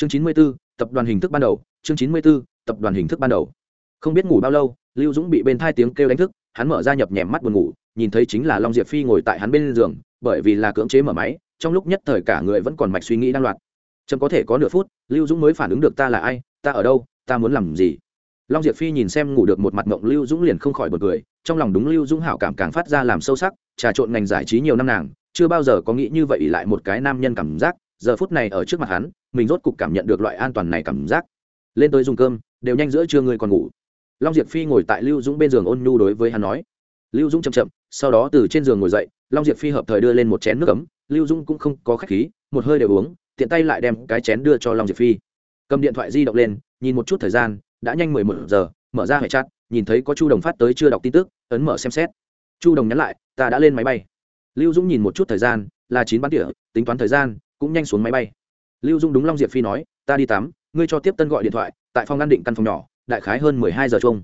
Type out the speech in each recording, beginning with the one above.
chương chín mươi b ố tập đoàn hình thức ban đầu. Chương chín mươi b ố tập đoàn hình thức ban đầu. Không biết ngủ bao lâu, lưu dũng bị bên thai tiếng kêu đánh thức, hắn mở ra nhập nhèm mắt buồn ngủ, nhìn thấy chính là long diệp phi ngồi tại hắn bên giường, bởi vì là cưỡng chế mở máy, trong lúc nhất thời cả người vẫn còn mạch suy nghĩ đang loạt Chấm có thể có nửa phút, lưu dũng mới phản ứng được ta là ai, ta ở đâu, ta muốn làm gì? Long diệp phi nhìn xem ngủ được một mặt mộng, lưu dũng liền không khỏi bật cười, trong lòng đúng lưu dũng hảo cảm càng phát ra làm sâu sắc, trà trộn ngành giải trí nhiều năm nàng, chưa bao giờ có nghĩ như vậy lại một cái nam nhân cảm giác giờ phút này ở trước mặt hắn, mình rốt cục cảm nhận được loại an toàn này cảm giác. Lên tới dùng cơm, đều nhanh giữa trưa ngươi còn ngủ. Long diệp phi ngồi tại lưu dũng bên giường ôn nhu đối với hắn nói. Lưu dũng chậm chậm, sau đó từ trên giường ngồi dậy, long diệp phi hợp thời đưa lên một chén nước ấm. Lưu dũng cũng không có khách khí, một hơi đều uống, tiện tay lại đem cái chén đưa cho long diệp phi. Cầm điện thoại di động lên, nhìn một chút thời gian, đã nhanh mười một giờ, mở ra hệ chat, nhìn thấy có chu đồng phát tới chưa đọc tin tức, ấn mở xem xét. Chu đồng nhắn lại, ta đã lên máy bay. Lưu dũng nhìn một chút thời gian, là chín bán tỉa, tính toán thời gian cũng nhanh xuống máy bay. Lưu Dung đúng long diệp phi nói, ta đi tắm, ngươi cho tiếp tân gọi điện thoại, tại phòng ngăn định căn phòng nhỏ, đại khái hơn mười hai giờ chung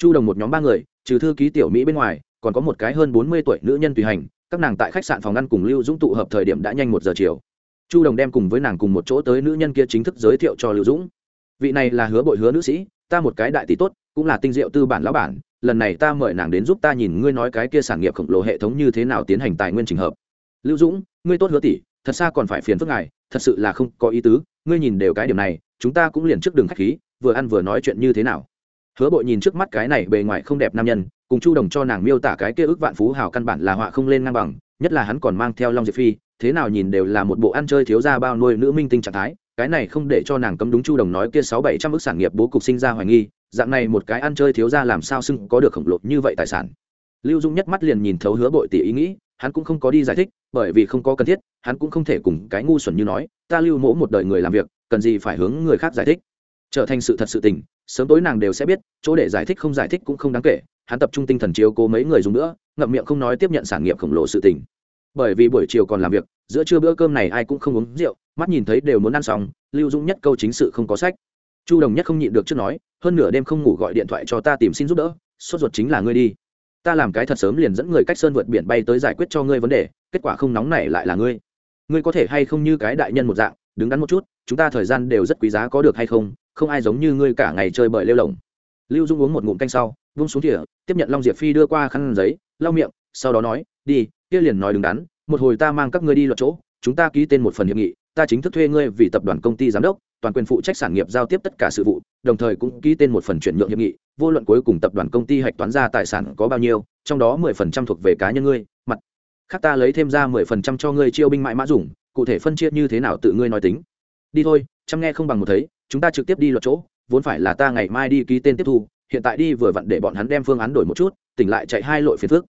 chu đồng một nhóm ba người, trừ thư ký tiểu mỹ bên ngoài, còn có một cái hơn bốn mươi tuổi nữ nhân tùy hành, các nàng tại khách sạn phòng ngăn cùng lưu dũng tụ hợp thời điểm đã nhanh một giờ chiều. Chu đồng đem cùng với nàng cùng một chỗ tới nữ nhân kia chính thức giới thiệu cho lưu dũng. Vị này là hứa bội hứa nữ sĩ, ta một cái đại tỷ tốt, cũng là tinh diệu tư bản lão bản, lần này ta mời nàng đến giúp ta nhìn ngươi nói cái kia sản nghiệp khổng lồ hệ thống như thế nào tiến hành tài nguyên trình hợp. Lưu dũng, ngươi tốt hứa tỷ thật xa còn phải phiền phức ngài, thật sự là không có ý tứ, ngươi nhìn đều cái điểm này, chúng ta cũng liền trước đường khách khí, vừa ăn vừa nói chuyện như thế nào. Hứa bội nhìn trước mắt cái này bề ngoài không đẹp nam nhân, cùng chu đồng cho nàng miêu tả cái kia ước vạn phú hào căn bản là họa không lên ngang bằng, nhất là hắn còn mang theo long diệp phi, thế nào nhìn đều là một bộ ăn chơi thiếu ra bao nuôi nữ minh tinh trạng thái, cái này không để cho nàng cấm đúng chu đồng nói kia sáu bảy trăm ước sản nghiệp bố cục sinh ra hoài nghi, dạng này một cái ăn chơi thiếu ra làm sao xưng có được khổng lồ như vậy tài sản. Lưu dung nhất mắt liền nhìn thấu hứa bội tỷ ý nghĩ hắn cũng không có đi giải thích, bởi vì không có cần thiết, hắn cũng không thể cùng cái ngu xuẩn như nói, ta lưu mỗ một đời người làm việc, cần gì phải hướng người khác giải thích? Trở thành sự thật sự tình, sớm tối nàng đều sẽ biết, chỗ để giải thích không giải thích cũng không đáng kể, hắn tập trung tinh thần chiếu cố mấy người dùng nữa, ngậm miệng không nói tiếp nhận sản nghiệp khổng lồ sự tình. Bởi vì buổi chiều còn làm việc, giữa trưa bữa cơm này ai cũng không uống rượu, mắt nhìn thấy đều muốn ăn xong, lưu dũng nhất câu chính sự không có sách. Chu đồng nhất không nhịn được trước nói, hơn nửa đêm không ngủ gọi điện thoại cho ta tìm xin giúp đỡ, sốt ruột chính là ngươi đi ta làm cái thật sớm liền dẫn người cách sơn vượt biển bay tới giải quyết cho ngươi vấn đề, kết quả không nóng này lại là ngươi. Ngươi có thể hay không như cái đại nhân một dạng, đứng đắn một chút, chúng ta thời gian đều rất quý giá có được hay không không ai giống như ngươi cả ngày chơi bời lêu lồng. Lưu dung uống một ngụm canh sau, vung xuống thỉa tiếp nhận long diệp phi đưa qua khăn giấy, lau miệng, sau đó nói, đi, kia liền nói đứng đắn, một hồi ta mang các ngươi đi luật chỗ, chúng ta ký tên một phần hiệp nghị, ta chính thức thuê ngươi vì tập đoàn công ty giám đốc toàn quyền phụ trách sản nghiệp giao tiếp tất cả sự vụ, đồng thời cũng ký tên một phần chuyển nhượng hiệp nghị, vô luận cuối cùng tập đoàn công ty hạch toán ra tài sản có bao nhiêu, trong đó mười phần trăm thuộc về cá nhân ngươi, mặt khác ta lấy thêm ra mười phần trăm cho ngươi chiêu binh mại mã dùng, cụ thể phân chia như thế nào tự ngươi nói tính. Đi thôi, chăm nghe không bằng một thấy, chúng ta trực tiếp đi luật chỗ, vốn phải là ta ngày mai đi ký tên tiếp thu, hiện tại đi vừa vặn để bọn hắn đem phương án đổi một chút, tỉnh lại chạy hai lội phiền phước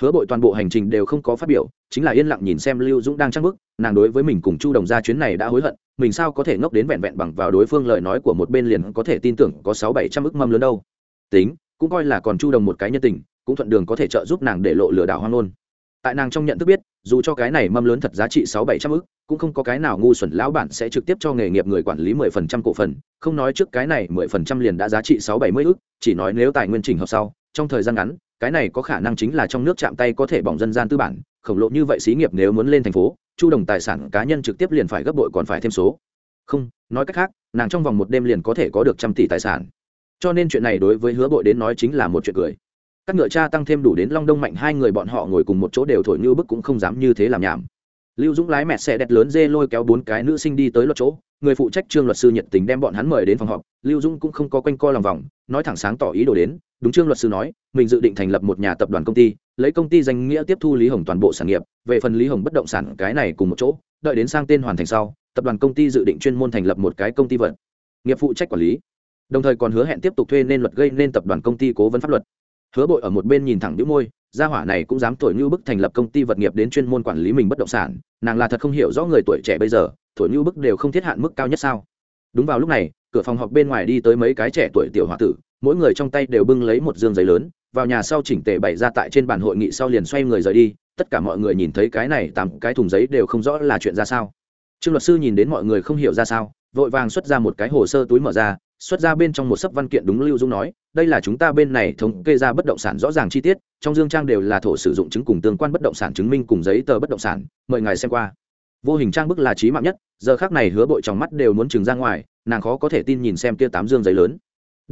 hứa bội toàn bộ hành trình đều không có phát biểu, chính là yên lặng nhìn xem lưu dũng đang trăng bức nàng đối với mình cùng chu đồng ra chuyến này đã hối hận, mình sao có thể ngốc đến vẹn vẹn bằng vào đối phương lời nói của một bên liền có thể tin tưởng có sáu bảy trăm ức mâm lớn đâu. Tính, cũng coi là còn chu đồng một cái nhân tình, cũng thuận đường có thể trợ giúp nàng để lộ lừa đảo hoang ngôn. Tại nàng trong nhận thức biết, dù cho cái này mâm lớn thật giá trị sáu bảy trăm ức cũng không có cái nào ngu xuẩn lão bản sẽ trực tiếp cho nghề nghiệp người quản lý mười phần trăm cổ phần, không nói trước cái này mười phần trăm liền đã giá trị sáu bảy mươi ức chỉ nói nếu tài nguyên trình hợp sau, trong thời gian ngắn, cái này có khả năng chính là trong nước chạm tay có thể bỏng dân gian tư bản khổng lồ như vậy xí nghiệp nếu muốn lên thành phố, chu đồng tài sản cá nhân trực tiếp liền phải gấp bội còn phải thêm số. Không, nói cách khác, nàng trong vòng một đêm liền có thể có được trăm tỷ tài sản. Cho nên chuyện này đối với hứa bội đến nói chính là một chuyện cười. Các ngựa cha tăng thêm đủ đến long đông mạnh hai người bọn họ ngồi cùng một chỗ đều thổi như bức cũng không dám như thế làm nhảm. Lưu dũng lái mẹ xe đẹp lớn dê lôi kéo bốn cái nữ sinh đi tới luật chỗ, người phụ trách trương luật sư nhiệt tình đem bọn hắn mời đến phòng họp. Lưu dũng cũng không có quanh co lòng vòng, nói thẳng sáng tỏ ý đồ đến đúng trương luật sư nói, mình dự định thành lập một nhà tập đoàn công ty, lấy công ty danh nghĩa tiếp thu lý hồng toàn bộ sản nghiệp, về phần lý hồng bất động sản cái này cùng một chỗ, đợi đến sang tên hoàn thành sau, tập đoàn công ty dự định chuyên môn thành lập một cái công ty vận, nghiệp phụ trách quản lý. Đồng thời còn hứa hẹn tiếp tục thuê nên luật gây nên tập đoàn công ty cố vấn pháp luật. Hứa bội ở một bên nhìn thẳng đĩu môi, gia hỏa này cũng dám thổi như bức thành lập công ty vật nghiệp đến chuyên môn quản lý mình bất động sản, nàng là thật không hiểu rõ người tuổi trẻ bây giờ, thổi như bức đều không thiết hạn mức cao nhất sao? Đúng vào lúc này, cửa phòng họp bên ngoài đi tới mấy cái trẻ tuổi tiểu h tử mỗi người trong tay đều bưng lấy một dương giấy lớn, vào nhà sau chỉnh tề bày ra tại trên bàn hội nghị sau liền xoay người rời đi, tất cả mọi người nhìn thấy cái này tám cái thùng giấy đều không rõ là chuyện ra sao. Trương luật sư nhìn đến mọi người không hiểu ra sao, vội vàng xuất ra một cái hồ sơ túi mở ra, xuất ra bên trong một sấp văn kiện đúng lưu dung nói, đây là chúng ta bên này thống kê ra bất động sản rõ ràng chi tiết, trong dương trang đều là thổ sử dụng chứng cùng tương quan bất động sản chứng minh cùng giấy tờ bất động sản, mời ngài xem qua. Vô hình trang bức là trí mạng nhất, giờ khác này hứa bội trong mắt đều muốn trừng ra ngoài, nàng khó có thể tin nhìn xem kia tám dương giấy lớn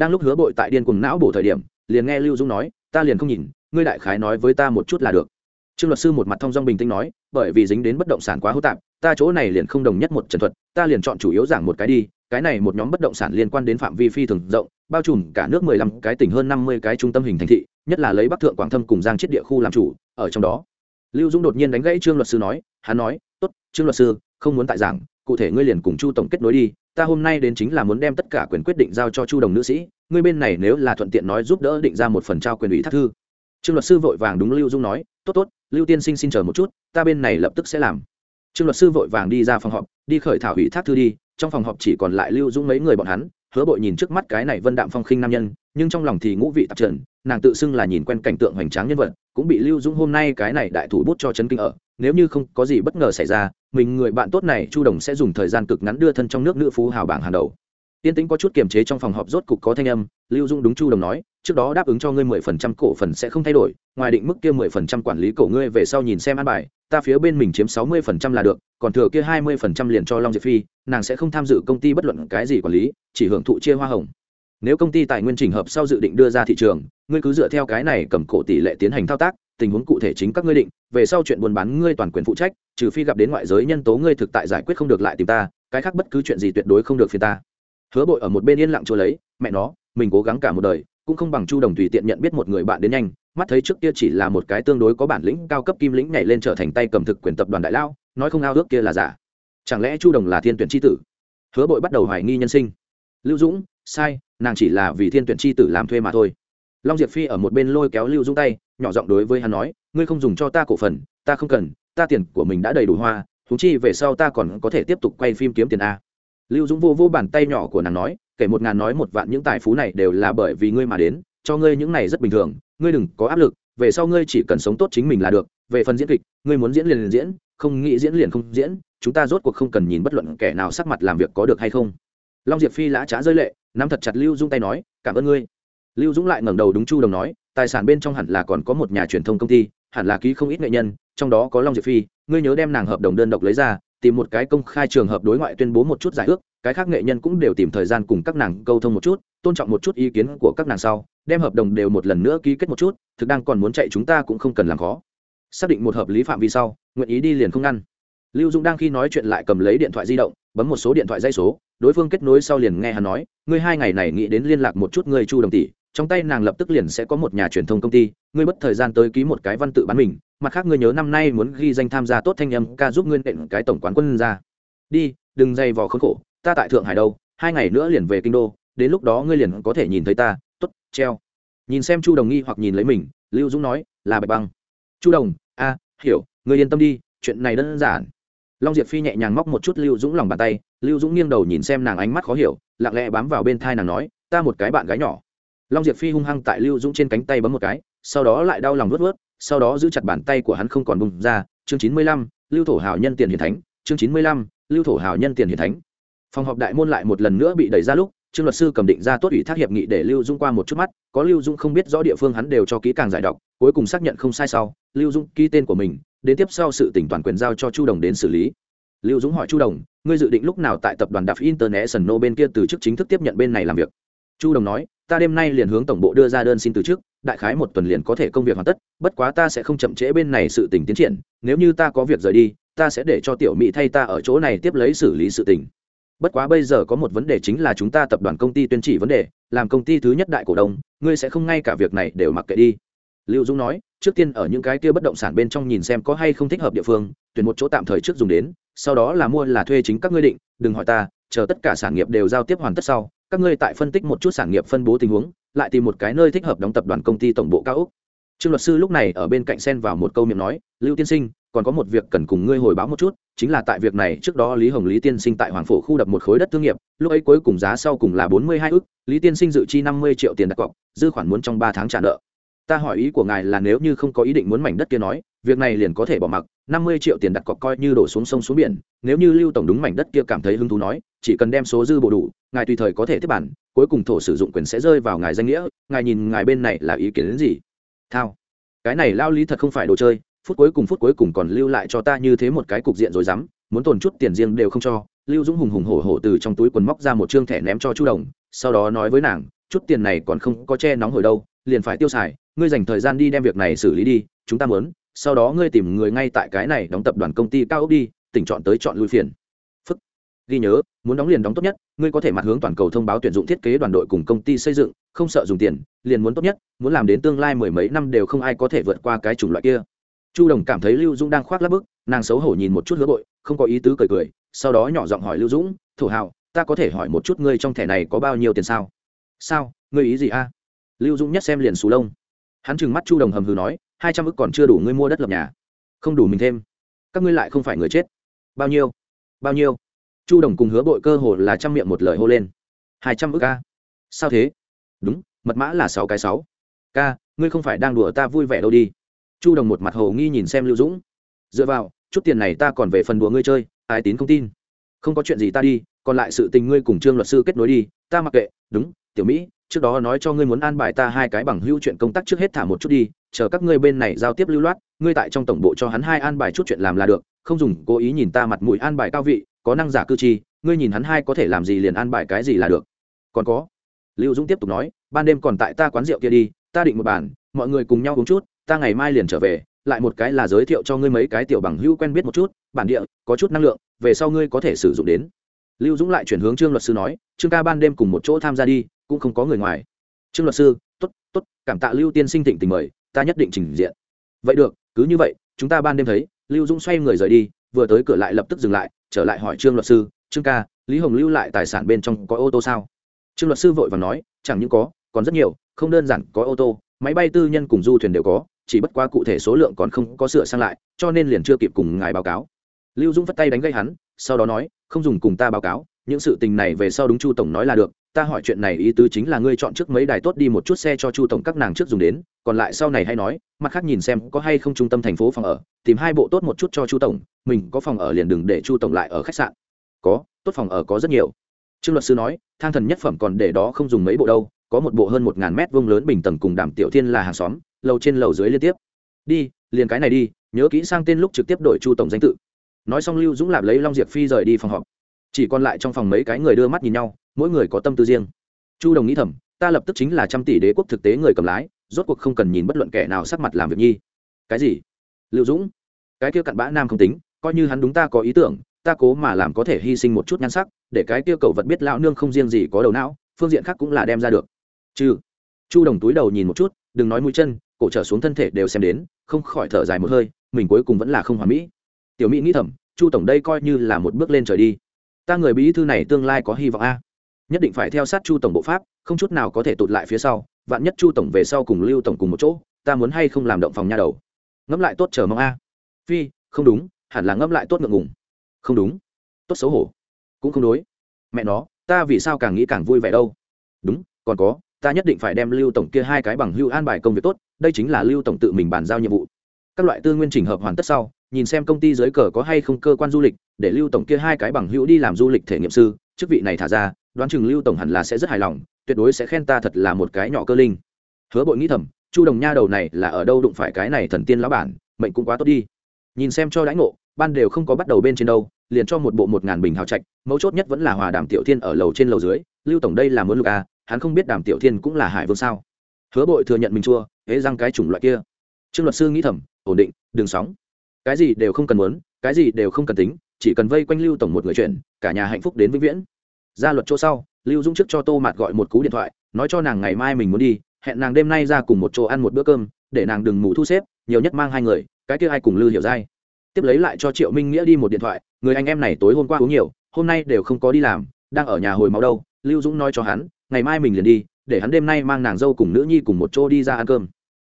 đang lúc hứa bội tại điên cùng não bổ thời điểm, liền nghe lưu Dung nói, ta liền không nhìn, ngươi đại khái nói với ta một chút là được. Trương luật sư một mặt thong dong bình tĩnh nói, bởi vì dính đến bất động sản quá hữu tạp, ta chỗ này liền không đồng nhất một trần thuật, ta liền chọn chủ yếu giảng một cái đi, cái này một nhóm bất động sản liên quan đến phạm vi phi thường rộng, bao trùm cả nước mười lăm cái tỉnh hơn năm mươi cái trung tâm hình thành thị, nhất là lấy bắc thượng quảng thâm cùng giang chiết địa khu làm chủ, ở trong đó. Lưu dũng đột nhiên đánh gãy trương luật sư nói, hắn nói, tốt, trương luật sư, không muốn tại giảng, cụ thể ngươi liền cùng chu tổng kết nối đi ta hôm nay đến chính là muốn đem tất cả quyền quyết định giao cho chu đồng nữ sĩ, ngươi bên này nếu là thuận tiện nói giúp đỡ định ra một phần trao quyền ủy thác thư. Trương luật sư vội vàng đúng lưu dung nói, tốt tốt, lưu tiên sinh xin chờ một chút, ta bên này lập tức sẽ làm. Trương luật sư vội vàng đi ra phòng họp, đi khởi thảo ủy thác thư đi, trong phòng họp chỉ còn lại lưu dung mấy người bọn hắn hứa bội nhìn trước mắt cái này vân đạm phong khinh nam nhân, nhưng trong lòng thì ngũ vị tạp trần, nàng tự xưng là nhìn quen cảnh tượng hoành tráng nhân vật, cũng bị lưu dung hôm nay cái này đại thủ bút cho chấn kinh ở, nếu như không có gì bất ngờ xảy ra, mình người bạn tốt này chu đồng sẽ dùng thời gian cực ngắn đưa thân trong nước nữ phú hào bảng hàng đầu. Tiên tĩnh có chút kiềm chế trong phòng họp rốt cục có thanh âm, lưu dung đúng chu đồng nói, trước đó đáp ứng cho ngươi mười phần trăm cổ phần sẽ không thay đổi, ngoài định mức kia mười phần trăm quản lý cổ ngươi về sau nhìn xem an bài, ta phía bên mình chiếm sáu mươi phần trăm là được còn thừa kia hai mươi phần trăm liền cho long diệp phi, nàng sẽ không tham dự công ty bất luận cái gì quản lý, chỉ hưởng thụ chia hoa hồng. Nếu công ty tài nguyên trình hợp sau dự định đưa ra thị trường, ngươi cứ dựa theo cái này cầm cổ tỷ lệ tiến hành thao tác, tình huống cụ thể chính các ngươi định, về sau chuyện buôn bán ngươi toàn quyền phụ trách, trừ phi gặp đến ngoại giới nhân tố ngươi thực tại giải quyết không được lại tìm ta, cái khác bất cứ chuyện gì tuyệt đối không được phiền ta. Hứa bội ở một bên yên lặng chỗ lấy, mẹ nó, mình cố gắng cả một đời, cũng không bằng chu đồng tùy tiện nhận biết một người bạn đến nhanh mắt thấy trước kia chỉ là một cái tương đối có bản lĩnh cao cấp kim lĩnh nhảy lên trở thành tay cầm thực quyền tập đoàn đại lao, nói không ao ước kia là giả. Chẳng lẽ chu đồng là thiên tuyển tri tử? Hứa bội bắt đầu hoài nghi nhân sinh. Lưu dũng, sai, nàng chỉ là vì thiên tuyển tri tử làm thuê mà thôi. Long diệp phi ở một bên lôi kéo lưu dũng tay, nhỏ giọng đối với hắn nói, ngươi không dùng cho ta cổ phần, ta không cần, ta tiền của mình đã đầy đủ hoa thú chi về sau ta còn có thể tiếp tục quay phim kiếm tiền a. Lưu dũng vô vô bàn tay nhỏ của nàng nói, kể một ngàn nói một vạn những tài phú này đều là bởi vì ngươi mà đến cho ngươi những này rất bình thường, ngươi đừng có áp lực, về sau ngươi chỉ cần sống tốt chính mình là được, về phần diễn kịch, ngươi muốn diễn liền liền diễn, không nghĩ diễn liền không diễn, chúng ta rốt cuộc không cần nhìn bất luận kẻ nào sắc mặt làm việc có được hay không. Long diệp phi lã trá rơi lệ, nắm thật chặt lưu Dung tay nói, cảm ơn ngươi. Lưu dũng lại ngẩng đầu đúng chu đồng nói, tài sản bên trong hẳn là còn có một nhà truyền thông công ty, hẳn là ký không ít nghệ nhân, trong đó có long diệp phi, ngươi nhớ đem nàng hợp đồng đơn độc lấy ra, tìm một cái công khai trường hợp đối ngoại tuyên bố một chút giải ước, cái khác nghệ nhân cũng đều tìm thời gian cùng các nàng câu thông một chút, tôn trọng một chút ý kiến của các nàng sau đem hợp đồng đều một lần nữa ký kết một chút, thực đang còn muốn chạy chúng ta cũng không cần làm khó. Xác định một hợp lý phạm vi sau, nguyện ý đi liền không ngăn. Lưu dũng đang khi nói chuyện lại cầm lấy điện thoại di động, bấm một số điện thoại dây số, đối phương kết nối sau liền nghe hắn nói, ngươi hai ngày này nghĩ đến liên lạc một chút ngươi chu đồng tỷ, trong tay nàng lập tức liền sẽ có một nhà truyền thông công ty, ngươi mất thời gian tới ký một cái văn tự bán mình, mặt khác ngươi nhớ năm nay muốn ghi danh tham gia tốt thanh âm ca giúp ngươi nện cái tổng quán quân ra. Đi, đừng dày vò khốn khổ, ta tại thượng hải đâu, hai ngày nữa liền về kinh đô, đến lúc đó ngươi liền có thể nhìn thấy ta treo. Nhìn xem chu đồng nghi hoặc nhìn lấy mình, lưu dũng nói, là bạch băng. Chu đồng, a, hiểu, người yên tâm đi, chuyện này đơn giản. Long diệp phi nhẹ nhàng móc một chút lưu dũng lòng bàn tay, lưu dũng nghiêng đầu nhìn xem nàng ánh mắt khó hiểu, lặng lẽ bám vào bên thai nàng nói, ta một cái bạn gái nhỏ. Long diệp phi hung hăng tại lưu dũng trên cánh tay bấm một cái, sau đó lại đau lòng vớt vớt sau đó giữ chặt bàn tay của hắn không còn bùng ra. Chương chín mươi lăm, lưu thổ hào nhân tiền hiền thánh. Chương chín mươi lăm, lưu thổ hào nhân tiền hiền thánh. Phòng họp đại môn lại một lần nữa bị đẩy ra lúc trương luật sư cầm định ra tốt ủy thác hiệp nghị để lưu dung qua một chút mắt, có lưu dung không biết rõ địa phương hắn đều cho kỹ càng giải đọc, cuối cùng xác nhận không sai sau, lưu dung ký tên của mình, đến tiếp sau sự tỉnh toàn quyền giao cho chu đồng đến xử lý. Lưu dũng hỏi chu đồng, ngươi dự định lúc nào tại tập đoàn đạp international bên kia từ chức chính thức tiếp nhận bên này làm việc? Chu đồng nói, ta đêm nay liền hướng tổng bộ đưa ra đơn xin từ chức, đại khái một tuần liền có thể công việc hoàn tất, bất quá ta sẽ không chậm trễ bên này sự tình tiến triển, nếu như ta có việc rời đi, ta sẽ để cho tiểu mỹ thay ta ở chỗ này tiếp lấy xử lý sự tình bất quá bây giờ có một vấn đề chính là chúng ta tập đoàn công ty tuyên chỉ vấn đề, làm công ty thứ nhất đại cổ đông, ngươi sẽ không ngay cả việc này đều mặc kệ đi. Lưu dung nói, trước tiên ở những cái kia bất động sản bên trong nhìn xem có hay không thích hợp địa phương, tuyển một chỗ tạm thời trước dùng đến, sau đó là mua là thuê chính các ngươi định, đừng hỏi ta, chờ tất cả sản nghiệp đều giao tiếp hoàn tất sau, các ngươi tại phân tích một chút sản nghiệp phân bố tình huống, lại tìm một cái nơi thích hợp đóng tập đoàn công ty tổng bộ cao úc trương luật sư lúc này ở bên cạnh xen vào một câu miệng nói, lưu tiên sinh còn có một việc cần cùng ngươi hồi báo một chút, chính là tại việc này trước đó lý hồng lý tiên sinh tại hoàng phổ khu đập một khối đất thương nghiệp, lúc ấy cuối cùng giá sau cùng là bốn mươi hai ước lý tiên sinh dự chi năm mươi triệu tiền đặt cọc, dư khoản muốn trong ba tháng trả nợ. Ta hỏi ý của ngài là nếu như không có ý định muốn mảnh đất kia nói, việc này liền có thể bỏ mặc, năm mươi triệu tiền đặt cọc coi như đổ xuống sông xuống biển, nếu như lưu tổng đúng mảnh đất kia cảm thấy hứng thú nói, chỉ cần đem số dư bộ đủ, ngài tùy thời có thể tiếp bản, cuối cùng thổ sử dụng quyền sẽ rơi vào ngài danh nghĩa, ngài nhìn ngài bên này là ý kiến đến gì? Thao. Cái này lao lý thật không phải đồ chơi phút cuối cùng phút cuối cùng còn lưu lại cho ta như thế một cái cục diện rồi dám, muốn tồn chút tiền riêng đều không cho. Lưu dũng hùng hùng hổ hổ từ trong túi quần móc ra một chương thẻ ném cho chu đồng, sau đó nói với nàng, chút tiền này còn không có che nóng hồi đâu, liền phải tiêu xài, ngươi dành thời gian đi đem việc này xử lý đi, chúng ta muốn, sau đó ngươi tìm người ngay tại cái này đóng tập đoàn công ty cao ốc đi, tỉnh chọn tới chọn lui phiền. Phức ghi nhớ, muốn đóng liền đóng tốt nhất, ngươi có thể mặt hướng toàn cầu thông báo tuyển dụng thiết kế đoàn đội cùng công ty xây dựng, không sợ dùng tiền, liền muốn tốt nhất, muốn làm đến tương lai mười mấy năm đều không ai có thể vượt qua cái chủng loại kia chu đồng cảm thấy lưu dũng đang khoác lắp bức, nàng xấu hổ nhìn một chút hứa bội, không có ý tứ cười cười, sau đó nhỏ giọng hỏi lưu dũng thủ hào ta có thể hỏi một chút ngươi trong thẻ này có bao nhiêu tiền sao? Sao? Ngươi ý gì a? Lưu dũng nhất xem liền xù lông. Hắn trừng mắt chu đồng hầm hừ nói, hai trăm ức còn chưa đủ ngươi mua đất lập nhà. Không đủ mình thêm. Các ngươi lại không phải người chết. Bao nhiêu? Bao nhiêu? Chu đồng cùng hứa bội cơ hồ là trăm miệng một lời hô lên. Hai trăm ức a? Sao thế? Đúng, mật mã là sáu cái sáu. Ca, ngươi không phải đang đùa ta vui vẻ đâu đi chu đồng một mặt hồ nghi nhìn xem lưu dũng. Dựa vào, chút tiền này ta còn về phần đùa ngươi chơi, ai tín không tin. Không có chuyện gì ta đi, còn lại sự tình ngươi cùng trương luật sư kết nối đi, ta mặc kệ, đúng, tiểu mỹ, trước đó nói cho ngươi muốn an bài ta hai cái bằng hữu chuyện công tác trước hết thả một chút đi, chờ các ngươi bên này giao tiếp lưu loát, ngươi tại trong tổng bộ cho hắn hai an bài chút chuyện làm là được, không dùng cố ý nhìn ta mặt mũi an bài cao vị, có năng giả cư chi ngươi nhìn hắn hai có thể làm gì liền an bài cái gì là được. Còn có, lưu dũng tiếp tục nói, ban đêm còn tại ta quán rượu kia đi, ta định một bàn, mọi người cùng nhau uống chút ta ngày mai liền trở về, lại một cái là giới thiệu cho ngươi mấy cái tiểu bằng hữu quen biết một chút, bản địa, có chút năng lượng, về sau ngươi có thể sử dụng đến. Lưu dũng lại chuyển hướng trương luật sư nói, trương ca ban đêm cùng một chỗ tham gia đi, cũng không có người ngoài. Trương luật sư t ố t t ố t cảm tạ lưu tiên sinh thịnh tình mời, ta nhất định trình diện. Vậy được, cứ như vậy, chúng ta ban đêm thấy. Lưu dũng xoay người rời đi, vừa tới cửa lại lập tức dừng lại, trở lại hỏi trương luật sư, trương ca, lý hồng lưu lại tài sản bên trong có ô tô sao? Trương luật sư vội và nói, chẳng những có, còn rất nhiều, không đơn giản có ô tô máy bay tư nhân cùng du thuyền đều có, chỉ bất quá cụ thể số lượng còn không có sửa sang lại, cho nên liền chưa kịp cùng ngài báo cáo. Lưu dũng vất tay đánh gây hắn, sau đó nói, không dùng cùng ta báo cáo, những sự tình này về sau đúng chu tổng nói là được, ta hỏi chuyện này ý tứ chính là ngươi chọn trước mấy đài tốt đi một chút xe cho chu tổng các nàng trước dùng đến, còn lại sau này hay nói, mặt khác nhìn xem có hay không trung tâm thành phố phòng ở, tìm hai bộ tốt một chút cho chu tổng, mình có phòng ở liền đừng để chu tổng lại ở khách sạn. Có, tốt phòng ở có rất nhiều. Trương luật sư nói, thang thần nhất phẩm còn để đó không dùng mấy bộ đâu có một bộ hơn một ngàn mét vuông lớn bình tầng cùng đàm tiểu thiên là hàng xóm, lầu trên lầu dưới liên tiếp. Đi, liền cái này đi, nhớ kỹ sang tên lúc trực tiếp đổi chu tổng danh tự. Nói xong lưu dũng lạp lấy long diệp phi rời đi phòng họp. Chỉ còn lại trong phòng mấy cái người đưa mắt nhìn nhau, mỗi người có tâm tư riêng. Chu đồng nghĩ thầm, ta lập tức chính là trăm tỷ đế quốc thực tế người cầm lái, rốt cuộc không cần nhìn bất luận kẻ nào sắc mặt làm việc nhi. Cái gì? Lưu dũng, cái kia cặn bã nam không tính, coi như hắn đúng ta có ý tưởng, ta cố mà làm có thể hy sinh một chút nhan sắc, để cái kia cầu vật biết lão nương không riêng gì có đầu não, phương diện khác cũng là đem ra được chứ chu đồng túi đầu nhìn một chút, đừng nói mũi chân, cổ trở xuống thân thể đều xem đến, không khỏi thở dài một hơi, mình cuối cùng vẫn là không hoàn mỹ. Tiểu mỹ nghĩ thầm, chu tổng đây coi như là một bước lên trời đi. Ta người bí thư này tương lai có hy vọng a. Nhất định phải theo sát chu tổng bộ pháp, không chút nào có thể tụt lại phía sau, vạn nhất chu tổng về sau cùng lưu tổng cùng một chỗ, ta muốn hay không làm động phòng nha đầu. Ngẫm lại tốt chờ mong a. Phi, không đúng, hẳn là ngẫm lại tốt ngượng ngùng. Không đúng. Tốt xấu hổ. Cũng không đối. Mẹ nó, ta vì sao càng nghĩ càng vui vẻ đâu. Đúng, còn có ta nhất định phải đem lưu tổng kia hai cái bằng hưu an bài công việc tốt, đây chính là lưu tổng tự mình bàn giao nhiệm vụ. Các loại tư nguyên trình hợp hoàn tất sau, nhìn xem công ty dưới cờ có hay không cơ quan du lịch, để lưu tổng kia hai cái bằng hữu đi làm du lịch thể nghiệm sư, chức vị này thả ra, đoán chừng lưu tổng hẳn là sẽ rất hài lòng, tuyệt đối sẽ khen ta thật là một cái nhỏ cơ linh. Hứa bội nghĩ thầm, chu đồng nha đầu này là ở đâu đụng phải cái này thần tiên lão bản, mệnh cũng quá tốt đi. Nhìn xem cho lãnh ngộ, ban đều không có bắt đầu bên trên đâu, liền cho một bộ một ngàn bình hào trạch, mấu chốt nhất vẫn là hòa đàm tiểu thiên ở lầu trên lầu dưới, lưu tổng đây là muốn lục a hắn không biết đàm tiểu thiên cũng là hải vương sao? Hứa bội thừa nhận mình chua hễ răng cái chủng loại kia. Trương luật sư nghĩ thầm, ổn định, đừng sóng. Cái gì đều không cần muốn, cái gì đều không cần tính, chỉ cần vây quanh lưu tổng một người chuyện, cả nhà hạnh phúc đến vĩnh viễn. Ra luật chỗ sau, lưu dũng trước cho tô mạt gọi một cú điện thoại, nói cho nàng ngày mai mình muốn đi, hẹn nàng đêm nay ra cùng một chỗ ăn một bữa cơm, để nàng đừng mù thu xếp, nhiều nhất mang hai người, cái kia ai cùng lưu hiểu dai tiếp lấy lại cho triệu minh nghĩa đi một điện thoại, người anh em này tối hôm qua uống nhiều, hôm nay đều không có đi làm, đang ở nhà hồi máu đâu, lưu dũng nói cho hắn ngày mai mình liền đi, để hắn đêm nay mang nàng dâu cùng nữ nhi cùng một chỗ đi ra ăn cơm.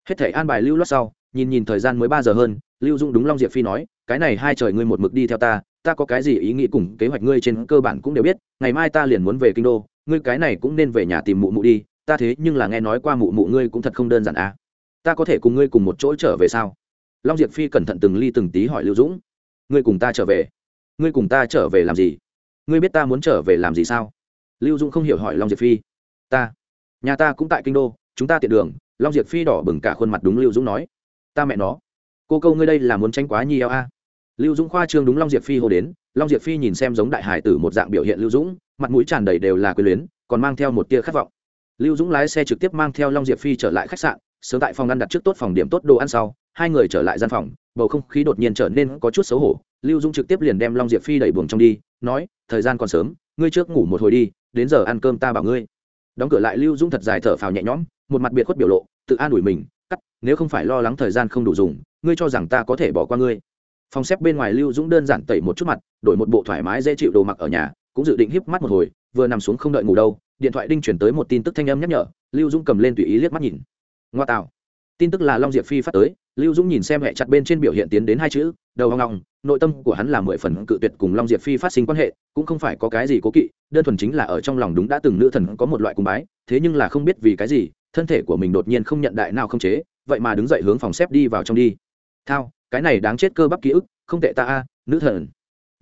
Hết thể an bài lưu lót sau, nhìn nhìn thời gian mới ba giờ hơn, lưu Dung đúng long diệp phi nói, cái này hai trời ngươi một mực đi theo ta ta có cái gì ý nghĩ cùng kế hoạch ngươi trên cơ bản cũng đều biết, ngày mai ta liền muốn về kinh đô, ngươi cái này cũng nên về nhà tìm mụ mụ đi, ta thế nhưng là nghe nói qua mụ mụ ngươi cũng thật không đơn giản à. Ta có thể cùng ngươi cùng một chỗ trở về sao? Long diệp phi cẩn thận từng ly từng tí hỏi lưu dũng, ngươi cùng ta trở về? Ngươi cùng ta trở về làm gì? Ngươi biết ta muốn trở về làm gì sao? Lưu dũng không hiểu hỏi long diệp phi. Ta, nhà ta cũng tại kinh đô, chúng ta tiện đường. Long diệp phi đỏ bừng cả khuôn mặt đúng lưu dũng nói. Ta mẹ nó, cô câu ngươi đây là muốn tranh quá nhi eo a. Lưu dũng khoa trương đúng long diệp phi hô đến. Long diệp phi nhìn xem giống đại hải tử một dạng biểu hiện lưu dũng, mặt mũi tràn đầy đều là quyền luyến, còn mang theo một tia khát vọng. Lưu dũng lái xe trực tiếp mang theo long diệp phi trở lại khách sạn, sớm tại phòng ăn đặt trước tốt phòng điểm tốt đồ ăn sau, hai người trở lại gian phòng, bầu không khí đột nhiên trở nên có chút xấu hổ. Lưu dũng trực tiếp liền đem long diệp phi đẩy buồng trong đi, nói, thời gian còn sớm ngươi trước ngủ một hồi đi, đến giờ ăn cơm ta bảo ngươi. Đóng cửa lại lưu dũng thật dài thở phào nhẹ nhõm, một mặt biệt khuất biểu lộ, tự an ủi mình, cắt, nếu không phải lo lắng thời gian không đủ dùng, ngươi cho rằng ta có thể bỏ qua ngươi. Phòng xếp bên ngoài lưu dũng đơn giản tẩy một chút mặt, đổi một bộ thoải mái dễ chịu đồ mặc ở nhà, cũng dự định híp mắt một hồi, vừa nằm xuống không đợi ngủ đâu, điện thoại đinh chuyển tới một tin tức thanh âm nhắc nhở, lưu dũng cầm lên tùy ý liếc mắt nhìn. Ngoa tạo tin tức là long diệp phi phát tới, lưu dũng nhìn xem hẹ chặt bên trên biểu hiện tiến đến hai chữ, đầu hoang ngọng nội tâm của hắn là mười phần cự tuyệt cùng long diệp phi phát sinh quan hệ, cũng không phải có cái gì cố kỵ, đơn thuần chính là ở trong lòng đúng đã từng nữ thần có một loại cung bái, thế nhưng là không biết vì cái gì, thân thể của mình đột nhiên không nhận đại nào không chế, vậy mà đứng dậy hướng phòng xếp đi vào trong đi. Thao, cái này đáng chết cơ bắp ký ức, không tệ ta a, nữ thần.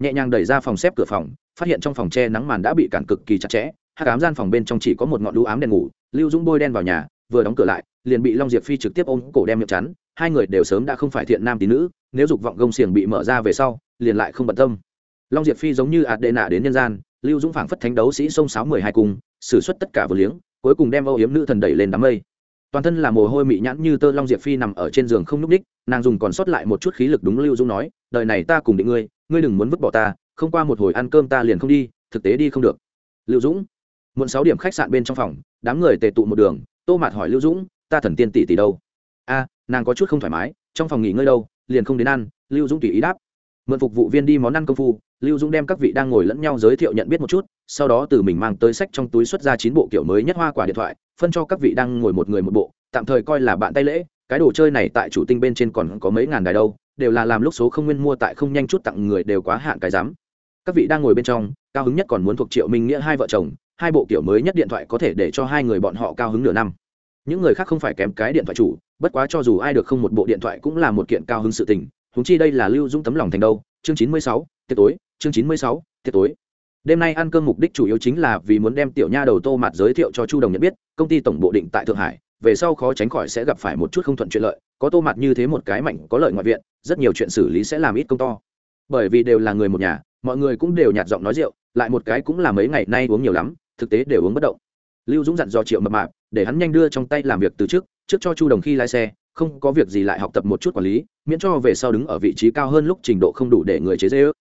Nhẹ nhàng đẩy ra phòng xếp cửa phòng, phát hiện trong phòng che nắng màn đã bị cản cực kỳ chặt chẽ hát cám gian phòng bên trong chỉ có một ngọn lũ ám đèn ngủ, lưu dũng bôi đen vào nhà vừa đóng cửa lại, liền bị long diệp phi trực tiếp ôm cổ đem miệng chắn, hai người đều sớm đã không phải thiện nam tín nữ, nếu dục vọng gông xiềng bị mở ra về sau, liền lại không bận tâm. Long diệp phi giống như ạt đệ nạ đến nhân gian, lưu dũng phảng phất thánh đấu sĩ sông sáo mười hai cung xử suất tất cả vừa liếng, cuối cùng đem âu yếm nữ thần đẩy lên đám mây. Toàn thân là mồ hôi mị nhãn như tơ long diệp phi nằm ở trên giường không n ú c ních nàng dùng còn sót lại một chút khí lực đúng lưu dũng nói, đời này ta cùng định ngươi ngươi đừng muốn vứt bỏ ta, không qua một hồi ăn cơm ta liền không đi, thực tế đi không được. Lưu dũng, muộn sáu điểm khách sạn bên trong phòng, đám người tề tụ một đường tô mạt hỏi lưu dũng, ta thần tiên tỷ tỷ đâu? A, nàng có chút không thoải mái, trong phòng nghỉ ngơi đâu, liền không đến ăn. Lưu dũng tùy ý đáp. Mượn phục vụ viên đi món ăn công phu, lưu dũng đem các vị đang ngồi lẫn nhau giới thiệu nhận biết một chút, sau đó từ mình mang tới sách trong túi xuất ra chín bộ kiểu mới nhất hoa quả điện thoại, phân cho các vị đang ngồi một người một bộ, tạm thời coi là bạn tay lễ, cái đồ chơi này tại chủ tinh bên trên còn có mấy ngàn đài đâu, đều là làm lúc số không nguyên mua tại không nhanh chút tặng người đều quá hạn cái dám các vị đang ngồi bên trong, cao hứng nhất còn muốn thuộc triệu minh nghĩa hai vợ chồng hai bộ kiểu mới nhất điện thoại có thể để cho hai người bọn họ cao hứng nửa năm. Những người khác không phải kém cái điện thoại chủ, bất quá cho dù ai được không một bộ điện thoại cũng là một kiện cao hứng sự tình húng chi đây là lưu dũng tấm lòng thành đâu, chương chín mươi sáu, tiệc tối, chương chín mươi sáu, tiệc tối. Đêm nay ăn cơm mục đích chủ yếu chính là vì muốn đem tiểu nha đầu tô mặt giới thiệu cho chu đồng nhận biết, công ty tổng bộ định tại thượng hải, về sau khó tránh khỏi sẽ gặp phải một chút không thuận chuyện lợi, có tô mặt như thế một cái mạnh, có lợi ngoại viện, rất nhiều chuyện xử lý sẽ làm ít công to. Bởi vì đều là người một nhà, mọi người cũng đều nhạt giọng nói rượu, lại một cái cũng là mấy ngày nay uống nhiều lắm thực tế đều uống bất động. Lưu dũng dặn dò triệu mập mạp, để hắn nhanh đưa trong tay làm việc từ trước trước cho chu đồng khi lái xe, không có việc gì lại học tập một chút quản lý, miễn cho về sau đứng ở vị trí cao hơn lúc trình độ không đủ để người chế dễ ước.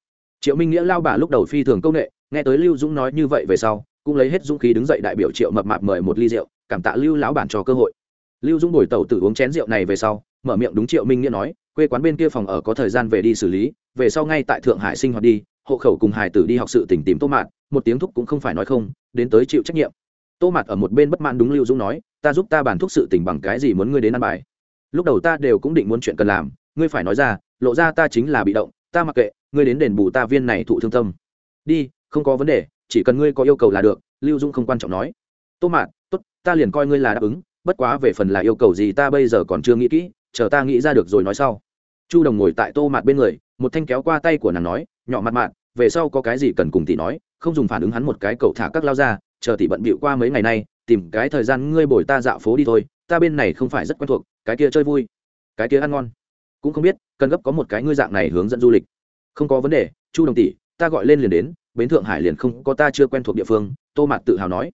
Triệu minh nghĩa lao bà lúc đầu phi thường công nghệ, nghe tới lưu dũng nói như vậy về sau, cũng lấy hết dũng khí đứng dậy đại biểu triệu mập mạp mời một ly rượu, cảm tạ lưu lão bản cho cơ hội. Lưu dũng bồi tẩu tự uống chén rượu này về sau, mở miệng đúng triệu minh nghĩa nói, quê quán bên kia phòng ở có thời gian về đi xử lý, về sau ngay tại thượng hải sinh hoạt đi hộ khẩu cùng hải tử đi học sự tỉnh tìm tô mạt, một tiếng thúc cũng không phải nói không, đến tới chịu trách nhiệm. Tô mạt ở một bên bất mãn đúng lưu dũng nói, ta giúp ta bàn thúc sự tỉnh bằng cái gì muốn ngươi đến ăn bài? Lúc đầu ta đều cũng định muốn chuyện cần làm, ngươi phải nói ra, lộ ra ta chính là bị động, ta mặc kệ, ngươi đến đền bù ta viên này thụ thương tâm. Đi, không có vấn đề, chỉ cần ngươi có yêu cầu là được. Lưu dung không quan trọng nói. Tô mạt, tốt, ta liền coi ngươi là đáp ứng, bất quá về phần là yêu cầu gì ta bây giờ còn chưa nghĩ kỹ, chờ ta nghĩ ra được rồi nói sau. Chu đồng ngồi tại tô mạt bên người, một thanh kéo qua tay của nàng nói nhỏ mặt mạn về sau có cái gì cần cùng tỷ nói, không dùng phản ứng hắn một cái cậu thả các lao ra, chờ tỷ bận bịu qua mấy ngày nay, tìm cái thời gian ngươi bồi ta dạo phố đi thôi, ta bên này không phải rất quen thuộc, cái kia chơi vui, cái kia ăn ngon. Cũng không biết, cần gấp có một cái ngươi dạng này hướng dẫn du lịch. Không có vấn đề, chu đồng tỷ, ta gọi lên liền đến, bến thượng hải liền không có ta chưa quen thuộc địa phương, tô mạt tự hào nói.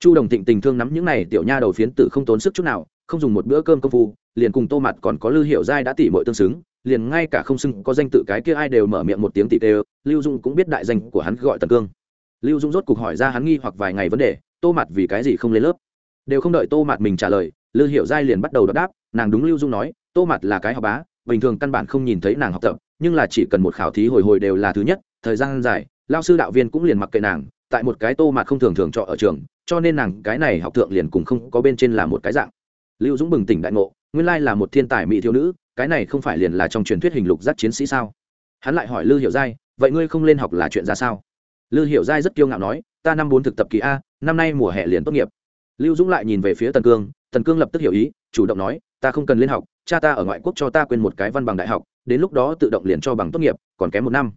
Chu đồng thịnh tình thương nắm những này tiểu nha đầu phiến tử không tốn sức chút nào, không dùng một bữa cơm công phu, liền cùng tô mặt còn có lưu hiệu giai đã tỉ mọi tương xứng liền ngay cả không xưng có danh tự cái kia ai đều mở miệng một tiếng tỷ tê lưu dung cũng biết đại danh của hắn gọi tần cương. Lưu dung rốt cục hỏi ra hắn nghi hoặc vài ngày vấn đề, tô mặt vì cái gì không lên lớp? Đều không đợi tô mặt mình trả lời lưu hiệu giai liền bắt đầu đáp, nàng đúng lưu dung nói, tô mặt là cái học bá, bình thường căn bản không nhìn thấy nàng học tập, nhưng là chỉ cần một khảo thí hồi hồi đều là thứ nhất, thời gian dài lao sư đạo viên cũng liền mặc kệ nàng, tại một cái tô mặt không thường thường trọ ở trường, cho nên nàng cái này học thượng liền cùng không có bên trên là một cái dạng. Lưu dũng bừng tỉnh đại ngộ, nguyên lai là một thiên tài mỹ thiếu nữ cái này không phải liền là trong truyền thuyết hình lục giác chiến sĩ sao? Hắn lại hỏi lư hiểu giai, vậy ngươi không lên học là chuyện ra sao? Lư hiểu giai rất kiêu ngạo nói, ta năm bốn thực tập kỳ a, năm nay mùa hè liền tốt nghiệp. Lưu dũng lại nhìn về phía tần cương tần cương lập tức hiểu ý, chủ động nói, ta không cần lên học, cha ta ở ngoại quốc cho ta quên một cái văn bằng đại học, đến lúc đó tự động liền cho bằng tốt nghiệp, còn kém một năm.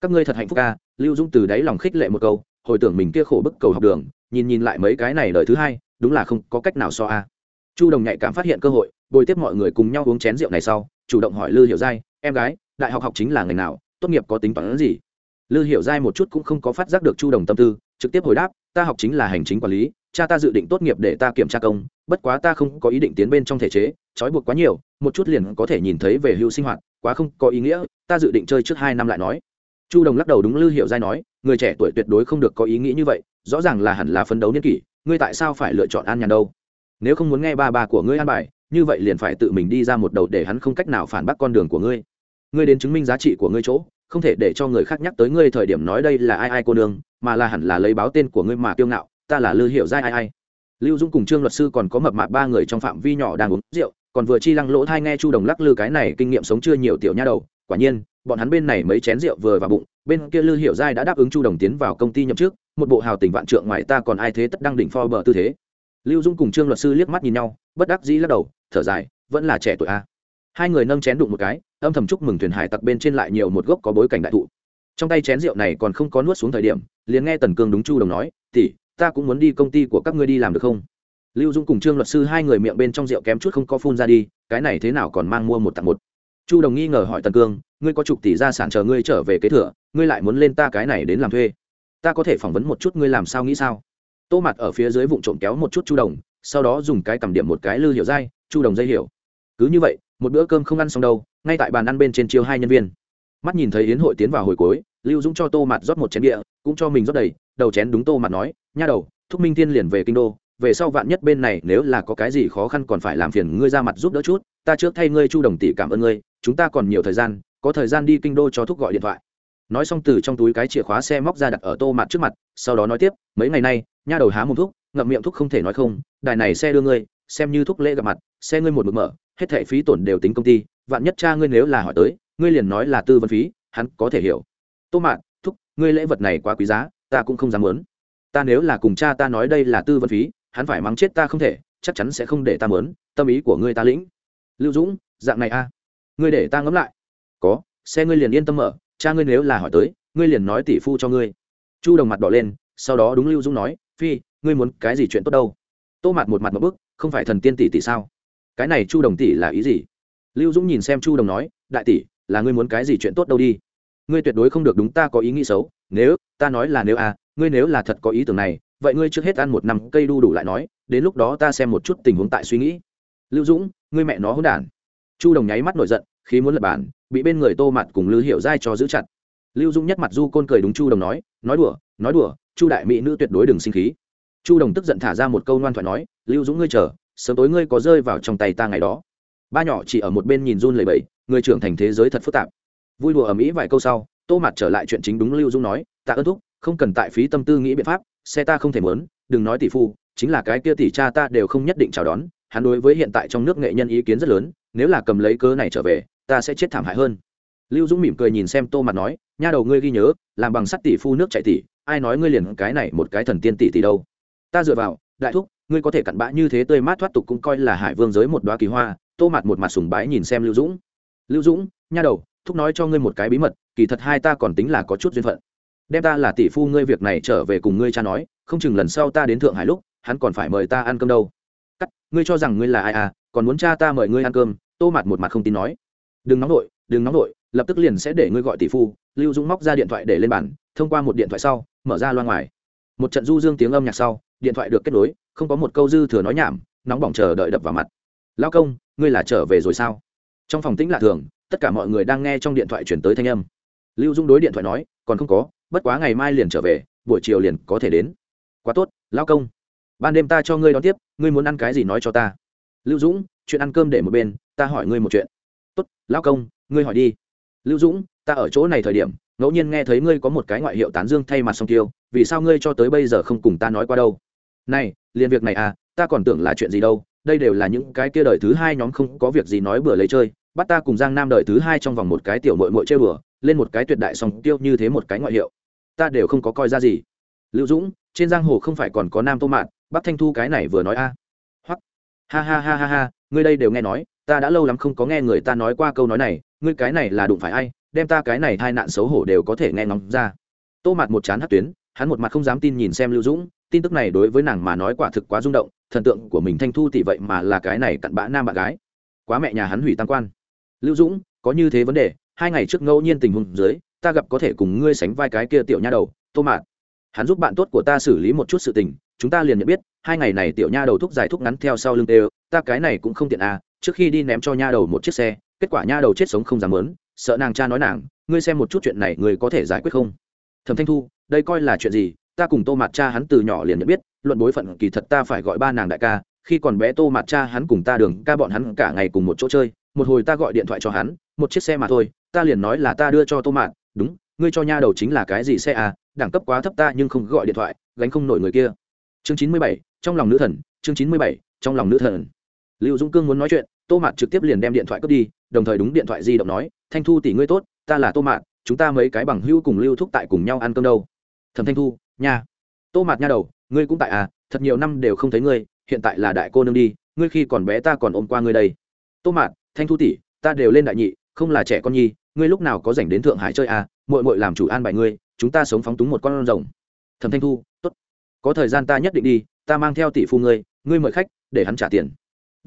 Các ngươi thật hạnh phúc a, lưu dũng từ đáy lòng khích lệ một câu, hồi tưởng mình kia khổ bức cầu học đường, nhìn nhìn lại mấy cái này lời thứ hai, đúng là không có cách nào so a chu đồng nhạy cảm phát hiện cơ hội, bồi tiếp mọi người cùng nhau uống chén rượu này sau, chủ động hỏi lư hiểu giai, em gái, đại học học chính là ngành nào? Tốt nghiệp có tính toán gì? Lư hiểu giai một chút cũng không có phát giác được chu đồng tâm tư, trực tiếp hồi đáp, ta học chính là hành chính quản lý, cha ta dự định tốt nghiệp để ta kiểm tra công, bất quá ta không có ý định tiến bên trong thể chế, trói buộc quá nhiều, một chút liền có thể nhìn thấy về hưu sinh hoạt, quá không có ý nghĩa, ta dự định chơi trước hai năm lại nói. Chu đồng lắc đầu đúng lư hiệu giai nói, người trẻ tuổi tuyệt đối không được có ý nghĩ như vậy, rõ ràng là hẳn là phấn đấu niên kỷ, ngươi tại sao phải lựa chọn an nhàn đâu? Nếu không muốn nghe ba ba của ngươi an bài, như vậy liền phải tự mình đi ra một đầu để hắn không cách nào phản bác con đường của ngươi. Ngươi đến chứng minh giá trị của ngươi chỗ, không thể để cho người khác nhắc tới ngươi thời điểm nói đây là ai ai cô nương, mà là hẳn là lấy báo tên của ngươi mà kiêu ngạo, ta là lư Hiểu giai ai ai. Lưu dung cùng trương luật sư còn có mập mạp ba người trong phạm vi nhỏ đang uống rượu, còn vừa chi lăng lỗ thai nghe chu đồng lắc lư cái này kinh nghiệm sống chưa nhiều tiểu nha đầu, quả nhiên, bọn hắn bên này mấy chén rượu vừa vào bụng, bên kia lư hiểu giai đã đáp ứng chu đồng tiến vào công ty nhậm chức, một bộ hào tình vạn trượng ngoài ta còn ai thế tất đang đỉnh pho bờ tư thế lưu dung cùng trương luật sư liếc mắt nhìn nhau, bất đắc dĩ lắc đầu, thở dài, vẫn là trẻ tuổi a. Hai người nâng chén đụng một cái, âm thầm chúc mừng thuyền hải tặc bên trên lại nhiều một gốc có bối cảnh đại thụ. Trong tay chén rượu này còn không có nuốt xuống thời điểm, liền nghe tần cương đúng chu đồng nói tỉ ta cũng muốn đi công ty của các ngươi đi làm được không? Lưu dung cùng trương luật sư hai người miệng bên trong rượu kém chút không có phun ra đi, cái này thế nào còn mang mua một tặng một. Chu đồng nghi ngờ hỏi tần cương, ngươi có chục tỷ gia sản chờ ngươi trở về kế thừa, ngươi lại muốn lên ta cái này đến làm thuê? Ta có thể phỏng vấn một chút ngươi làm sao nghĩ sao? Tô mặt ở phía dưới vụn trộm kéo một chút chu đồng, sau đó dùng cái cầm điểm một cái lư hiểu dai, chu đồng dây hiểu. Cứ như vậy, một bữa cơm không ăn xong đâu, ngay tại bàn ăn bên trên chiêu hai nhân viên. Mắt nhìn thấy yến hội tiến vào hồi cuối, lưu dũng cho tô mặt rót một chén địa cũng cho mình rót đầy, đầu chén đúng tô mặt nói, nha đầu, thúc minh Thiên liền về kinh đô, về sau vạn nhất bên này nếu là có cái gì khó khăn còn phải làm phiền ngươi ra mặt giúp đỡ chút, ta trước thay ngươi chu đồng tỷ cảm ơn ngươi, chúng ta còn nhiều thời gian, có thời gian đi kinh đô cho thúc gọi điện thoại nói xong từ trong túi cái chìa khóa xe móc ra đặt ở tô mạt trước mặt, sau đó nói tiếp, mấy ngày nay, nha đầu há một thuốc, ngậm miệng thuốc không thể nói không, đài này xe đưa ngươi, xem như thuốc lễ gặp mặt, xe ngươi một mực mở, hết thẻ phí tổn đều tính công ty, vạn nhất cha ngươi nếu là hỏi tới, ngươi liền nói là tư vấn phí, hắn có thể hiểu. Tô mạn thúc ngươi lễ vật này quá quý giá, ta cũng không dám muốn. Ta nếu là cùng cha ta nói đây là tư vấn phí, hắn phải mắng chết ta không thể, chắc chắn sẽ không để ta mớn tâm ý của ngươi ta lĩnh. Lưu dũng, dạng này a, ngươi để ta ngẫm lại. Có, xe ngươi liền yên tâm mở cha ngươi nếu là hỏi tới, ngươi liền nói tỷ phu cho ngươi. Chu đồng mặt đỏ lên, sau đó đúng lưu dũng nói, phi, ngươi muốn cái gì chuyện tốt đâu? Tô mặt một mặt một bức, không phải thần tiên tỷ tỷ sao? Cái này chu đồng tỷ là ý gì? Lưu dũng nhìn xem chu đồng nói, đại tỷ, là ngươi muốn cái gì chuyện tốt đâu đi? Ngươi tuyệt đối không được đúng ta có ý nghĩ xấu. Nếu, ta nói là nếu à ngươi nếu là thật có ý tưởng này, vậy ngươi trước hết ăn một năm cây đu đủ lại nói, đến lúc đó ta xem một chút tình huống tại suy nghĩ. Lưu dũng, ngươi mẹ nó hỗn đản. Chu đồng nháy mắt nổi giận khi muốn lập bản, bị bên người tô mặt cùng lưu hiệu dai cho giữ chặt. Lưu dũng nhất mặt du côn cười đúng chu đồng nói nói đùa nói đùa, chu đại mỹ nữ tuyệt đối đừng sinh khí. Chu đồng tức giận thả ra một câu ngoan thoại nói, lưu dũng ngươi chờ, sớm tối ngươi có rơi vào trong tay ta ngày đó. Ba nhỏ chỉ ở một bên nhìn run lầy bẫy người trưởng thành thế giới thật phức tạp. Vui đùa ở mỹ vài câu sau, tô mặt trở lại chuyện chính đúng lưu dũng nói ta ơn thúc, không cần tại phí tâm tư nghĩ biện pháp, xe ta không thể mớn đừng nói tỷ phu, chính là cái kia tỷ cha ta đều không nhất định chào đón, hắn đối với hiện tại trong nước nghệ nhân ý kiến rất lớn, nếu là cầm lấy cơ này trở về ta sẽ chết thảm hại hơn. Lưu dũng mỉm cười nhìn xem tô mặt nói, nha đầu ngươi ghi nhớ, làm bằng sắt tỷ phu nước chạy tỷ, ai nói ngươi liền cái này một cái thần tiên tỷ tỷ đâu? Ta dựa vào, đại thúc, ngươi có thể cặn bã như thế tươi mát thoát tục cũng coi là hải vương giới một đoá kỳ hoa. Tô mặt một mặt sùng bái nhìn xem lưu dũng. Lưu dũng, nha đầu, thúc nói cho ngươi một cái bí mật, kỳ thật hai ta còn tính là có chút duyên phận. Đem ta là tỷ phu ngươi việc này trở về cùng ngươi cha nói, không chừng lần sau ta đến thượng hải lúc, hắn còn phải mời ta ăn cơm đâu. Cắt, ngươi cho rằng ngươi là ai à còn muốn cha ta mời ngươi ăn cơm? Tô mặt một mặt không tin nói đừng nóng nổi đừng nóng nổi lập tức liền sẽ để ngươi gọi tỷ phu. Lưu dũng móc ra điện thoại để lên bàn, thông qua một điện thoại sau, mở ra loa ngoài. Một trận du dương tiếng âm nhạc sau, điện thoại được kết nối, không có một câu dư thừa nói nhảm, nóng bỏng chờ đợi đập vào mặt. Lao công, ngươi là trở về rồi sao? Trong phòng tĩnh lạ thường, tất cả mọi người đang nghe trong điện thoại chuyển tới thanh âm. Lưu dung đối điện thoại nói, còn không có, bất quá ngày mai liền trở về, buổi chiều liền có thể đến. Quá tốt, lao công, ban đêm ta cho ngươi đón tiếp, ngươi muốn ăn cái gì nói cho ta. Lưu dũng, chuyện ăn cơm để một bên, ta hỏi ngươi một chuyện tốt lao công, ngươi hỏi đi. Lưu dũng, ta ở chỗ này thời điểm, ngẫu nhiên nghe thấy ngươi có một cái ngoại hiệu tán dương thay mặt song tiêu vì sao ngươi cho tới bây giờ không cùng ta nói qua đâu? Này, liền việc này à ta còn tưởng là chuyện gì đâu, đây đều là những cái kia đời thứ hai nhóm không có việc gì nói bừa lấy chơi, bắt ta cùng giang nam đời thứ hai trong vòng một cái tiểu mội mội chơi bừa, lên một cái tuyệt đại song tiêu như thế một cái ngoại hiệu. Ta đều không có coi ra gì. Lưu dũng, trên giang hồ không phải còn có nam tô mạn, bắc thanh thu cái này vừa nói a. À. hoặc ha ha ha ha ha, ngươi đây đều nghe nói ta đã lâu lắm không có nghe người ta nói qua câu nói này, ngươi cái này là đụng phải ai, đem ta cái này hai nạn xấu hổ đều có thể nghe ngóng ra. Tô mặt một chán hát tuyến, hắn một mặt không dám tin nhìn xem lưu dũng, tin tức này đối với nàng mà nói quả thực quá rung động, thần tượng của mình thanh thu tỷ vậy mà là cái này cặn bã nam bạn gái. Quá mẹ nhà hắn hủy tam quan. Lưu dũng, có như thế vấn đề, hai ngày trước ngẫu nhiên tình huống dưới, ta gặp có thể cùng ngươi sánh vai cái kia tiểu nha đầu, tô mạt. Hắn giúp bạn tốt của ta xử lý một chút sự tình, chúng ta liền nhận biết, hai ngày này tiểu nha đầu thúc dài thúc ngắn theo sau lưng tê ta cái này cũng không tiện à trước khi đi ném cho nha đầu một chiếc xe, kết quả nha đầu chết sống không dám lớn sợ nàng cha nói nàng, ngươi xem một chút chuyện này ngươi có thể giải quyết không? Thẩm thanh thu, đây coi là chuyện gì? Ta cùng tô mặt cha hắn từ nhỏ liền nhận biết, luận bối phận kỳ thật ta phải gọi ba nàng đại ca, khi còn bé tô mặt cha hắn cùng ta đường ca bọn hắn cả ngày cùng một chỗ chơi, một hồi ta gọi điện thoại cho hắn, một chiếc xe mà thôi, ta liền nói là ta đưa cho tô mạt, đúng, ngươi cho nha đầu chính là cái gì xe à? Đẳng cấp quá thấp ta nhưng không gọi điện thoại, gánh không nổi người kia. Chương chín mươi bảy, trong lòng nữ thần, chương chín mươi bảy, trong lòng nữ thần lưu dũng cương muốn nói chuyện, tô mạt trực tiếp liền đem điện thoại cướp đi, đồng thời đúng điện thoại di động nói, thanh thu tỷ ngươi tốt, ta là tô mạt, chúng ta mấy cái bằng hữu cùng lưu thúc tại cùng nhau ăn cơm đâu. Thẩm thanh thu, nha. Tô mạt nha đầu, ngươi cũng tại à thật nhiều năm đều không thấy ngươi, hiện tại là đại cô nương đi, ngươi khi còn bé ta còn ôm qua ngươi đây. Tô mạt, thanh thu tỷ, ta đều lên đại nhị, không là trẻ con nhi, ngươi lúc nào có rảnh đến thượng hải chơi à mội mội làm chủ an bài ngươi, chúng ta sống phóng túng một con rồng. Thẩm thanh thu, tốt, có thời gian ta nhất định đi, ta mang theo tỷ phu ngươi ngươi mời khách, để hắn trả tiền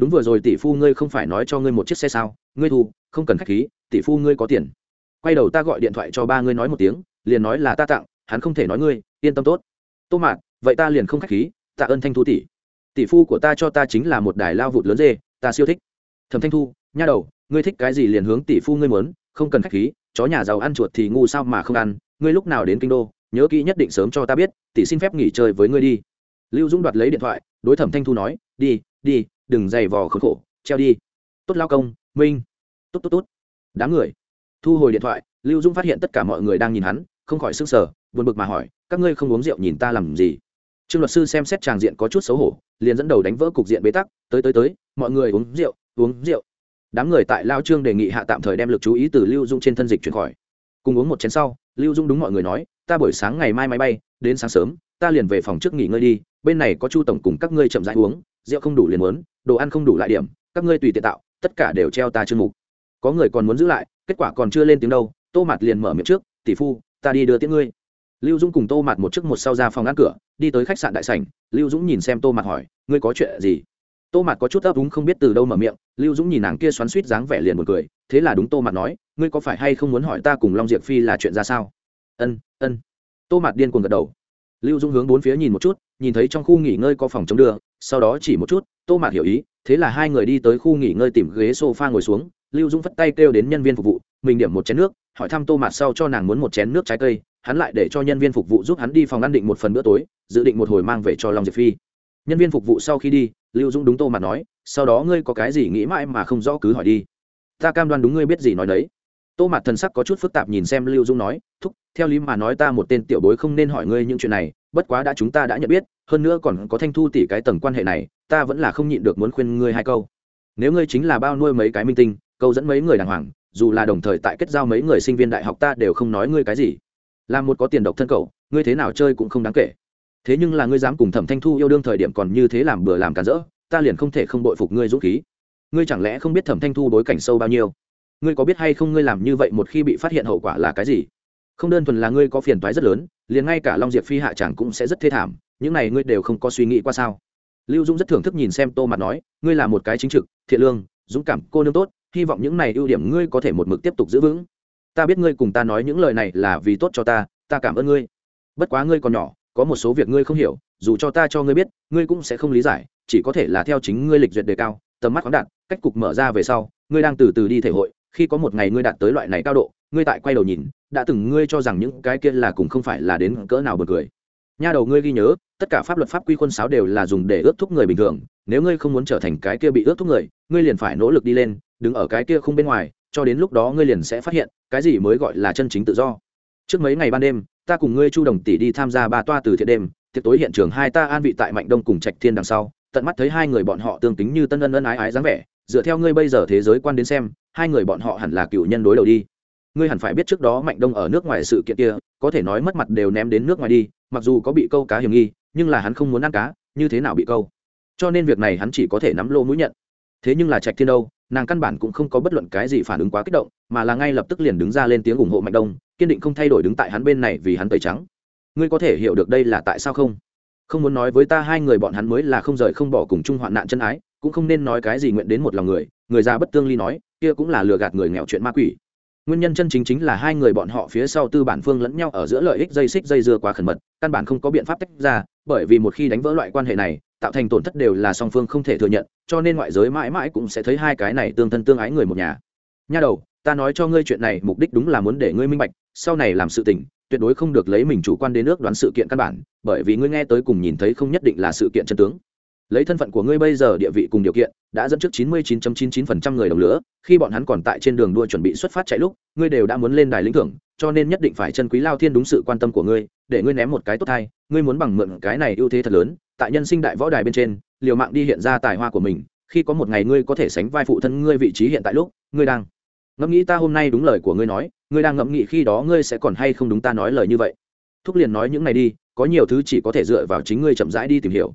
đúng vừa rồi tỷ phu ngươi không phải nói cho ngươi một chiếc xe sao? Ngươi thu, không cần khách khí, tỷ phu ngươi có tiền. Quay đầu ta gọi điện thoại cho ba ngươi nói một tiếng, liền nói là ta tặng, hắn không thể nói ngươi, yên tâm tốt. Tô mạt, vậy ta liền không khách khí, tạ ơn thanh thu tỷ. Tỷ phu của ta cho ta chính là một đài lao vụt lớn dê, ta siêu thích. Thẩm thanh thu, nha đầu, ngươi thích cái gì liền hướng tỷ phu ngươi muốn, không cần khách khí, chó nhà giàu ăn chuột thì ngu sao mà không ăn, ngươi lúc nào đến kinh đô, nhớ kỹ nhất định sớm cho ta biết, tỷ xin phép nghỉ chơi với ngươi đi. Lưu dũng đoạt lấy điện thoại, đối thẩm thanh thu nói, đi đi đừng giày vò khốn khổ, treo đi. Tốt lao công, minh. Tốt tốt tốt. Đám người. Thu hồi điện thoại, lưu Dung phát hiện tất cả mọi người đang nhìn hắn, không khỏi sức sở buồn bực mà hỏi, các ngươi không uống rượu nhìn ta làm gì? Trương luật sư xem xét tràng diện có chút xấu hổ, liền dẫn đầu đánh vỡ cục diện bế tắc, tới tới tới, mọi người uống rượu uống rượu. Đám người tại lao trương đề nghị hạ tạm thời đem lực chú ý từ lưu dung trên thân dịch chuyển khỏi. Cùng uống một chén sau, lưu dung đúng mọi người nói, ta buổi sáng ngày mai máy bay, đến sáng sớm, ta liền về phòng trước nghỉ ngơi đi bên này có chu tổng cùng các ngươi chậm rãi uống, rượu không đủ liền muốn, đồ ăn không đủ lại điểm, các ngươi tùy tiện tạo, tất cả đều treo ta chương mục. Có người còn muốn giữ lại, kết quả còn chưa lên tiếng đâu, tô mạt liền mở miệng trước, tỷ phu, ta đi đưa tiếng ngươi. Lưu dũng cùng tô mạt một chiếc một sau ra phòng ngăn cửa, đi tới khách sạn đại sảnh, lưu dũng nhìn xem tô mạt hỏi, ngươi có chuyện gì? Tô mạt có chút ấp úng không biết từ đâu mở miệng, lưu dũng nhìn nàng kia xoắn suýt dáng vẻ liền một cười, thế là đúng tô mạt nói, ngươi có phải hay không muốn hỏi ta cùng long diệp phi là chuyện ra sao? Ân ân. Tô mạt điên cuồng gật đầu lưu Dung hướng bốn phía nhìn một chút, nhìn thấy trong khu nghỉ ngơi có phòng chống đưa, sau đó chỉ một chút, tô mạt hiểu ý, thế là hai người đi tới khu nghỉ ngơi tìm ghế s o f a ngồi xuống. Lưu Dung phất tay kêu đến nhân viên phục vụ, mình điểm một chén nước, hỏi thăm tô mạt sau cho nàng muốn một chén nước trái cây, hắn lại để cho nhân viên phục vụ giúp hắn đi phòng ăn định một phần bữa tối, dự định một hồi mang về cho long diệp phi. Nhân viên phục vụ sau khi đi, lưu Dung đúng tô mạt nói, sau đó ngươi có cái gì nghĩ mãi mà không rõ cứ hỏi đi. Ta cam đoan đúng ngươi biết gì nói đấy tô Mạt thần sắc có chút phức tạp nhìn xem lưu Dung nói, thúc, theo lý mà nói ta một tên tiểu bối không nên hỏi ngươi những chuyện này, bất quá đã chúng ta đã nhận biết, hơn nữa còn có thanh thu tỷ cái tầng quan hệ này, ta vẫn là không nhịn được muốn khuyên ngươi hai câu. Nếu ngươi chính là bao nuôi mấy cái minh tinh, câu dẫn mấy người đàng hoàng, dù là đồng thời tại kết giao mấy người sinh viên đại học ta đều không nói ngươi cái gì. Là một có tiền độc thân cậu, ngươi thế nào chơi cũng không đáng kể. Thế nhưng là ngươi dám cùng thẩm thanh thu yêu đương thời điểm còn như thế làm bừa làm cản rỡ, ta liền không thể không bội phục ngươi dũng khí. Ngươi chẳng lẽ không biết thẩm thanh thu bối cảnh sâu bao nhiêu? Ngươi có biết hay không ngươi làm như vậy một khi bị phát hiện hậu quả là cái gì? Không đơn thuần là ngươi có phiền toái rất lớn, liền ngay cả long diệp phi hạ chẳng cũng sẽ rất thê thảm, những này ngươi đều không có suy nghĩ qua sao? Lưu dũng rất thưởng thức nhìn xem tô mặt nói, ngươi là một cái chính trực, thiện lương, dũng cảm, cô nương tốt, hy vọng những này ưu điểm ngươi có thể một mực tiếp tục giữ vững. Ta biết ngươi cùng ta nói những lời này là vì tốt cho ta ta cảm ơn ngươi. Bất quá ngươi còn nhỏ, có một số việc ngươi không hiểu, dù cho ta cho ngươi biết, ngươi cũng sẽ không lý giải, chỉ có thể là theo chính ngươi lịch duyệt đề cao, tầm mắt khoáng đạt, cách cục mở ra về sau, ngươi đang từ từ đi thể hội khi có một ngày ngươi đạt tới loại này cao độ, ngươi tại quay đầu nhìn, đã từng ngươi cho rằng những cái kia là cùng không phải là đến cỡ nào bật cười. Nha đầu ngươi ghi nhớ, tất cả pháp luật pháp quy quân sáo đều là dùng để ước thúc người bình thường, nếu ngươi không muốn trở thành cái kia bị ước thúc người, ngươi liền phải nỗ lực đi lên, đứng ở cái kia không bên ngoài, cho đến lúc đó ngươi liền sẽ phát hiện, cái gì mới gọi là chân chính tự do. Trước mấy ngày ban đêm, ta cùng ngươi chu đồng tỷ đi tham gia ba toa từ thiện đêm, tiệc tối hiện trường hai ta an vị tại mạnh đông cùng trạch thiên đằng sau, tận mắt thấy hai người bọn họ tương tính như tân ân ân ái ái dáng vẻ, dựa theo ngươi bây giờ thế giới quan đến xem hai người bọn họ hẳn là cựu nhân đối đầu đi. Ngươi hẳn phải biết trước đó mạnh đông ở nước ngoài sự kiện kia, có thể nói mất mặt đều ném đến nước ngoài đi, mặc dù có bị câu cá hiểm nghi, nhưng là hắn không muốn ăn cá, như thế nào bị câu? Cho nên việc này hắn chỉ có thể nắm lô mũi nhận. Thế nhưng là trạch thiên đâu, nàng căn bản cũng không có bất luận cái gì phản ứng quá kích động, mà là ngay lập tức liền đứng ra lên tiếng ủng hộ mạnh đông, kiên định không thay đổi đứng tại hắn bên này vì hắn tẩy trắng. Ngươi có thể hiểu được đây là tại sao không? Không muốn nói với ta hai người bọn hắn mới là không rời không bỏ cùng chung hoạn nạn chân ái cũng không nên nói cái gì nguyện đến một lòng người người già bất tương ly nói, kia cũng là lừa gạt người nghèo chuyện ma quỷ. Nguyên nhân chân chính chính là hai người bọn họ phía sau tư bản phương lẫn nhau ở giữa lợi ích dây xích dây dưa quá khẩn mật, căn bản không có biện pháp tách ra, bởi vì một khi đánh vỡ loại quan hệ này, tạo thành tổn thất đều là song phương không thể thừa nhận, cho nên ngoại giới mãi mãi cũng sẽ thấy hai cái này tương thân tương ái người một nhà. Nha đầu, ta nói cho ngươi chuyện này mục đích đúng là muốn để ngươi minh bạch, sau này làm sự tình, tuyệt đối không được lấy mình chủ quan đến nước đoán sự kiện căn bản, bởi vì ngươi nghe tới cùng nhìn thấy không nhất định là sự kiện chân tướng lấy thân phận của ngươi bây giờ địa vị cùng điều kiện, đã dẫn trước 99.99% người đồng lửa, khi bọn hắn còn tại trên đường đua chuẩn bị xuất phát chạy lúc, ngươi đều đã muốn lên đài lĩnh thưởng, cho nên nhất định phải chân quý lao thiên đúng sự quan tâm của ngươi, để ngươi ném một cái tốt thai, ngươi muốn bằng mượn cái này ưu thế thật lớn, tại nhân sinh đại võ đài bên trên, liều mạng đi hiện ra tài hoa của mình, khi có một ngày ngươi có thể sánh vai phụ thân ngươi vị trí hiện tại lúc, ngươi đang ngẫm nghĩ ta hôm nay đúng lời của ngươi nói, ngươi đang ngẫm nghĩ khi đó ngươi sẽ còn hay không đúng ta nói lời như vậy. Thúc liền nói những này đi, có nhiều thứ chỉ có thể dựa vào chính ngươi chậm rãi đi tìm hiểu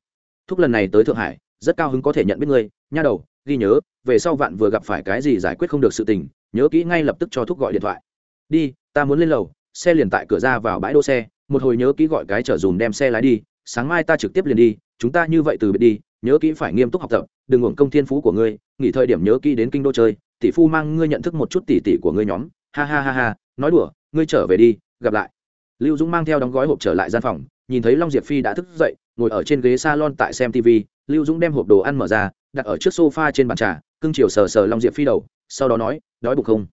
thúc lần này tới thượng hải, rất cao hứng có thể nhận biết ngươi, nha đầu, ghi nhớ, về sau vạn vừa gặp phải cái gì giải quyết không được sự tình, nhớ kỹ ngay lập tức cho thúc gọi điện thoại. Đi, ta muốn lên lầu, xe liền tại cửa ra vào bãi đỗ xe, một hồi nhớ kỹ gọi cái chở dùm đem xe lái đi, sáng mai ta trực tiếp liền đi, chúng ta như vậy từ biệt đi, nhớ kỹ phải nghiêm túc học tập, đừng hưởng công thiên phú của ngươi, nghỉ thời điểm nhớ kỹ đến kinh đô chơi, tỷ phu mang ngươi nhận thức một chút tỷ tỷ của ngươi nhóm, ha ha ha ha, nói đùa, ngươi trở về đi, gặp lại. Lưu dũng mang theo đóng gói hộp trở lại gian phòng nhìn thấy long diệp phi đã thức dậy, ngồi ở trên ghế salon tại xem tv lưu dũng đem hộp đồ ăn mở ra, đặt ở trước sofa trên bàn trà, cưng chiều sờ sờ long diệp phi đầu, sau đó nói, đói bụng không?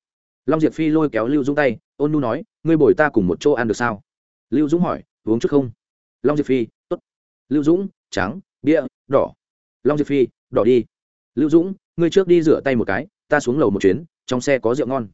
Long diệp phi lôi kéo lưu dũng tay, ôn nu nói, ngươi bồi ta cùng một chỗ ăn được sao? Lưu dũng hỏi, uống chút không? Long diệp phi t ố t lưu dũng, trắng, bia, đỏ. Long diệp phi, đỏ đi. Lưu dũng, ngươi trước đi rửa tay một cái, ta xuống lầu một chuyến, trong xe có rượu ngon.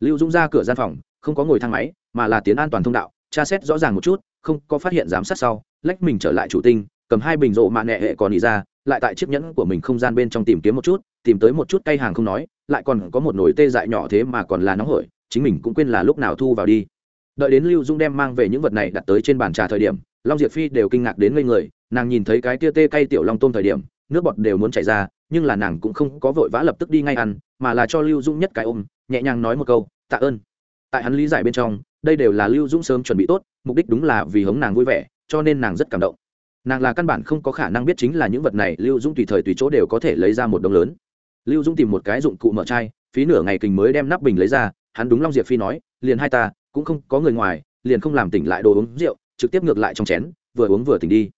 Lưu dũng ra cửa gian phòng, không có ngồi thang máy, mà là tiến an toàn thông đạo, tra xét rõ ràng một chút không có phát hiện giám sát sau, lách mình trở lại chủ tinh, cầm hai bình rộ mạ nẹ hệ còn đi ra, lại tại chiếc nhẫn của mình không gian bên trong tìm kiếm một chút, tìm tới một chút cây hàng không nói, lại còn có một nồi tê dại nhỏ thế mà còn là nóng hổi, chính mình cũng quên là lúc nào thu vào đi. Đợi đến lưu dung đem mang về những vật này đặt tới trên bàn trà thời điểm, long diệp phi đều kinh ngạc đến ngây người, nàng nhìn thấy cái tia tê cay tiểu long tôm thời điểm, nước bọt đều muốn chảy ra, nhưng là nàng cũng không có vội vã lập tức đi ngay ăn, mà là cho lưu dung nhất cái ôm, nhẹ nhàng nói một câu, tạ ơn. Tại hắn lý giải bên trong, đây đều là lưu dung sớm chuẩn bị tốt mục đích đúng là vì hống nàng vui vẻ, cho nên nàng rất cảm động. Nàng là căn bản không có khả năng biết chính là những vật này, lưu dung tùy thời tùy chỗ đều có thể lấy ra một đồng lớn. Lưu dung tìm một cái dụng cụ mở chai, phí nửa ngày kình mới đem nắp bình lấy ra, hắn đúng long diệp phi nói, liền hai ta, cũng không có người ngoài, liền không làm tỉnh lại đồ uống rượu, trực tiếp ngược lại trong chén, vừa uống vừa tỉnh đi.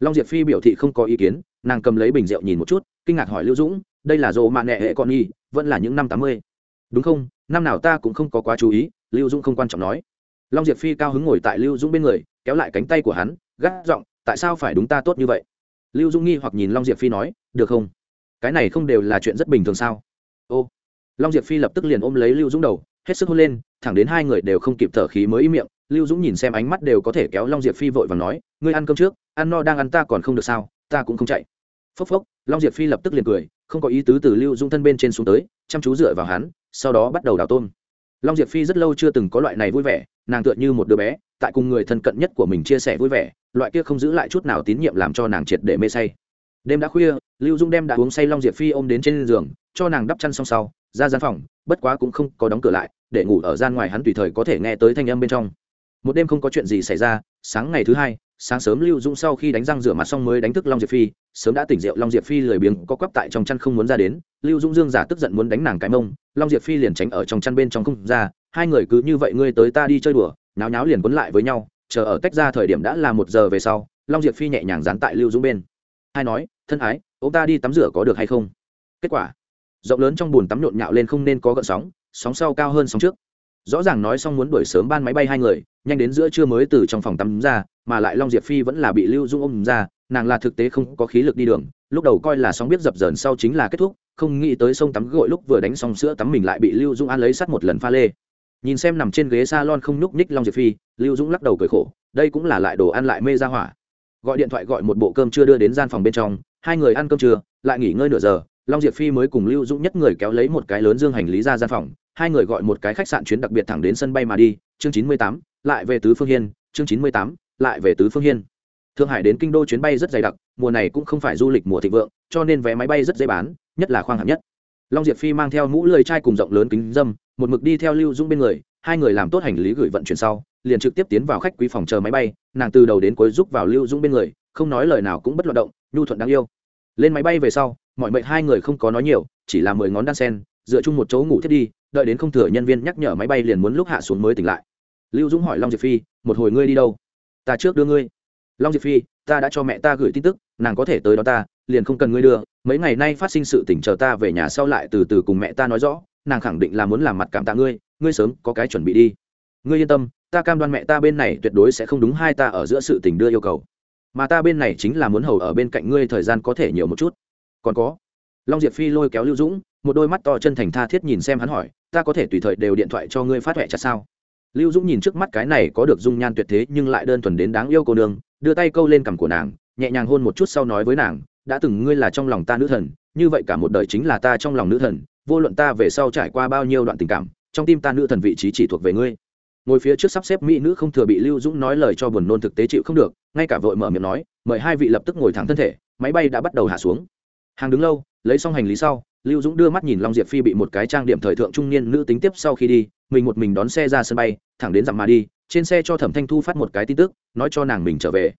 Long diệp phi biểu thị không có ý kiến, nàng cầm lấy bình rượu nhìn một chút, kinh ngạc hỏi lưu dũng, đây là rộ mạ nẹ hệ con nhi vẫn là những năm tám mươi? Đúng không, năm nào ta cũng không có quá chú ý, lưu dũng không quan trọng nói long diệp phi cao hứng ngồi tại lưu dũng bên người, kéo lại cánh tay của hắn gác giọng, tại sao phải đúng ta tốt như vậy? Lưu dũng nghi hoặc nhìn long diệp phi nói, được không? Cái này không đều là chuyện rất bình thường sao? Ô. Long diệp phi lập tức liền ôm lấy lưu dũng đầu, hết sức hôn lên, thẳng đến hai người đều không kịp thở khí mới im miệng, lưu dũng nhìn xem ánh mắt đều có thể kéo long diệp phi vội và nói, ngươi ăn cơm trước, ăn no đang ăn ta còn không được sao, ta cũng không chạy. Phốc phốc, long diệp phi lập tức liền cười, không có ý tứ từ lưu dũng thân bên trên xuống tới, chăm chú dựa vào hắn, sau đó bắt đầu đào tôm long diệp phi rất lâu chưa từng có loại này vui vẻ, nàng tựa như một đứa bé, tại cùng người thân cận nhất của mình chia sẻ vui vẻ, loại kia không giữ lại chút nào tín nhiệm làm cho nàng triệt để mê say. Đêm đã khuya, lưu dung đem đã uống say long diệp phi ôm đến trên giường, cho nàng đắp chăn xong sau, ra gian phòng, bất quá cũng không có đóng cửa lại, để ngủ ở gian ngoài hắn tùy thời có thể nghe tới thanh âm bên trong. Một đêm không có chuyện gì xảy ra, sáng ngày thứ hai sáng sớm lưu dung sau khi đánh răng rửa mặt xong mới đánh thức long diệp phi, sớm đã tỉnh rượu, long diệp phi lười biếng có quắp tại trong chăn không muốn ra đến, lưu dung dương giả tức giận muốn đánh nàng cái mông, long diệp phi liền tránh ở trong chăn bên trong không ra, hai người cứ như vậy ngươi tới ta đi chơi đùa náo náo liền quấn lại với nhau, chờ ở tách ra thời điểm đã là một giờ về sau, long diệp phi nhẹ nhàng dán tại lưu dung bên. Hai nói, thân ái, ô ta đi tắm rửa có được hay không? Kết quả, rộng lớn trong bùn tắm nhộn nhạo lên không nên có gợn sóng sóng sau cao hơn sóng trước. Rõ ràng nói xong muốn đuổi sớm ban máy bay hai người, nhanh đến giữa trưa mới từ trong phòng tắm ra mà lại long diệp phi vẫn là bị lưu dung ôm ra, nàng là thực tế không có khí lực đi đường, lúc đầu coi là sóng biết dập dờn sau chính là kết thúc, không nghĩ tới sông tắm gội lúc vừa đánh xong sữa tắm mình lại bị lưu dung an lấy sắt một lần pha lê. Nhìn xem nằm trên ghế s a lon không nhúc ních long diệp phi, lưu dũng lắc đầu cười khổ, đây cũng là lại đồ ăn lại mê ra hỏa. Gọi điện thoại gọi một bộ cơm chưa đưa đến gian phòng bên trong, hai người ăn cơm trưa, lại nghỉ ngơi nửa giờ, long diệp phi mới cùng lưu dũng nhất người kéo lấy một cái lớn dương hành lý ra gian phòng, hai người gọi một cái khách sạn chuyến đặc biệt thẳng đến sân bay mà đi, chương chín mươi tám, lại về tứ phương hiên, chương chín mươi tám lại về tứ phương hiên. Thượng hải đến kinh đô chuyến bay rất dày đặc, mùa này cũng không phải du lịch mùa thịnh vượng, cho nên vé máy bay rất dễ bán, nhất là khoang hạng nhất. Long diệp phi mang theo mũ lười chai cùng rộng lớn kính dâm, một mực đi theo lưu dũng bên người, hai người làm tốt hành lý gửi vận chuyển sau, liền trực tiếp tiến vào khách quý phòng chờ máy bay, nàng từ đầu đến cuối giúp vào lưu dũng bên người, không nói lời nào cũng bất loạt động, nhu thuận đáng yêu. Lên máy bay về sau, mọi mệnh hai người không có nói nhiều, chỉ là mười ngón đan sen, dựa chung một chỗ ngủ thiết đi, đợi đến không thừa nhân viên nhắc nhở máy bay liền muốn lúc hạ xuống mới tỉnh lại. Lưu dũng hỏi long diệp phi, một hồi ngươi đi đâu? Ta trước đưa ngươi. Long diệp phi, ta đã cho mẹ ta gửi tin tức, nàng có thể tới đó ta, liền không cần ngươi đưa. Mấy ngày nay phát sinh sự tỉnh chờ ta về nhà sau lại từ từ cùng mẹ ta nói rõ, nàng khẳng định là muốn làm mặt cảm tạ ngươi ngươi sớm có cái chuẩn bị đi. Ngươi yên tâm, ta cam đoan mẹ ta bên này tuyệt đối sẽ không đúng hai ta ở giữa sự tình đưa yêu cầu. Mà ta bên này chính là muốn hầu ở bên cạnh ngươi thời gian có thể nhiều một chút. Còn có. Long diệp phi lôi kéo lưu dũng, một đôi mắt to chân thành tha thiết nhìn xem hắn hỏi, ta có thể tùy thời đều điện thoại cho ngươi phát huệ chặt sao? Lưu dũng nhìn trước mắt cái này có được dung nhan tuyệt thế nhưng lại đơn thuần đến đáng yêu cô nương, đưa tay câu lên cằm của nàng, nhẹ nhàng hôn một chút sau nói với nàng, đã từng ngươi là trong lòng ta nữ thần, như vậy cả một đời chính là ta trong lòng nữ thần, vô luận ta về sau trải qua bao nhiêu đoạn tình cảm, trong tim ta nữ thần vị trí chỉ thuộc về ngươi. Ngồi phía trước sắp xếp mỹ nữ không thừa bị lưu dũng nói lời cho buồn nôn thực tế chịu không được, ngay cả vội mở miệng nói, mời hai vị lập tức ngồi thẳng thân thể, máy bay đã bắt đầu hạ xuống. Hàng đứng lâu, lấy xong hành lý sau, lưu dũng đưa mắt nhìn long diệp phi bị một cái trang điểm thời thượng trung niên nữ tính tiếp sau khi đi mình một mình đón xe ra sân bay, thẳng đến dặm mà đi, trên xe cho thẩm thanh thu phát một cái tin tức, nói cho nàng mình trở về.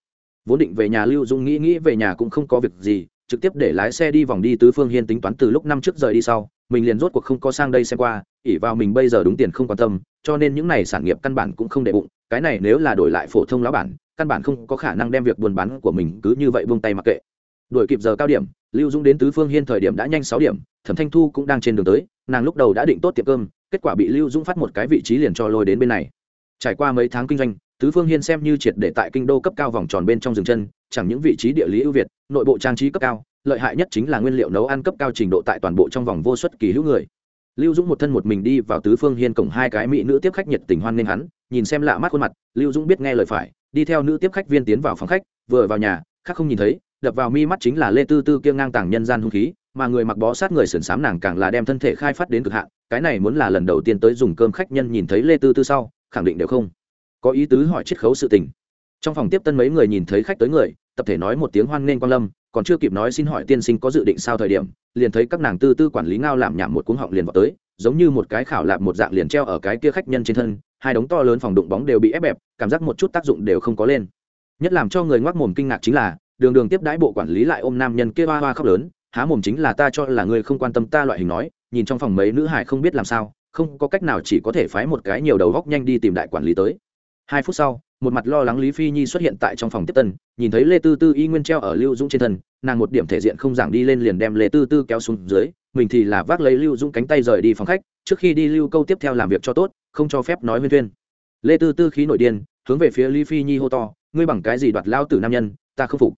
Vốn định về nhà lưu Dung nghĩ nghĩ về nhà cũng không có việc gì, trực tiếp để lái xe đi vòng đi tứ phương hiên tính toán từ lúc năm trước rời đi sau, mình liền rốt cuộc không có sang đây xem qua ỉ vào mình bây giờ đúng tiền không quan tâm, cho nên những này sản nghiệp căn bản cũng không để bụng, cái này nếu là đổi lại phổ thông lão bản, căn bản không có khả năng đem việc buôn bán của mình cứ như vậy buông tay mặc kệ. Đuổi kịp giờ cao điểm, lưu dũng đến tứ phương hiên thời điểm đã nhanh sáu điểm, thẩm thanh thu cũng đang trên đường tới, nàng lúc đầu đã định tốt tiệm cơm kết quả bị lưu dũng phát một cái vị trí liền cho lôi đến bên này. Trải qua mấy tháng kinh doanh, tứ phương hiên xem như triệt để tại kinh đô cấp cao vòng tròn bên trong rừng chân, chẳng những vị trí địa lý ưu việt, nội bộ trang trí cấp cao, lợi hại nhất chính là nguyên liệu nấu ăn cấp cao trình độ tại toàn bộ trong vòng vô suất kỳ hữu người. Lưu dũng một thân một mình đi vào tứ phương hiên cổng hai cái mỹ nữ tiếp khách nhiệt tình hoan nghênh hắn, nhìn xem lạ mắt khuôn mặt, lưu dũng biết nghe lời phải, đi theo nữ tiếp khách viên tiến vào phòng khách, vừa vào nhà, khác không nhìn thấy, đập vào mi mắt chính là lê tư tư kia ngang tàng nhân gian hung khí mà người mặc bó sát người sườn xám nàng càng là đem thân thể khai phát đến cực hạn, cái này muốn là lần đầu tiên tới dùng cơm khách nhân nhìn thấy lê tư tư sau, khẳng định đều không có ý tứ hỏi chiết khấu sự tình. Trong phòng tiếp tân mấy người nhìn thấy khách tới người, tập thể nói một tiếng hoan nghênh quan lâm, còn chưa kịp nói xin hỏi tiên sinh có dự định sao thời điểm, liền thấy các nàng tư tư quản lý ngao làm nhảm một cuống họng liền vào tới, giống như một cái khảo lạc một dạng liền treo ở cái kia khách nhân trên thân, hai đống to lớn phòng đụng bóng đều bị ép bẹp, cảm giác một chút tác dụng đều không có lên. Nhất làm cho người ngoác mồm kinh ngạc chính là, đường đường tiếp đãi bộ quản lý lại ôm nam nhân kia hoa hoa khóc lớn há mồm chính là ta cho là ngươi không quan tâm ta loại hình nói, nhìn trong phòng mấy nữ hải không biết làm sao, không có cách nào chỉ có thể phái một cái nhiều đầu góc nhanh đi tìm đại quản lý tới. Hai phút sau, một mặt lo lắng lý phi nhi xuất hiện tại trong phòng tiếp tân, nhìn thấy lê tư tư y nguyên treo ở lưu dũng trên thân, nàng một điểm thể diện không giảng đi lên liền đem lê tư tư kéo xuống dưới, mình thì là vác lấy lưu dũng cánh tay rời đi phòng khách, trước khi đi lưu câu tiếp theo làm việc cho tốt, không cho phép nói huyên tuyên lê tư tư khí nội điên, hướng về phía lý phi nhi hô to, ngươi bằng cái gì đoạt lao tử nam nhân, ta không phục.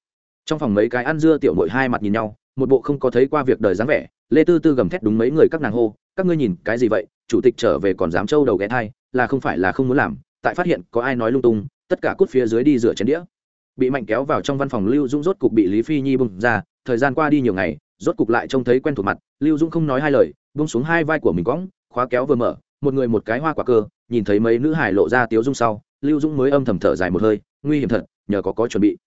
Trong phòng mấy cái ăn dưa tiểu mội hai mặt nhìn nhau một bộ không có thấy qua việc đời dáng vẻ, lê tư tư gầm thét đúng mấy người các nàng hô, các ngươi nhìn cái gì vậy, chủ tịch trở về còn dám trâu đầu ghé thai, là không phải là không muốn làm, tại phát hiện có ai nói lung tung, tất cả cút phía dưới đi rửa chén đĩa. Bị mạnh kéo vào trong văn phòng lưu dũng rốt cục bị lý phi nhi bung ra, thời gian qua đi nhiều ngày, rốt cục lại trông thấy quen thuộc mặt, lưu dũng không nói hai lời bung xuống hai vai của mình cõng, khóa kéo vừa mở, một người một cái hoa quả cơ, nhìn thấy mấy nữ hải lộ ra tiếu dung sau, lưu dũng mới âm thầm thở dài một hơi, nguy hiểm thật, nhờ có có chuẩn bị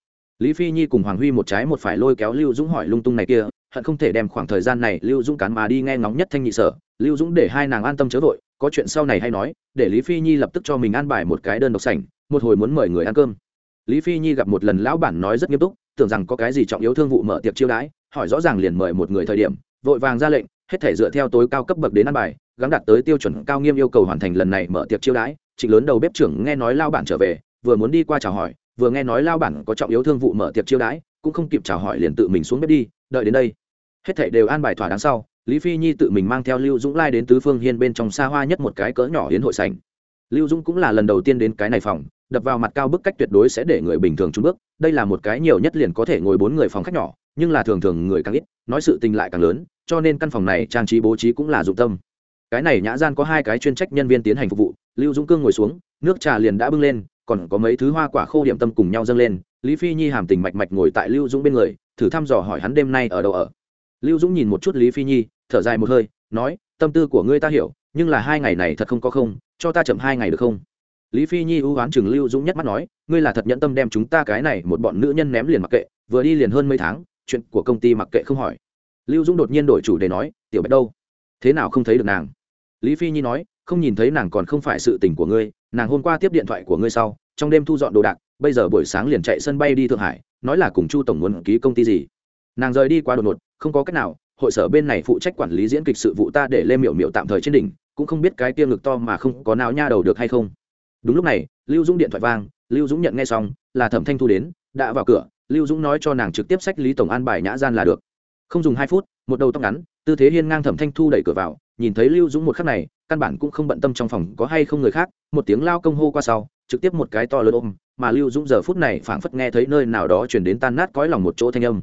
lý phi nhi cùng hoàng huy một trái một phải lôi kéo lưu dũng hỏi lung tung này kia, hận không thể đem khoảng thời gian này lưu dũng cán mà đi nghe ngóng nhất thanh nhị sở. Lưu dũng để hai nàng an tâm chớ vội, có chuyện sau này hay nói, để lý phi nhi lập tức cho mình an bài một cái đơn độc sảnh, một hồi muốn mời người ăn cơm. Lý phi nhi gặp một lần lão bản nói rất nghiêm túc, tưởng rằng có cái gì trọng yếu thương vụ mở tiệc chiêu đãi, hỏi rõ ràng liền mời một người thời điểm, vội vàng ra lệnh, hết thể dựa theo tối cao cấp bậc đến ăn bài gắn đạt tới tiêu chuẩn cao nghiêm yêu cầu hoàn thành lần này mở tiệc chiêu đãi. Trịnh lớn đầu bếp trưởng nghe nói lao bản trở về, vừa muốn đi qua chào hỏi vừa nghe nói lao bản có trọng yếu thương vụ mở tiệc chiêu đãi, cũng không kịp chào hỏi liền tự mình xuống bếp đi, đợi đến đây. Hết thảy đều an bài thỏa đáng sau, lý phi nhi tự mình mang theo lưu dũng lai đến tứ phương hiên bên trong xa hoa nhất một cái cỡ nhỏ hiến hội sảnh. Lưu dũng cũng là lần đầu tiên đến cái này phòng, đập vào mặt cao bức cách tuyệt đối sẽ để người bình thường trúng bước. Đây là một cái nhiều nhất liền có thể ngồi bốn người phòng khách nhỏ, nhưng là thường thường người càng ít, nói sự tình lại càng lớn, cho nên căn phòng này trang trí bố trí cũng là dụng tâm. Cái này nhã gian có hai cái chuyên trách nhân viên tiến hành phục vụ, lưu dũng cương ngồi xuống, nước trà liền đã bưng lên còn có mấy thứ hoa quả khô điểm tâm cùng nhau dâng lên, lý phi nhi hàm tình mạch mạch ngồi tại lưu dũng bên người, thử thăm dò hỏi hắn đêm nay ở đâu ở. Lưu dũng nhìn một chút lý phi nhi, thở dài một hơi, nói, tâm tư của ngươi ta hiểu, nhưng là hai ngày này thật không có không, cho ta chậm hai ngày được không? Lý phi nhi ưu oán chừng lưu dũng nhắc mắt nói, ngươi là thật nhẫn tâm đem chúng ta cái này một bọn nữ nhân ném liền mặc kệ, vừa đi liền hơn mấy tháng, chuyện của công ty mặc kệ không hỏi. Lưu dũng đột nhiên đổi chủ để nói, tiểu bạch đâu? Thế nào không thấy được nàng? Lý phi nhi nói không nhìn thấy nàng còn không phải sự tình của ngươi, nàng hôm qua tiếp điện thoại của ngươi sau, trong đêm thu dọn đồ đạc, bây giờ buổi sáng liền chạy sân bay đi thượng hải, nói là cùng chu tổng muốn ký công ty gì. Nàng rời đi qua đột ngột, không có cách nào, hội sở bên này phụ trách quản lý diễn kịch sự vụ ta để lê miểu miểu tạm thời trên đỉnh, cũng không biết cái tiêm ngực to mà không có nào nha đầu được hay không. Đúng lúc này, lưu dũng điện thoại vang, lưu dũng nhận nghe xong, là thẩm thanh thu đến, đã vào cửa, lưu dũng nói cho nàng trực tiếp sách lý tổng an bài nhã gian là được. Không dùng hai phút, một đầu tóc ngắn, tư thế hiên ngang thẩm thanh thu đẩy cửa vào, nhìn thấy lưu dũng một khắc này căn bản cũng không bận tâm trong phòng có hay không người khác, một tiếng lao công hô qua sau, trực tiếp một cái to lớn ôm, mà lưu dũng giờ phút này phảng phất nghe thấy nơi nào đó chuyển đến tan nát cõi lòng một chỗ thanh âm.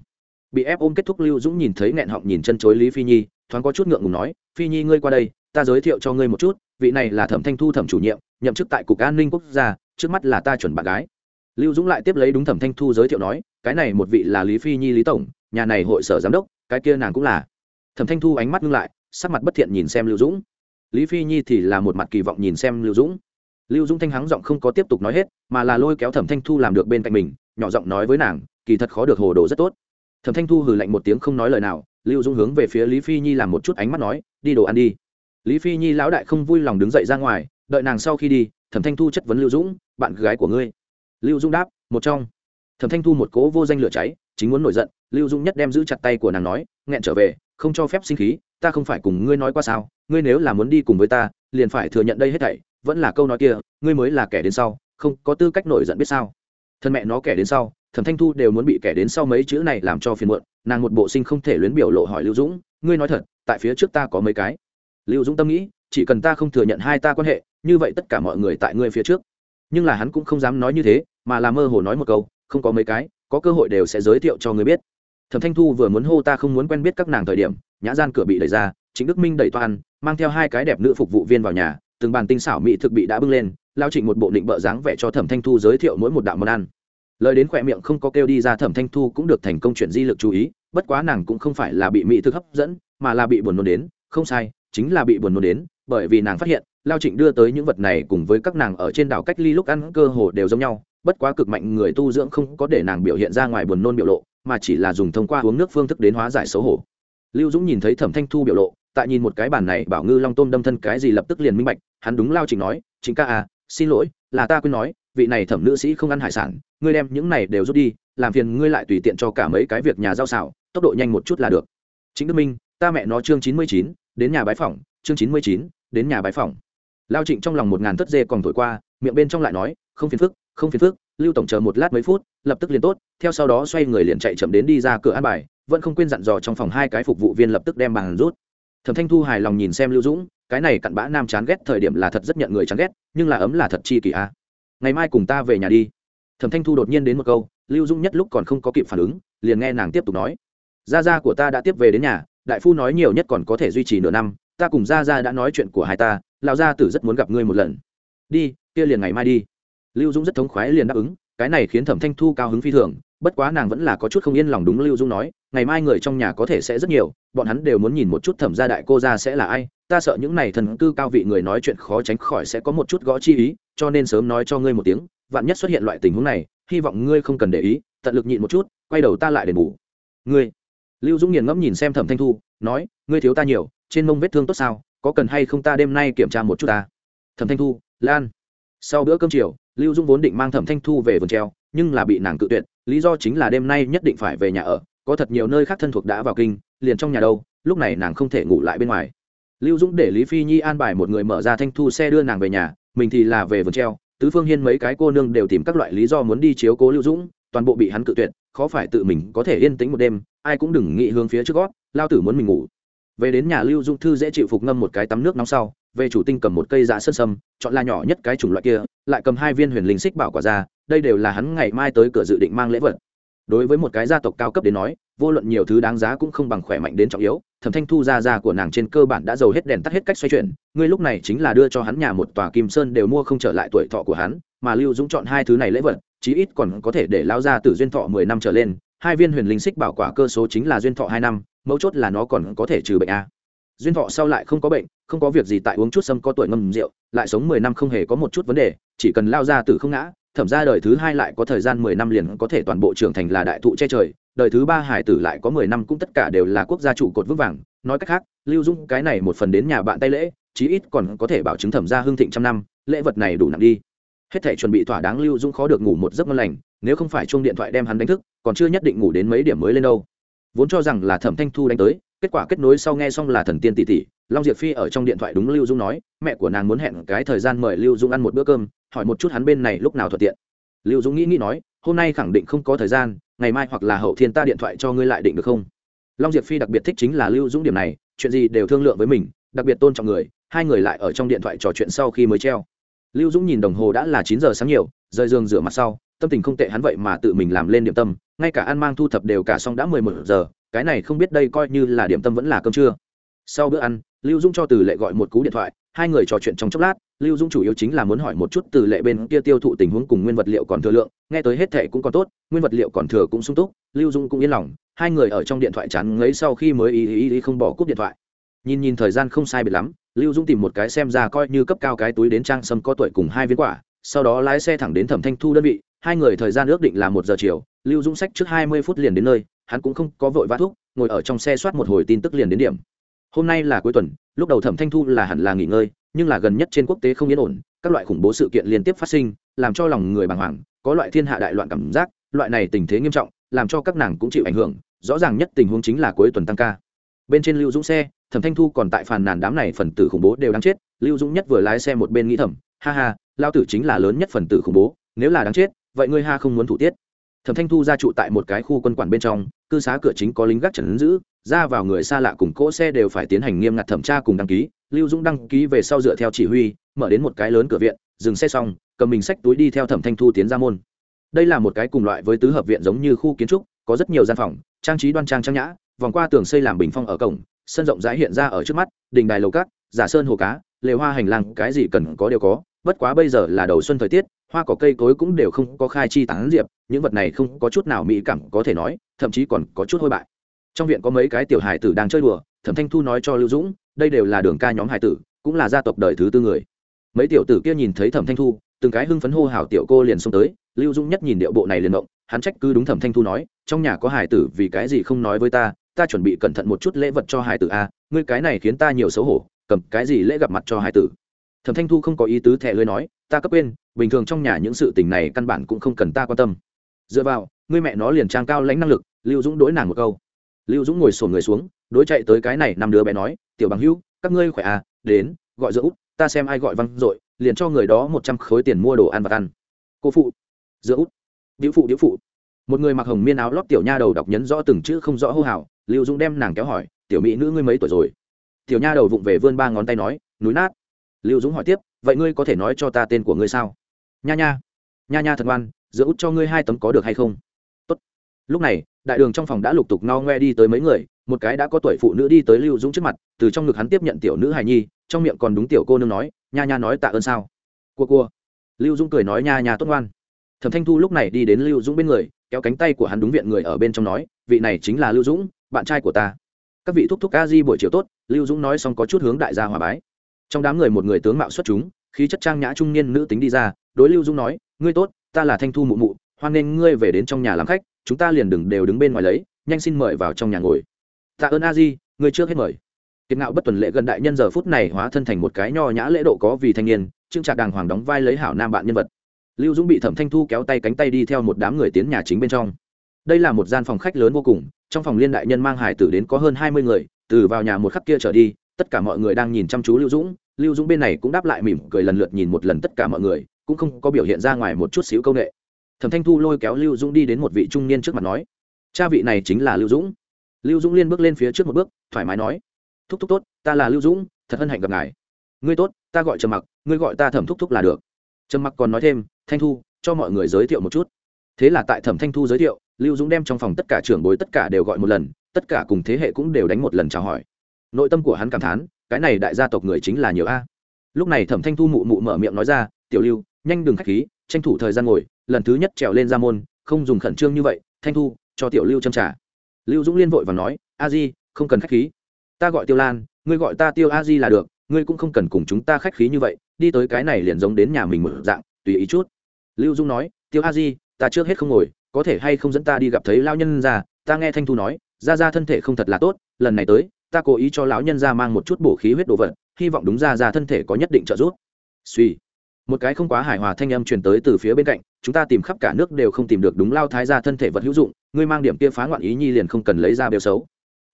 Bị ép ôm kết thúc lưu dũng nhìn thấy nghẹn họng nhìn chân chối lý phi nhi, thoáng có chút ngượng ngùng nói, phi nhi ngươi qua đây, ta giới thiệu cho ngươi một chút, vị này là thẩm thanh thu thẩm chủ nhiệm, nhậm chức tại cục an ninh quốc gia, trước mắt là ta chuẩn bạn gái. Lưu dũng lại tiếp lấy đúng thẩm thanh thu giới thiệu nói, cái này một vị là lý phi nhi lý tổng, nhà này hội sở giám đốc, cái kia nàng cũng là. Thẩm thanh thu ánh mắt ngưng lại, sắc mặt bất thiện nhìn xem lưu dũng lý phi nhi thì là một mặt kỳ vọng nhìn xem lưu dũng. Lưu dũng thanh hắng giọng không có tiếp tục nói hết, mà là lôi kéo thẩm thanh thu làm được bên cạnh mình, nhỏ giọng nói với nàng, kỳ thật khó được hồ đồ rất tốt. Thẩm thanh thu hừ lạnh một tiếng không nói lời nào, lưu dũng hướng về phía lý phi nhi làm một chút ánh mắt nói, đi đồ ăn đi. Lý phi nhi lão đại không vui lòng đứng dậy ra ngoài, đợi nàng sau khi đi, thẩm thanh thu chất vấn lưu dũng, bạn gái của ngươi? Lưu dũng đáp, một trong. Thẩm thanh thu một cố vô danh lửa cháy, chính muốn nổi giận, lưu dũng nhất đem giữ chặt tay của nàng nói, nghẹn trở về, không cho phép sinh khí ta không phải cùng ngươi nói qua sao, ngươi nếu là muốn đi cùng với ta, liền phải thừa nhận đây hết thảy, vẫn là câu nói kia, ngươi mới là kẻ đến sau, không có tư cách nổi giận biết sao. Thân mẹ nó kẻ đến sau, thẩm thanh thu đều muốn bị kẻ đến sau mấy chữ này làm cho phiền muộn, nàng một bộ sinh không thể luyến biểu lộ hỏi lưu dũng, ngươi nói thật, tại phía trước ta có mấy cái? Lưu dũng tâm nghĩ, chỉ cần ta không thừa nhận hai ta quan hệ, như vậy tất cả mọi người tại ngươi phía trước. Nhưng là hắn cũng không dám nói như thế, mà là mơ hồ nói một câu, không có mấy cái, có cơ hội đều sẽ giới thiệu cho ngươi biết. Thẩm thanh thu vừa muốn hô ta không muốn quen biết các nàng thời điểm nhã gian cửa bị đẩy ra chính đức minh đẩy toan, mang theo hai cái đẹp nữ phục vụ viên vào nhà, từng bàn tinh xảo mỹ thực bị đã bưng lên, lao trịnh một bộ định bợ dáng vẻ cho thẩm thanh thu giới thiệu mỗi một đạo món ăn. Lời đến khỏe miệng không có kêu đi ra, thẩm thanh thu cũng được thành công chuyện di lực chú ý, bất quá nàng cũng không phải là bị mỹ thực hấp dẫn, mà là bị buồn nôn đến. Không sai, chính là bị buồn nôn đến, bởi vì nàng phát hiện, lao trịnh đưa tới những vật này cùng với các nàng ở trên đảo cách ly lúc ăn cơ hồ đều giống nhau, bất quá cực mạnh người tu dưỡng không có để nàng biểu hiện ra ngoài buồn nôn biểu lộ, mà chỉ là dùng thông qua uống nước phương thức đến hóa giải xấu hổ lưu dũng nhìn thấy thẩm thanh thu biểu lộ, tại nhìn một cái bản này bảo ngư long tôm đâm thân cái gì lập tức liền minh bạch, hắn đúng lao trình nói chính ca à xin lỗi, là ta quên nói, vị này thẩm nữ sĩ không ăn hải sản, ngươi đem những này đều rút đi, làm phiền ngươi lại tùy tiện cho cả mấy cái việc nhà giao xảo, tốc độ nhanh một chút là được. Chính đức minh, ta mẹ nó chương chín mươi chín, đến nhà bái phỏng, chương chín mươi chín, đến nhà bái phỏng. Lao trịnh trong lòng một ngàn thất dê còn thổi qua, miệng bên trong lại nói, không phiền phức, không phiền phức, lưu tổng chờ một lát mấy phút, lập tức liền tốt, theo sau đó xoay người liền chạy chậm đến đi ra cửa an bài vẫn không quên dặn dò trong phòng hai cái phục vụ viên lập tức đem bàn rút. Thẩm thanh thu hài lòng nhìn xem lưu dũng, cái này cặn bã nam chán ghét thời điểm là thật rất nhận người chán ghét, nhưng là ấm là thật chi kỳ a ngày mai cùng ta về nhà đi. Thẩm thanh thu đột nhiên đến một câu, lưu dũng nhất lúc còn không có kịp phản ứng, liền nghe nàng tiếp tục nói. Gia gia của ta đã tiếp về đến nhà, đại phu nói nhiều nhất còn có thể duy trì nửa năm, ta cùng gia gia đã nói chuyện của hai ta, lão gia tử rất muốn gặp ngươi một lần. Đi, kia liền ngày mai đi. Lưu dũng rất thống khoái liền đáp ứng, cái này khiến thẩm thanh thu cao hứng phi thường, bất quá nàng vẫn là có chút không yên lòng đúng lưu dũng nói ngày mai người trong nhà có thể sẽ rất nhiều, bọn hắn đều muốn nhìn một chút thẩm gia đại cô gia sẽ là ai, ta sợ những này thần cư cao vị người nói chuyện khó tránh khỏi sẽ có một chút gõ chi ý, cho nên sớm nói cho ngươi một tiếng, vạn nhất xuất hiện loại tình huống này, hy vọng ngươi không cần để ý, tận lực nhịn một chút, quay đầu ta lại để ngủ ngươi. Lưu dũng nghiền ngẫm nhìn xem thẩm thanh thu, nói, ngươi thiếu ta nhiều, trên mông vết thương tốt sao, có cần hay không ta đêm nay kiểm tra một chút ta? Thẩm thanh thu, lan. Sau bữa cơm chiều, lưu dũng vốn định mang thẩm thanh thu về vườn treo, nhưng là bị nàng cự tuyệt, lý do chính là đêm nay nhất định phải về nhà ở có thật nhiều nơi khác thân thuộc đã vào kinh, liền trong nhà đâu, lúc này nàng không thể ngủ lại bên ngoài. Lưu dũng để lý phi nhi an bài một người mở ra thanh thu xe đưa nàng về nhà, mình thì là về vườn treo, tứ phương hiên mấy cái cô nương đều tìm các loại lý do muốn đi chiếu cố lưu dũng, toàn bộ bị hắn cự tuyệt, khó phải tự mình có thể yên tĩnh một đêm, ai cũng đừng nghĩ hướng phía trước gót, lao tử muốn mình ngủ. Về đến nhà lưu dũng thư dễ chịu phục ngâm một cái tắm nước nóng sau, về chủ tinh cầm một cây dạ sơn sâm, chọn la nhỏ nhất cái chủng loại kia, lại cầm hai viên huyền linh xích bảo quả ra, đây đều là hắn ngày mai tới cửa dự định mang lễ vật đối với một cái gia tộc cao cấp đến nói, vô luận nhiều thứ đáng giá cũng không bằng khỏe mạnh đến trọng yếu, thẩm thanh thu ra ra của nàng trên cơ bản đã giàu hết đèn tắt hết cách xoay chuyển, ngươi lúc này chính là đưa cho hắn nhà một tòa kim sơn đều mua không trở lại tuổi thọ của hắn, mà lưu dũng chọn hai thứ này lễ vật, chí ít còn có thể để lao ra từ duyên thọ mười năm trở lên, hai viên huyền linh xích bảo quả cơ số chính là duyên thọ hai năm, mấu chốt là nó còn có thể trừ bệnh a. Duyên thọ sau lại không có bệnh, không có việc gì tại uống chút sâm có tuổi ngâm rượu, lại sống mười năm không hề có một chút vấn đề, chỉ cần lao ra từ không ngã thẩm ra đời thứ hai lại có thời gian mười năm liền có thể toàn bộ trưởng thành là đại thụ che trời, đời thứ ba hải tử lại có mười năm cũng tất cả đều là quốc gia trụ cột vững vàng. Nói cách khác, lưu dung cái này một phần đến nhà bạn tay lễ, chí ít còn có thể bảo chứng thẩm ra hương thịnh trăm năm, lễ vật này đủ nặng đi. Hết thể chuẩn bị thỏa đáng lưu dung khó được ngủ một giấc ngon lành, nếu không phải chuông điện thoại đem hắn đánh thức, còn chưa nhất định ngủ đến mấy điểm mới lên đâu. Vốn cho rằng là thẩm thanh thu đánh tới, kết quả kết nối sau nghe xong là thần tiên tỷ tỷ, long diệp phi ở trong điện thoại đúng lưu dung nói, mẹ của nàng muốn hẹn cái thời gian mời lưu dung ăn một bữa cơm hỏi một chút hắn bên này lúc nào thuận tiện. Lưu dung nghĩ nghĩ nói, hôm nay khẳng định không có thời gian, ngày mai hoặc là hậu thiên ta điện thoại cho ngươi lại định được không? Long diệp phi đặc biệt thích chính là lưu dũng điểm này, chuyện gì đều thương lượng với mình, đặc biệt tôn trọng người, hai người lại ở trong điện thoại trò chuyện sau khi mới treo. Lưu dũng nhìn đồng hồ đã là chín giờ sáng nhiều, rời giường rửa mặt sau, tâm tình không tệ hắn vậy mà tự mình làm lên điểm tâm, ngay cả ăn mang thu thập đều cả xong đã mười một giờ, cái này không biết đây coi như là điểm tâm vẫn là cơm trưa. Sau bữa ăn, lưu dũng cho từ lệ gọi một cú điện thoại, hai người trò chuyện trong chốc lát lưu dũng chủ yếu chính là muốn hỏi một chút từ lệ bên kia tiêu thụ tình huống cùng nguyên vật liệu còn thừa lượng, nghe tới hết thệ cũng còn tốt, nguyên vật liệu còn thừa cũng sung túc, lưu dũng cũng yên lòng, hai người ở trong điện thoại chán ngấy sau khi mới ý ý ý không bỏ cúp điện thoại. Nhìn nhìn thời gian không sai biệt lắm, lưu dũng tìm một cái xem ra coi như cấp cao cái túi đến trang sâm có tuổi cùng hai viên quả, sau đó lái xe thẳng đến thẩm thanh thu đơn vị, hai người thời gian ước định là một giờ chiều, lưu dũng sách trước hai mươi phút liền đến nơi, hắn cũng không có vội vã thuốc ngồi ở trong xe soát một hồi tin tức liền đến điểm. Hôm nay là cuối tuần, lúc đầu thẩm thanh thu là hẳn là nghỉ ngơi nhưng là gần nhất trên quốc tế không yên ổn, các loại khủng bố sự kiện liên tiếp phát sinh, làm cho lòng người bàng hoàng, có loại thiên hạ đại loạn cảm giác, loại này tình thế nghiêm trọng, làm cho các nàng cũng chịu ảnh hưởng, rõ ràng nhất tình huống chính là cuối tuần tăng ca. Bên trên lưu dũng xe, thẩm thanh thu còn tại phàn nàn đám này phần tử khủng bố đều đáng chết, lưu dũng nhất vừa lái xe một bên nghĩ thầm, ha ha lao tử chính là lớn nhất phần tử khủng bố, nếu là đáng chết, vậy ngươi ha không muốn thủ tiết. Thẩm thanh thu ra trụ tại một cái khu quân quản bên trong, cư xá cửa chính có lính gác trần giữ ra vào người xa lạ cùng cỗ xe đều phải tiến hành nghiêm ngặt thẩm tra cùng đăng ký. Lưu dũng đăng ký về sau dựa theo chỉ huy, mở đến một cái lớn cửa viện, dừng xe xong, cầm mình xách túi đi theo thẩm thanh thu tiến ra môn. Đây là một cái cùng loại với tứ hợp viện giống như khu kiến trúc, có rất nhiều gian phòng, trang trí đoan trang trang nhã, vòng qua tường xây làm bình phong ở cổng, sân rộng rãi hiện ra ở trước mắt, đình đài lầu cát, giả sơn hồ cá, lều hoa hành lang, cái gì cần có đều có, bất quá bây giờ là đầu xuân thời tiết, hoa cỏ cây cối cũng đều không có khai chi tán diệp, những vật này không có chút nào mỹ cảm có thể nói, thậm chí còn có chút hôi bại trong viện có mấy cái tiểu hài tử đang chơi đùa, thẩm thanh thu nói cho lưu dũng, đây đều là đường ca nhóm hài tử, cũng là gia tộc đời thứ tư người. Mấy tiểu tử kia nhìn thấy thẩm thanh thu, từng cái hưng phấn hô hào tiểu cô liền xông tới, lưu dũng nhất nhìn điệu bộ này liền động, hắn trách cứ đúng thẩm thanh thu nói, trong nhà có hài tử, vì cái gì không nói với ta ta chuẩn bị cẩn thận một chút lễ vật cho hài tử a, ngươi cái này khiến ta nhiều xấu hổ, cầm cái gì lễ gặp mặt cho hài tử? Thẩm thanh thu không có ý tứ thẻ lưới nói, ta cấp quên, bình thường trong nhà những sự tình này căn bản cũng không cần ta quan tâm. Dựa vào, ngươi mẹ nó liền trang cao lãnh năng lực, lưu dũng đối nàng một câu lưu dũng ngồi sổn người xuống, đối chạy tới cái này năm đứa bé nói, tiểu bằng hữu, các ngươi khỏe à? Đến, gọi giữa út ta xem ai gọi văn r liền cho người đó một trăm khối tiền mua đồ ăn và ăn. Cô phụ. Giữa út điệu phụ điệu phụ. Một người mặc hồng miên áo lót tiểu nha đầu đọc nhấn rõ từng chữ không rõ hô hào, lưu dũng đem nàng kéo hỏi, tiểu mỹ nữ ngươi mấy tuổi rồi? Tiểu nha đầu vụng về vươn ba ngón tay nói, núi nát. Lưu dũng hỏi tiếp, vậy ngươi có thể nói cho ta tên của ngươi sao? Nha nha. Nha nha thật ngoan giữa út cho ngươi hai tấm có được hay không? Tốt. lúc này đại đường trong phòng đã lục tục no ngoe đi tới mấy người, một cái đã có tuổi phụ nữ đi tới lưu dũng trước mặt, từ trong ngực hắn tiếp nhận tiểu nữ hài nhi, trong miệng còn đúng tiểu cô nương nói, nha nha nói tạ ơn sao? Cua cua. Lưu dũng cười nói, nha nha tốt ngoan. Thẩm thanh thu lúc này đi đến lưu dũng bên người, kéo cánh tay của hắn đúng viện người ở bên trong nói, vị này chính là lưu dũng, bạn trai của ta. Các vị thúc thúc ca di buổi chiều tốt. Lưu dũng nói xong có chút hướng đại gia hòa bái. Trong đám người một người tướng mạo xuất chúng, khí chất trang nhã trung niên nữ tính đi ra, đối lưu dũng nói, ngươi tốt, ta là thanh thu mụ mụ, hoan nghênh ngươi về đến trong nhà làm khách chúng ta liền đừng đều đứng bên ngoài lấy, nhanh xin mời vào trong nhà ngồi. Tạ ơn a di người trước hết mời. Kiệt ngạo bất tuần lệ gần đại nhân giờ phút này hóa thân thành một cái nho nhã lễ độ có vì thanh niên trưng trạc đàng hoàng đóng vai lấy hảo nam bạn nhân vật. Lưu dũng bị thẩm thanh thu kéo tay cánh tay đi theo một đám người tiến nhà chính bên trong. Đây là một gian phòng khách lớn vô cùng, trong phòng liên đại nhân mang hải tử đến có hơn hai mươi người, từ vào nhà một khắc kia trở đi, tất cả mọi người đang nhìn chăm chú lưu dũng. Lưu dũng bên này cũng đáp lại mỉm cười lần lượt nhìn một lần tất cả mọi người, cũng không có biểu hiện ra ngoài một chút xíu công ệ thẩm thanh thu lôi kéo lưu dũng đi đến một vị trung niên trước mặt nói, cha vị này chính là lưu dũng. Lưu dũng liên bước lên phía trước một bước, thoải mái nói, thúc thúc tốt, ta là lưu dũng, thật hân hạnh gặp ngài. Ngươi tốt, ta gọi trầm mặc, ngươi gọi ta thẩm thúc thúc là được. Trầm mặc còn nói thêm, thanh thu, cho mọi người giới thiệu một chút. Thế là tại thẩm thanh thu giới thiệu, lưu dũng đem trong phòng tất cả trưởng bối tất cả đều gọi một lần, tất cả cùng thế hệ cũng đều đánh một lần chào hỏi. Nội tâm của hắn cảm thán, cái này đại gia tộc người chính là nhiều a. Lúc này thẩm thanh thu mụ mụ mở miệng nói ra, tiểu lưu, nhanh đừng k h á c h khí tranh thủ thời gian ngồi, lần thứ nhất trèo lên ra môn, không dùng khẩn trương như vậy, thanh thu, cho tiểu lưu châm trả lưu dũng liên vội và nói, a di, không cần khách khí. Ta gọi tiêu lan, ngươi gọi ta tiêu a di là được, ngươi cũng không cần cùng chúng ta khách khí như vậy, đi tới cái này liền giống đến nhà mình mở dạng, tùy ý chút. Lưu dung nói, tiêu a di, ta trước hết không ngồi, có thể hay không dẫn ta đi gặp thấy lao nhân ra ta nghe thanh thu nói ra ra thân thể không thật là tốt, lần này tới, ta cố ý cho lão nhân ra mang một chút bổ khí huyết đồ vật, hy vọng đúng ra ra thân thể có nhất định trợ giúp. Suy một cái không quá hài hòa thanh âm truyền tới từ phía bên cạnh, chúng ta tìm khắp cả nước đều không tìm được đúng lao thái ra thân thể vật hữu dụng, ngươi mang điểm kia phá ngoạn ý nhi liền không cần lấy ra bêu xấu.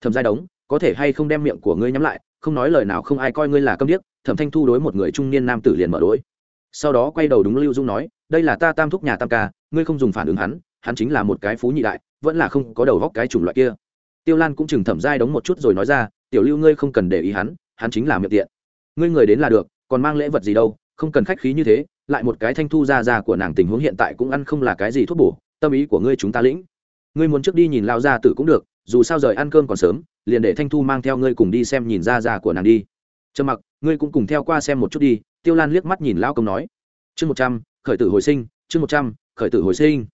Thầm giai đống, có thể hay không đem miệng của ngươi nhắm lại, không nói lời nào không ai coi ngươi là câm điếc, thẩm thanh thu đối một người trung niên nam tử liền mở đối. Sau đó quay đầu đúng lưu dung nói, đây là ta tam thúc nhà tam ca, ngươi không dùng phản ứng hắn hắn chính là một cái phú nhị đại, vẫn là không có đầu góc cái chủng loại kia. Tiêu lan cũng chừng thẩm giai đóng một chút rồi nói ra, tiểu lưu ngươi không cần để ý hắn hắn chính là miệng tiện. Ngươi người đến là được, còn mang lễ vật gì đâu không cần khách khí như thế, lại một cái thanh thu ra ra của nàng tình huống hiện tại cũng ăn không là cái gì thuốc bổ, tâm ý của ngươi chúng ta lĩnh. Ngươi muốn trước đi nhìn lao ra tử cũng được, dù sao rời ăn cơm còn sớm, liền để thanh thu mang theo ngươi cùng đi xem nhìn ra ra của nàng đi. Trầm mặc, ngươi cũng cùng theo qua xem một chút đi, tiêu lan liếc mắt nhìn lao công nói. Chương một trăm, khởi tử hồi sinh, chương một trăm, khởi tử hồi sinh.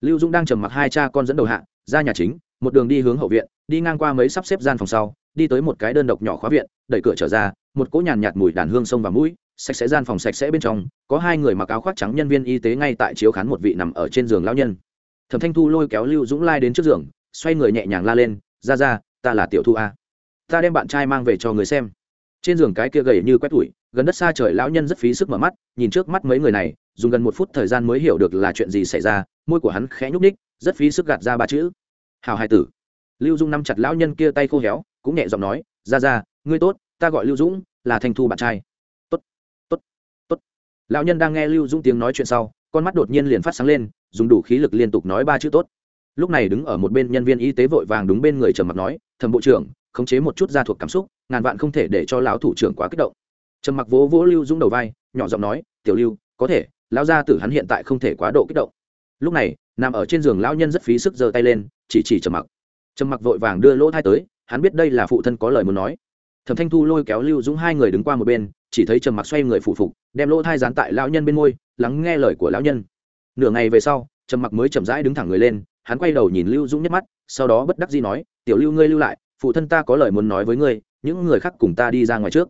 Lưu dũng đang trầm mặc hai cha con dẫn đầu hạ, ra nhà chính, một đường đi hướng hậu viện, đi ngang qua mấy sắp xếp gian phòng sau, đi tới một cái đơn độc nhỏ khóa viện, đẩy cửa trở ra, một cỗ nhàn nhạt mùi đàn hương sông và mũi sạch sẽ gian phòng sạch sẽ bên trong, có hai người mặc áo khoác trắng nhân viên y tế ngay tại chiếu khán một vị nằm ở trên giường lão nhân. Thẩm thanh thu lôi kéo lưu dũng lai đến trước giường, xoay người nhẹ nhàng la lên, ra ra, ta là tiểu thu a. Ta đem bạn trai mang về cho người xem. Trên giường cái kia gầy như quét tủi, gần đất xa trời lão nhân rất phí sức mở mắt, nhìn trước mắt mấy người này, dùng gần một phút thời gian mới hiểu được là chuyện gì xảy ra, môi của hắn khẽ nhúc ních rất phí sức gạt ra ba chữ. Hào hai tử. Lưu dung nắm chặt lão nhân kia tay khô héo, cũng nhẹ giọng nói, ra ra, ngươi tốt, ta gọi lưu dũng, là thanh thu bạn trai lão nhân đang nghe lưu dũng tiếng nói chuyện sau, con mắt đột nhiên liền phát sáng lên, dùng đủ khí lực liên tục nói ba chữ tốt. Lúc này đứng ở một bên nhân viên y tế vội vàng đúng bên người trầm mặc nói, thẩm bộ trưởng, khống chế một chút ra thuộc cảm xúc, ngàn vạn không thể để cho lão thủ trưởng quá kích động. Trầm mặc vỗ vỗ lưu dũng đầu vai, nhỏ giọng nói, tiểu lưu, có thể, lão gia tử hắn hiện tại không thể quá độ kích động. Lúc này, nằm ở trên giường lão nhân rất phí sức giơ tay lên, chỉ chỉ trầm mặc. Trầm mặc vội vàng đưa lỗ thai tới, hắn biết đây là phụ thân có lời muốn nói thẩm thanh thu lôi kéo lưu dũng hai người đứng qua một bên, chỉ thấy trầm mặc xoay người phủ phục, đem lỗ thai dán tại lão nhân bên môi, lắng nghe lời của lão nhân. Nửa ngày về sau, trầm mặc mới chậm rãi đứng thẳng người lên, hắn quay đầu nhìn lưu dũng nhắc mắt, sau đó bất đắc dĩ nói, tiểu lưu ngươi lưu lại, phụ thân ta có lời muốn nói với ngươi, những người khác cùng ta đi ra ngoài trước.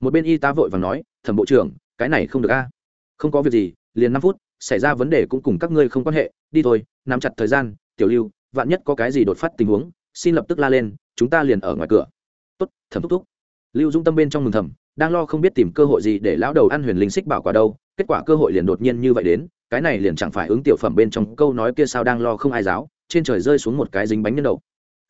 Một bên y tá vội và nói, thẩm bộ trưởng, cái này không được a. Không có việc gì, liền năm phút, xảy ra vấn đề cũng cùng các ngươi không quan hệ, đi thôi, nắm chặt thời gian, tiểu lưu, vạn nhất có cái gì đột phát tình huống, xin lập tức la lên, chúng ta liền ở ngoài cửa. Tốt, thẩm thúc thúc lưu dũng tâm bên trong mừng thầm, đang lo không biết tìm cơ hội gì để lão đầu ăn huyền linh xích bảo quả đâu, kết quả cơ hội liền đột nhiên như vậy đến, cái này liền chẳng phải ứng tiểu phẩm bên trong câu nói kia sao đang lo không ai giáo, trên trời rơi xuống một cái dính bánh nhân đậu.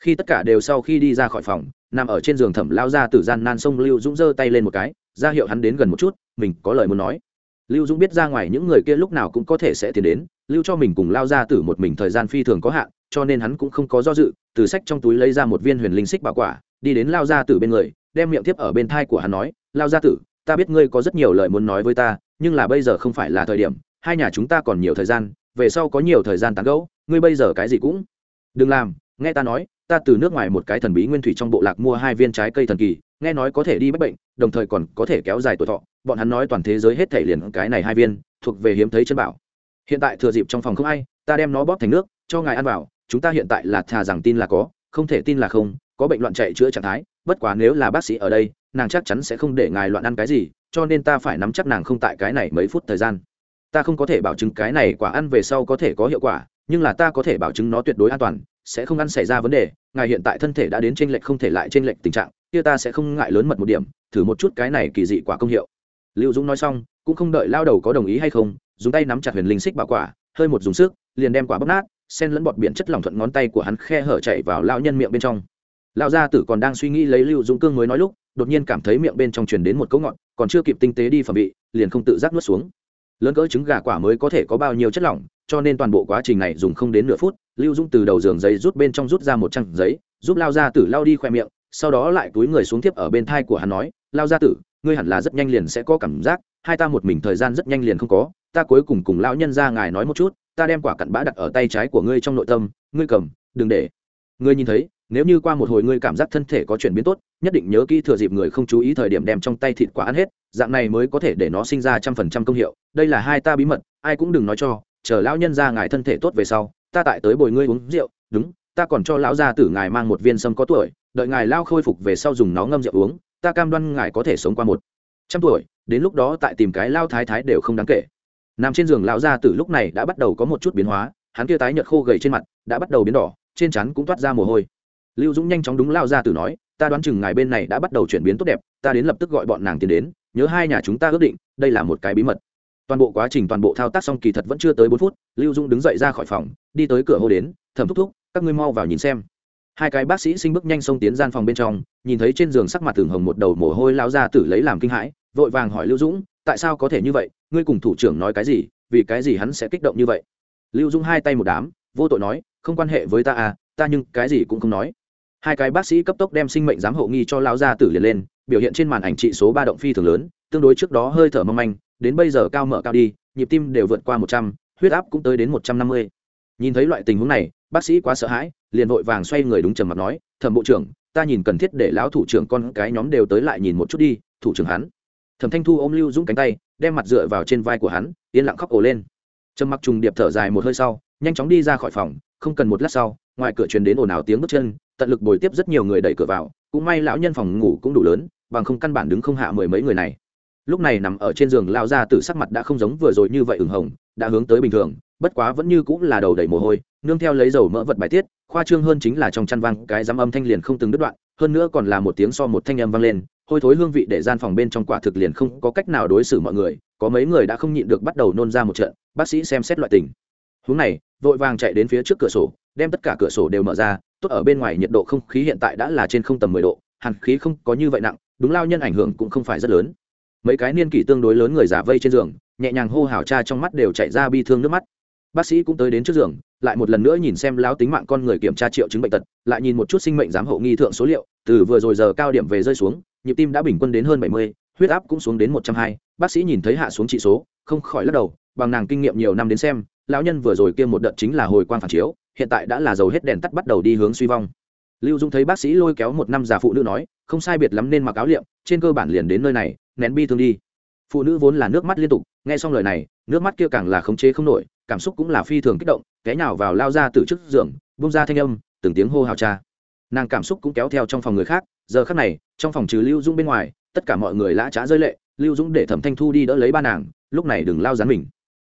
Khi tất cả đều sau khi đi ra khỏi phòng, nằm ở trên giường thẩm lao ra từ gian nan sông lưu dũng giơ tay lên một cái, ra hiệu hắn đến gần một chút, mình có lời muốn nói. Lưu dũng biết ra ngoài những người kia lúc nào cũng có thể sẽ tiến đến, lưu cho mình cùng lao ra từ một mình thời gian phi thường có hạn, cho nên hắn cũng không có do dự, từ sách trong túi lấy ra một viên huyền linh xích bảo quả, đi đến lao ra từ bên người đem miệng tiếp ở bên thai của hắn nói, lao ra tử, ta biết ngươi có rất nhiều lời muốn nói với ta, nhưng là bây giờ không phải là thời điểm, hai nhà chúng ta còn nhiều thời gian, về sau có nhiều thời gian tán gẫu, ngươi bây giờ cái gì cũng đừng làm. Nghe ta nói, ta từ nước ngoài một cái thần bí nguyên thủy trong bộ lạc mua hai viên trái cây thần kỳ, nghe nói có thể đi bách bệnh, đồng thời còn có thể kéo dài tuổi thọ. Bọn hắn nói toàn thế giới hết thể liền cái này hai viên, thuộc về hiếm thấy chân bảo. Hiện tại thừa dịp trong phòng không ai, ta đem nó bóp thành nước, cho ngài ăn vào, chúng ta hiện tại là thà rằng tin là có, không thể tin là không, có bệnh loạn chạy chữa trạng thái bất quá nếu là bác sĩ ở đây, nàng chắc chắn sẽ không để ngài loạn ăn cái gì, cho nên ta phải nắm chắc nàng không tại cái này mấy phút thời gian. Ta không có thể bảo chứng cái này quả ăn về sau có thể có hiệu quả, nhưng là ta có thể bảo chứng nó tuyệt đối an toàn, sẽ không ăn xảy ra vấn đề. Ngài hiện tại thân thể đã đến t r ê n lệch không thể lại t r ê n lệch tình trạng, kia ta sẽ không ngại lớn mật một điểm, thử một chút cái này kỳ dị quả công hiệu. Lưu dũng nói xong, cũng không đợi lao đầu có đồng ý hay không, dùng tay nắm chặt huyền linh xích bảo quả, hơi một dùng sức, liền đem quả bóc nát sen lẫn bọt biển chất lỏng thuận ngón tay của hắn khe hở chạy vào lao nhân miệng bên trong. Lão gia tử còn đang suy nghĩ lấy lưu dũng cương mới nói lúc, đột nhiên cảm thấy miệng bên trong truyền đến một cấu ngọn còn chưa kịp tinh tế đi phẩm vị, liền không tự giác nuốt xuống. Lớn cỡ trứng gà quả mới có thể có bao nhiêu chất lỏng, cho nên toàn bộ quá trình này dùng không đến nửa phút, lưu dũng từ đầu giường giấy rút bên trong rút ra một trang giấy, giúp lao gia tử lao đi khoe miệng, sau đó lại túi người xuống tiếp ở bên thai của hắn nói lao gia tử, ngươi hẳn là rất nhanh liền sẽ có cảm giác, hai ta một mình thời gian rất nhanh liền không có, ta cuối cùng cùng lão nhân ra ngài nói một chút, ta đem quả cặn bã đặt ở tay trái của ngươi trong nội tâm, ngươi cầm, đừng để. Ngươi nhìn thấy nếu như qua một hồi ngươi cảm giác thân thể có chuyển biến tốt, nhất định nhớ kỹ thừa dịp người không chú ý thời điểm đem trong tay thịt quả ăn hết, dạng này mới có thể để nó sinh ra trăm phần trăm công hiệu. Đây là hai ta bí mật, ai cũng đừng nói cho, chờ lão nhân ra ngài thân thể tốt về sau, ta tại tới bồi ngươi uống rượu, đúng, ta còn cho lão gia tử ngài mang một viên sâm có tuổi, đợi ngài lao khôi phục về sau dùng nó ngâm rượu uống, ta cam đoan ngài có thể sống qua một trăm tuổi, đến lúc đó tại tìm cái lao thái thái đều không đáng kể. Nằm trên giường lão gia tử lúc này đã bắt đầu có một chút biến hóa, hắn kia tái nhợt khô gầy trên mặt, đã bắt đầu biến đỏ, trên chắn cũng toát ra mồ hôi lưu dũng nhanh chóng đúng lao ra từ nói, ta đoán chừng ngài bên này đã bắt đầu chuyển biến tốt đẹp, ta đến lập tức gọi bọn nàng tiến đến, nhớ hai nhà chúng ta ước định, đây là một cái bí mật. Toàn bộ quá trình toàn bộ thao tác xong kỳ thật vẫn chưa tới bốn phút, lưu dũng đứng dậy ra khỏi phòng, đi tới cửa hô đến, thẩm thúc thúc, các ngươi mau vào nhìn xem. Hai cái bác sĩ sinh bước nhanh xông tiến gian phòng bên trong, nhìn thấy trên giường sắc mặt tường hồng một đầu mồ hôi lao ra tử lấy làm kinh hãi, vội vàng hỏi lưu dũng, tại sao có thể như vậy? Ngươi cùng thủ trưởng nói cái gì? Vì cái gì hắn sẽ kích động như vậy? Lưu dũng hai tay một đám, vô tội nói, không quan hệ với ta à ta nhưng cái gì cũng không nói hai cái bác sĩ cấp tốc đem sinh mệnh giám hộ nghi cho lão gia tử liền lên, biểu hiện trên màn ảnh trị số ba động phi thường lớn, tương đối trước đó hơi thở mong manh, đến bây giờ cao mở cao đi, nhịp tim đều vượt qua một trăm, huyết áp cũng tới đến một trăm năm mươi. Nhìn thấy loại tình huống này, bác sĩ quá sợ hãi, liền vội vàng xoay người đúng trầm mặt nói, thẩm bộ trưởng, ta nhìn cần thiết để lão thủ trưởng con cái nhóm đều tới lại nhìn một chút đi, thủ trưởng hắn. Thẩm thanh thu ôm lưu dũng cánh tay, đem mặt dựa vào trên vai của hắn, yên lặng khóc ổ lên. Trầm mặc trùng điệp thở dài một hơi sau, nhanh chóng đi ra khỏi phòng, không cần một lát sau, ngoài cửa truyền đến ồn ào tiếng bước chân tận lực bồi tiếp rất nhiều người đẩy cửa vào, cũng may lão nhân phòng ngủ cũng đủ lớn, bằng không căn bản đứng không hạ mười mấy người này. Lúc này nằm ở trên giường lao ra từ sắc mặt đã không giống vừa rồi như vậy ửng hồng, đã hướng tới bình thường, bất quá vẫn như cũng là đầu đầy mồ hôi, nương theo lấy dầu mỡ vật bài tiết, khoa trương hơn chính là trong chăn vang cái dám âm thanh liền không từng đứt đoạn, hơn nữa còn là một tiếng so một thanh âm vang lên, hôi thối hương vị để gian phòng bên trong quả thực liền không có cách nào đối xử mọi người, có mấy người đã không nhịn được bắt đầu nôn ra một trận, bác sĩ xem xét loại tình. Huống này, vội vàng chạy đến phía trước cửa sổ, đem tất cả cửa sổ đều mở ra tốt ở bên ngoài nhiệt độ không khí hiện tại đã là trên không tầm mười độ, hàn khí không có như vậy nặng, đúng lao nhân ảnh hưởng cũng không phải rất lớn. Mấy cái niên kỷ tương đối lớn người giả vây trên giường, nhẹ nhàng hô hào cha trong mắt đều chạy ra bi thương nước mắt. Bác sĩ cũng tới đến trước giường, lại một lần nữa nhìn xem lão tính mạng con người kiểm tra triệu chứng bệnh tật, lại nhìn một chút sinh mệnh giám hộ nghi thượng số liệu, từ vừa rồi giờ cao điểm về rơi xuống, nhịp tim đã bình quân đến hơn bảy mươi, huyết áp cũng xuống đến một trăm hai, bác sĩ nhìn thấy hạ xuống trị số, không khỏi lắc đầu, bằng nàng kinh nghiệm nhiều năm đến xem, lão nhân vừa rồi kia một đợt chính là hồi quang phản chiếu hiện tại đã là dầu hết đèn tắt bắt đầu đi hướng suy vong. Lưu dung thấy bác sĩ lôi kéo một năm già phụ nữ nói, không sai biệt lắm nên mặc áo liệm, trên cơ bản liền đến nơi này, nén bi thương đi. Phụ nữ vốn là nước mắt liên tục, nghe xong lời này, nước mắt kia càng là khống chế không nổi, cảm xúc cũng là phi thường kích động kẽ nhào vào lao ra từ trước giường, bung ra thanh âm, từng tiếng hô hào cha. Nàng cảm xúc cũng kéo theo trong phòng người khác, giờ khác này, trong phòng trừ lưu dũng bên ngoài, tất cả mọi người lã trá rơi lệ, lưu dũng để thẩm thanh thu đi đỡ lấy ba nàng, lúc này đừng lao dán mình.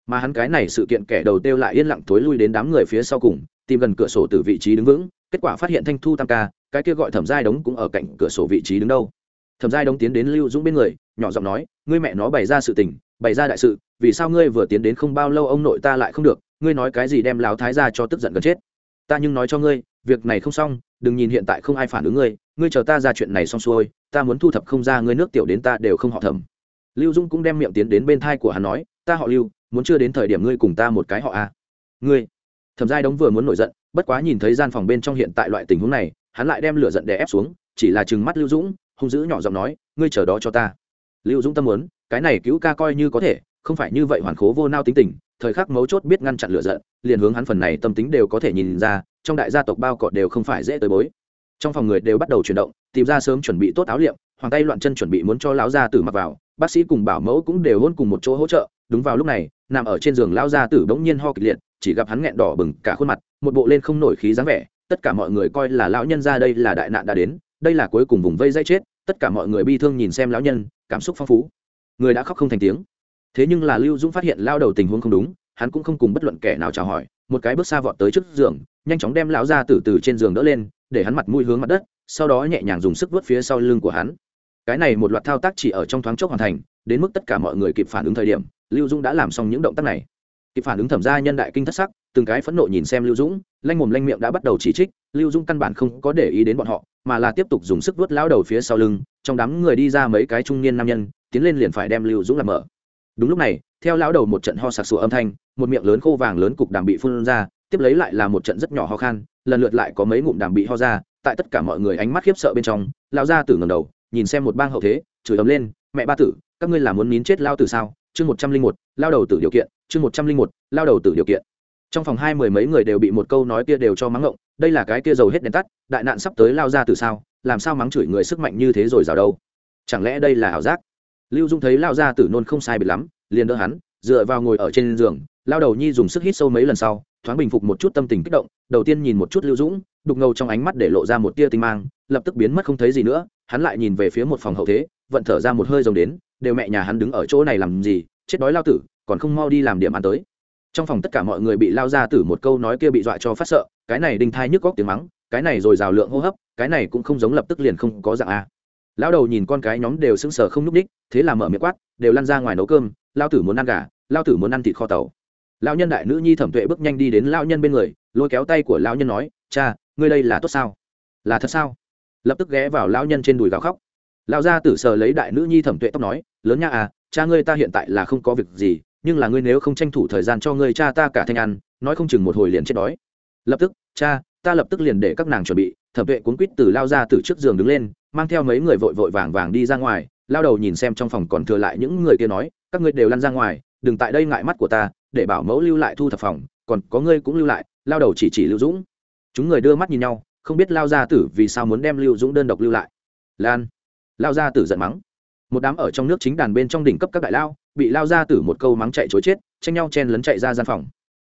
Mà hắn cái này sự kiện kẻ đầu tiêu lại yên lặng thối lui đến đám người phía sau cùng tìm gần cửa sổ từ vị trí đứng vững, kết quả phát hiện thanh thu tam ca, cái kia gọi thẩm giai đống cũng ở cạnh cửa sổ vị trí đứng đâu. Thẩm giai đống tiến đến lưu dũng bên người, nhỏ giọng nói, ngươi mẹ nó bày ra sự tình, bày ra đại sự, vì sao ngươi vừa tiến đến không bao lâu ông nội ta lại không được, ngươi nói cái gì đem láo thái ra cho tức giận gần chết. Ta nhưng nói cho ngươi, việc này không xong, đừng nhìn hiện tại không ai phản ứng ngươi ngươi chờ ta ra chuyện này xong xuôi, ta muốn thu thập không ra ngươi nước tiểu đến ta đều không họ thẩm. Lưu dung cũng đem miệng tiến đến bên thai của hắn nói, ta họ lưu, muốn chưa đến thời điểm ngươi cùng ta một cái họ a. Ngươi thẩm giai đống vừa muốn nổi giận, bất quá nhìn thấy gian phòng bên trong hiện tại loại tình huống này, hắn lại đem lửa giận đè ép xuống, chỉ là chừng mắt lưu dũng, hung dữ nhỏ giọng nói, ngươi chờ đó cho ta. Lưu dũng tâm muốn, cái này cứu ca coi như có thể, không phải như vậy hoàn khố vô nao tính tình, thời khắc mấu chốt biết ngăn chặn lửa giận, liền hướng hắn phần này tâm tính đều có thể nhìn ra, trong đại gia tộc bao cọt đều không phải dễ tới bối. Trong phòng người đều bắt đầu chuyển động, tìm ra sớm chuẩn bị tốt áo liệm, hoàng tay loạn chân chuẩn bị muốn cho lão gia tử mặc vào, bác sĩ cùng bảo mẫu cũng đều hôn cùng một chỗ hỗ trợ, đúng vào lúc này, nằm ở trên giường lão gia tử bỗng nhiên ho kịch liệt chỉ gặp hắn nghẹn đỏ bừng cả khuôn mặt, một bộ lên không nổi khí dáng vẻ, tất cả mọi người coi là lão nhân ra đây là đại nạn đã đến, đây là cuối cùng vùng vây dây chết, tất cả mọi người bi thương nhìn xem lão nhân, cảm xúc phong phú. Người đã khóc không thành tiếng. Thế nhưng là lưu dũng phát hiện lao đầu tình huống không đúng, hắn cũng không cùng bất luận kẻ nào chào hỏi, một cái bước xa vọt tới trước giường, nhanh chóng đem lão ra từ từ trên giường đỡ lên, để hắn mặt mũi hướng mặt đất, sau đó nhẹ nhàng dùng sức vớt phía sau lưng của hắn. Cái này một loạt thao tác chỉ ở trong thoáng chốc hoàn thành, đến mức tất cả mọi người kịp phản ứng thời điểm, lưu dũng đã làm xong những động tác này kịp phản ứng thẩm ra nhân đại kinh thất sắc, từng cái phẫn nộ nhìn xem lưu dũng, lanh mồm lanh miệng đã bắt đầu chỉ trích, lưu dũng căn bản không có để ý đến bọn họ, mà là tiếp tục dùng sức vớt lao đầu phía sau lưng, trong đám người đi ra mấy cái trung niên nam nhân, tiến lên liền phải đem lưu dũng làm mở. Đúng lúc này, theo lão đầu một trận ho sặc sụa âm thanh, một miệng lớn khô vàng lớn cục đàm bị phun ra, tiếp lấy lại là một trận rất nhỏ ho khan, lần lượt lại có mấy ngụm đàm bị ho ra, tại tất cả mọi người ánh mắt khiếp sợ bên trong, lão gia tử ngầm đầu, nhìn xem một bang hậu thế, chửi ấm lên, mẹ ba tử, các ngươi là muốn nín chết lao tử sao? Chương một trăm linh một lao đầu tử điều kiện chương một trăm linh một, lao đầu tử điều kiện. Trong phòng hai mười mấy người đều bị một câu nói kia đều cho mắng ngộng, đây là cái kia dầu hết đèn tắt, đại nạn sắp tới lao ra từ sao, làm sao mắng chửi người sức mạnh như thế rồi rào đâu? Chẳng lẽ đây là ảo giác? Lưu dung thấy lao ra tử nôn không sai biệt lắm, liền đỡ hắn, dựa vào ngồi ở trên giường, lao đầu nhi dùng sức hít sâu mấy lần sau, thoáng bình phục một chút tâm tình kích động, đầu tiên nhìn một chút lưu dũng, đục ngầu trong ánh mắt để lộ ra một tia tinh mang, lập tức biến mất không thấy gì nữa, hắn lại nhìn về phía một phòng hậu thế, vận thở ra một hơi rồng đến, đều mẹ nhà hắn đứng ở chỗ này làm gì, chết đói lao tử còn không mau đi làm điểm ăn tới. Trong phòng tất cả mọi người bị lao ra từ một câu nói kia bị dọa cho phát sợ, cái này đinh thai nhức góc tiếng mắng, cái này rồi rào lượng hô hấp, cái này cũng không giống lập tức liền không có dạng a. Lão đầu nhìn con cái nhóm đều sững sờ không nhúc ních thế là mở miệng quát, đều lăn ra ngoài nấu cơm, lao tử muốn ăn gà, lao tử muốn ăn thịt kho tàu. Lao nhân đại nữ nhi thẩm tuệ bước nhanh đi đến lao nhân bên người, lôi kéo tay của lao nhân nói, cha, ngươi đây là tốt sao? Là thật sao? Lập tức ghé vào lao nhân trên đùi gào khóc. Lao gia tử sờ lấy đại nữ nhi thẩm tuệ tóc nói, lớn nha à cha ngươi ta hiện tại là không có việc gì nhưng là ngươi nếu không tranh thủ thời gian cho ngươi cha ta cả thanh ăn, nói không chừng một hồi liền chết đói. Lập tức, cha, ta lập tức liền để các nàng chuẩn bị thẩm vệ cuốn quýt từ lao ra từ trước giường đứng lên, mang theo mấy người vội vội vàng vàng đi ra ngoài, lao đầu nhìn xem trong phòng còn thừa lại những người kia nói, các ngươi đều lăn ra ngoài, đừng tại đây ngại mắt của ta, để bảo mẫu lưu lại thu thập phòng, còn có ngươi cũng lưu lại, lao đầu chỉ chỉ lưu dũng. Chúng người đưa mắt nhìn nhau, không biết lao gia tử vì sao muốn đem lưu dũng đơn độc lưu lại. Lan, lao gia tử giận mắng. Một đám ở trong nước chính đàn bên trong đỉnh cấp các đại lao bị lao ra tử một câu mắng chạy chối chết, tranh nhau chen lấn chạy ra gian phòng.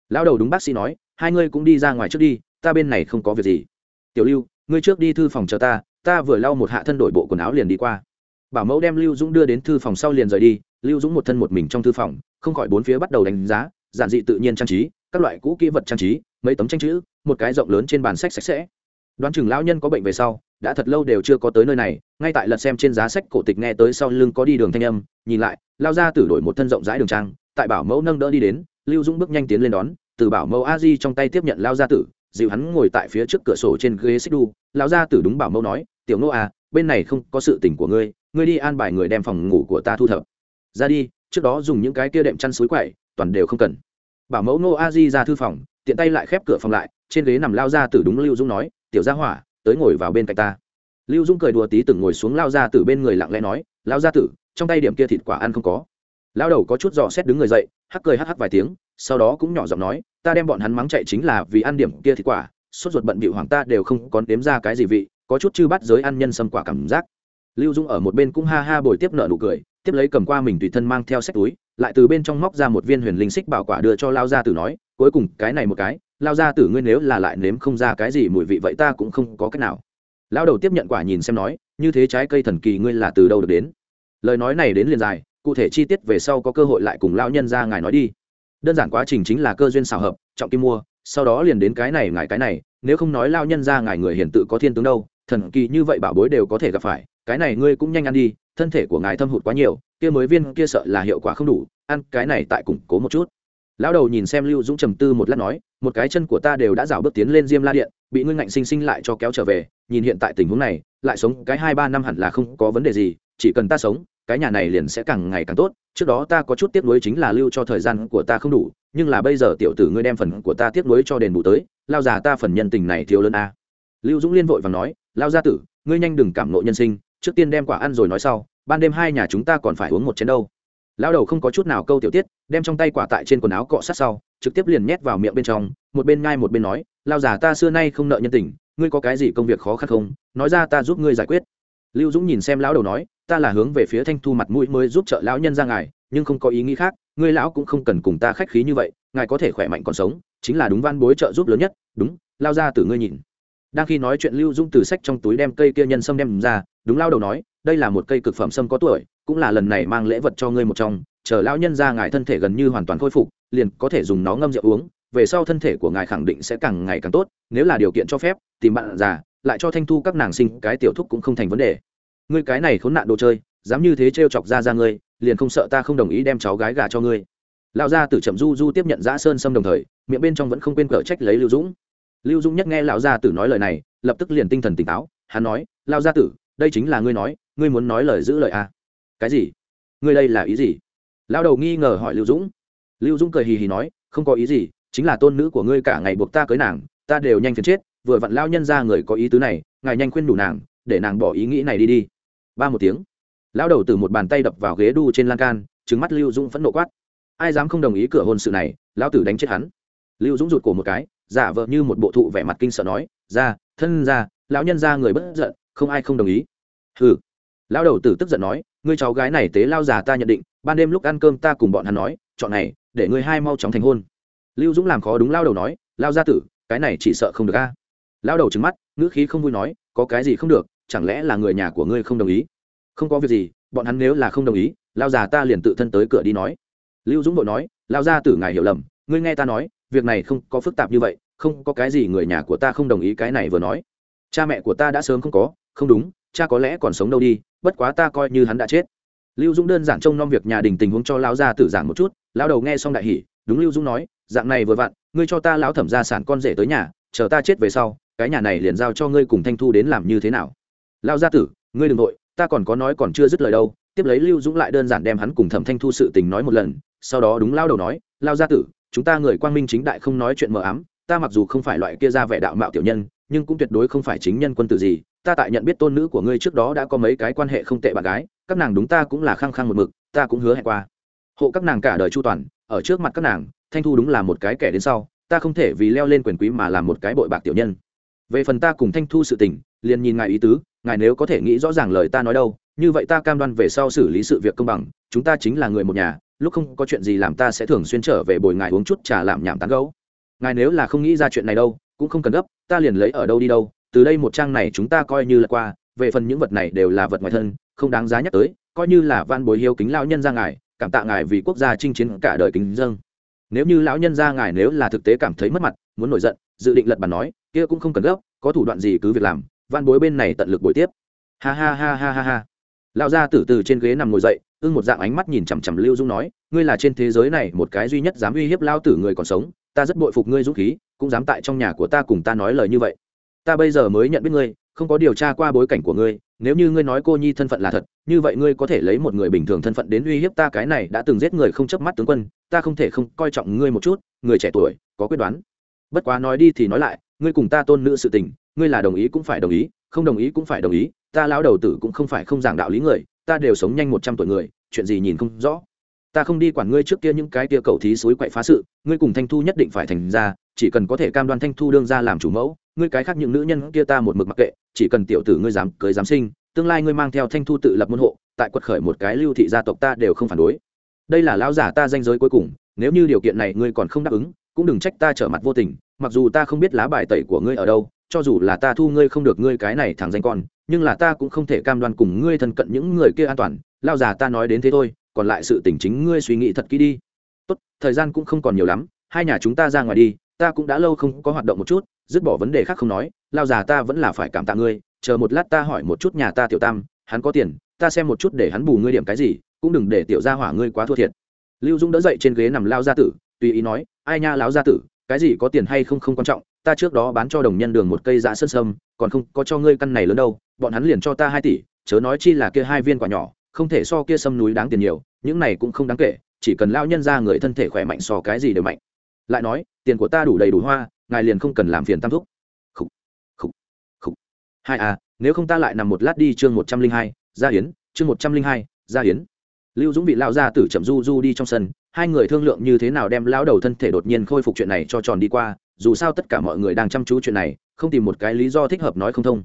Lao đầu đúng bác sĩ nói, hai ngươi cũng đi ra ngoài trước đi, ta bên này không có việc gì. Tiểu lưu, ngươi trước đi thư phòng chờ ta ta vừa lau một hạ thân đổi bộ quần áo liền đi qua. Bảo mẫu đem lưu dũng đưa đến thư phòng sau liền rời đi, lưu dũng một thân một mình trong thư phòng, không khỏi bốn phía bắt đầu đánh giá, giản dị tự nhiên trang trí, các loại cũ kỹ vật trang trí, mấy tấm tranh chữ, một cái rộng lớn trên bàn sách sạch sẽ. Đoán chừng lão nhân có bệnh về sau, đã thật lâu đều chưa có tới nơi này, ngay tại lật xem trên giá sách cổ tịch nghe tới sau lưng có đi đường thanh âm nhìn lại, lao ra tử đổi một thân rộng rãi đường trang, tại bảo mẫu nâng đỡ đi đến, lưu dũng bước nhanh tiến lên đón, từ bảo mẫu a di trong tay tiếp nhận lao gia tử dịu hắn ngồi tại phía trước cửa sổ trên ghế xích đu. Lão gia tử đúng bảo mẫu nói, tiểu nô à bên này không có sự tình của ngươi ngươi đi an bài người đem phòng ngủ của ta thu thập. Ra đi, trước đó dùng những cái kia đệm chăn suối quậy, toàn đều không cần. Bảo mẫu nô a di ra thư phòng, tiện tay lại khép cửa phòng lại, trên ghế nằm lao ra tử đúng lưu dung nói, tiểu gia hỏa, tới ngồi vào bên cạnh ta. Lưu dung cười đùa tí từng ngồi xuống lao ra tử bên người lặng lẽ nói lao ra tử trong tay điểm kia thịt quả ăn không có. Lao đầu có chút dò xét đứng người dậy, hắc cười hắc hắc vài tiếng, sau đó cũng nhỏ giọng nói, ta đem bọn hắn mắng chạy chính là vì ăn điểm kia thịt quả, sốt ruột bận bịu hoàng ta đều không còn đếm ra cái gì vị, có chút chư bắt giới ăn nhân sâm quả cảm giác. Lưu dung ở một bên cũng ha ha bồi tiếp nợ nụ cười, tiếp lấy cầm qua mình tùy thân mang theo sách túi, lại từ bên trong móc ra một viên huyền linh xích bảo quả đưa cho lao gia tử nói, cuối cùng, cái này một cái lao gia tử ngươi nếu là lại nếm không ra cái gì mùi vị vậy ta cũng không có cách nào. Lao đầu tiếp nhận quả nhìn xem nói, như thế trái cây thần kỳ ngươi là từ đâu được đến? Lời nói này đến liền dài, cụ thể chi tiết về sau có cơ hội lại cùng lão nhân ra ngài nói đi. Đơn giản quá trình chính là cơ duyên xào hợp, trọng kim mua, sau đó liền đến cái này ngài cái này, nếu không nói lao nhân ra ngài người hiển tự có thiên tướng đâu, thần kỳ như vậy bảo bối đều có thể gặp phải, cái này ngươi cũng nhanh ăn đi, thân thể của ngài thâm hụt quá nhiều, kia mới viên kia sợ là hiệu quả không đủ, ăn cái này tại củng cố một chút. Lão đầu nhìn xem lưu dũng trầm tư một lát nói, một cái chân của ta đều đã rào bước tiến lên diêm la điện, bị ngươi ngạnh sinh sinh lại cho kéo trở về, nhìn hiện tại tình huống này, lại sống cái hai ba năm hẳn là không có vấn đề gì, chỉ cần ta sống cái nhà này liền sẽ càng ngày càng tốt, trước đó ta có chút tiếc nuối chính là lưu cho thời gian của ta không đủ, nhưng là bây giờ tiểu tử ngươi đem phần của ta tiếc nuối cho đền bù tới, lao già ta phần nhân tình này thiếu lớn a. Lưu dũng liên vội và nói, lao gia tử, ngươi nhanh đừng cảm nộ nhân sinh, trước tiên đem quả ăn rồi nói sau, ban đêm hai nhà chúng ta còn phải uống một chén đâu. Lao đầu không có chút nào câu tiểu tiết, đem trong tay quả tại trên quần áo cọ sát sau, trực tiếp liền nhét vào miệng bên trong, một bên ngai một bên nói, lao già ta xưa nay không nợ nhân tình, ngươi có cái gì công việc khó khăn không, nói ra ta giúp ngươi giải quyết. Lưu dũng nhìn xem lão đầu nói ta là hướng về phía thanh thu mặt mũi mới giúp trợ lão nhân ra ngài, nhưng không có ý nghĩ khác, ngươi lão cũng không cần cùng ta khách khí như vậy, ngài có thể khỏe mạnh còn sống, chính là đúng văn bối trợ giúp lớn nhất, đúng, lao ra từ ngươi nhìn. Đang khi nói chuyện lưu Dung từ sách trong túi đem cây kia nhân sâm đem ra, đúng lao đầu nói, đây là một cây cực phẩm sâm có tuổi, cũng là lần này mang lễ vật cho ngươi một trong, chờ lão nhân ra ngài thân thể gần như hoàn toàn khôi phục, liền có thể dùng nó ngâm rượu uống, về sau thân thể của ngài khẳng định sẽ càng ngày càng tốt, nếu là điều kiện cho phép, tìm bạn già, lại cho thanh thu các nàng sinh cái tiểu thúc cũng không thành vấn đề ngươi cái này khốn nạn đồ chơi, dám như thế trêu chọc ra ra ngươi, liền không sợ ta không đồng ý đem cháu gái gà cho ngươi. Lão gia tử chậm du du tiếp nhận giã sơn sâm đồng thời, miệng bên trong vẫn không quên cở trách lấy lưu dũng. Lưu dũng nhất nghe lão gia tử nói lời này, lập tức liền tinh thần tỉnh táo, hắn nói, lão gia tử, đây chính là ngươi nói, ngươi muốn nói lời giữ lời à? cái gì? Ngươi đây là ý gì? Lão đầu nghi ngờ hỏi lưu dũng. Lưu dũng cười hì hì nói, không có ý gì, chính là tôn nữ của ngươi cả ngày buộc ta cưới nàng, ta đều nhanh phiền chết, vừa vặn lao nhân ra người có ý tứ này, ngài nhanh khuyên đủ nàng, để nàng bỏ ý nghĩ này đi đi ba một tiếng. Lão đầu từ một bàn tay đập vào ghế đu trên lan can trứng mắt lưu dũng phẫn nộ quát. Ai dám không đồng ý cửa hôn sự này, lão tử đánh chết hắn. Lưu dũng rụt cổ một cái, giả vợ như một bộ thụ vẻ mặt kinh sợ nói, ra, thân ra, lão nhân ra người bất giận, không ai không đồng ý. Hừ. Lão đầu tử tức giận nói, ngươi cháu gái này tế lao già ta nhận định, ban đêm lúc ăn cơm ta cùng bọn hắn nói, chọn này, để ngươi hai mau chóng thành hôn. Lưu dũng làm khó đúng lao đầu nói, lao gia tử, cái này chỉ sợ không được a. Lao đầu trứng mắt, ngữ khí không vui nói, có cái gì không được chẳng lẽ là người nhà của ngươi không đồng ý? Không có việc gì, bọn hắn nếu là không đồng ý, lao già ta liền tự thân tới cửa đi nói. Lưu dũng vội nói, lao gia tử ngài hiểu lầm, ngươi nghe ta nói, việc này không có phức tạp như vậy, không có cái gì người nhà của ta không đồng ý cái này vừa nói. Cha mẹ của ta đã sớm không có, không đúng, cha có lẽ còn sống đâu đi, bất quá ta coi như hắn đã chết. Lưu dũng đơn giản trông nom việc nhà đình tình huống cho lão gia tử giảng một chút, lão đầu nghe xong đại hỉ, đúng lưu dũng nói, dạng này vừa vặn, ngươi cho ta lão thẩm gia sản con rể tới nhà, chờ ta chết về sau, cái nhà này liền giao cho ngươi cùng thanh thu đến làm như thế nào lao gia tử, ngươi đừng nội ta còn có nói còn chưa dứt lời đâu. Tiếp lấy lưu dũng lại đơn giản đem hắn cùng thẩm thanh thu sự tình nói một lần. Sau đó đúng lao đầu nói, lao gia tử, chúng ta người quang minh chính đại không nói chuyện mờ ám. Ta mặc dù không phải loại kia ra vẻ đạo mạo tiểu nhân, nhưng cũng tuyệt đối không phải chính nhân quân tử gì. Ta tại nhận biết tôn nữ của ngươi trước đó đã có mấy cái quan hệ không tệ bạn gái. Các nàng đúng ta cũng là khăng khăng một mực, ta cũng hứa hẹn qua. Hộ các nàng cả đời chu toàn, ở trước mặt các nàng, thanh thu đúng là một cái kẻ đến sau. Ta không thể vì leo lên quyền quý mà làm một cái bội bạc tiểu nhân về phần ta cùng thanh thu sự tình, liền nhìn ngài ý tứ, ngài nếu có thể nghĩ rõ ràng lời ta nói đâu, như vậy ta cam đoan về sau xử lý sự việc công bằng, chúng ta chính là người một nhà, lúc không có chuyện gì làm ta sẽ thường xuyên trở về bồi ngài uống chút trà làm nhảm tán gấu ngài nếu là không nghĩ ra chuyện này đâu, cũng không cần gấp, ta liền lấy ở đâu đi đâu, từ đây một trang này chúng ta coi như là qua, về phần những vật này đều là vật ngoài thân, không đáng giá nhắc tới, coi như là van bồi hiếu kính lao nhân ra ngài, cảm tạ ngài vì quốc gia chinh chiến cả đời kính dâng nếu như lão nhân ra ngài nếu là thực tế cảm thấy mất mặt, muốn nổi giận, dự định lật bàn nói, kia cũng không cần gấp, có thủ đoạn gì cứ việc làm van bối bên này tận lực buổi tiếp. Ha ha ha ha ha ha. Lão gia tử từ trên ghế nằm ngồi dậy, ưng một dạng ánh mắt nhìn chằm chằm lưu dung nói, ngươi là trên thế giới này một cái duy nhất dám uy hiếp lao tử người còn sống, ta rất bội phục ngươi dũng khí, cũng dám tại trong nhà của ta cùng ta nói lời như vậy. Ta bây giờ mới nhận biết ngươi, không có điều tra qua bối cảnh của ngươi, nếu như ngươi nói cô nhi thân phận là thật, như vậy ngươi có thể lấy một người bình thường thân phận đến uy hiếp ta, cái này đã từng giết người không chớp mắt tướng quân ta không thể không coi trọng ngươi một chút, người trẻ tuổi, có quyết đoán. Bất quá nói đi thì nói lại, ngươi cùng ta tôn nữ sự tình, ngươi là đồng ý cũng phải đồng ý, không đồng ý cũng phải đồng ý, ta lão đầu tử cũng không phải không giảng đạo lý người, ta đều sống nhanh một trăm tuổi người, chuyện gì nhìn không rõ. Ta không đi quản ngươi trước kia những cái kia cầu thí suối quậy phá sự, ngươi cùng thanh thu nhất định phải thành ra, chỉ cần có thể cam đoan thanh thu đương ra làm chủ mẫu, ngươi cái khác những nữ nhân kia ta một mực mặc kệ, chỉ cần tiểu tử ngươi dám cưới dám sinh, tương lai ngươi mang theo thanh thu tự lập môn hộ, tại quật khởi một cái lưu thị gia tộc ta đều không phản đối đây là lão giả ta danh giới cuối cùng, nếu như điều kiện này ngươi còn không đáp ứng, cũng đừng trách ta trở mặt vô tình, mặc dù ta không biết lá bài tẩy của ngươi ở đâu, cho dù là ta thu ngươi không được ngươi cái này thằng danh con, nhưng là ta cũng không thể cam đoan cùng ngươi thân cận những người kia an toàn lao già ta nói đến thế thôi, còn lại sự tỉnh chính ngươi suy nghĩ thật kỹ đi. Tốt, thời gian cũng không còn nhiều lắm, hai nhà chúng ta ra ngoài đi, ta cũng đã lâu không có hoạt động một chút, dứt bỏ vấn đề khác không nói lao già ta vẫn là phải cảm tạ ngươi, chờ một lát ta hỏi một chút nhà ta tiểu tam, hắn có tiền ta xem một chút để hắn bù ngươi điểm cái gì, cũng đừng để tiểu gia hỏa ngươi quá thua thiệt. Lưu dũng đỡ dậy trên ghế nằm lao gia tử, tùy ý nói, ai nha láo gia tử, cái gì có tiền hay không không quan trọng, ta trước đó bán cho đồng nhân đường một cây dã sơn sâm, còn không có cho ngươi căn này lớn đâu, bọn hắn liền cho ta hai tỷ, chớ nói chi là kia hai viên quả nhỏ, không thể so kia sâm núi đáng tiền nhiều, những này cũng không đáng kể, chỉ cần lao nhân ra người thân thể khỏe mạnh so cái gì đều mạnh. Lại nói, tiền của ta đủ đầy đủ hoa, ngài liền không cần làm phiền tam thúc. Khúc khúc khúc hai à nếu không ta lại nằm một lát đi chương một trăm linh hai gia hiến, chương một trăm linh hai, gia hiến. Lưu dũng bị lao ra tử chậm du du đi trong sân, hai người thương lượng như thế nào đem lao đầu thân thể đột nhiên khôi phục chuyện này cho tròn đi qua, dù sao tất cả mọi người đang chăm chú chuyện này, không tìm một cái lý do thích hợp nói không thông.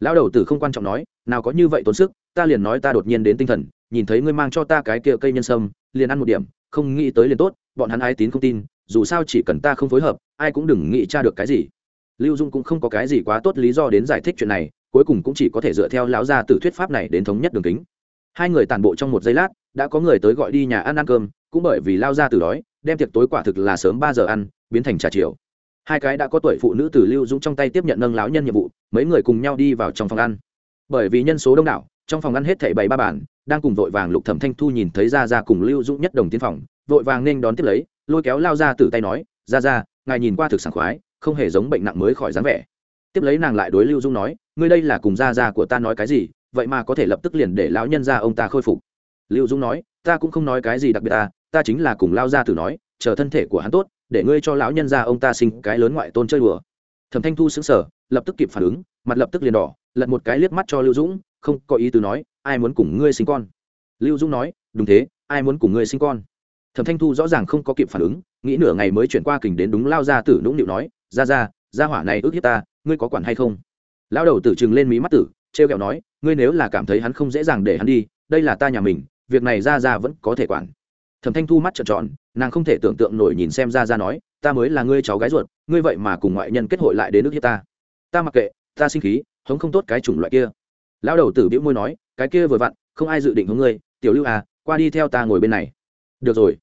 Lão đầu tử không quan trọng nói, nào có như vậy tốn sức, ta liền nói ta đột nhiên đến tinh thần, nhìn thấy ngươi mang cho ta cái kia cây nhân sâm, liền ăn một điểm, không nghĩ tới liền tốt, bọn hắn ai tín không tin, dù sao chỉ cần ta không phối hợp, ai cũng đừng nghĩ tra được cái gì. Lưu dung cũng không có cái gì quá tốt lý do đến giải thích chuyện này cuối cùng cũng chỉ có thể dựa theo lão gia tử thuyết pháp này đến thống nhất đường kính. Hai người tàn bộ trong một giây lát, đã có người tới gọi đi nhà ăn ăn cơm, cũng bởi vì lao gia Tử đói, đem tiệc tối quả thực là sớm ba giờ ăn, biến thành trà chiều. Hai cái đã có tuổi phụ nữ từ lưu dũng trong tay tiếp nhận nâng láo nhân nhiệm vụ, mấy người cùng nhau đi vào trong phòng ăn. Bởi vì nhân số đông đảo, trong phòng ăn hết thảy bảy ba bản đang cùng vội vàng lục thẩm thanh thu nhìn thấy ra ra cùng lưu dũng nhất đồng tiến phòng, vội vàng nên đón tiếp lấy, lôi kéo lao ra từ tay nói ra ra ngài nhìn qua thực sảng khoái, không hề giống bệnh nặng mới khỏi dáng vẻ tiếp lấy nàng lại đối lưu Dung nói ngươi đây là cùng gia gia của ta nói cái gì vậy mà có thể lập tức liền để lão nhân gia ông ta khôi phục. Lưu Dung nói ta cũng không nói cái gì đặc biệt ta ta chính là cùng lao gia tử nói chờ thân thể của hắn tốt để ngươi cho lão nhân gia ông ta sinh cái lớn ngoại tôn chơi đùa. Thẩm thanh thu sững sờ, lập tức kịp phản ứng mặt lập tức liền đỏ lật một cái liếc mắt cho lưu dũng không có ý từ nói ai muốn cùng ngươi sinh con? Lưu dũng nói đúng thế ai muốn cùng ngươi sinh con? Thẩm thanh thu rõ ràng không có kịp phản ứng nghĩ nửa ngày mới chuyển qua kình đến đúng lao ra tử nũng nịu nói ra ra ra hỏa này ước hiếp ta ngươi có quản hay không? Lão đầu tử chừng lên mí mắt tử, trêu kẹo nói, ngươi nếu là cảm thấy hắn không dễ dàng để hắn đi, đây là ta nhà mình, việc này ra ra vẫn có thể quản. Thẩm thanh thu mắt trợn tròn, nàng không thể tưởng tượng nổi nhìn xem ra ra nói, ta mới là ngươi cháu gái ruột, ngươi vậy mà cùng ngoại nhân kết hội lại đến nước hiếp ta. Ta mặc kệ, ta sinh khí, hống không tốt cái chủng loại kia. Lão đầu tử bĩu môi nói, cái kia vừa vặn, không ai dự định hướng ngươi, tiểu lưu à qua đi theo ta ngồi bên này. Được rồi.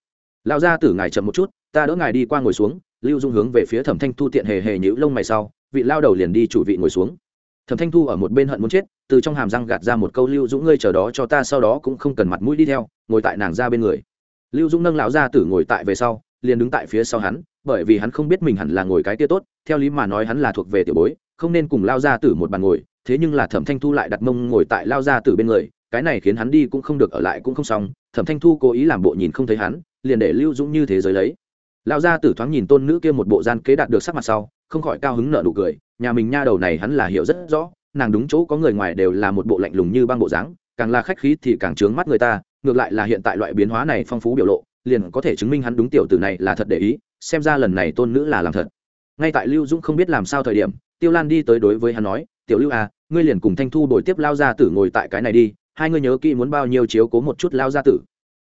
Lão gia tử ngài chậm một chút, ta đỡ ngài đi qua ngồi xuống, lưu dung hướng về phía thẩm thanh thu tiện hề hề nhữ lông mày sau vị lao đầu liền đi chủ vị ngồi xuống. Thẩm thanh thu ở một bên hận muốn chết, từ trong hàm răng gạt ra một câu lưu dũng ngươi chờ đó cho ta, sau đó cũng không cần mặt mũi đi theo, ngồi tại nàng ra bên người. Lưu dũng nâng lão gia tử ngồi tại về sau, liền đứng tại phía sau hắn, bởi vì hắn không biết mình hẳn là ngồi cái tia tốt, theo lý mà nói hắn là thuộc về tiểu bối, không nên cùng lao ra tử một bàn ngồi, thế nhưng là thẩm thanh thu lại đặt mông ngồi tại lao ra tử bên người, cái này khiến hắn đi cũng không được ở lại cũng không xong. Thẩm thanh thu cố ý làm bộ nhìn không thấy hắn, liền để lưu dũng như thế giới lấy. Lão gia tử thoáng nhìn tôn nữ kia một bộ gian kế đạt được sắc mặt sau, không khỏi cao hứng nợ nụ cười, nhà mình nha đầu này hắn là hiểu rất rõ, nàng đúng chỗ có người ngoài đều là một bộ lạnh lùng như băng bộ dáng, càng là khách khí thì càng trướng mắt người ta, ngược lại là hiện tại loại biến hóa này phong phú biểu lộ, liền có thể chứng minh hắn đúng tiểu tử này là thật để ý, xem ra lần này tôn nữ là làm thật. Ngay tại lưu dũng không biết làm sao thời điểm, tiêu lan đi tới đối với hắn nói, tiểu lưu à ngươi liền cùng thanh thu đổi tiếp lao gia tử ngồi tại cái này đi, hai ngươi nhớ kỹ muốn bao nhiêu chiếu cố một chút lao gia tử.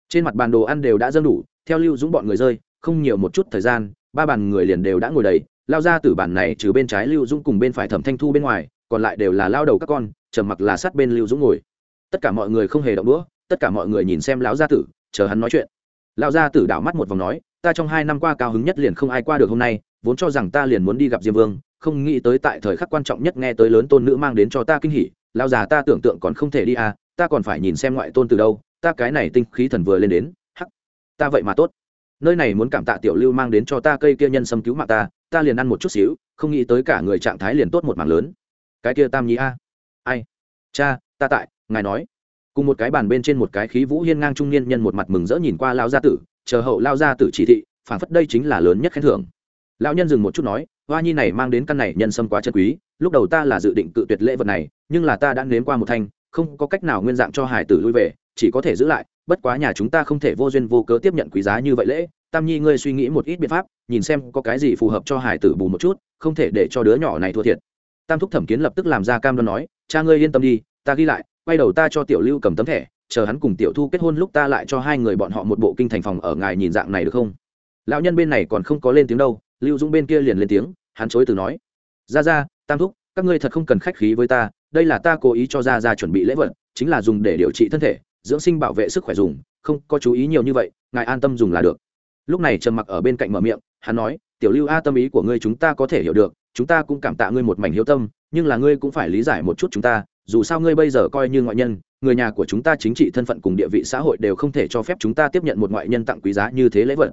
Trên mặt bàn đồ ăn đều đã dâng đủ, theo lưu dũng bọn người rơi không nhiều một chút thời gian, ba bàn người liền đều đã ngồi đầy, lao ra từ bàn này trừ bên trái lưu dũng cùng bên phải thẩm thanh thu bên ngoài, còn lại đều là lao đầu các con, trầm mặc là sát bên lưu dũng ngồi. Tất cả mọi người không hề động đũa, tất cả mọi người nhìn xem lão gia tử, chờ hắn nói chuyện. Lão gia tử đảo mắt một vòng nói, ta trong hai năm qua cao hứng nhất liền không ai qua được hôm nay, vốn cho rằng ta liền muốn đi gặp diêm vương, không nghĩ tới tại thời khắc quan trọng nhất nghe tới lớn tôn nữ mang đến cho ta kinh hỉ, lão già ta tưởng tượng còn không thể đi à ta còn phải nhìn xem ngoại tôn từ đâu, ta cái này tinh khí thần vừa lên đến, hắc, ta vậy mà tốt nơi này muốn cảm tạ tiểu lưu mang đến cho ta cây kia nhân sâm cứu mạng ta ta liền ăn một chút xíu, không nghĩ tới cả người trạng thái liền tốt một mảng lớn. Cái kia tam nhí a. Ai? Cha, ta tại, ngài nói. Cùng một cái bàn bên trên một cái khí vũ hiên ngang trung niên nhân một mặt mừng rỡ nhìn qua lao gia tử, chờ hậu lao gia tử chỉ thị phản phất đây chính là lớn nhất khen thưởng. Lão nhân dừng một chút nói, hoa nhi này mang đến căn này nhân sâm quá chân quý, lúc đầu ta là dự định cự tuyệt lễ vật này, nhưng là ta đã nếm qua một thanh, không có cách nào nguyên dạng cho hải tử lui về, chỉ có thể giữ lại bất quá nhà chúng ta không thể vô duyên vô cớ tiếp nhận quý giá như vậy lễ. Tam nhi, ngươi suy nghĩ một ít biện pháp, nhìn xem có cái gì phù hợp cho hải tử bù một chút, không thể để cho đứa nhỏ này thua thiệt. Tam thúc thẩm kiến lập tức làm ra cam đoan nói, cha ngươi yên tâm đi, ta ghi lại, quay đầu ta cho tiểu lưu cầm tấm thẻ, chờ hắn cùng tiểu thu kết hôn lúc ta lại cho hai người bọn họ một bộ kinh thành phòng ở ngài nhìn dạng này được không? Lão nhân bên này còn không có lên tiếng đâu, lưu dũng bên kia liền lên tiếng, hắn chối từ nói, ra ra, tam thúc, các ngươi thật không cần khách khí với ta, đây là ta cố ý cho ra ra chuẩn bị lễ vật, chính là dùng để điều trị thân thể dưỡng sinh bảo vệ sức khỏe dùng, không có chú ý nhiều như vậy, ngài an tâm dùng là được. Lúc này trầm mặc ở bên cạnh mở miệng, hắn nói, tiểu lưu a, tâm ý của ngươi chúng ta có thể hiểu được, chúng ta cũng cảm tạ ngươi một mảnh hiếu tâm, nhưng là ngươi cũng phải lý giải một chút chúng ta, dù sao ngươi bây giờ coi như ngoại nhân, người nhà của chúng ta chính trị thân phận cùng địa vị xã hội đều không thể cho phép chúng ta tiếp nhận một ngoại nhân tặng quý giá như thế lễ vật.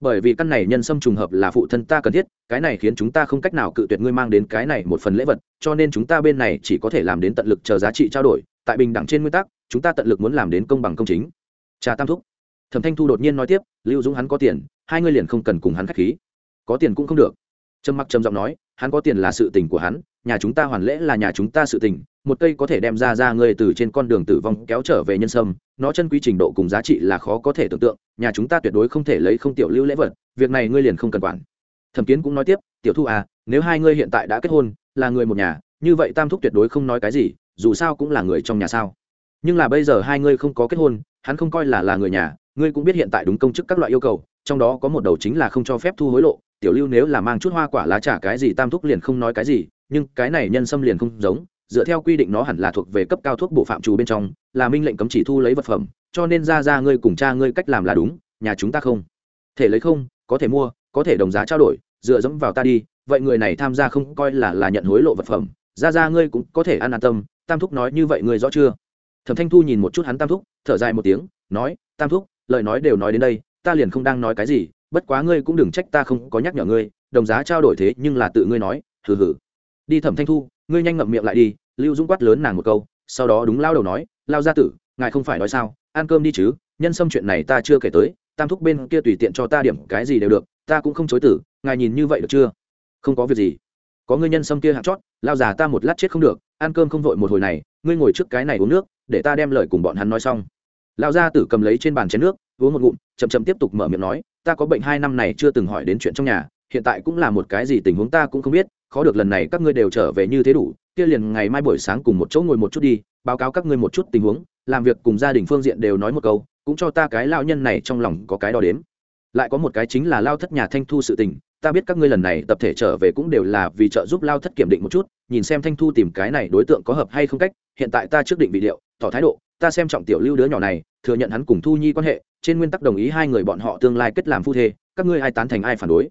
Bởi vì căn này nhân sâm trùng hợp là phụ thân ta cần thiết, cái này khiến chúng ta không cách nào cự tuyệt ngươi mang đến cái này một phần lễ vật, cho nên chúng ta bên này chỉ có thể làm đến tận lực chờ giá trị trao đổi, tại bình đẳng trên nguyên tắc chúng ta tận lực muốn làm đến công bằng công chính. Cha tam thúc. Thẩm thanh thu đột nhiên nói tiếp, lưu dũng hắn có tiền, hai ngươi liền không cần cùng hắn k h á c h khí. Có tiền cũng không được. Trầm mặc trầm giọng nói, hắn có tiền là sự tình của hắn, nhà chúng ta hoàn lễ là nhà chúng ta sự tình, một cây có thể đem ra ra ngươi từ trên con đường tử vong kéo trở về nhân sâm, nó chân quý trình độ cùng giá trị là khó có thể tưởng tượng, nhà chúng ta tuyệt đối không thể lấy không tiểu lưu lễ vật, việc này ngươi liền không cần quản. Thẩm kiến cũng nói tiếp, tiểu thu à nếu hai ngươi hiện tại đã kết hôn, là người một nhà, như vậy tam thúc tuyệt đối không nói cái gì, dù sao cũng là người trong nhà sao? Nhưng là bây giờ hai ngươi không có kết hôn, hắn không coi là là người nhà, ngươi cũng biết hiện tại đúng công chức các loại yêu cầu, trong đó có một đầu chính là không cho phép thu hối lộ, tiểu lưu nếu là mang chút hoa quả lá trả cái gì tam thúc liền không nói cái gì, nhưng cái này nhân xâm liền không giống, dựa theo quy định nó hẳn là thuộc về cấp cao thuốc bộ phạm trù bên trong, là minh lệnh cấm chỉ thu lấy vật phẩm, cho nên ra ra ngươi cùng cha ngươi cách làm là đúng, nhà chúng ta không. Thể lấy không, có thể mua, có thể đồng giá trao đổi, dựa dẫm vào ta đi, vậy người này tham gia không coi là là nhận hối lộ vật phẩm, ra ra ngươi cũng có thể ăn an tâm, tam thúc nói như vậy ngươi rõ chưa? Thẩm thanh thu nhìn một chút hắn tam thúc, thở dài một tiếng, nói, tam thúc, lời nói đều nói đến đây, ta liền không đang nói cái gì, bất quá ngươi cũng đừng trách ta không có nhắc nhở ngươi, đồng giá trao đổi thế nhưng là tự ngươi nói, hừ hừ. Đi thẩm thanh thu, ngươi nhanh ngậm miệng lại đi, lưu dũng quát lớn nàng một câu, sau đó đúng lao đầu nói, lao gia tử, ngài không phải nói sao, ăn cơm đi chứ, nhân xâm chuyện này ta chưa kể tới, tam thúc bên kia tùy tiện cho ta điểm cái gì đều được, ta cũng không chối tử, ngài nhìn như vậy được chưa? Không có việc gì. Có ngươi nhân xâm kia hạng chót, lao già ta một lát chết không được, ăn cơm không vội một hồi này, ngươi ngồi trước cái này uống nước để ta đem lời cùng bọn hắn nói xong. Lao gia tử cầm lấy trên bàn chén nước, uống một ngụm, chậm chậm tiếp tục mở miệng nói, ta có bệnh hai năm này chưa từng hỏi đến chuyện trong nhà, hiện tại cũng là một cái gì tình huống ta cũng không biết, khó được lần này các ngươi đều trở về như thế đủ, kia liền ngày mai buổi sáng cùng một chỗ ngồi một chút đi, báo cáo các ngươi một chút tình huống, làm việc cùng gia đình phương diện đều nói một câu, cũng cho ta cái lao nhân này trong lòng có cái đo đếm. Lại có một cái chính là lao thất nhà thanh thu sự tình, ta biết các ngươi lần này tập thể trở về cũng đều là vì trợ giúp lao thất kiểm định một chút, nhìn xem thanh thu tìm cái này đối tượng có hợp hay không cách, hiện tại ta trước định vị điệu tỏ thái độ, ta xem trọng tiểu lưu đứa nhỏ này, thừa nhận hắn cùng thu nhi quan hệ, trên nguyên tắc đồng ý hai người bọn họ tương lai kết làm phu thê, các ngươi ai tán thành ai phản đối?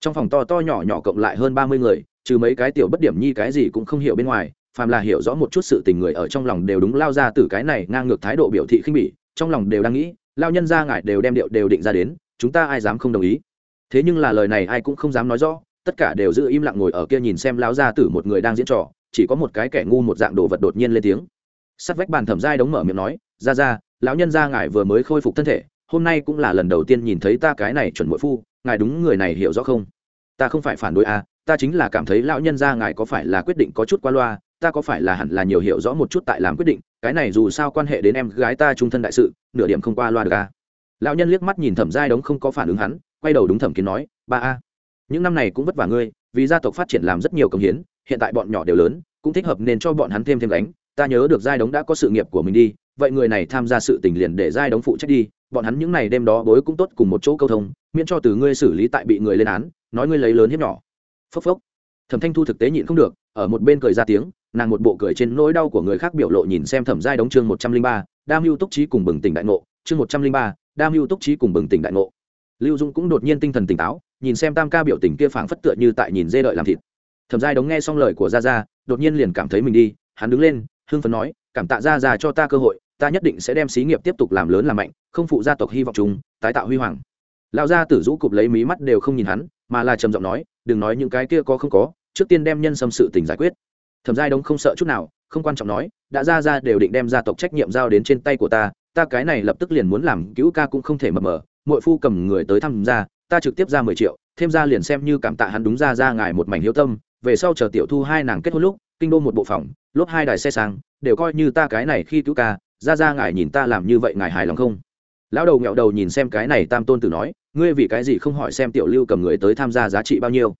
Trong phòng to to nhỏ nhỏ cộng lại hơn ba mươi người, trừ mấy cái tiểu bất điểm nhi cái gì cũng không hiểu bên ngoài, phàm là hiểu rõ một chút sự tình người ở trong lòng đều đúng lao ra từ cái này ngang ngược thái độ biểu thị khinh bỉ, trong lòng đều đang nghĩ, lao nhân ra ngại đều đem điệu đều định ra đến, chúng ta ai dám không đồng ý? Thế nhưng là lời này ai cũng không dám nói rõ, tất cả đều giữ im lặng ngồi ở kia nhìn xem lao gia tử một người đang diễn trò, chỉ có một cái kẻ ngu một dạng đồ vật đột nhiên lên tiếng sắt vách bàn thẩm giai đống mở miệng nói ra ra lão nhân gia ngài vừa mới khôi phục thân thể hôm nay cũng là lần đầu tiên nhìn thấy ta cái này chuẩn muội phu ngài đúng người này hiểu rõ không ta không phải phản đối a à, ta chính là cảm thấy lão nhân gia ngài có phải là quyết định có chút qua loa ta có phải là hẳn là nhiều hiểu rõ một chút tại làm quyết định cái này dù sao quan hệ đến em gái ta trung thân đại sự nửa điểm không qua loa được à. lão nhân liếc mắt nhìn thẩm giai đống không có phản ứng hắn quay đầu đúng thẩm kiến nói ba a những năm này cũng vất vả ngươi vì gia tộc phát triển làm rất nhiều công hiến hiện tại bọn nhỏ đều lớn cũng thích hợp nên cho bọn hắn thêm thêm đánh ta nhớ được giai đống đã có sự nghiệp của mình đi, vậy người này tham gia sự tình liền để giai đống phụ trách đi, bọn hắn những này đêm đó bối cũng tốt cùng một chỗ câu thông, miễn cho từ ngươi xử lý tại bị người lên án, nói ngươi lấy lớn hiếp nhỏ. Phốc phốc. Thẩm thanh thu thực tế nhịn không được, ở một bên cười ra tiếng, nàng một bộ cười trên nỗi đau của người khác biểu lộ nhìn xem thẩm giai đóng chương một trăm linh ba, đam mưu túc trí cùng bừng tỉnh đại ngộ, chương một trăm linh ba, đam mưu túc trí cùng bừng tỉnh đại ngộ. Lưu dung cũng đột nhiên tinh thần tỉnh táo, nhìn xem tam ca biểu tình kia phảng phất tựa như tại nhìn dê đợi làm thịt. Thẩm giai đóng nghe xong lời của gia gia, đột nhiên liền cảm thấy mình đi, hắn đứng lên hưng phấn nói, cảm tạ gia gia cho ta cơ hội, ta nhất định sẽ đem xí nghiệp tiếp tục làm lớn làm mạnh, không phụ gia tộc hy vọng chúng tái tạo huy hoàng. Lão gia tử rũ cụp lấy mí mắt đều không nhìn hắn, mà là trầm giọng nói, đừng nói những cái kia có không có, trước tiên đem nhân xâm sự tình giải quyết. Thẩm giai đông không sợ chút nào, không quan trọng nói, đã ra ra đều định đem gia tộc trách nhiệm giao đến trên tay của ta ta cái này lập tức liền muốn làm, cứu ca cũng không thể mập mờ mỗi phu cầm người tới thăm ra ta trực tiếp ra mười triệu, thêm ra liền xem như cảm tạ hắn đúng ra ra ngài một mảnh hiếu tâm, về sau chờ tiểu thu hai nàng kết hôn lúc kinh đô một bộ phòng, lốp hai đài xe sang, đều coi như ta cái này khi cứu ca, ra ra ngài nhìn ta làm như vậy ngài hài lòng không? Lão đầu nghẹo đầu nhìn xem cái này tam tôn tử nói, ngươi vì cái gì không hỏi xem tiểu lưu cầm người tới tham gia giá trị bao nhiêu?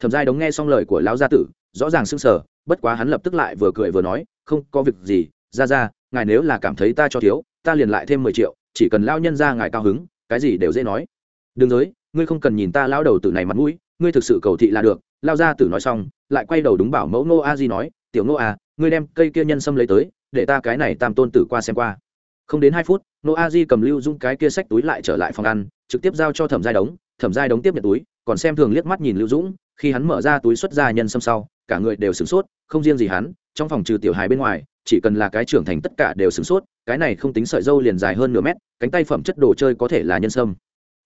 Thẩm giai đống nghe xong lời của lão gia tử, rõ ràng sưng sờ, bất quá hắn lập tức lại vừa cười vừa nói, không, có việc gì, ra ra, ngài nếu là cảm thấy ta cho thiếu, ta liền lại thêm mười triệu, chỉ cần lao nhân ra ngài cao hứng, cái gì đều dễ nói. Đừng giới ngươi không cần nhìn ta lao đầu tử này mặt mũi, ngươi thực sự cầu thị là được lao ra tử nói xong, lại quay đầu đúng bảo mẫu nô a di nói, tiểu nô a à, ngươi đem cây kia nhân sâm lấy tới, để ta cái này tam tôn tử qua xem qua. Không đến hai phút nô a di cầm lưu dung cái kia sách túi lại trở lại phòng ăn, trực tiếp giao cho thẩm giai đống, thẩm giai đống tiếp nhận túi, còn xem thường liếc mắt nhìn lưu dũng, khi hắn mở ra túi xuất ra nhân sâm sau, cả người đều sửng sốt, không riêng gì hắn, trong phòng trừ tiểu hài bên ngoài, chỉ cần là cái trưởng thành tất cả đều sửng sốt, cái này không tính sợi dâu liền dài hơn nửa mét, cánh tay phẩm chất đồ chơi có thể là nhân sâm.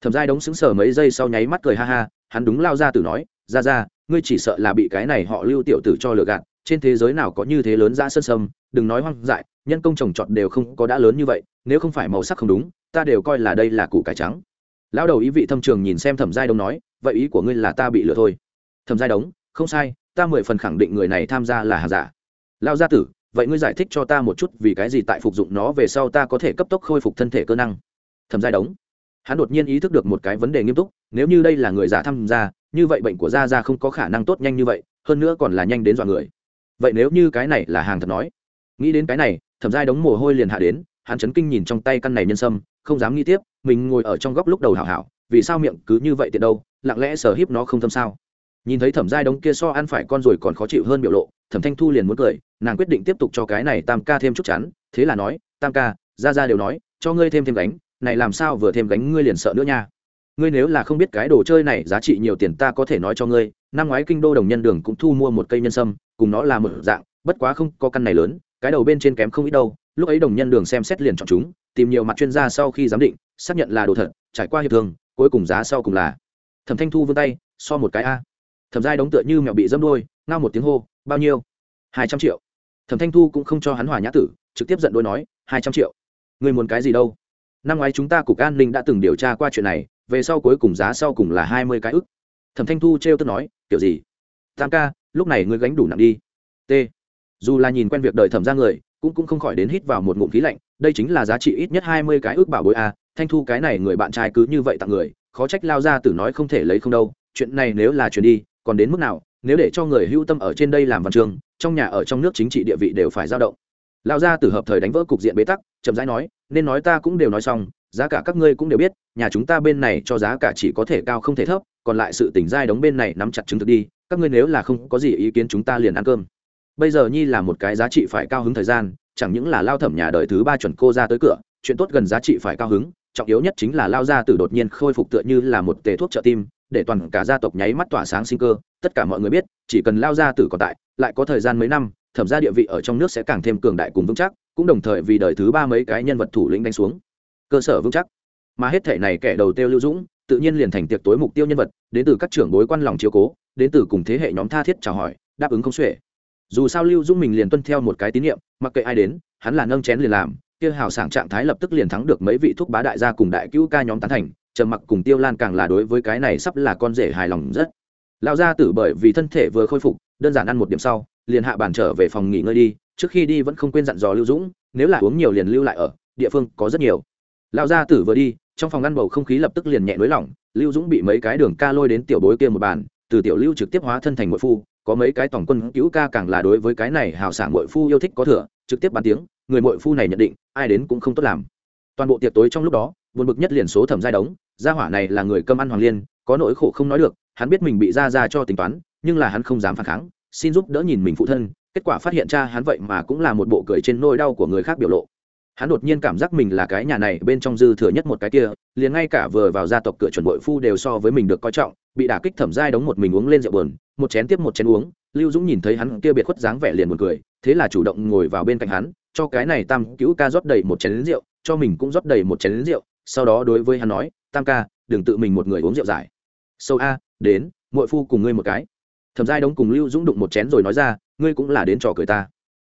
Thẩm giai đống sững sờ mấy giây sau nháy mắt cười ha ha, hắn đúng lao ra tử nói ra ra ngươi chỉ sợ là bị cái này họ lưu tiểu tử cho lừa gạt, trên thế giới nào có như thế lớn ra sân sâm, đừng nói hoang dại, nhân công trồng trọt đều không có đã lớn như vậy, nếu không phải màu sắc không đúng, ta đều coi là đây là củ cải trắng. Lão đầu ý vị thâm trường nhìn xem thẩm giai đông nói, vậy ý của ngươi là ta bị lừa thôi. Thẩm giai đống, không sai, ta mười phần khẳng định người này tham gia là hàng giả. Lao gia tử, vậy ngươi giải thích cho ta một chút vì cái gì tại phục dụng nó về sau ta có thể cấp tốc khôi phục thân thể cơ năng? Thẩm giai đống, hắn đột nhiên ý thức được một cái vấn đề nghiêm túc, nếu như đây là người giả tham gia như vậy bệnh của da da không có khả năng tốt nhanh như vậy, hơn nữa còn là nhanh đến dọa người. Vậy nếu như cái này là hàng thật nói? Nghĩ đến cái này, thẩm giai đống mồ hôi liền hạ đến, hắn chấn kinh nhìn trong tay căn này nhân sâm, không dám nghĩ tiếp, mình ngồi ở trong góc lúc đầu hảo hảo, vì sao miệng cứ như vậy tiện đâu, lặng lẽ sở hiếp nó không thâm sao? Nhìn thấy thẩm giai đống kia so ăn phải con rồi còn khó chịu hơn biểu lộ, thẩm thanh thu liền muốn cười, nàng quyết định tiếp tục cho cái này tam ca thêm chút chắn thế là nói, tam ca ra ra đều nói, cho ngươi thêm thêm gánh, này làm sao vừa thêm gánh ngươi liền sợ nữa nha ngươi nếu là không biết cái đồ chơi này giá trị nhiều tiền ta có thể nói cho ngươi, năm ngoái kinh đô đồng nhân đường cũng thu mua một cây nhân sâm, cùng nó là một dạng, bất quá không có căn này lớn, cái đầu bên trên kém không ít đâu. Lúc ấy đồng nhân đường xem xét liền chọn chúng, tìm nhiều mặt chuyên gia sau khi giám định, xác nhận là đồ thật, trải qua hiệp thương, cuối cùng giá sau cùng là. Thẩm thanh thu vươn tay, so một cái a. Thẩm giai đóng tựa như mẹo bị dâm đôi ngao một tiếng hô, bao nhiêu? Hai trăm triệu. Thẩm thanh thu cũng không cho hắn hòa nhã tử, trực tiếp giận đôi nói, hai trăm triệu. Người muốn cái gì đâu? Năm ngoái chúng ta cục an ninh đã từng điều tra qua chuyện này về sau cuối cùng giá sau cùng là hai mươi cái ức. Thẩm thanh thu trêu tức nói, kiểu gì? Tam ca, lúc này ngươi gánh đủ nặng đi. T. Dù là nhìn quen việc đời thẩm ra người, cũng cũng không khỏi đến hít vào một ngụm khí lạnh, đây chính là giá trị ít nhất hai mươi cái ước bảo bối a, thanh thu cái này người bạn trai cứ như vậy tặng người, khó trách lao ra tử nói không thể lấy không đâu, chuyện này nếu là chuyện đi, còn đến mức nào, nếu để cho người hưu tâm ở trên đây làm văn trường trong nhà ở trong nước chính trị địa vị đều phải dao động. Lao ra từ hợp thời đánh vỡ cục diện bế tắc, chậm rãi nói, nên nói ta cũng đều nói xong giá cả các ngươi cũng đều biết, nhà chúng ta bên này cho giá cả chỉ có thể cao không thể thấp, còn lại sự tỉnh giai đóng bên này nắm chặt chứng thực đi, các ngươi nếu là không có gì ý kiến chúng ta liền ăn cơm. Bây giờ nhi là một cái giá trị phải cao hứng thời gian, chẳng những là lao thẩm nhà đời thứ ba chuẩn cô ra tới cửa, chuyện tốt gần giá trị phải cao hứng, trọng yếu nhất chính là lao ra từ đột nhiên khôi phục tựa như là một tề thuốc trợ tim, để toàn cả gia tộc nháy mắt tỏa sáng sinh cơ, tất cả mọi người biết, chỉ cần lao gia tử còn tại, lại có thời gian mấy năm, thẩm ra địa vị ở trong nước sẽ càng thêm cường đại cùng vững chắc, cũng đồng thời vì đời thứ ba mấy cái nhân vật thủ lĩnh đánh xuống cơ sở vững chắc. Mà hết thể này kẻ đầu tiêu lưu dũng, tự nhiên liền thành tiệc tối mục tiêu nhân vật, đến từ các trưởng bối quan lòng chiếu cố, đến từ cùng thế hệ nhóm tha thiết chào hỏi, đáp ứng không xuể. Dù sao lưu dũng mình liền tuân theo một cái tín nhiệm mặc kệ ai đến, hắn là nâng chén liền làm, kia hào sảng trạng thái lập tức liền thắng được mấy vị thúc bá đại gia cùng đại cứu ca nhóm tán thành, trầm mặc cùng tiêu lan càng là đối với cái này sắp là con rể hài lòng rất. Lão gia tử bởi vì thân thể vừa khôi phục, đơn giản ăn một điểm sau, liền hạ bàn trở về phòng nghỉ ngơi đi, trước khi đi vẫn không quên dặn dò lưu dũng, nếu là uống nhiều liền lưu lại ở, địa phương có rất nhiều lão gia tử vừa đi, trong phòng ngăn bầu không khí lập tức liền nhẹ nới lỏng, lưu dũng bị mấy cái đường ca lôi đến tiểu bối kia một bàn, từ tiểu lưu trực tiếp hóa thân thành nội phu, có mấy cái tổng quân cứu ca càng là đối với cái này hào sảng nội phu yêu thích có thừa, trực tiếp bàn tiếng, người nội phu này nhận định, ai đến cũng không tốt làm. Toàn bộ tiệc tối trong lúc đó, buồn bực nhất liền số thẩm giai đống, gia hỏa này là người cơm ăn hoàng liên, có nỗi khổ không nói được, hắn biết mình bị ra ra cho tính toán, nhưng là hắn không dám phản kháng, xin giúp đỡ nhìn mình phụ thân, kết quả phát hiện cha hắn vậy mà cũng là một bộ cười trên nôi đau của người khác biểu lộ hắn đột nhiên cảm giác mình là cái nhà này bên trong dư thừa nhất một cái kia, liền ngay cả vừa vào gia tộc cửa chuẩn bội phu đều so với mình được coi trọng, bị đả kích thẩm giai đống một mình uống lên rượu bờn một chén tiếp một chén uống. Lưu dũng nhìn thấy hắn kia biệt khuất dáng vẻ liền một cười, thế là chủ động ngồi vào bên cạnh hắn, cho cái này tam cứu ca rót đầy một chén rượu, cho mình cũng rót đầy một chén rượu, sau đó đối với hắn nói, tam ca, đừng tự mình một người uống rượu giải. Sâu a, đến, muội phu cùng ngươi một cái. Thẩm giai đống cùng lưu dũng đụng một chén rồi nói ra, ngươi cũng là đến trò cười ta.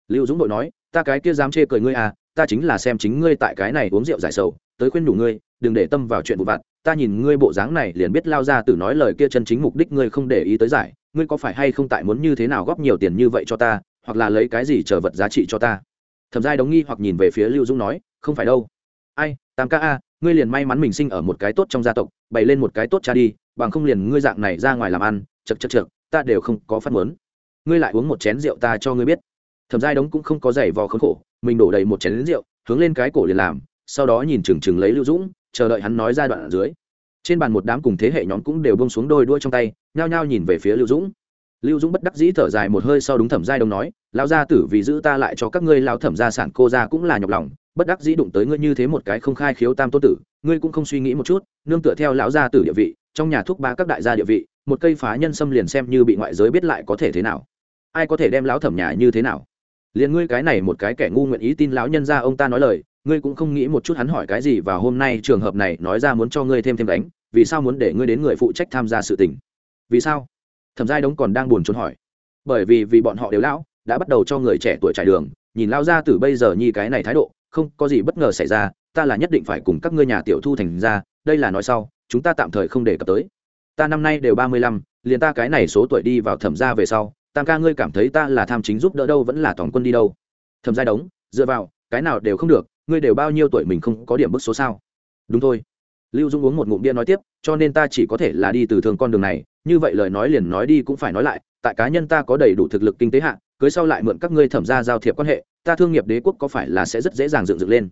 Lưu dũng đội nói, ta cái kia dám chê cười ngươi à ta chính là xem chính ngươi tại cái này uống rượu giải sầu, tới khuyên đủ ngươi, đừng để tâm vào chuyện vụ vặt, ta nhìn ngươi bộ dáng này liền biết lao ra từ nói lời kia chân chính mục đích ngươi không để ý tới giải, ngươi có phải hay không tại muốn như thế nào góp nhiều tiền như vậy cho ta, hoặc là lấy cái gì trở vật giá trị cho ta? Thẩm giai đống nghi hoặc nhìn về phía lưu dũng nói, không phải đâu. Ai, tam ca a, ngươi liền may mắn mình sinh ở một cái tốt trong gia tộc, bày lên một cái tốt cha đi, bằng không liền ngươi dạng này ra ngoài làm ăn chật chật chật ta đều không có phát muốn. Ngươi lại uống một chén rượu ta cho ngươi biết thẩm giai đống cũng không có giày vò khốn khổ, mình đổ đầy một chén rượu, hướng lên cái cổ liền làm, sau đó nhìn chừng chừng lấy lưu dũng, chờ đợi hắn nói ra đoạn ở dưới. Trên bàn một đám cùng thế hệ nhóm cũng đều bông xuống đôi đuôi trong tay, nhao nhao nhìn về phía lưu dũng. Lưu dũng bất đắc dĩ thở dài một hơi sau đúng thẩm giai đông nói, lão gia tử vì giữ ta lại cho các ngươi lao thẩm gia sản cô ra cũng là nhọc lòng, bất đắc dĩ đụng tới ngươi như thế một cái không khai khiếu tam tô tử, ngươi cũng không suy nghĩ một chút, nương tựa theo lão gia tử địa vị, trong nhà thuốc ba các đại gia địa vị, một cây phá nhân xâm liền xem như bị ngoại giới biết lại có thể thế nào. Ai có thể đem lão thẩm nhà như thế nào? Liền ngươi cái này một cái kẻ ngu nguyện ý tin lão nhân ra ông ta nói lời, ngươi cũng không nghĩ một chút hắn hỏi cái gì và hôm nay trường hợp này nói ra muốn cho ngươi thêm thêm đánh vì sao muốn để ngươi đến người phụ trách tham gia sự tình? Vì sao? Thẩm giai đống còn đang buồn trốn hỏi. Bởi vì vì bọn họ đều lão, đã bắt đầu cho người trẻ tuổi trải đường, nhìn lao ra từ bây giờ nhi cái này thái độ, không có gì bất ngờ xảy ra, ta là nhất định phải cùng các ngươi nhà tiểu thu thành ra, đây là nói sau, chúng ta tạm thời không đề cập tới. Ta năm nay đều ba mươi lăm, liền ta cái này số tuổi đi vào thẩm gia về sau tam ca ngươi cảm thấy ta là tham chính giúp đỡ đâu vẫn là toàn quân đi đâu? Thẩm giai đống, dựa vào, cái nào đều không được, ngươi đều bao nhiêu tuổi mình không có điểm bức số sao? Đúng thôi. Lưu dung uống một ngụm bia nói tiếp, cho nên ta chỉ có thể là đi từ thường con đường này, như vậy lời nói liền nói đi cũng phải nói lại, tại cá nhân ta có đầy đủ thực lực kinh tế hạn cưới sau lại mượn các ngươi thẩm ra giao thiệp quan hệ, ta thương nghiệp đế quốc có phải là sẽ rất dễ dàng dựng dựng lên?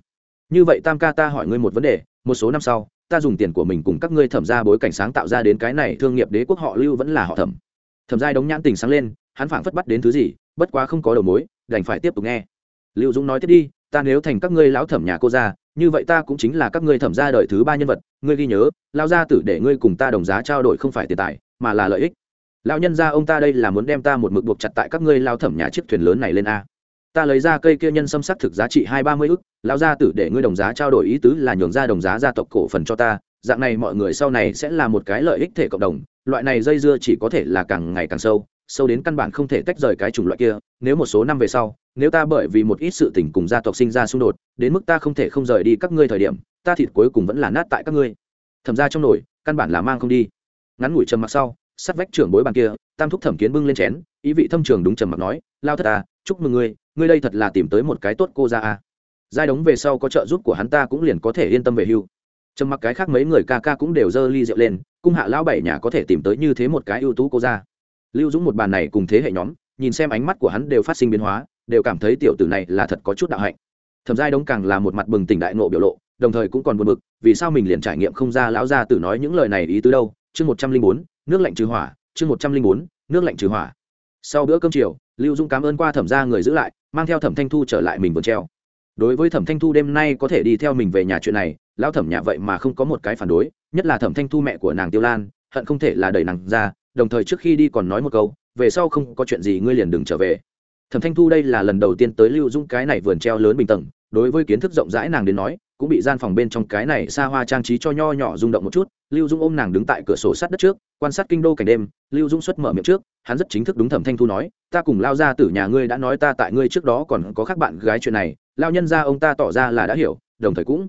Như vậy tam ca ta hỏi ngươi một vấn đề, một số năm sau, ta dùng tiền của mình cùng các ngươi thẩm ra bối cảnh sáng tạo ra đến cái này, thương nghiệp đế quốc họ lưu vẫn là họ thẩm. Thẩm giai đống nhãn tình sáng lên hắn phảng phất bắt đến thứ gì, bất quá không có đầu mối, đành phải tiếp tục nghe. Lưu dũng nói tiếp đi, ta nếu thành các ngươi lão thẩm nhà cô ra như vậy ta cũng chính là các ngươi thẩm ra đời thứ ba nhân vật, ngươi ghi nhớ lao gia tử để ngươi cùng ta đồng giá trao đổi không phải tiền tài, mà là lợi ích. Lão nhân gia ông ta đây là muốn đem ta một mực buộc chặt tại các ngươi lao thẩm nhà chiếc thuyền lớn này lên a. Ta lấy ra cây kia nhân xâm sắc thực giá trị hai ba mươi ức, lão gia tử để ngươi đồng giá trao đổi ý tứ là nhường ra đồng giá gia tộc cổ phần cho ta, dạng này mọi người sau này sẽ là một cái lợi ích thể cộng đồng, loại này dây dưa chỉ có thể là càng ngày càng sâu sâu đến căn bản không thể tách rời cái chủng loại kia, nếu một số năm về sau, nếu ta bởi vì một ít sự tình cùng gia tộc sinh ra xung đột, đến mức ta không thể không rời đi các ngươi thời điểm, ta thịt cuối cùng vẫn là nát tại các ngươi. Thẩm ra trong nồi, căn bản là mang không đi. Ngắn ngủi trầm mặc sau sắt vách trưởng bối bàn kia, tam thúc thẩm kiến bưng lên chén, ý vị thâm trường đúng trầm mặc nói, lao thất à chúc mừng ngươi ngươi đây thật là tìm tới một cái tốt cô ra à. Giai đống về sau có trợ giúp của hắn ta cũng liền có thể yên tâm về hưu. Trầm mặc cái khác mấy người ca ca cũng đều dơ ly rượu lên, cung hạ lão bảy nhà có thể tìm tới như thế một cái ưu tú cô ra lưu dũng một bàn này cùng thế hệ nhóm, nhìn xem ánh mắt của hắn đều phát sinh biến hóa, đều cảm thấy tiểu tử này là thật có chút đạo hạnh. Thẩm giai Đông càng là một mặt bừng tỉnh đại nộ biểu lộ, đồng thời cũng còn buồn bực, vì sao mình liền trải nghiệm không ra lão gia tử nói những lời này ý tứ đâu? Chương một trăm linh bốn, nước lạnh trừ hỏa, chương một trăm linh bốn, nước lạnh trừ hỏa. Sau bữa cơm chiều, lưu dung cảm ơn qua thẩm gia người giữ lại, mang theo thẩm thanh thu trở lại mình vườn treo. Đối với thẩm thanh thu đêm nay có thể đi theo mình về nhà chuyện này, lão thẩm nhà vậy mà không có một cái phản đối, nhất là thẩm thanh thu mẹ của nàng tiêu lan, hận không thể là đẩy nàng ra đồng thời trước khi đi còn nói một câu, về sau không có chuyện gì ngươi liền đừng trở về. Thẩm thanh thu đây là lần đầu tiên tới lưu dung cái này vườn treo lớn bình tầng, đối với kiến thức rộng rãi nàng đến nói, cũng bị gian phòng bên trong cái này xa hoa trang trí cho nho nhỏ rung động một chút. Lưu dung ôm nàng đứng tại cửa sổ sát đất trước, quan sát kinh đô cảnh đêm, lưu dung xuất mở miệng trước, hắn rất chính thức đúng thẩm thanh thu nói, ta cùng lao ra từ nhà ngươi đã nói ta tại ngươi trước đó còn có các bạn gái chuyện này, lao nhân ra ông ta tỏ ra là đã hiểu, đồng thời cũng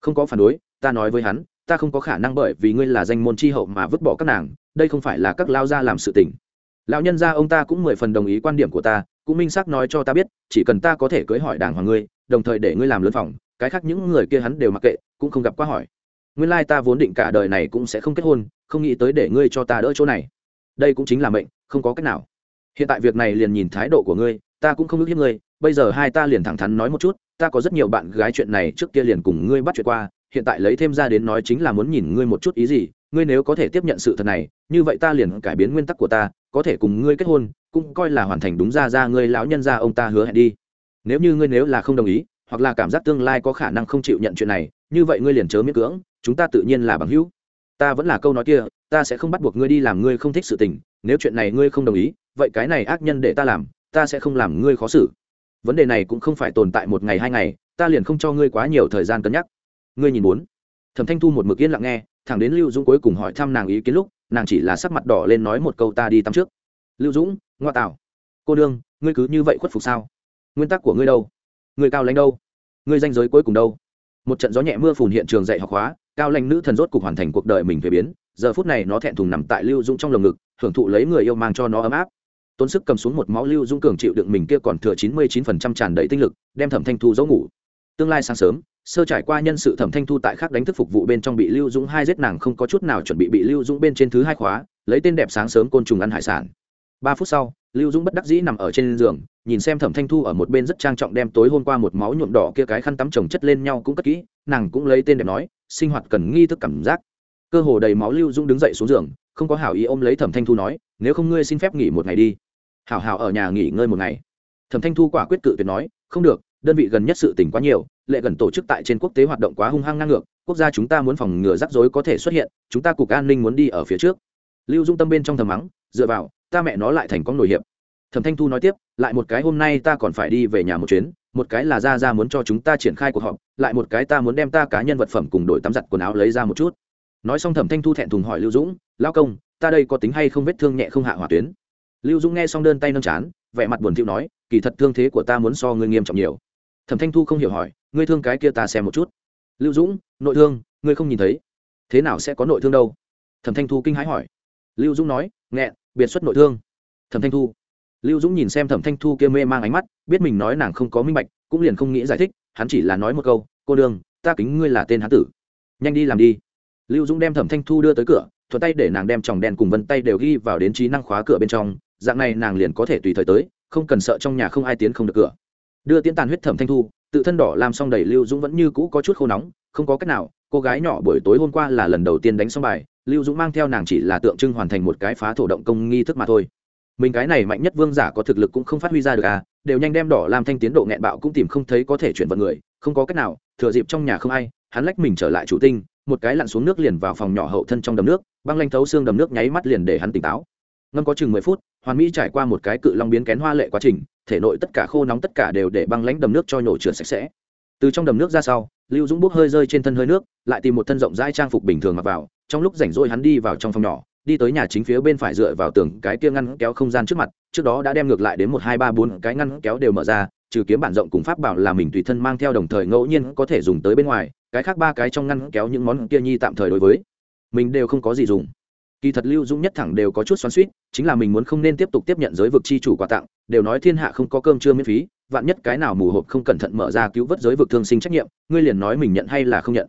không có phản đối, ta nói với hắn ta không có khả năng bởi vì ngươi là danh môn tri hậu mà vứt bỏ các nàng, đây không phải là các lao gia làm sự tình. Lão nhân gia ông ta cũng mười phần đồng ý quan điểm của ta, cũng minh xác nói cho ta biết, chỉ cần ta có thể cưới hỏi đàng hoàng ngươi, đồng thời để ngươi làm lớn phòng, cái khác những người kia hắn đều mặc kệ, cũng không gặp qua hỏi. Nguyên lai ta vốn định cả đời này cũng sẽ không kết hôn, không nghĩ tới để ngươi cho ta đỡ chỗ này. Đây cũng chính là mệnh, không có cách nào. Hiện tại việc này liền nhìn thái độ của ngươi, ta cũng không ước hiếp ngươi, bây giờ hai ta liền thẳng thắn nói một chút, ta có rất nhiều bạn gái chuyện này trước kia liền cùng ngươi bắt chuyện qua hiện tại lấy thêm ra đến nói chính là muốn nhìn ngươi một chút ý gì, ngươi nếu có thể tiếp nhận sự thật này, như vậy ta liền cải biến nguyên tắc của ta, có thể cùng ngươi kết hôn, cũng coi là hoàn thành đúng ra ra ngươi lão nhân ra ông ta hứa hẹn đi. Nếu như ngươi nếu là không đồng ý, hoặc là cảm giác tương lai có khả năng không chịu nhận chuyện này, như vậy ngươi liền chớ miễn cưỡng, chúng ta tự nhiên là bằng hữu. Ta vẫn là câu nói kia, ta sẽ không bắt buộc ngươi đi làm ngươi không thích sự tình, nếu chuyện này ngươi không đồng ý, vậy cái này ác nhân để ta làm, ta sẽ không làm ngươi khó xử. Vấn đề này cũng không phải tồn tại một ngày hai ngày, ta liền không cho ngươi quá nhiều thời gian cân nhắc ngươi nhìn muốn. Thẩm thanh thu một mực yên lặng nghe, thẳng đến lưu dũng cuối cùng hỏi thăm nàng ý kiến lúc, nàng chỉ là sắc mặt đỏ lên nói một câu ta đi tắm trước. Lưu dũng, ngoa tạo. Cô đương ngươi cứ như vậy khuất phục sao? Nguyên tắc của ngươi đâu? Ngươi cao lãnh đâu? Ngươi danh giới cuối cùng đâu? Một trận gió nhẹ mưa phùn hiện trường dạy học hóa, cao lãnh nữ thần rốt cục hoàn thành cuộc đời mình về biến. Giờ phút này nó thẹn thùng nằm tại lưu dũng trong lồng ngực, hưởng thụ lấy người yêu mang cho nó ấm áp. Tốn sức cầm xuống một máu lưu dũng cường chịu đựng mình kia còn thừa chín mươi chín phần trăm tràn đầy tinh lực, đem thẩm thanh thu giấu ngủ. Tương lai sáng sớm sơ trải qua nhân sự thẩm thanh thu tại khác đánh thức phục vụ bên trong bị lưu dũng hai giết nàng không có chút nào chuẩn bị bị lưu dũng bên trên thứ hai khóa, lấy tên đẹp sáng sớm côn trùng ăn hải sản. Ba phút sau, lưu dũng bất đắc dĩ nằm ở trên giường, nhìn xem thẩm thanh thu ở một bên rất trang trọng đem tối hôm qua một máu nhuộm đỏ kia cái khăn tắm chồng chất lên nhau cũng cất kỹ, nàng cũng lấy tên đẹp nói, sinh hoạt cần nghi thức cảm giác. Cơ hồ đầy máu lưu dũng đứng dậy xuống giường, không có hảo ý ôm lấy thẩm thanh thu nói, nếu không ngươi xin phép nghỉ một ngày đi. Hảo hảo ở nhà nghỉ ngơi một ngày. Thẩm thanh thu quả quyết cự tuyệt nói, không được, đơn vị gần nhất sự tỉnh quá nhiều lệ gần tổ chức tại trên quốc tế hoạt động quá hung hăng ngang ngược, quốc gia chúng ta muốn phòng ngừa rắc rối có thể xuất hiện, chúng ta cục an ninh muốn đi ở phía trước. Lưu dung tâm bên trong thầm mắng, dựa vào, ta mẹ nó lại thành con nổi hiệp. Thẩm thanh thu nói tiếp, lại một cái hôm nay ta còn phải đi về nhà một chuyến, một cái là ra ra muốn cho chúng ta triển khai cuộc họp, lại một cái ta muốn đem ta cá nhân vật phẩm cùng đổi tắm giặt quần áo lấy ra một chút. Nói xong thẩm thanh thu thẹn thùng hỏi lưu dũng lao công, ta đây có tính hay không vết thương nhẹ không hạ hỏa tuyến? Lưu dũng nghe xong đơn tay nâng chán, vẻ mặt buồn thiu nói, kỳ thật thương thế của ta muốn so ngươi nghiêm trọng nhiều. Thẩm thanh thu không hiểu hỏi ngươi thương cái kia ta xem một chút. Lưu dũng nội thương ngươi không nhìn thấy. Thế nào sẽ có nội thương đâu? Thẩm thanh thu kinh hãi hỏi. Lưu dũng nói nghẹn biệt xuất nội thương. Thẩm thanh thu. Lưu dũng nhìn xem thẩm thanh thu kia mê mang ánh mắt biết mình nói nàng không có minh bạch cũng liền không nghĩ giải thích hắn chỉ là nói một câu cô đường, ta kính ngươi là tên hán tử. Nhanh đi làm đi. Lưu dũng đem thẩm thanh thu đưa tới cửa thuận tay để nàng đem tròng đèn cùng vân tay đều ghi vào đến trí năng khóa cửa bên trong dạng này nàng liền có thể tùy thời tới không cần sợ trong nhà không ai tiến không được cửa. Đưa tiễn tàn huyết thẩm thanh thu tự thân đỏ làm xong đầy lưu dũng vẫn như cũ có chút khô nóng, không có cách nào, cô gái nhỏ buổi tối hôm qua là lần đầu tiên đánh xong bài, lưu dũng mang theo nàng chỉ là tượng trưng hoàn thành một cái phá thổ động công nghi thức mà thôi. Mình cái này mạnh nhất vương giả có thực lực cũng không phát huy ra được à đều nhanh đem đỏ làm thanh tiến độ nghẹn bạo cũng tìm không thấy có thể chuyển vận người, không có cách nào, thừa dịp trong nhà không ai, hắn lách mình trở lại chủ tinh, một cái lặn xuống nước liền vào phòng nhỏ hậu thân trong đầm nước, băng lanh thấu xương đầm nước nháy mắt liền để hắn tỉnh táo. Ngâm có chừng mười phút hoàn mỹ trải qua một cái cự long biến kén hoa lệ quá trình, thể nội tất cả khô nóng tất cả đều để băng lãnh đầm nước cho nhổ trượt sạch sẽ. Từ trong đầm nước ra sau, lưu dũng bốc hơi rơi trên thân hơi nước, lại tìm một thân rộng rãi trang phục bình thường mặc vào, trong lúc rảnh rỗi hắn đi vào trong phòng nhỏ, đi tới nhà chính phía bên phải dựa vào tường cái kia ngăn kéo không gian trước mặt, trước đó đã đem ngược lại đến một, hai, ba, bốn cái ngăn kéo đều mở ra, trừ kiếm bản rộng cùng pháp bảo là mình tùy thân mang theo đồng thời ngẫu nhiên có thể dùng tới bên ngoài, cái khác ba cái trong ngăn kéo những món kia nhi tạm thời đối với mình đều không có gì dùng kỳ thật lưu dũng nhất thẳng đều có chút xoắn suýt chính là mình muốn không nên tiếp tục tiếp nhận giới vực chi chủ quà tặng, đều nói thiên hạ không có cơm trưa miễn phí, vạn nhất cái nào mù hộp không cẩn thận mở ra cứu vớt giới vực thương sinh trách nhiệm, ngươi liền nói mình nhận hay là không nhận.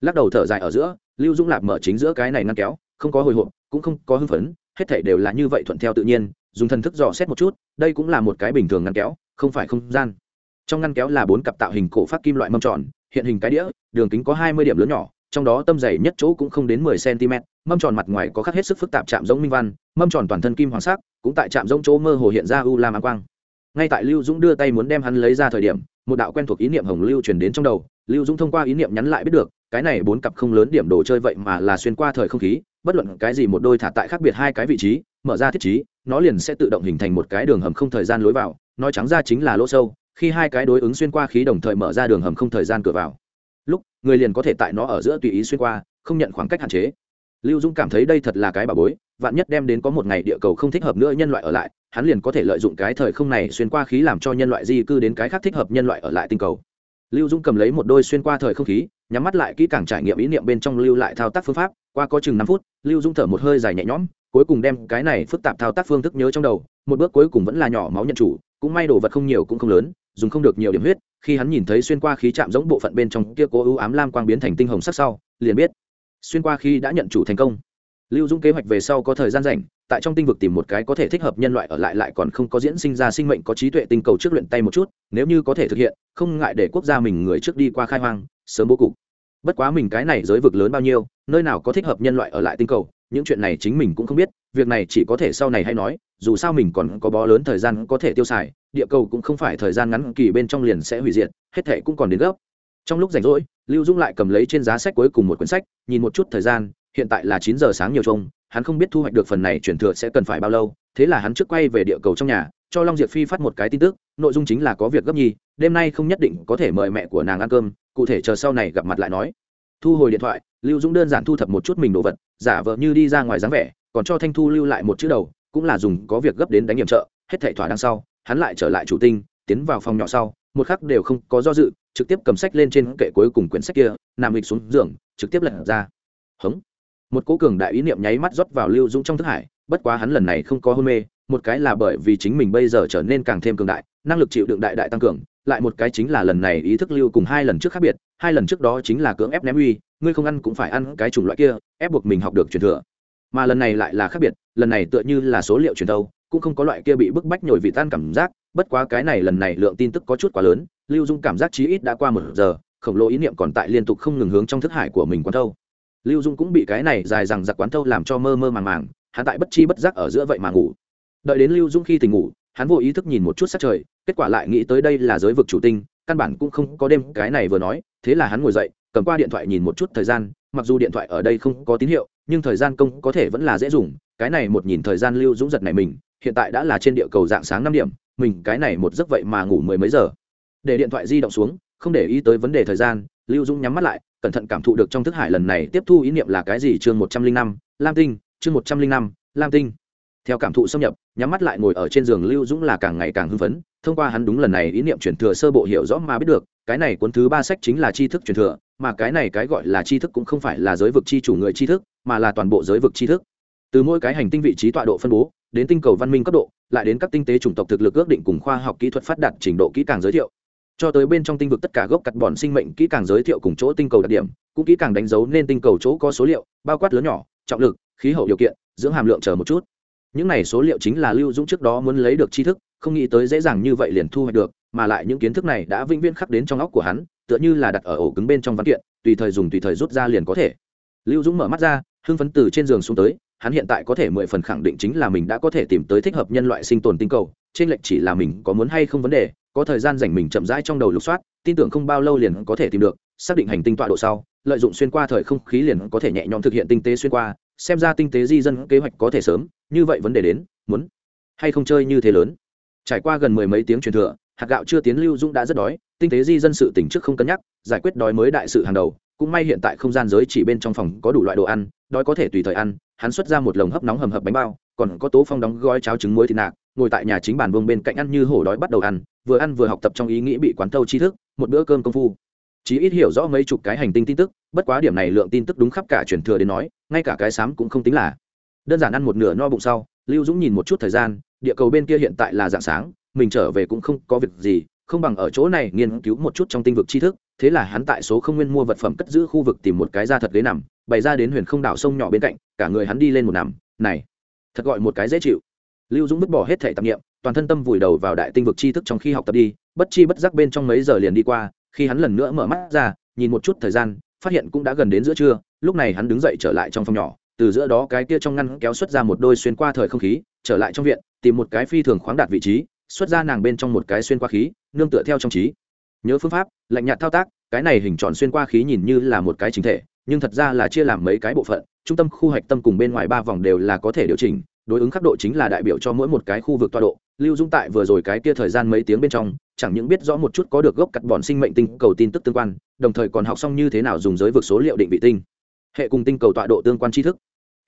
Lắc đầu thở dài ở giữa, lưu dũng lạp mở chính giữa cái này ngăn kéo, không có hồi hộp, cũng không có hưng phấn, hết thảy đều là như vậy thuận theo tự nhiên, dùng thần thức dò xét một chút, đây cũng là một cái bình thường ngăn kéo, không phải không gian. Trong ngăn kéo là bốn cặp tạo hình cổ phát kim loại mâm tròn, hiện hình cái đĩa, đường kính có hai mươi điểm lớn nhỏ, trong đó tâm dày nhất chỗ cũng không đến mười cm mâm tròn mặt ngoài có khắc hết sức phức tạp chạm giống minh văn, mâm tròn toàn thân kim hoàng sắc, cũng tại trạm giống chỗ mơ hồ hiện ra u lam quang. Ngay tại lưu dũng đưa tay muốn đem hắn lấy ra thời điểm, một đạo quen thuộc ý niệm hồng lưu truyền đến trong đầu. Lưu dũng thông qua ý niệm nhắn lại biết được, cái này bốn cặp không lớn điểm đồ chơi vậy mà là xuyên qua thời không khí, bất luận cái gì một đôi thả tại khác biệt hai cái vị trí, mở ra thiết trí, nó liền sẽ tự động hình thành một cái đường hầm không thời gian lối vào, nói trắng ra chính là lỗ sâu, khi hai cái đối ứng xuyên qua khí đồng thời mở ra đường hầm không thời gian cửa vào. Lúc, người liền có thể tại nó ở giữa tùy ý xuyên qua, không nhận khoảng cách hạn chế lưu dũng cảm thấy đây thật là cái bà bối, vạn nhất đem đến có một ngày địa cầu không thích hợp nữa nhân loại ở lại, hắn liền có thể lợi dụng cái thời không này xuyên qua khí làm cho nhân loại di cư đến cái khác thích hợp nhân loại ở lại tinh cầu. Lưu dũng cầm lấy một đôi xuyên qua thời không khí, nhắm mắt lại kỹ càng trải nghiệm ý niệm bên trong lưu lại thao tác phương pháp, qua có chừng năm phút, lưu dũng thở một hơi dài nhẹ nhõm, cuối cùng đem cái này phức tạp thao tác phương thức nhớ trong đầu, một bước cuối cùng vẫn là nhỏ máu nhận chủ, cũng may đồ vật không nhiều cũng không lớn, dùng không được nhiều điểm huyết, khi hắn nhìn thấy xuyên qua khí chạm giống bộ phận bên trong kia cố ưu ám lam quang biến thành tinh hồng sắc sau, liền biết xuyên qua khi đã nhận chủ thành công. Lưu dũng kế hoạch về sau có thời gian rảnh, tại trong tinh vực tìm một cái có thể thích hợp nhân loại ở lại lại còn không có diễn sinh ra sinh mệnh có trí tuệ tinh cầu trước luyện tay một chút, nếu như có thể thực hiện, không ngại để quốc gia mình người trước đi qua khai hoang, sớm bố cục. Bất quá mình cái này giới vực lớn bao nhiêu, nơi nào có thích hợp nhân loại ở lại tinh cầu, những chuyện này chính mình cũng không biết, việc này chỉ có thể sau này hay nói, dù sao mình còn có bó lớn thời gian có thể tiêu xài, địa cầu cũng không phải thời gian ngắn kỳ bên trong liền sẽ hủy diệt, hết thệ cũng còn đến gấp. Trong lúc rảnh rỗi, lưu dung lại cầm lấy trên giá sách cuối cùng một quyển sách nhìn một chút thời gian, hiện tại là chín giờ sáng nhiều trông, hắn không biết thu hoạch được phần này chuyển thừa sẽ cần phải bao lâu, thế là hắn trước quay về địa cầu trong nhà, cho long diệp phi phát một cái tin tức, nội dung chính là có việc gấp nhi đêm nay không nhất định có thể mời mẹ của nàng ăn cơm, cụ thể chờ sau này gặp mặt lại nói. Thu hồi điện thoại, lưu dũng đơn giản thu thập một chút mình đồ vật, giả vờ như đi ra ngoài dáng vẻ, còn cho thanh thu lưu lại một chữ đầu, cũng là dùng có việc gấp đến đánh nhiệm trợ, hết thảy thỏa đằng sau, hắn lại trở lại chủ tinh, tiến vào phòng nhỏ sau, một khắc đều không có do dự trực tiếp cầm sách lên trên kệ cuối cùng quyển sách kia, nằm lịch xuống giường, trực tiếp lật ra. Hống. Một cố cường đại ý niệm nháy mắt rót vào lưu dũng trong thức hải, bất quá hắn lần này không có hôn mê, một cái là bởi vì chính mình bây giờ trở nên càng thêm cường đại, năng lực chịu đựng đại đại tăng cường, lại một cái chính là lần này ý thức lưu cùng hai lần trước khác biệt, hai lần trước đó chính là cưỡng ép ném uy, ngươi không ăn cũng phải ăn cái chủng loại kia, ép buộc mình học được truyền thừa. Mà lần này lại là khác biệt, lần này tựa như là số liệu truyền thâu cũng không có loại kia bị bức bách nhồi vị tan cảm giác, bất quá cái này lần này lượng tin tức có chút quá lớn lưu dung cảm giác chí ít đã qua một giờ, khổng lồ ý niệm còn tại liên tục không ngừng hướng trong thức hải của mình quán thâu. Lưu dung cũng bị cái này dài rằng giặc quán thâu làm cho mơ mơ màng màng, hắn tại bất chi bất giác ở giữa vậy mà ngủ. Đợi đến lưu dung khi tỉnh ngủ, hắn vô ý thức nhìn một chút sát trời, kết quả lại nghĩ tới đây là giới vực chủ tinh, căn bản cũng không có đêm cái này vừa nói, thế là hắn ngồi dậy, cầm qua điện thoại nhìn một chút thời gian, mặc dù điện thoại ở đây không có tín hiệu, nhưng thời gian công có thể vẫn là dễ dùng, cái này một nhìn thời gian lưu dũng giật này mình, hiện tại đã là trên địa cầu dạng sáng năm điểm, mình cái này một giấc vậy mà ngủ mười mấy giờ để điện thoại di động xuống, không để ý tới vấn đề thời gian, lưu dũng nhắm mắt lại, cẩn thận cảm thụ được trong thức hải lần này tiếp thu ý niệm là cái gì chương một trăm linh năm, lam tinh, chương một trăm linh năm, lam tinh. Theo cảm thụ xâm nhập, nhắm mắt lại ngồi ở trên giường lưu dũng là càng ngày càng hưng phấn, thông qua hắn đúng lần này ý niệm truyền thừa sơ bộ hiểu rõ mà biết được, cái này cuốn thứ ba sách chính là tri thức truyền thừa, mà cái này cái gọi là tri thức cũng không phải là giới vực tri chủ người tri thức, mà là toàn bộ giới vực tri thức. Từ mỗi cái hành tinh vị trí tọa độ phân bố, đến tinh cầu văn minh cấp độ, lại đến các tinh tế chủng tộc thực lực ước định cùng khoa học kỹ thuật phát đạt trình độ kỹ càng giới thiệu cho tới bên trong tinh vực tất cả gốc cắt bòn sinh mệnh kỹ càng giới thiệu cùng chỗ tinh cầu đặc điểm, cũng kỹ càng đánh dấu nên tinh cầu chỗ có số liệu, bao quát lớn nhỏ, trọng lực, khí hậu điều kiện, dưỡng hàm lượng chờ một chút. Những này số liệu chính là lưu dũng trước đó muốn lấy được tri thức, không nghĩ tới dễ dàng như vậy liền thu hoạch được, mà lại những kiến thức này đã vĩnh viễn khắc đến trong óc của hắn, tựa như là đặt ở ổ cứng bên trong văn kiện, tùy thời dùng tùy thời rút ra liền có thể. Lưu dũng mở mắt ra, hưng phấn từ trên giường xuống tới, hắn hiện tại có thể mười phần khẳng định chính là mình đã có thể tìm tới thích hợp nhân loại sinh tồn tinh cầu trên lệnh chỉ là mình có muốn hay không vấn đề, có thời gian dành mình chậm rãi trong đầu lục soát, tin tưởng không bao lâu liền có thể tìm được, xác định hành tinh tọa độ sau, lợi dụng xuyên qua thời không khí liền có thể nhẹ nhõm thực hiện tinh tế xuyên qua, xem ra tinh tế di dân kế hoạch có thể sớm, như vậy vấn đề đến, muốn hay không chơi như thế lớn. Trải qua gần mười mấy tiếng truyền thừa, hạt gạo chưa tiến lưu dũng đã rất đói, tinh tế di dân sự tỉnh trước không cân nhắc, giải quyết đói mới đại sự hàng đầu, cũng may hiện tại không gian giới chỉ bên trong phòng có đủ loại đồ ăn, đói có thể tùy thời ăn, hắn xuất ra một lồng hấp nóng hầm hập bánh bao, còn có tố phong đóng gói cháo trứng muối thịt nạc ngồi tại nhà chính bàn vương bên cạnh ăn như hổ đói bắt đầu ăn, vừa ăn vừa học tập trong ý nghĩ bị quán thâu tri thức, một bữa cơm công phu. Chí ít hiểu rõ mấy chục cái hành tinh tin tức, bất quá điểm này lượng tin tức đúng khắp cả truyền thừa đến nói, ngay cả cái sám cũng không tính là. Đơn giản ăn một nửa no bụng sau, lưu dũng nhìn một chút thời gian, địa cầu bên kia hiện tại là dạng sáng, mình trở về cũng không có việc gì, không bằng ở chỗ này nghiên cứu một chút trong tinh vực tri thức, thế là hắn tại số không nguyên mua vật phẩm cất giữ khu vực tìm một cái ra thật ghế nằm, bày ra đến huyền không đảo sông nhỏ bên cạnh, cả người hắn đi lên một nằm, này, thật gọi một cái dễ chịu lưu dũng vứt bỏ hết thể tạp nghiệm toàn thân tâm vùi đầu vào đại tinh vực tri thức trong khi học tập đi, bất chi bất giác bên trong mấy giờ liền đi qua, khi hắn lần nữa mở mắt ra, nhìn một chút thời gian, phát hiện cũng đã gần đến giữa trưa, lúc này hắn đứng dậy trở lại trong phòng nhỏ, từ giữa đó cái kia trong ngăn kéo xuất ra một đôi xuyên qua thời không khí, trở lại trong viện, tìm một cái phi thường khoáng đạt vị trí, xuất ra nàng bên trong một cái xuyên qua khí, nương tựa theo trong trí. Nhớ phương pháp, lạnh nhạt thao tác, cái này hình tròn xuyên qua khí nhìn như là một cái chính thể, nhưng thật ra là chia làm mấy cái bộ phận, trung tâm, khu hạch tâm cùng bên ngoài ba vòng đều là có thể điều chỉnh đối ứng khắc độ chính là đại biểu cho mỗi một cái khu vực tọa độ. Lưu dung tại vừa rồi cái kia thời gian mấy tiếng bên trong, chẳng những biết rõ một chút có được gốc cắt bọn sinh mệnh tinh cầu tin tức tương quan, đồng thời còn học xong như thế nào dùng giới vực số liệu định vị tinh. Hệ cùng tinh cầu tọa độ tương quan tri thức.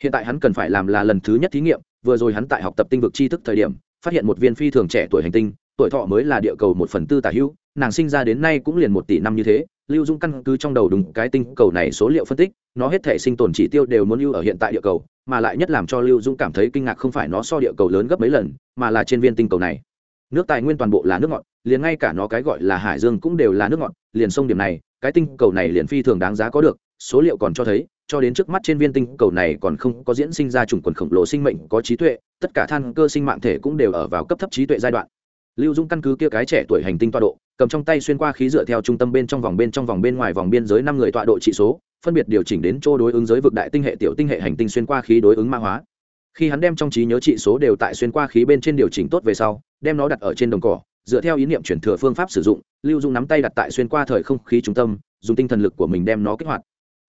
Hiện tại hắn cần phải làm là lần thứ nhất thí nghiệm, vừa rồi hắn tại học tập tinh vực tri thức thời điểm, phát hiện một viên phi thường trẻ tuổi hành tinh, tuổi thọ mới là địa cầu một phần tư tả hữu, nàng sinh ra đến nay cũng liền một tỷ năm như thế lưu dung căn cứ trong đầu đúng cái tinh cầu này số liệu phân tích, nó hết thể sinh tồn chỉ tiêu đều muốn lưu ở hiện tại địa cầu, mà lại nhất làm cho lưu dung cảm thấy kinh ngạc không phải nó so địa cầu lớn gấp mấy lần, mà là trên viên tinh cầu này. Nước tài nguyên toàn bộ là nước ngọt, liền ngay cả nó cái gọi là hải dương cũng đều là nước ngọt, liền sông điểm này, cái tinh cầu này liền phi thường đáng giá có được, số liệu còn cho thấy, cho đến trước mắt trên viên tinh cầu này còn không có diễn sinh ra chủng quần khổng lồ sinh mệnh có trí tuệ, tất cả than cơ sinh mạng thể cũng đều ở vào cấp thấp trí tuệ giai đoạn. Lưu dung căn cứ kia cái trẻ tuổi hành tinh toa độ cầm trong tay xuyên qua khí dựa theo trung tâm bên trong vòng bên trong vòng bên ngoài vòng biên giới năm người tọa độ trị số, phân biệt điều chỉnh đến chỗ đối ứng giới vực đại tinh hệ, tiểu tinh hệ hành tinh xuyên qua khí đối ứng ma hóa. Khi hắn đem trong trí nhớ trị số đều tại xuyên qua khí bên trên điều chỉnh tốt về sau, đem nó đặt ở trên đồng cỏ, dựa theo ý niệm chuyển thừa phương pháp sử dụng, lưu dung nắm tay đặt tại xuyên qua thời không khí trung tâm, dùng tinh thần lực của mình đem nó kích hoạt.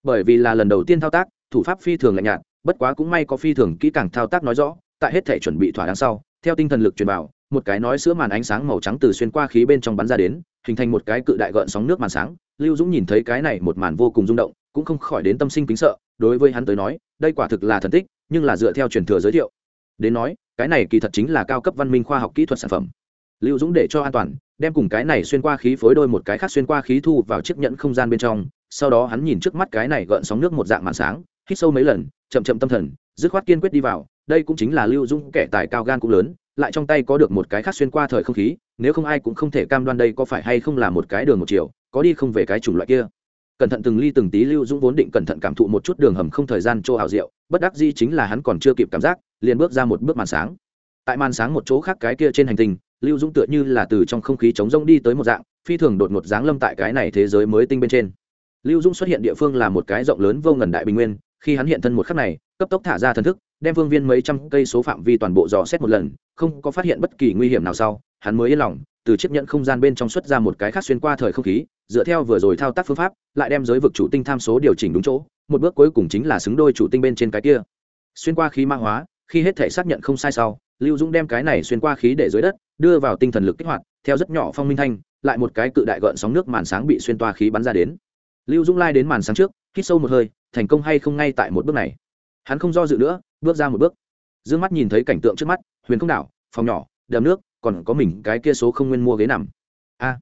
Bởi vì là lần đầu tiên thao tác, thủ pháp phi thường lạnh nhạt, bất quá cũng may có phi thường kỹ càng thao tác nói rõ, tại hết thể chuẩn bị thỏa đáng sau, theo tinh thần lực truyền vào một cái nói sữa màn ánh sáng màu trắng từ xuyên qua khí bên trong bắn ra đến, hình thành một cái cự đại gợn sóng nước màn sáng. Lưu dũng nhìn thấy cái này một màn vô cùng rung động, cũng không khỏi đến tâm sinh kính sợ, đối với hắn tới nói, đây quả thực là thần tích, nhưng là dựa theo truyền thừa giới thiệu. Đến nói, cái này kỳ thật chính là cao cấp văn minh khoa học kỹ thuật sản phẩm. Lưu dũng để cho an toàn, đem cùng cái này xuyên qua khí phối đôi một cái khác xuyên qua khí thu vào chiếc nhẫn không gian bên trong, sau đó hắn nhìn trước mắt cái này gợn sóng nước một dạng màn sáng, hít sâu mấy lần, chậm chậm tâm thần, dứt khoát kiên quyết đi vào. Đây cũng chính là lưu dũng kẻ tài cao gan cũng lớn lại trong tay có được một cái khác xuyên qua thời không khí, nếu không ai cũng không thể cam đoan đây có phải hay không là một cái đường một chiều, có đi không về cái chủng loại kia. Cẩn thận từng ly từng tí lưu dũng vốn định cẩn thận cảm thụ một chút đường hầm không thời gian chỗ hào diệu bất đắc dĩ chính là hắn còn chưa kịp cảm giác, liền bước ra một bước màn sáng. Tại màn sáng một chỗ khác cái kia trên hành tinh, lưu dũng tựa như là từ trong không khí trống rông đi tới một dạng, phi thường đột ngột dáng lâm tại cái này thế giới mới tinh bên trên. Lưu dũng xuất hiện địa phương là một cái rộng lớn vô ngần đại bình nguyên, khi hắn hiện thân một khắc này, cấp tốc thả ra thần thức đem phương viên mấy trăm cây số phạm vi toàn bộ dò xét một lần, không có phát hiện bất kỳ nguy hiểm nào sau, hắn mới yên lòng, từ chiếc nhẫn không gian bên trong xuất ra một cái khác xuyên qua thời không khí, dựa theo vừa rồi thao tác phương pháp, lại đem giới vực chủ tinh tham số điều chỉnh đúng chỗ, một bước cuối cùng chính là xứng đôi chủ tinh bên trên cái kia. Xuyên qua khí ma hóa, khi hết thể xác nhận không sai sau, lưu dũng đem cái này xuyên qua khí để dưới đất, đưa vào tinh thần lực kích hoạt, theo rất nhỏ phong minh thanh, lại một cái cự đại gợn sóng nước màn sáng bị xuyên toa khí bắn ra đến. Lưu dũng lai đến màn sáng trước, hít sâu một hơi, thành công hay không ngay tại một bước này hắn không do dự nữa, bước ra một bước. D ư ơ n g mắt nhìn thấy cảnh tượng trước mắt, huyền không đảo, phòng nhỏ, đầm nước, còn có mình cái kia số không nguyên mua ghế nằm. A.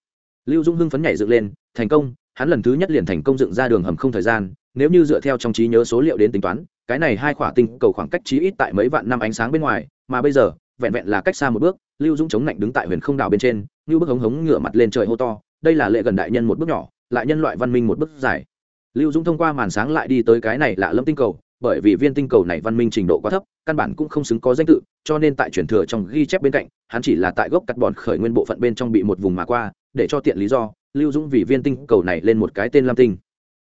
Lưu dung hưng phấn nhảy dựng lên, thành công, hắn lần thứ nhất liền thành công dựng ra đường hầm không thời gian, nếu như dựa theo trong trí nhớ số liệu đến tính toán, cái này hai khỏa tinh cầu khoảng cách chí ít tại mấy vạn năm ánh sáng bên ngoài, mà bây giờ, vẹn vẹn là cách xa một bước, lưu dũng chống lạnh đứng tại huyền không đảo bên trên, như bức hống hống ngửa mặt lên trời hô to, đây là lệ gần đại nhân một bước nhỏ, lại nhân loại văn minh một bước dài. Lưu dũng thông qua màn sáng lại đi tới cái này lạ lâm tinh cầu bởi vì viên tinh cầu này văn minh trình độ quá thấp, căn bản cũng không xứng có danh tự, cho nên tại truyền thừa trong ghi chép bên cạnh, hắn chỉ là tại gốc cắt bòn khởi nguyên bộ phận bên trong bị một vùng mà qua, để cho tiện lý do, lưu dũng vì viên tinh cầu này lên một cái tên lam tinh.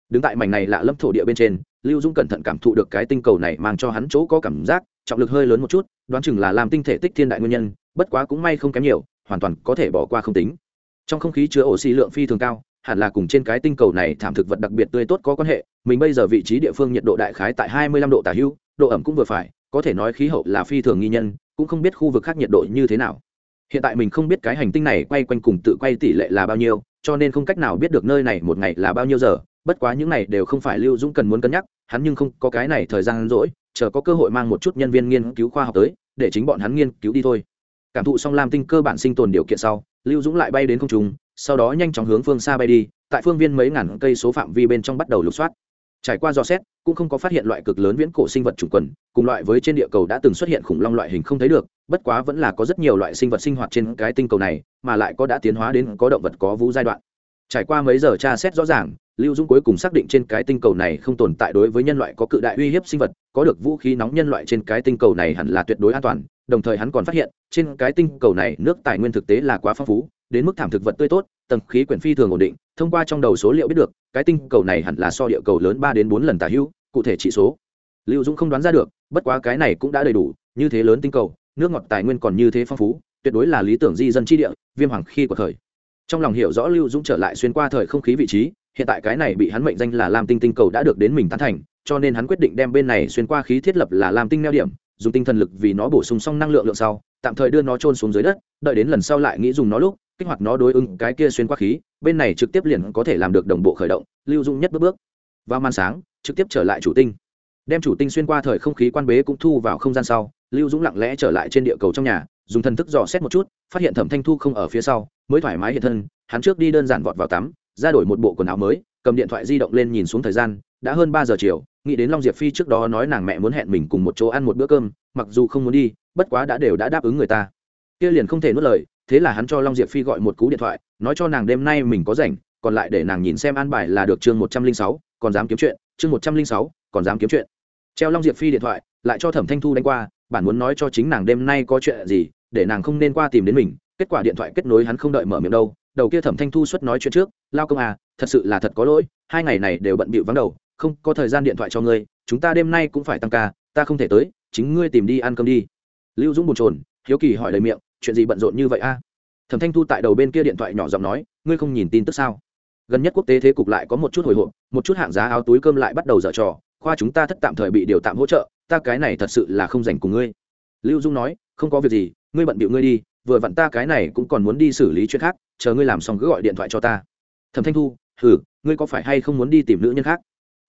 Đứng tại mảnh này lạ lâm thổ địa bên trên, lưu dũng cẩn thận cảm thụ được cái tinh cầu này mang cho hắn chỗ có cảm giác, trọng lực hơi lớn một chút, đoán chừng là làm tinh thể tích thiên đại nguyên nhân, bất quá cũng may không kém nhiều, hoàn toàn có thể bỏ qua không tính. Trong không khí chứa oxy lượng phi thường cao, hẳn là cùng trên cái tinh cầu này thảm thực vật đặc biệt tươi tốt có quan hệ mình bây giờ vị trí địa phương nhiệt độ đại khái tại hai mươi lăm độ tả hưu độ ẩm cũng vừa phải, có thể nói khí hậu là phi thường nghi nhân, cũng không biết khu vực khác nhiệt độ như thế nào. Hiện tại mình không biết cái hành tinh này quay quanh cùng tự quay tỷ lệ là bao nhiêu, cho nên không cách nào biết được nơi này một ngày là bao nhiêu giờ, bất quá những này đều không phải lưu dũng cần muốn cân nhắc, hắn nhưng không có cái này thời gian rỗi, chờ có cơ hội mang một chút nhân viên nghiên cứu khoa học tới, để chính bọn hắn nghiên cứu đi thôi. Cảm thụ xong lam tinh cơ bản sinh tồn điều kiện sau, lưu dũng lại bay đến không trung, sau đó nhanh chóng hướng phương xa bay đi, tại phương viên mấy ngàn cây số phạm vi bên trong bắt đầu lục soát trải qua dò xét, cũng không có phát hiện loại cực lớn viễn cổ sinh vật chủng quần, cùng loại với trên địa cầu đã từng xuất hiện khủng long loại hình không thấy được, bất quá vẫn là có rất nhiều loại sinh vật sinh hoạt trên cái tinh cầu này, mà lại có đã tiến hóa đến có động vật có vũ giai đoạn. Trải qua mấy giờ tra xét rõ ràng, lưu dung cuối cùng xác định trên cái tinh cầu này không tồn tại đối với nhân loại có cự đại uy hiếp sinh vật, có được vũ khí nóng nhân loại trên cái tinh cầu này hẳn là tuyệt đối an toàn, đồng thời hắn còn phát hiện, trên cái tinh cầu này nước tài nguyên thực tế là quá phong phú, đến mức thảm thực vật tươi tốt tầng khí quyển phi thường ổn định, thông qua trong đầu số liệu biết được, cái tinh cầu này hẳn là so địa cầu lớn ba đến bốn lần tả hữu, cụ thể trị số. Lưu dũng không đoán ra được, bất quá cái này cũng đã đầy đủ, như thế lớn tinh cầu, nước ngọt tài nguyên còn như thế phong phú, tuyệt đối là lý tưởng di dân tri địa, viêm hoàng khi của thời. Trong lòng hiểu rõ lưu dũng trở lại xuyên qua thời không khí vị trí, hiện tại cái này bị hắn mệnh danh là lam tinh tinh cầu đã được đến mình tán thành, cho nên hắn quyết định đem bên này xuyên qua khí thiết lập là lam tinh neo điểm, dùng tinh thần lực vì nó bổ sung xong năng lượng lượng sau, tạm thời đưa nó trôn xuống dưới đất, đợi đến lần sau lại nghĩ dùng nó lúc kích hoạt nó đối ứng cái kia xuyên qua khí, bên này trực tiếp liền có thể làm được đồng bộ khởi động, lưu dung nhất bước bước. Vào màn sáng, trực tiếp trở lại chủ tinh. Đem chủ tinh xuyên qua thời không khí quan bế cũng thu vào không gian sau, lưu dũng lặng lẽ trở lại trên địa cầu trong nhà, dùng thần thức dò xét một chút, phát hiện thẩm thanh thu không ở phía sau, mới thoải mái hiện thân, hắn trước đi đơn giản vọt vào tắm, ra đổi một bộ quần áo mới, cầm điện thoại di động lên nhìn xuống thời gian, đã hơn ba giờ chiều, nghĩ đến long diệp phi trước đó nói nàng mẹ muốn hẹn mình cùng một chỗ ăn một bữa cơm, mặc dù không muốn đi, bất quá đã đều đã đáp ứng người ta kia liền không thể nuốt lời, thế là hắn cho long diệp phi gọi một cú điện thoại, nói cho nàng đêm nay mình có rảnh, còn lại để nàng nhìn xem an bài là được chương một trăm linh sáu, còn dám kiếm chuyện, chương một trăm linh sáu, còn dám kiếm chuyện. Treo long diệp phi điện thoại, lại cho thẩm thanh thu đánh qua, bản muốn nói cho chính nàng đêm nay có chuyện gì, để nàng không nên qua tìm đến mình, kết quả điện thoại kết nối hắn không đợi mở miệng đâu, đầu kia thẩm thanh thu xuất nói chuyện trước, lao công à thật sự là thật có lỗi, hai ngày này đều bận bịu vắng đầu, không có thời gian điện thoại cho ngươi, chúng ta đêm nay cũng phải tăng ca, ta không thể tới, chính ngươi tìm đi ăn cơm đi. Lưu dũng bồn trồn hiếu kỳ hỏi lời miệng chuyện gì bận rộn như vậy a? Thẩm thanh thu tại đầu bên kia điện thoại nhỏ giọng nói, ngươi không nhìn tin tức sao? Gần nhất quốc tế thế cục lại có một chút hồi hộp, một chút hạng giá áo túi cơm lại bắt đầu dở trò, khoa chúng ta thất tạm thời bị điều tạm hỗ trợ, ta cái này thật sự là không dành cùng ngươi. Lưu dung nói, không có việc gì, ngươi bận bịu ngươi đi, vừa vặn ta cái này cũng còn muốn đi xử lý chuyện khác, chờ ngươi làm xong cứ gọi điện thoại cho ta. Thẩm thanh thu hử ngươi có phải hay không muốn đi tìm nữ nhân khác?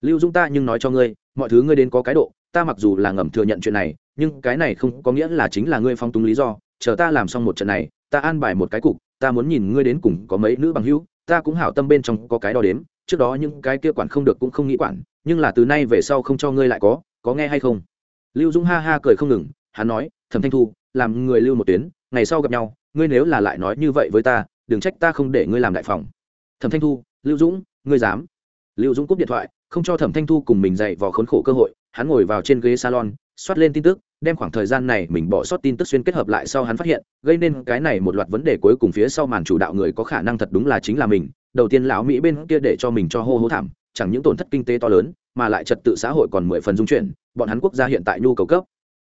Lưu dung ta nhưng nói cho ngươi, mọi thứ ngươi đến có cái độ, ta mặc dù là ngầm thừa nhận chuyện này, nhưng cái này không có nghĩa là chính là ngươi phong túng lý do chờ ta làm xong một trận này, ta an bài một cái cục, ta muốn nhìn ngươi đến cùng có mấy nữ bằng hữu, ta cũng hảo tâm bên trong có cái đo đếm, trước đó những cái kia quản không được cũng không nghĩ quản, nhưng là từ nay về sau không cho ngươi lại có có nghe hay không? Lưu dung ha ha cười không ngừng, hắn nói, thẩm thanh thu, làm người lưu một tuyến, ngày sau gặp nhau, ngươi nếu là lại nói như vậy với ta, đừng trách ta không để ngươi làm đại phòng. Thẩm thanh thu, lưu dũng, ngươi dám? Lưu dũng cúp điện thoại, không cho thẩm thanh thu cùng mình dạy vào khốn khổ cơ hội, hắn ngồi vào trên ghế salon soát lên tin tức, đem khoảng thời gian này mình bỏ sót tin tức xuyên kết hợp lại sau hắn phát hiện, gây nên cái này một loạt vấn đề cuối cùng phía sau màn chủ đạo người có khả năng thật đúng là chính là mình. Đầu tiên lão mỹ bên kia để cho mình cho hô hố thảm, chẳng những tổn thất kinh tế to lớn, mà lại trật tự xã hội còn mười phần dung chuyển, bọn hắn quốc gia hiện tại nhu cầu cấp.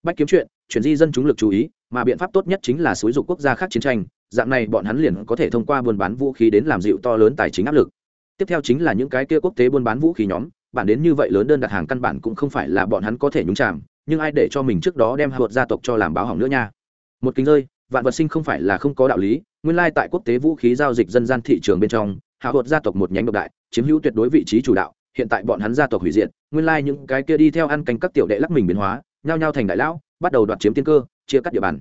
Bách kiếm chuyện, chuyển di dân chúng lực chú ý, mà biện pháp tốt nhất chính là xúi dục quốc gia khác chiến tranh, dạng này bọn hắn liền có thể thông qua buôn bán vũ khí đến làm dịu to lớn tài chính áp lực. Tiếp theo chính là những cái kia quốc tế buôn bán vũ khí nhóm, bản đến như vậy lớn đơn đặt hàng căn bản cũng không phải là bọn hắn có thể nhúng chạm nhưng ai để cho mình trước đó đem hạ vật gia tộc cho làm báo hỏng nữa nha? Một kính rơi, vạn vật sinh không phải là không có đạo lý, nguyên lai tại quốc tế vũ khí giao dịch dân gian thị trường bên trong, hạ vật gia tộc một nhánh độc đại, chiếm hữu tuyệt đối vị trí chủ đạo, hiện tại bọn hắn gia tộc hủy diệt, nguyên lai những cái kia đi theo ăn canh các tiểu đệ lắc mình biến hóa, nhao nhao thành đại lão, bắt đầu đoạt chiếm tiên cơ, chia cắt địa bàn.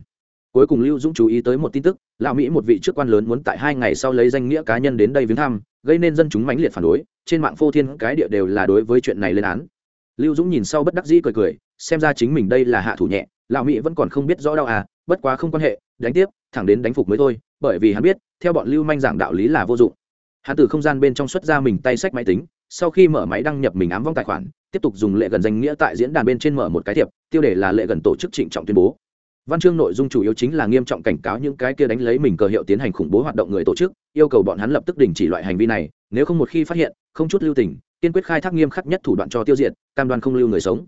Cuối cùng lưu dũng chú ý tới một tin tức, lão mỹ một vị chức quan lớn muốn tại hai ngày sau lấy danh nghĩa cá nhân đến đây viếng thăm, gây nên dân chúng mãnh liệt phản đối, trên mạng phô thiên cái địa đều là đối với chuyện này lên án. Lưu dũng nhìn sau bất đắc dĩ cười cười xem ra chính mình đây là hạ thủ nhẹ, lão mỹ vẫn còn không biết rõ đâu à bất quá không quan hệ, đánh tiếp, thẳng đến đánh phục mới thôi, bởi vì hắn biết, theo bọn lưu manh giảng đạo lý là vô dụng. Hắn từ không gian bên trong xuất ra mình tay sách máy tính, sau khi mở máy đăng nhập mình ám vong tài khoản, tiếp tục dùng lệ gần danh nghĩa tại diễn đàn bên trên mở một cái thiệp, tiêu đề là lệ gần tổ chức trịnh trọng tuyên bố. Văn chương nội dung chủ yếu chính là nghiêm trọng cảnh cáo những cái kia đánh lấy mình cờ hiệu tiến hành khủng bố hoạt động người tổ chức, yêu cầu bọn hắn lập tức đình chỉ loại hành vi này, nếu không một khi phát hiện, không chút lưu tình, kiên quyết khai thác nghiêm khắc nhất thủ đoạn cho tiêu diệt, cam đoan không lưu người sống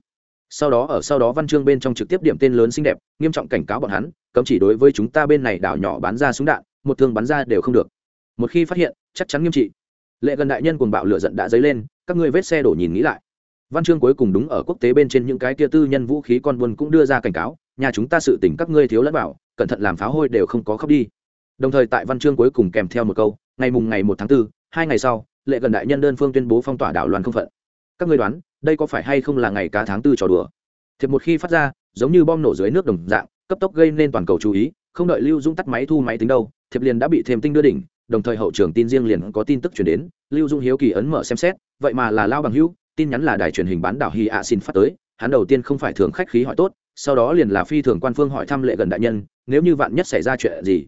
sau đó ở sau đó văn chương bên trong trực tiếp điểm tên lớn xinh đẹp nghiêm trọng cảnh cáo bọn hắn cấm chỉ đối với chúng ta bên này đảo nhỏ bán ra súng đạn một thương bắn ra đều không được. Một khi phát hiện chắc chắn nghiêm trị. Lệ gần đại nhân cuồng bạo lửa giận đã dấy lên các ngươi vết xe đổ nhìn nghĩ lại. Văn chương cuối cùng đúng ở quốc tế bên trên những cái kia tư nhân vũ khí con buôn cũng đưa ra cảnh cáo nhà chúng ta sự tỉnh các ngươi thiếu lẫn bảo cẩn thận làm phá hôi đều không có khóc đi. Đồng thời tại văn chương cuối cùng kèm theo một câu ngày mùng ngày một tháng 4, hai ngày sau lệ gần đại nhân đơn phương tuyên bố phong tỏa đảo loan không phận. Các ngươi đoán đây có phải hay không là ngày cá tháng tư trò đùa? Thiệp một khi phát ra, giống như bom nổ dưới nước đồng dạng, cấp tốc gây nên toàn cầu chú ý, không đợi lưu dung tắt máy thu máy tính đâu, thiệp liền đã bị thêm tinh đưa đỉnh, đồng thời hậu trường tin riêng liền có tin tức chuyển đến, lưu dung hiếu kỳ ấn mở xem xét, vậy mà là lao bằng hữu, tin nhắn là đài truyền hình bán đảo hy ạ xin phát tới, hắn đầu tiên không phải thường khách khí hỏi tốt, sau đó liền là phi thường quan phương hỏi thăm lệ gần đại nhân, nếu như vạn nhất xảy ra chuyện gì?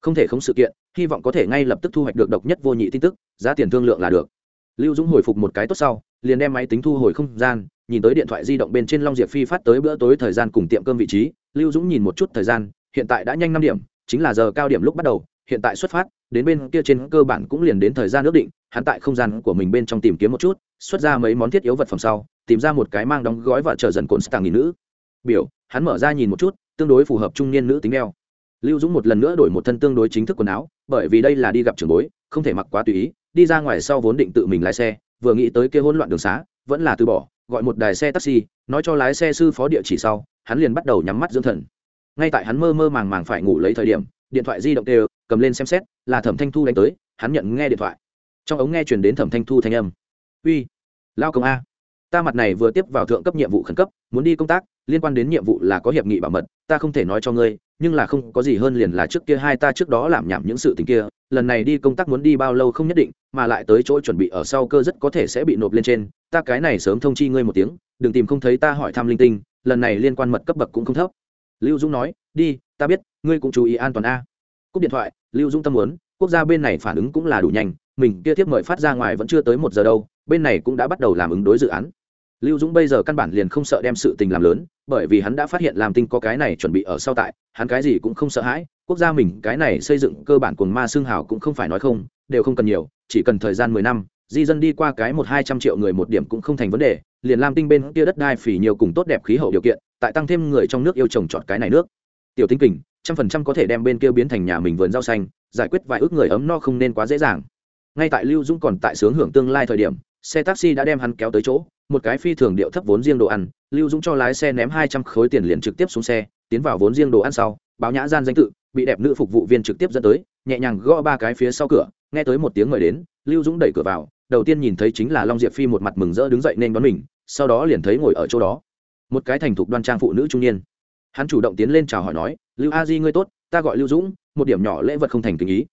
Không thể không sự kiện, hy vọng có thể ngay lập tức thu hoạch được độc nhất vô nhị tin tức, giá tiền thương lượng là được. Lưu dũng hồi phục một cái tốt sau liền đem máy tính thu hồi không gian, nhìn tới điện thoại di động bên trên long diệp phi phát tới bữa tối thời gian cùng tiệm cơm vị trí, lưu dũng nhìn một chút thời gian, hiện tại đã nhanh năm điểm, chính là giờ cao điểm lúc bắt đầu, hiện tại xuất phát, đến bên kia trên cơ bản cũng liền đến thời gian ước định, hắn tại không gian của mình bên trong tìm kiếm một chút, xuất ra mấy món thiết yếu vật phẩm sau, tìm ra một cái mang đóng gói và chờ dần cồn stàng nghìn nữ. Biểu, hắn mở ra nhìn một chút, tương đối phù hợp trung niên nữ tính đeo. Lưu dũng một lần nữa đổi một thân tương đối chính thức quần áo, bởi vì đây là đi gặp trường bối, không thể mặc quá tùy ý, đi ra ngoài sau vốn định tự mình lái xe vừa nghĩ tới kia hỗn loạn đường xá, vẫn là từ bỏ, gọi một đài xe taxi, nói cho lái xe sư phó địa chỉ sau, hắn liền bắt đầu nhắm mắt dưỡng thần. Ngay tại hắn mơ mơ màng màng phải ngủ lấy thời điểm, điện thoại di động đều cầm lên xem xét, là thẩm thanh thu đánh tới, hắn nhận nghe điện thoại. Trong ống nghe chuyển đến thẩm thanh thu thanh âm. Uy, lao công a, ta mặt này vừa tiếp vào thượng cấp nhiệm vụ khẩn cấp, muốn đi công tác, liên quan đến nhiệm vụ là có hiệp nghị bảo mật, ta không thể nói cho ngươi, nhưng là không có gì hơn liền là trước kia hai ta trước đó làm nhảm những sự tình kia lần này đi công tác muốn đi bao lâu không nhất định, mà lại tới chỗ chuẩn bị ở sau cơ rất có thể sẽ bị nộp lên trên, ta cái này sớm thông chi ngươi một tiếng, đừng tìm không thấy ta hỏi thăm linh tinh, lần này liên quan mật cấp bậc cũng không thấp. Lưu dũng nói, đi, ta biết, ngươi cũng chú ý an toàn a. Cúp điện thoại, lưu dũng tâm muốn, quốc gia bên này phản ứng cũng là đủ nhanh, mình kia tiếp mời phát ra ngoài vẫn chưa tới một giờ đâu, bên này cũng đã bắt đầu làm ứng đối dự án. Lưu dũng bây giờ căn bản liền không sợ đem sự tình làm lớn, bởi vì hắn đã phát hiện làm tinh có cái này chuẩn bị ở sau tại, hắn cái gì cũng không sợ hãi quốc gia mình, cái này xây dựng cơ bản cuồng ma xương hào cũng không phải nói không, đều không cần nhiều, chỉ cần thời gian mười năm, di dân đi qua cái một hai trăm triệu người một điểm cũng không thành vấn đề, liền làm tinh bên kia đất đai phỉ nhiều cùng tốt đẹp khí hậu điều kiện, tại tăng thêm người trong nước yêu trồng trọt cái này nước. Tiểu tinh kình, trăm phần trăm có thể đem bên kia biến thành nhà mình vườn rau xanh, giải quyết vài ước người ấm no không nên quá dễ dàng. Ngay tại lưu dũng còn tại sướng hưởng tương lai thời điểm, xe taxi đã đem hắn kéo tới chỗ, một cái phi thường điệu thấp vốn riêng đồ ăn, lưu dũng cho lái xe ném hai trăm khối tiền liền trực tiếp xuống xe, tiến vào vốn riêng đồ ăn sau, báo nhã gian danh tự bị đẹp nữ phục vụ viên trực tiếp dẫn tới, nhẹ nhàng gõ ba cái phía sau cửa, nghe tới một tiếng mời đến, lưu dũng đẩy cửa vào, đầu tiên nhìn thấy chính là long diệp phi một mặt mừng rỡ đứng dậy nên đón mình, sau đó liền thấy ngồi ở chỗ đó. Một cái thành thục đoan trang phụ nữ trung niên. Hắn chủ động tiến lên chào hỏi nói, lưu a di ngươi tốt, ta gọi lưu dũng, một điểm nhỏ lễ vật không thành tình ý.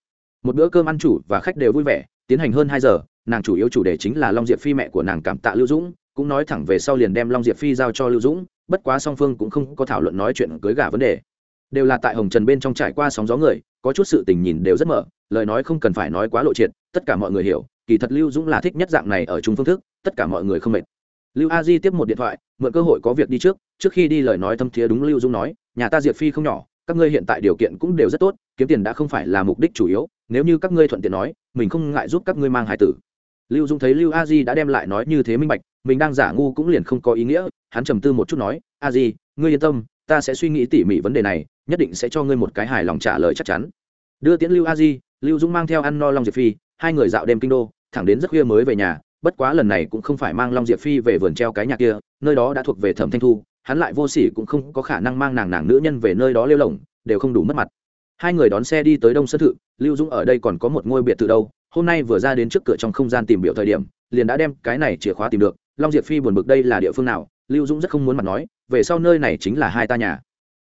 Một bữa cơm ăn chủ và khách đều vui vẻ, tiến hành hơn hai giờ, nàng chủ yếu chủ đề chính là long diệp phi mẹ của nàng cảm tạ lưu dũng, cũng nói thẳng về sau liền đem long diệp phi giao cho lưu dũng, bất quá song phương cũng không có thảo luận nói chuyện cưới gả vấn đề đều là tại hồng trần bên trong trải qua sóng gió người, có chút sự tình nhìn đều rất mở, lời nói không cần phải nói quá lộ triệt, tất cả mọi người hiểu, kỳ thật lưu dũng là thích nhất dạng này ở chung phương thức, tất cả mọi người không mệt. Lưu a di tiếp một điện thoại, mượn cơ hội có việc đi trước trước khi đi lời nói thâm thiế đúng lưu dũng nói, nhà ta diệp phi không nhỏ, các ngươi hiện tại điều kiện cũng đều rất tốt, kiếm tiền đã không phải là mục đích chủ yếu, nếu như các ngươi thuận tiện nói, mình không ngại giúp các ngươi mang hải tử. Lưu dung thấy lưu a di đã đem lại nói như thế minh bạch, mình đang giả ngu cũng liền không có ý nghĩa, hắn trầm tư một chút nói, a di, ngươi yên tâm, ta sẽ suy nghĩ tỉ mỉ vấn đề này nhất định sẽ cho ngươi một cái hài lòng trả lời chắc chắn. Đưa tiễn lưu a di lưu dũng mang theo ăn no long diệp phi, hai người dạo đêm kinh đô, thẳng đến rất khuya mới về nhà, bất quá lần này cũng không phải mang long diệp phi về vườn treo cái nhà kia, nơi đó đã thuộc về thẩm thanh thu, hắn lại vô sỉ cũng không có khả năng mang nàng nàng nữ nhân về nơi đó lêu lỏng đều không đủ mất mặt. Hai người đón xe đi tới đông sơn thự, lưu dũng ở đây còn có một ngôi biệt thự đâu, hôm nay vừa ra đến trước cửa trong không gian tìm biểu thời điểm, liền đã đem cái này chìa khóa tìm được, long diệp phi buồn bực đây là địa phương nào, lưu dũng rất không muốn mặt nói, về sau nơi này chính là hai ta nhà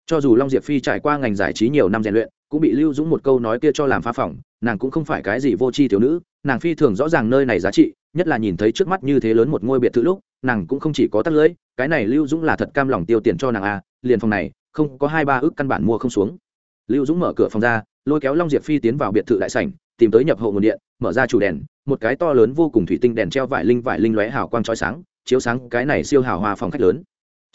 cho dù long diệp phi trải qua ngành giải trí nhiều năm rèn luyện cũng bị lưu dũng một câu nói kia cho làm phá phỏng nàng cũng không phải cái gì vô tri thiếu nữ nàng phi thường rõ ràng nơi này giá trị nhất là nhìn thấy trước mắt như thế lớn một ngôi biệt thự lúc nàng cũng không chỉ có tắt lưỡi cái này lưu dũng là thật cam lòng tiêu tiền cho nàng à, liền phòng này không có hai ba ước căn bản mua không xuống. Lưu dũng mở cửa phòng ra lôi kéo long diệp phi tiến vào biệt thự đại sảnh tìm tới nhập hộ nguồn điện mở ra chủ đèn một cái to lớn vô cùng thủy tinh đèn treo vải linh vải linh lóe hào quang trói sáng chiếu sáng cái này siêu hào hoa phòng khách lớn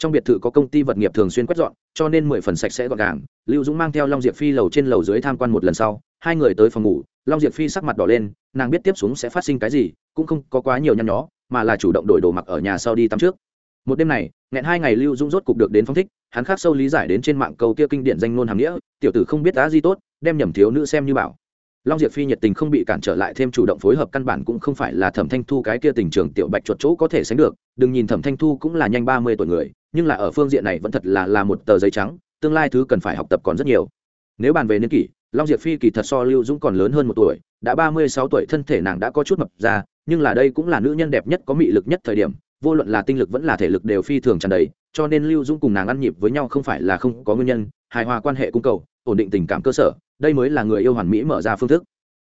trong biệt thự có công ty vật nghiệp thường xuyên quét dọn, cho nên mười phần sạch sẽ gọn gàng. Lưu dũng mang theo long diệp phi lầu trên lầu dưới tham quan một lần sau, hai người tới phòng ngủ, long diệp phi sắc mặt đỏ lên, nàng biết tiếp xuống sẽ phát sinh cái gì, cũng không có quá nhiều nhăn nhó, mà là chủ động đổi đồ mặc ở nhà sau đi tắm trước. Một đêm này, nghẹn hai ngày lưu dũng rốt cục được đến phong thích, hắn khác sâu lý giải đến trên mạng câu kia kinh điển danh nôn hàm nghĩa, tiểu tử không biết đã di tốt, đem nhầm thiếu nữ xem như bảo long diệp phi nhiệt tình không bị cản trở lại thêm chủ động phối hợp căn bản cũng không phải là thẩm thanh thu cái kia tình trường tiểu bạch chuột chỗ có thể sánh được, đừng nhìn thẩm thanh thu cũng là nhanh ba mươi tuổi người, nhưng là ở phương diện này vẫn thật là là một tờ giấy trắng, tương lai thứ cần phải học tập còn rất nhiều. Nếu bàn về niên kỷ, long diệp phi kỳ thật so lưu dũng còn lớn hơn một tuổi, đã ba mươi sáu tuổi thân thể nàng đã có chút mập ra, nhưng là đây cũng là nữ nhân đẹp nhất có mị lực nhất thời điểm, vô luận là tinh lực vẫn là thể lực đều phi thường tràn đầy, cho nên lưu dũng cùng nàng ăn nhịp với nhau không phải là không có nguyên nhân, hài hòa quan hệ cung cầu ổn định tình cảm cơ sở, đây mới là người yêu hoàn mỹ mở ra phương thức.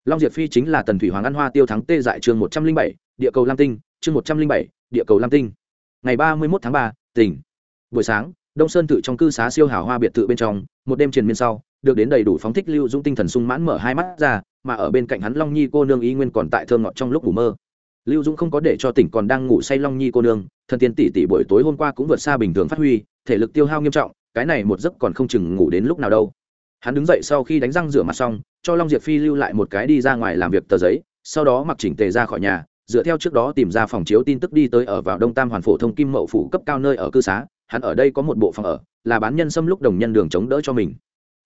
Long diệp phi chính là tần thủy hoàng ăn hoa tiêu thắng tê dại chương một trăm linh bảy, địa cầu lam tinh, chương một trăm linh bảy, địa cầu lam tinh. Ngày ba mươi một tháng ba, tỉnh. Buổi sáng, đông sơn tự trong cư xá siêu hào hoa biệt thự bên trong, một đêm triền miên sau, được đến đầy đủ phóng thích lưu dũng tinh thần sung mãn mở hai mắt ra, mà ở bên cạnh hắn long nhi cô nương ý nguyên còn tại thơ ngọt trong lúc ngủ mơ. Lưu dũng không có để cho tỉnh còn đang ngủ say long nhi cô nương, thần tiên tỷ tỷ buổi tối hôm qua cũng vượt xa bình thường phát huy, thể lực tiêu hao nghiêm trọng, cái này một giấc còn không chừng ngủ đến lúc nào đâu hắn đứng dậy sau khi đánh răng rửa mặt xong, cho long diệp phi lưu lại một cái đi ra ngoài làm việc tờ giấy, sau đó mặc chỉnh tề ra khỏi nhà, dựa theo trước đó tìm ra phòng chiếu tin tức đi tới ở vào đông tam hoàn phổ thông kim mậu phủ cấp cao nơi ở cư xá, hắn ở đây có một bộ phòng ở, là bán nhân xâm lúc đồng nhân đường chống đỡ cho mình.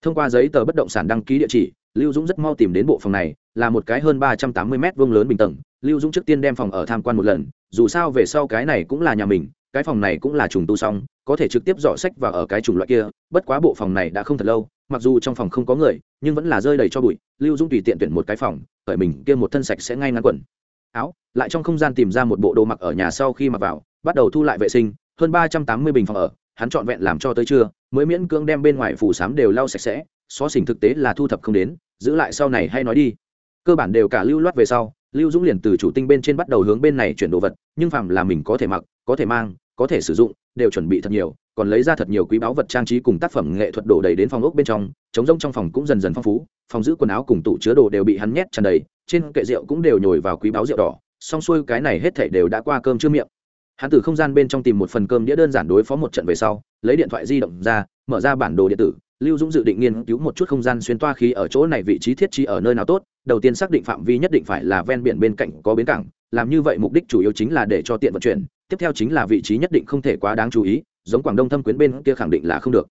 Thông qua giấy tờ bất động sản đăng ký địa chỉ, lưu dũng rất mau tìm đến bộ phòng này, là một cái hơn ba trăm tám mươi m vông lớn bình tầng, lưu dũng trước tiên đem phòng ở tham quan một lần, dù sao về sau cái này cũng là nhà mình, cái phòng này cũng là trùng tu xong, có thể trực tiếp dò sách vào ở cái chủng loại kia, bất quá bộ phòng này đã không thật lâu mặc dù trong phòng không có người, nhưng vẫn là rơi đầy cho bụi, lưu dung tùy tiện tuyển một cái phòng khởi mình kia một thân sạch sẽ ngay ngăn quần. Áo, lại trong không gian tìm ra một bộ đồ mặc ở nhà sau khi mặc vào, bắt đầu thu lại vệ sinh, hơn ba trăm tám mươi bình phòng ở, hắn trọn vẹn làm cho tới trưa, mới miễn cưỡng đem bên ngoài phủ sám đều lau sạch sẽ, xó xỉnh thực tế là thu thập không đến, giữ lại sau này hay nói đi. Cơ bản đều cả lưu loát về sau, lưu dũng liền từ chủ tinh bên trên bắt đầu hướng bên này chuyển đồ vật, nhưng phàm là mình có thể mặc, có thể mang, có thể sử dụng đều chuẩn bị thật nhiều, còn lấy ra thật nhiều quý báu vật trang trí cùng tác phẩm nghệ thuật đổ đầy đến phòng ốc bên trong, trống rông trong phòng cũng dần dần phong phú, phòng giữ quần áo cùng tủ chứa đồ đều bị hắn nhét tràn đầy, trên kệ rượu cũng đều nhồi vào quý báu rượu đỏ, xong xuôi cái này hết thảy đều đã qua cơm chưa miệng. Hắn từ không gian bên trong tìm một phần cơm đĩa đơn giản đối phó một trận về sau, lấy điện thoại di động ra, mở ra bản đồ điện tử, lưu dũng dự định nghiên cứu một chút không gian xuyên toa khí ở chỗ này vị trí thiết trí ở nơi nào tốt, đầu tiên xác định phạm vi nhất định phải là ven biển bên cạnh có bến cảng, làm như vậy mục đích chủ yếu chính là để cho tiện vận chuyển tiếp theo chính là vị trí nhất định không thể quá đáng chú ý, giống quảng đông thâm quyến bên kia khẳng định là không được.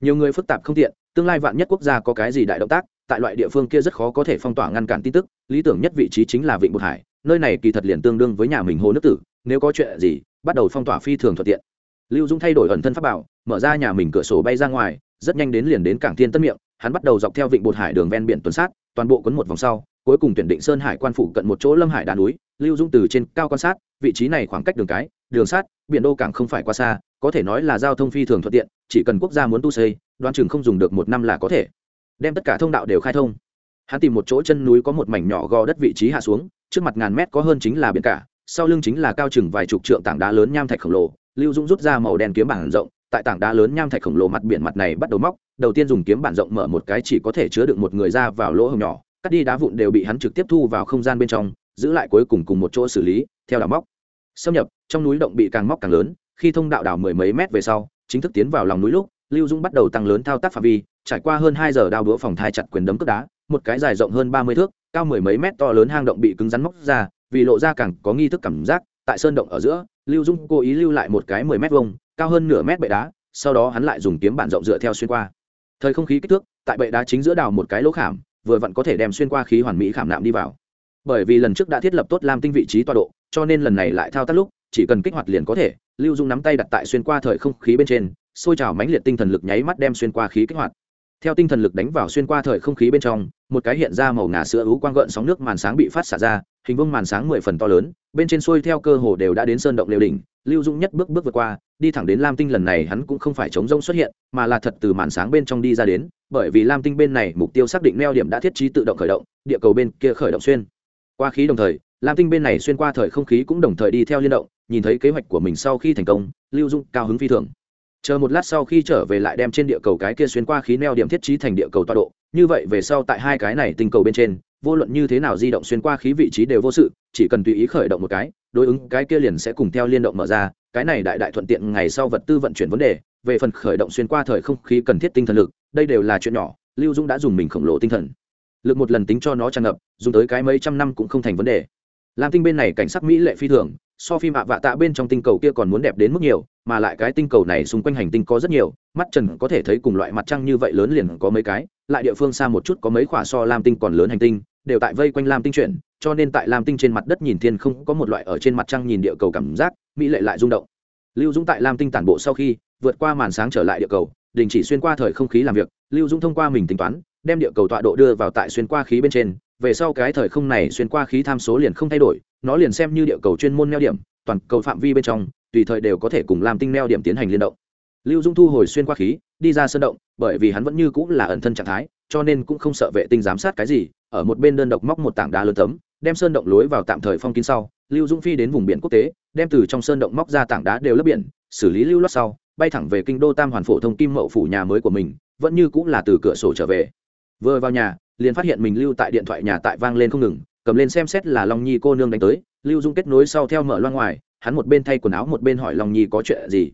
Nhiều người phức tạp không tiện, tương lai vạn nhất quốc gia có cái gì đại động tác, tại loại địa phương kia rất khó có thể phong tỏa ngăn cản tin tức, lý tưởng nhất vị trí chính là vịnh bột hải, nơi này kỳ thật liền tương đương với nhà mình hồ nước tử, nếu có chuyện gì, bắt đầu phong tỏa phi thường thuận tiện. Lưu dung thay đổi ẩn thân pháp bảo, mở ra nhà mình cửa sổ bay ra ngoài, rất nhanh đến liền đến cảng thiên tân miệng, hắn bắt đầu dọc theo vịnh bột hải đường ven biển tuần sát, toàn bộ quấn một vòng sau, cuối cùng tuyển định sơn hải quan phủ cận một chỗ lâm hải đá núi, lưu dung từ trên cao quan sát, vị trí này khoảng cách đường cái đường sắt, biển đô cảng không phải quá xa có thể nói là giao thông phi thường thuận tiện chỉ cần quốc gia muốn tu xây đoan chừng không dùng được một năm là có thể. Đem tất cả thông đạo đều khai thông. Hắn tìm một chỗ chân núi có một mảnh nhỏ gò đất vị trí hạ xuống trước mặt ngàn mét có hơn chính là biển cả sau lưng chính là cao chừng vài chục trượng tảng đá lớn nham thạch khổng lồ. Lưu dũng rút ra màu đen kiếm bản rộng tại tảng đá lớn nham thạch khổng lồ mặt biển mặt này bắt đầu móc đầu tiên dùng kiếm bản rộng mở một cái chỉ có thể chứa được một người ra vào lỗ hồng nhỏ cắt đi đá vụn đều bị hắn trực tiếp thu vào không gian bên trong giữ lại cuối cùng cùng một chỗ xử lý theo đào móc xâm nhập, trong núi động bị càng móc càng lớn, khi thông đạo đào mười mấy mét về sau, chính thức tiến vào lòng núi lúc, lưu dung bắt đầu tăng lớn thao tác phạm vi, trải qua hơn hai giờ đao đũa phòng thai chặt quyền đấm cướp đá, một cái dài rộng hơn ba mươi thước, cao mười mấy mét to lớn hang động bị cứng rắn móc ra, vì lộ ra càng có nghi thức cảm giác, tại sơn động ở giữa, lưu dung cố ý lưu lại một cái mười mét vông cao hơn nửa mét bệ đá, sau đó hắn lại dùng kiếm bản rộng dựa theo xuyên qua. Thời không khí kích thước, tại bệ đá chính giữa đào một cái lỗ khảm, vừa vặn có thể đem xuyên qua khí hoàn mỹ khảm nạm đi vào. Bởi vì lần trước đã thiết lập tốt lam tinh vị trí tọa độ cho nên lần này lại thao tác lúc, chỉ cần kích hoạt liền có thể. Lưu dung nắm tay đặt tại xuyên qua thời không khí bên trên xôi trào mãnh liệt tinh thần lực nháy mắt đem xuyên qua khí kích hoạt. Theo tinh thần lực đánh vào xuyên qua thời không khí bên trong, một cái hiện ra màu ngà sữa ú quang gợn sóng nước màn sáng bị phát xả ra, hình vuông màn sáng mười phần to lớn, bên trên xuôi theo cơ hồ đều đã đến sơn động liều đỉnh. Lưu dung nhất bước bước vượt qua, đi thẳng đến lam tinh lần này hắn cũng không phải chống rông xuất hiện, mà là thật từ màn sáng bên trong đi ra đến, bởi vì lam tinh bên này mục tiêu xác định neo điểm đã thiết trí tự động khởi động, địa cầu bên kia khởi động xuyên. Qua khí đồng thời lam tinh bên này xuyên qua thời không khí cũng đồng thời đi theo liên động, nhìn thấy kế hoạch của mình sau khi thành công, lưu dung cao hứng phi thường. Chờ một lát sau khi trở về lại đem trên địa cầu cái kia xuyên qua khí neo điểm thiết trí thành địa cầu tọa độ, như vậy về sau tại hai cái này tinh cầu bên trên, vô luận như thế nào di động xuyên qua khí vị trí đều vô sự, chỉ cần tùy ý khởi động một cái, đối ứng cái kia liền sẽ cùng theo liên động mở ra, cái này đại đại thuận tiện ngày sau vật tư vận chuyển vấn đề, về phần khởi động xuyên qua thời không khí cần thiết tinh thần lực, đây đều là chuyện nhỏ, lưu dung đã dùng mình khổng lồ tinh thần. Lực một lần tính cho nó tràn ngập, dùng tới cái mấy trăm năm cũng không thành vấn đề lam tinh bên này cảnh sắc mỹ lệ phi thường, so phim ạ vạ tạ bên trong tinh cầu kia còn muốn đẹp đến mức nhiều, mà lại cái tinh cầu này xung quanh hành tinh có rất nhiều, mắt trần có thể thấy cùng loại mặt trăng như vậy lớn liền có mấy cái, lại địa phương xa một chút có mấy khỏa so lam tinh còn lớn hành tinh, đều tại vây quanh lam tinh chuyển, cho nên tại lam tinh trên mặt đất nhìn thiên không có một loại ở trên mặt trăng nhìn địa cầu cảm giác, mỹ lệ lại rung động. Lưu dũng tại lam tinh tản bộ sau khi, vượt qua màn sáng trở lại địa cầu, đình chỉ xuyên qua thời không khí làm việc, lưu dũng thông qua mình tính toán, đem địa cầu tọa độ đưa vào tại xuyên qua khí bên trên về sau cái thời không này xuyên qua khí tham số liền không thay đổi, nó liền xem như địa cầu chuyên môn neo điểm, toàn cầu phạm vi bên trong, tùy thời đều có thể cùng làm tinh neo điểm tiến hành liên động. Lưu dung thu hồi xuyên qua khí, đi ra sân động, bởi vì hắn vẫn như cũng là ẩn thân trạng thái, cho nên cũng không sợ vệ tinh giám sát cái gì, ở một bên đơn độc móc một tảng đá lớn tấm, đem sơn động lối vào tạm thời phong kín sau, lưu dung phi đến vùng biển quốc tế, đem từ trong sơn động móc ra tảng đá đều lấp biển, xử lý lưu loát sau, bay thẳng về kinh đô tam hoàn phổ thông kim mậu phủ nhà mới của mình, vẫn như cũng là từ cửa sổ trở về. Vừa vào nhà liền phát hiện mình lưu tại điện thoại nhà tại vang lên không ngừng, cầm lên xem xét là long nhi cô nương đánh tới, lưu dung kết nối sau theo mở loang ngoài, hắn một bên thay quần áo một bên hỏi long nhi có chuyện gì.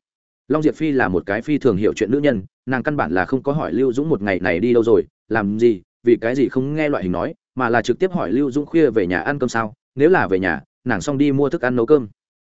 Long diệp phi là một cái phi thường hiểu chuyện nữ nhân, nàng căn bản là không có hỏi lưu dũng một ngày này đi đâu rồi, làm gì, vì cái gì không nghe loại hình nói, mà là trực tiếp hỏi lưu dũng khuya về nhà ăn cơm sao, nếu là về nhà, nàng xong đi mua thức ăn nấu cơm.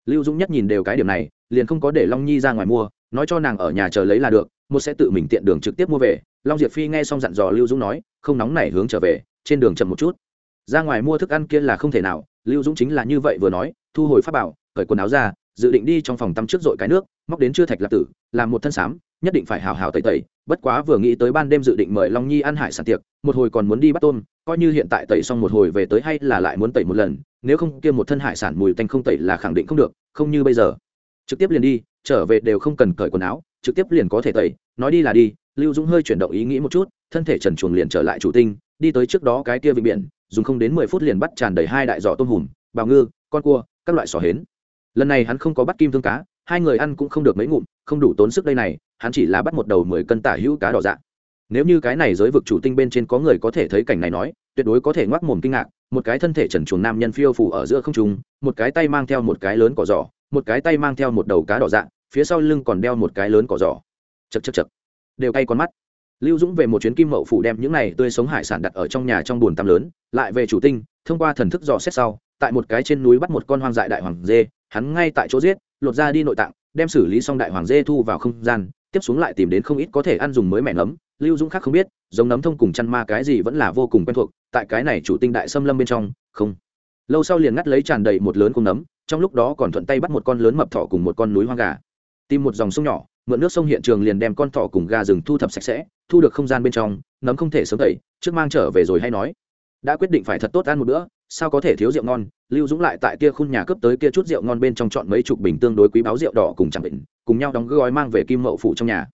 Lưu dũng nhất nhìn đều cái điểm này, liền không có để long nhi ra ngoài mua, nói cho nàng ở nhà chờ lấy là được, một sẽ tự mình tiện đường trực tiếp mua về long diệp phi nghe xong dặn dò lưu dũng nói, không nóng nảy hướng trở về, trên đường chậm một chút. Ra ngoài mua thức ăn kia là không thể nào, lưu dũng chính là như vậy vừa nói, thu hồi pháp bảo, cởi quần áo ra, dự định đi trong phòng tắm trước dội cái nước, móc đến chưa thạch lạc tử, làm một thân xám nhất định phải hào hào tẩy tẩy, bất quá vừa nghĩ tới ban đêm dự định mời long nhi ăn hải sản tiệc, một hồi còn muốn đi bắt tôm, coi như hiện tại tẩy xong một hồi về tới hay là lại muốn tẩy một lần, nếu không kia một thân hải sản mùi tanh không tẩy là khẳng định không được, không như bây giờ. Trực tiếp liền đi, trở về đều không cần cởi quần áo, trực tiếp liền có thể tẩy, nói đi là đi lưu dũng hơi chuyển động ý nghĩ một chút, thân thể trần chuồng liền trở lại chủ tinh, đi tới trước đó cái kia vịnh biển, dùng không đến mười phút liền bắt tràn đầy hai đại giỏ tôm hùm, bào ngư, con cua, các loại sò hến. Lần này hắn không có bắt kim thương cá, hai người ăn cũng không được mấy ngụm, không đủ tốn sức đây này, hắn chỉ là bắt một đầu mười cân tả hữu cá đỏ dạ. Nếu như cái này giới vực chủ tinh bên trên có người có thể thấy cảnh này nói, tuyệt đối có thể ngoác mồm kinh ngạc, một cái thân thể trần chuồng nam nhân phiêu phủ ở giữa không trung, một cái tay mang theo một cái lớn cỏ giỏ, một cái tay mang theo một đầu cá đỏ dạ phía sau lưng còn đeo một cái lớn cỏ giỏ. Chật chật chật đều cay con mắt. Lưu dũng về một chuyến kim mậu phủ đem những này tươi sống hải sản đặt ở trong nhà trong buồn tắm lớn, lại về chủ tinh, thông qua thần thức dò xét sau, tại một cái trên núi bắt một con hoang dại đại hoàng dê, hắn ngay tại chỗ giết, lột ra đi nội tạng, đem xử lý xong đại hoàng dê thu vào không gian, tiếp xuống lại tìm đến không ít có thể ăn dùng mới mẻ nấm. Lưu dũng khác không biết, giống nấm thông cùng chăn ma cái gì vẫn là vô cùng quen thuộc, tại cái này chủ tinh đại xâm lâm bên trong, không. Lâu sau liền ngắt lấy tràn đầy một lớn cung nấm, trong lúc đó còn thuận tay bắt một con lớn mập thỏ cùng một con núi hoang gà tìm một dòng sông nhỏ, mượn nước sông hiện trường liền đem con thỏ cùng gà rừng thu thập sạch sẽ, thu được không gian bên trong, nấm không thể sớm tẩy, trước mang trở về rồi hay nói. Đã quyết định phải thật tốt ăn một bữa, sao có thể thiếu rượu ngon? Lưu dũng lại tại kia khung nhà cướp tới kia chút rượu ngon bên trong chọn mấy chục bình tương đối quý báo rượu đỏ cùng chẳng bệnh, cùng nhau đóng gói mang về kim mậu phủ trong nhà.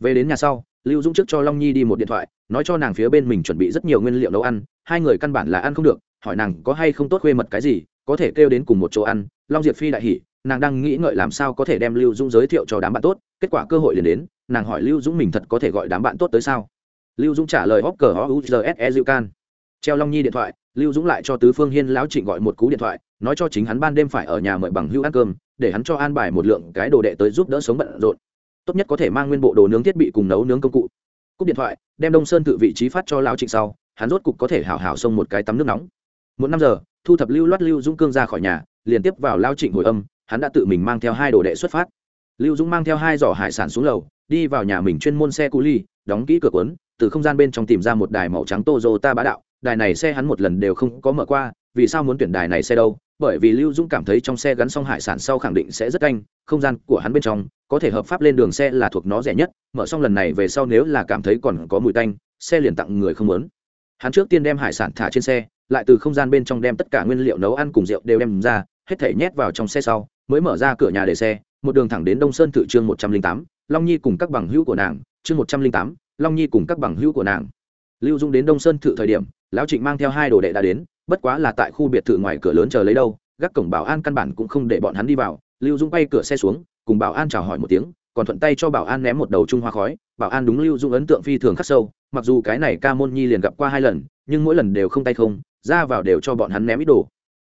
Về đến nhà sau, lưu dũng trước cho long nhi đi một điện thoại, nói cho nàng phía bên mình chuẩn bị rất nhiều nguyên liệu nấu ăn, hai người căn bản là ăn không được, hỏi nàng có hay không tốt khuê mật cái gì, có thể kêu đến cùng một chỗ ăn, long diệp phi đại hỉ nàng đang nghĩ ngợi làm sao có thể đem lưu dũng giới thiệu cho đám bạn tốt, kết quả cơ hội liền đến, nàng hỏi lưu dũng mình thật có thể gọi đám bạn tốt tới sao? Lưu dũng trả lời hóc cờ hó uzse diệu can. Treo long nhi điện thoại, lưu dũng lại cho tứ phương hiên lão trịnh gọi một cú điện thoại, nói cho chính hắn ban đêm phải ở nhà mời bằng hưu ăn cơm, để hắn cho an bài một lượng cái đồ đệ tới giúp đỡ sống bận rộn. Tốt nhất có thể mang nguyên bộ đồ nướng thiết bị cùng nấu nướng công cụ. Cúp điện thoại, đem đông sơn tự vị trí phát cho lão trịnh sau, hắn rốt cục có thể hảo hảo xông một cái tắm nước nóng. Một năm giờ, thu thập lưu loát lưu dũng cương ra khỏi nhà, liền tiếp vào lao trịnh hồi âm hắn đã tự mình mang theo hai đồ đệ xuất phát. Lưu dũng mang theo hai giỏ hải sản xuống lầu, đi vào nhà mình chuyên môn xe cú ly, đóng kỹ cửa quấn từ không gian bên trong tìm ra một đài màu trắng Toyota bá đạo. Đài này xe hắn một lần đều không có mở qua, vì sao muốn tuyển đài này xe đâu? Bởi vì lưu dũng cảm thấy trong xe gắn xong hải sản sau khẳng định sẽ rất canh không gian của hắn bên trong, có thể hợp pháp lên đường xe là thuộc nó rẻ nhất, mở xong lần này về sau nếu là cảm thấy còn có mùi tanh, xe liền tặng người không muốn. Hắn trước tiên đem hải sản thả trên xe, lại từ không gian bên trong đem tất cả nguyên liệu nấu ăn cùng rượu đều đem ra, hết thể nhét vào trong xe sau mới mở ra cửa nhà để xe, một đường thẳng đến đông sơn tự trương một trăm linh tám, long nhi cùng các bằng hữu của nàng, chương một trăm linh tám, long nhi cùng các bằng hữu của nàng. Lưu dung đến đông sơn thự thời điểm, lão trịnh mang theo hai đồ đệ đã đến, bất quá là tại khu biệt thự ngoài cửa lớn chờ lấy đâu, gác cổng bảo an căn bản cũng không để bọn hắn đi vào. Lưu dung bay cửa xe xuống, cùng bảo an chào hỏi một tiếng, còn thuận tay cho bảo an ném một đầu trung hoa khói. Bảo an đúng lưu dung ấn tượng phi thường khắc sâu, mặc dù cái này ca môn nhi liền gặp qua hai lần, nhưng mỗi lần đều không tay không, ra vào đều cho bọn hắn ném ít đồ.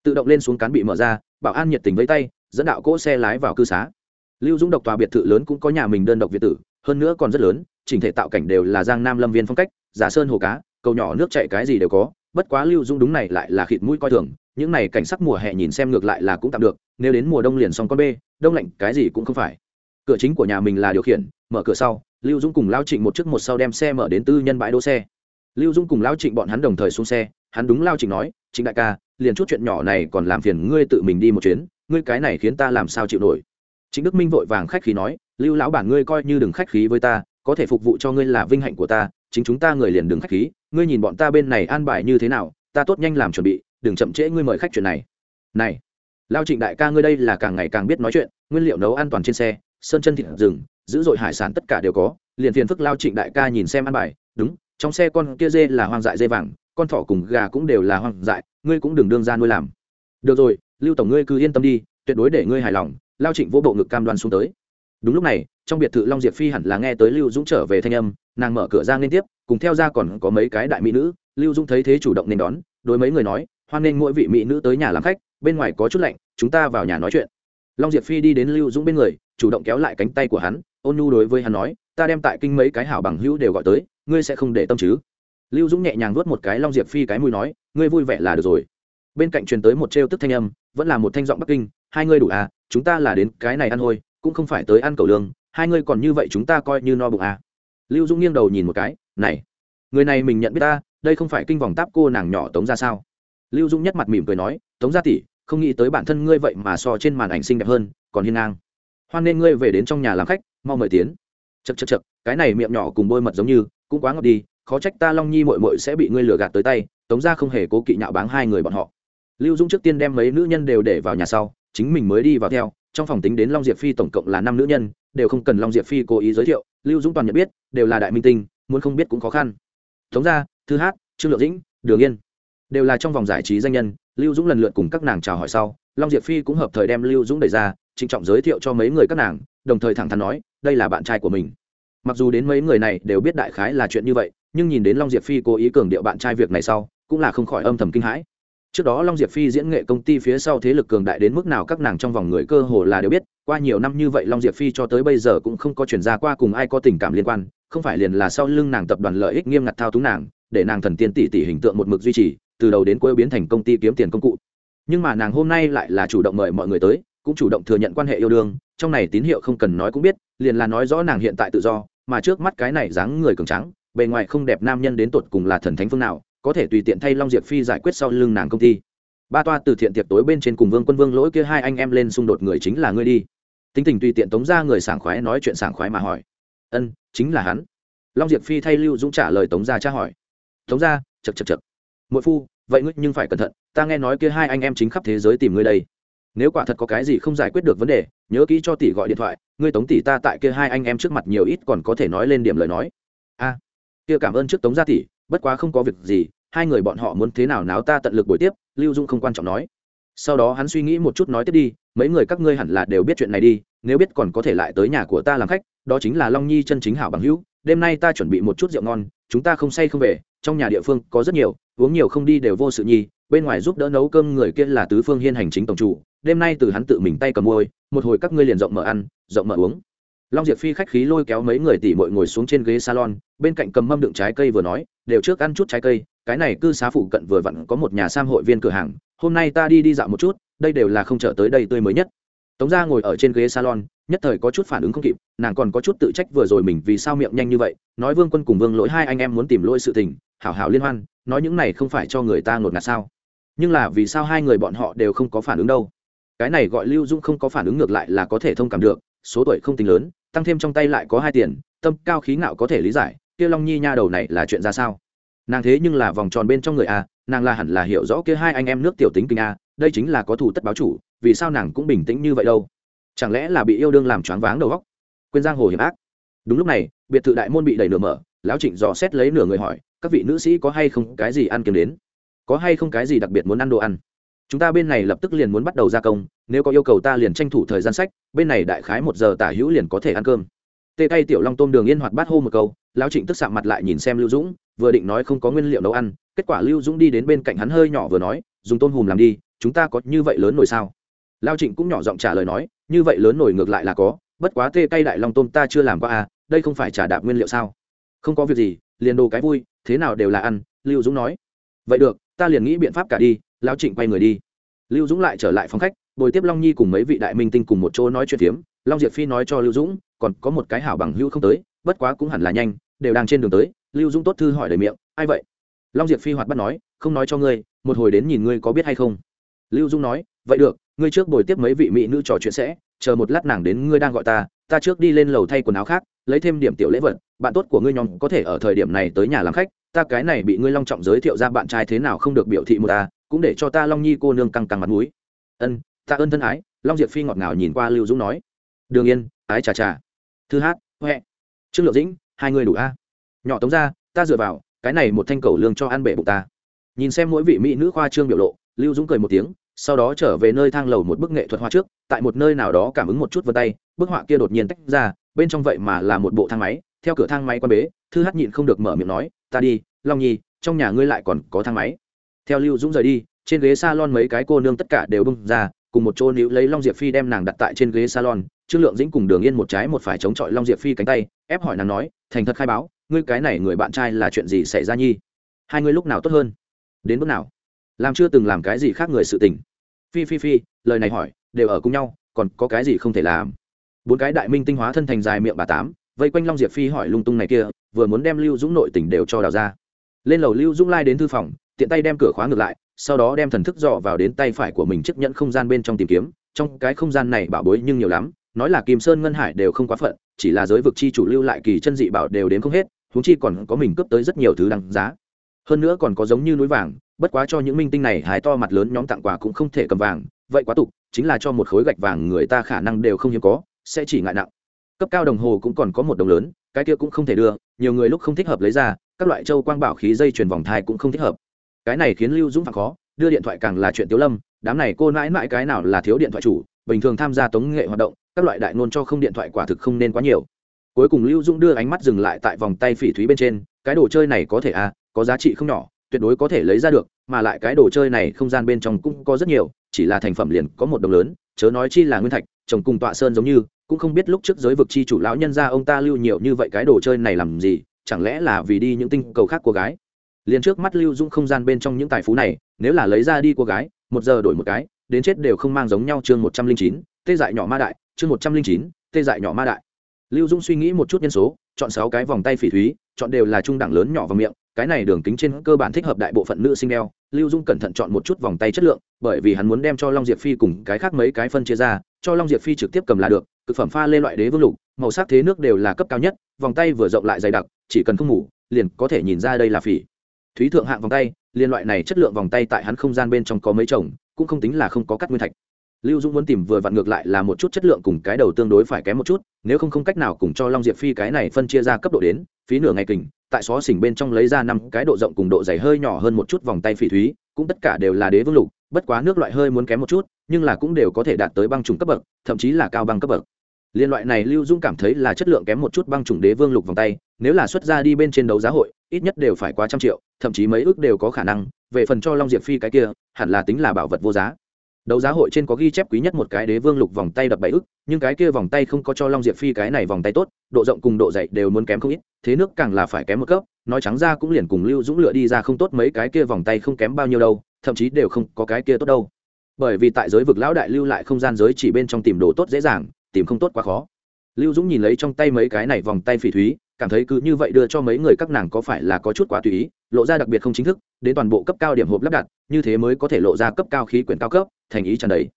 Tự động lên xuống cán bị mở ra, bảo an nhiệt tình với tay dẫn đạo cỗ xe lái vào cư xá. Lưu dũng độc tòa biệt thự lớn cũng có nhà mình đơn độc việt tử, hơn nữa còn rất lớn, chỉnh thể tạo cảnh đều là giang nam lâm viên phong cách, giả sơn hồ cá, cầu nhỏ nước chạy cái gì đều có, bất quá lưu dũng đúng này lại là khịt mũi coi thường, những này cảnh sắc mùa hè nhìn xem ngược lại là cũng tạm được, nếu đến mùa đông liền xong con bê, đông lạnh cái gì cũng không phải. Cửa chính của nhà mình là điều khiển, mở cửa sau, lưu dũng cùng lao trịnh một chiếc một sau đem xe mở đến tư nhân bãi đỗ xe. Lưu dũng cùng lao trịnh bọn hắn đồng thời xuống xe, hắn đúng lao trịnh nói, trịnh đại ca, liền chút chuyện nhỏ này còn làm phiền ngươi tự mình đi một chuyến ngươi cái này khiến ta làm sao chịu nổi? Chính đức minh vội vàng khách khí nói, lưu lão bản ngươi coi như đừng khách khí với ta, có thể phục vụ cho ngươi là vinh hạnh của ta, chính chúng ta người liền đừng khách khí, ngươi nhìn bọn ta bên này an bài như thế nào, ta tốt nhanh làm chuẩn bị, đừng chậm trễ ngươi mời khách chuyện này. Này, lao trịnh đại ca ngươi đây là càng ngày càng biết nói chuyện, nguyên liệu nấu an toàn trên xe, sơn chân thịt rừng, giữ dội hải sản tất cả đều có, liền phiền phức lao trịnh đại ca nhìn xem an bài, đúng, trong xe con kia dê là hoang dại dê vàng, con thỏ cùng gà cũng đều là hoang dại, ngươi cũng đừng đương ra nuôi làm. Được rồi lưu tổng ngươi cứ yên tâm đi, tuyệt đối để ngươi hài lòng. Lao trịnh vô bộ ngực cam đoan xuống tới. Đúng lúc này, trong biệt thự long diệp phi hẳn là nghe tới lưu dũng trở về thanh âm, nàng mở cửa ra liên tiếp, cùng theo ra còn có mấy cái đại mỹ nữ. Lưu dũng thấy thế chủ động nên đón, đối mấy người nói, hoan nghênh mỗi vị mỹ nữ tới nhà làm khách, bên ngoài có chút lạnh, chúng ta vào nhà nói chuyện. Long diệp phi đi đến lưu dũng bên người, chủ động kéo lại cánh tay của hắn, ôn nhu đối với hắn nói, ta đem tại kinh mấy cái hảo bằng hữu đều gọi tới, ngươi sẽ không để tâm chứ? Lưu dũng nhẹ nhàng nuốt một cái long diệp phi cái mùi nói, ngươi vui vẻ là được rồi bên cạnh truyền tới một trêu tức thanh âm, vẫn là một thanh giọng bắc kinh, hai ngươi đủ à chúng ta là đến cái này ăn hôi, cũng không phải tới ăn cầu lương, hai ngươi còn như vậy chúng ta coi như no bụng à. Lưu dũng nghiêng đầu nhìn một cái, này, người này mình nhận biết ta, đây không phải kinh vòng táp cô nàng nhỏ tống ra sao? Lưu dũng nhất mặt mỉm cười nói, tống gia tỷ, không nghĩ tới bản thân ngươi vậy mà so trên màn ảnh xinh đẹp hơn, còn hiên ngang. Hoan nên ngươi về đến trong nhà làm khách, mau mời tiến. Chật chật chật cái này miệng nhỏ cùng bôi mật giống như, cũng quá ngọt đi, khó trách ta long nhi mội mội sẽ bị ngươi lừa gạt tới tay, tống ra không hề cố kỵ nhạo báng hai người bọn họ lưu dũng trước tiên đem mấy nữ nhân đều để vào nhà sau chính mình mới đi vào theo. Trong phòng tính đến long diệp phi tổng cộng là năm nữ nhân đều không cần long diệp phi cố ý giới thiệu. Lưu dũng toàn nhận biết đều là đại minh tinh muốn không biết cũng khó khăn. Tống gia, thư hát trương lượng dĩnh đường yên đều là trong vòng giải trí danh nhân. Lưu dũng lần lượt cùng các nàng chào hỏi sau long diệp phi cũng hợp thời đem lưu dũng đẩy ra trịnh trọng giới thiệu cho mấy người các nàng đồng thời thẳng thắn nói đây là bạn trai của mình. Mặc dù đến mấy người này đều biết đại khái là chuyện như vậy nhưng nhìn đến long diệp phi cố ý cường điệu bạn trai việc này sau cũng là không khỏi âm thầm kinh hãi trước đó long diệp phi diễn nghệ công ty phía sau thế lực cường đại đến mức nào các nàng trong vòng người cơ hồ là đều biết, qua nhiều năm như vậy long diệp phi cho tới bây giờ cũng không có chuyển ra qua cùng ai có tình cảm liên quan, không phải liền là sau lưng nàng tập đoàn lợi ích nghiêm ngặt thao túng nàng, để nàng thần tiên tỷ tỷ hình tượng một mực duy trì, từ đầu đến cuối biến thành công ty kiếm tiền công cụ. Nhưng mà nàng hôm nay lại là chủ động mời mọi người tới, cũng chủ động thừa nhận quan hệ yêu đương, trong này tín hiệu không cần nói cũng biết, liền là nói rõ nàng hiện tại tự do, mà trước mắt cái này dáng người cường trắng bề ngoài không đẹp nam nhân đến tột cùng là thần thánh phương nào có thể tùy tiện thay long diệp phi giải quyết sau lưng nàng công ty. Ba toa từ thiện tiệc tối bên trên cùng vương quân vương lỗi kia hai anh em lên xung đột người chính là ngươi đi. Tính tình tùy tiện tống ra người sảng khoái nói chuyện sảng khoái mà hỏi. Ân, chính là hắn. Long diệp phi thay lưu dũng trả lời tống ra tra hỏi. Tống ra chật chật chật mỗi phu, vậy ngươi nhưng phải cẩn thận, ta nghe nói kia hai anh em chính khắp thế giới tìm ngươi đây. Nếu quả thật có cái gì không giải quyết được vấn đề, nhớ kỹ cho tỷ gọi điện thoại, ngươi tống tỷ ta tại kia hai anh em trước mặt nhiều ít còn có thể nói lên điểm lời nói. A, kia cảm ơn trước tống gia tỷ, bất quá không có việc gì hai người bọn họ muốn thế nào náo ta tận lực buổi tiếp, lưu dung không quan trọng nói. Sau đó hắn suy nghĩ một chút nói tiếp đi, mấy người các ngươi hẳn là đều biết chuyện này đi, nếu biết còn có thể lại tới nhà của ta làm khách, đó chính là long nhi chân chính hảo bằng hữu, đêm nay ta chuẩn bị một chút rượu ngon, chúng ta không say không về, trong nhà địa phương có rất nhiều, uống nhiều không đi đều vô sự nhi, bên ngoài giúp đỡ nấu cơm người kia là tứ phương hiên hành chính tổng chủ, đêm nay từ hắn tự mình tay cầm môi, một hồi các ngươi liền rộng mở ăn, rộng mở uống. Long diệp phi khách khí lôi kéo mấy người tỉ mội ngồi xuống trên ghế salon, bên cạnh cầm mâm đựng trái cây vừa nói, đều trước ăn chút trái cây cái này cư xá phụ cận vừa vặn có một nhà sam hội viên cửa hàng, hôm nay ta đi đi dạo một chút, đây đều là không trở tới đây tươi mới nhất. Tống gia ngồi ở trên ghế salon, nhất thời có chút phản ứng không kịp, nàng còn có chút tự trách vừa rồi mình vì sao miệng nhanh như vậy, nói vương quân cùng vương lỗi hai anh em muốn tìm lỗi sự tình, hảo hảo liên hoan, nói những này không phải cho người ta ngột ngạt sao. Nhưng là vì sao hai người bọn họ đều không có phản ứng đâu? Cái này gọi lưu dung không có phản ứng ngược lại là có thể thông cảm được, số tuổi không tính lớn, tăng thêm trong tay lại có hai tiền, tâm cao khí ngạo có thể lý giải, kia long nhi nha đầu này là chuyện ra sao? Nàng thế nhưng là vòng tròn bên trong người a, nàng là hẳn là hiểu rõ kia hai anh em nước tiểu tính kinh a, đây chính là có thủ tất báo chủ, vì sao nàng cũng bình tĩnh như vậy đâu? Chẳng lẽ là bị yêu đương làm choáng váng đầu góc quên giang hồ hiểm ác. Đúng lúc này, biệt thự đại môn bị đẩy nửa mở, lão trịnh dò xét lấy nửa người hỏi, các vị nữ sĩ có hay không cái gì ăn kiếm đến? Có hay không cái gì đặc biệt muốn ăn đồ ăn? Chúng ta bên này lập tức liền muốn bắt đầu gia công, nếu có yêu cầu ta liền tranh thủ thời gian sách, bên này đại khái một giờ tả hữu liền có thể ăn cơm tê tay tiểu long tôm đường yên hoạt bát hô một câu, lão trịnh tức sạm mặt lại nhìn xem lưu dũng, vừa định nói không có nguyên liệu nấu ăn, kết quả lưu dũng đi đến bên cạnh hắn hơi nhỏ vừa nói, dùng tôm hùm làm đi, chúng ta có như vậy lớn nổi sao? Lao trịnh cũng nhỏ giọng trả lời nói, như vậy lớn nổi ngược lại là có, bất quá tê tay đại long tôm ta chưa làm qua à đây không phải trả đạp nguyên liệu sao? Không có việc gì, liền đồ cái vui, thế nào đều là ăn, lưu dũng nói. Vậy được, ta liền nghĩ biện pháp cả đi, lão trịnh quay người đi. Lưu dũng lại trở lại phòng khách, bồi tiếp long nhi cùng mấy vị đại minh tinh cùng một chỗ nói chuyện phiếm, long diệp phi nói cho lưu dũng còn có một cái hảo bằng hữu không tới, bất quá cũng hẳn là nhanh, đều đang trên đường tới, lưu dũng tốt thư hỏi lời miệng, ai vậy? Long diệp phi hoạt bắt nói, không nói cho ngươi, một hồi đến nhìn ngươi có biết hay không. Lưu dũng nói, vậy được, ngươi trước bồi tiếp mấy vị mỹ nữ trò chuyện sẽ, chờ một lát nàng đến ngươi đang gọi ta ta trước đi lên lầu thay quần áo khác, lấy thêm điểm tiểu lễ vật, bạn tốt của ngươi nhóm có thể ở thời điểm này tới nhà làm khách, ta cái này bị ngươi long trọng giới thiệu ra bạn trai thế nào không được biểu thị một ta, cũng để cho ta long nhi cô nương căng căng mặt mũi. Ân, ta ơn thân ái. Long diệp phi ngọt ngào nhìn qua lưu dũng nói. Đường yên, ái chà chà thư hát, huệ. Trương lượng dĩnh, hai người đủ a? Nhỏ tống ra ta dựa vào, cái này một thanh cầu lương cho ăn bể bụng ta. Nhìn xem mỗi vị mỹ nữ khoa trương biểu lộ, lưu dũng cười một tiếng, sau đó trở về nơi thang lầu một bức nghệ thuật hoa trước, tại một nơi nào đó cảm ứng một chút vân tay, bức họa kia đột nhiên tách ra, bên trong vậy mà là một bộ thang máy, theo cửa thang máy quan bế, thư hát nhịn không được mở miệng nói, ta đi, long nhi, trong nhà ngươi lại còn có thang máy. Theo lưu dũng rời đi, trên ghế salon mấy cái cô nương tất cả đều bưng ra, cùng một chỗ níu lấy long diệp phi đem nàng đặt tại trên ghế salon trương lượng dĩnh cùng đường yên một trái một phải chống chọi long diệp phi cánh tay, ép hỏi nàng nói, thành thật khai báo, ngươi cái này người bạn trai là chuyện gì xảy ra nhi? Hai ngươi lúc nào tốt hơn? Đến bước nào? Làm chưa từng làm cái gì khác người sự tình. Phi phi phi, lời này hỏi, đều ở cùng nhau, còn có cái gì không thể làm? Bốn cái đại minh tinh hóa thân thành dài miệng bà tám, vây quanh long diệp phi hỏi lung tung này kia, vừa muốn đem lưu dũng nội tỉnh đều cho đào ra. Lên lầu lưu dũng lai đến thư phòng, tiện tay đem cửa khóa ngược lại, sau đó đem thần thức dò vào đến tay phải của mình chiếc nhẫn không gian bên trong tìm kiếm. Trong cái không gian này bảo bối nhưng nhiều lắm nói là kim sơn ngân hải đều không quá phận, chỉ là giới vực chi chủ lưu lại kỳ chân dị bảo đều đến không hết húng chi còn có mình cướp tới rất nhiều thứ đăng giá. Hơn nữa còn có giống như núi vàng, bất quá cho những minh tinh này hái to mặt lớn nhóm tặng quà cũng không thể cầm vàng, vậy quá tục, chính là cho một khối gạch vàng người ta khả năng đều không hiếm có, sẽ chỉ ngại nặng. Cấp cao đồng hồ cũng còn có một đồng lớn, cái kia cũng không thể đưa, nhiều người lúc không thích hợp lấy ra, các loại châu quang bảo khí dây chuyền vòng thai cũng không thích hợp. Cái này khiến lưu dũng phạt khó, đưa điện thoại càng là chuyện tiếu lâm, đám này cô nãi mãi cái nào là thiếu điện thoại chủ bình thường tham gia tống nghệ hoạt động, các loại đại nôn cho không điện thoại quả thực không nên quá nhiều. Cuối cùng lưu dũng đưa ánh mắt dừng lại tại vòng tay phỉ thúy bên trên, cái đồ chơi này có thể à có giá trị không nhỏ, tuyệt đối có thể lấy ra được, mà lại cái đồ chơi này không gian bên trong cũng có rất nhiều, chỉ là thành phẩm liền có một đồng lớn, chớ nói chi là nguyên thạch, chồng cùng tọa sơn giống như, cũng không biết lúc trước giới vực chi chủ lão nhân ra ông ta lưu nhiều như vậy cái đồ chơi này làm gì, chẳng lẽ là vì đi những tinh cầu khác của gái. Liền trước mắt lưu dung không gian bên trong những tài phú này, nếu là lấy ra đi của gái, một giờ đổi một cái đến chết đều không mang giống nhau chương một trăm linh chín, tê dại nhỏ ma đại, chương một trăm linh chín, tê dại nhỏ ma đại. Lưu dung suy nghĩ một chút nhân số, chọn sáu cái vòng tay phỉ thúy, chọn đều là trung đẳng lớn nhỏ và miệng, cái này đường kính trên cơ bản thích hợp đại bộ phận nữ sinh đeo. Lưu dung cẩn thận chọn một chút vòng tay chất lượng, bởi vì hắn muốn đem cho long diệp phi cùng cái khác mấy cái phân chia ra, cho long diệp phi trực tiếp cầm là được, cực phẩm pha lên loại đế vương lục, màu sắc thế nước đều là cấp cao nhất, vòng tay vừa rộng lại dày đặc, chỉ cần không ngủ, liền có thể nhìn ra đây là phỉ. Thúy thượng hạng vòng tay, liên loại này chất lượng vòng tay tại hắn không gian bên trong có mấy chồng cũng không tính là không có cắt nguyên thạch. Lưu Dung muốn tìm vừa vặn ngược lại là một chút chất lượng cùng cái đầu tương đối phải kém một chút, nếu không không cách nào cùng cho long diệp phi cái này phân chia ra cấp độ đến, phí nửa ngày kình, tại xó xỉnh bên trong lấy ra năm cái độ rộng cùng độ dày hơi nhỏ hơn một chút vòng tay phỉ thúy, cũng tất cả đều là đế vương lục, bất quá nước loại hơi muốn kém một chút, nhưng là cũng đều có thể đạt tới băng trùng cấp bậc, thậm chí là cao băng cấp bậc. Liên loại này lưu dung cảm thấy là chất lượng kém một chút băng trùng đế vương lục vòng tay, nếu là xuất ra đi bên trên đấu giá hội ít nhất đều phải quá trăm triệu, thậm chí mấy ước đều có khả năng, về phần cho long diệp phi cái kia, hẳn là tính là bảo vật vô giá. Đấu giá hội trên có ghi chép quý nhất một cái đế vương lục vòng tay đập bảy ức nhưng cái kia vòng tay không có cho long diệp phi cái này vòng tay tốt, độ rộng cùng độ dày đều muốn kém không ít, thế nước càng là phải kém một cấp, nói trắng ra cũng liền cùng lưu dũng lựa đi ra không tốt mấy cái kia vòng tay không kém bao nhiêu đâu, thậm chí đều không có cái kia tốt đâu. Bởi vì tại giới vực lão đại lưu lại không gian giới chỉ bên trong tìm đồ tốt dễ dàng, tìm không tốt quá khó. Lưu dũng nhìn lấy trong tay mấy cái này vòng tay phỉ thúy cảm thấy cứ như vậy đưa cho mấy người các nàng có phải là có chút quá tùy ý, lộ ra đặc biệt không chính thức, đến toàn bộ cấp cao điểm hộp lắp đặt, như thế mới có thể lộ ra cấp cao khí quyển cao cấp, thành ý tràn đầy.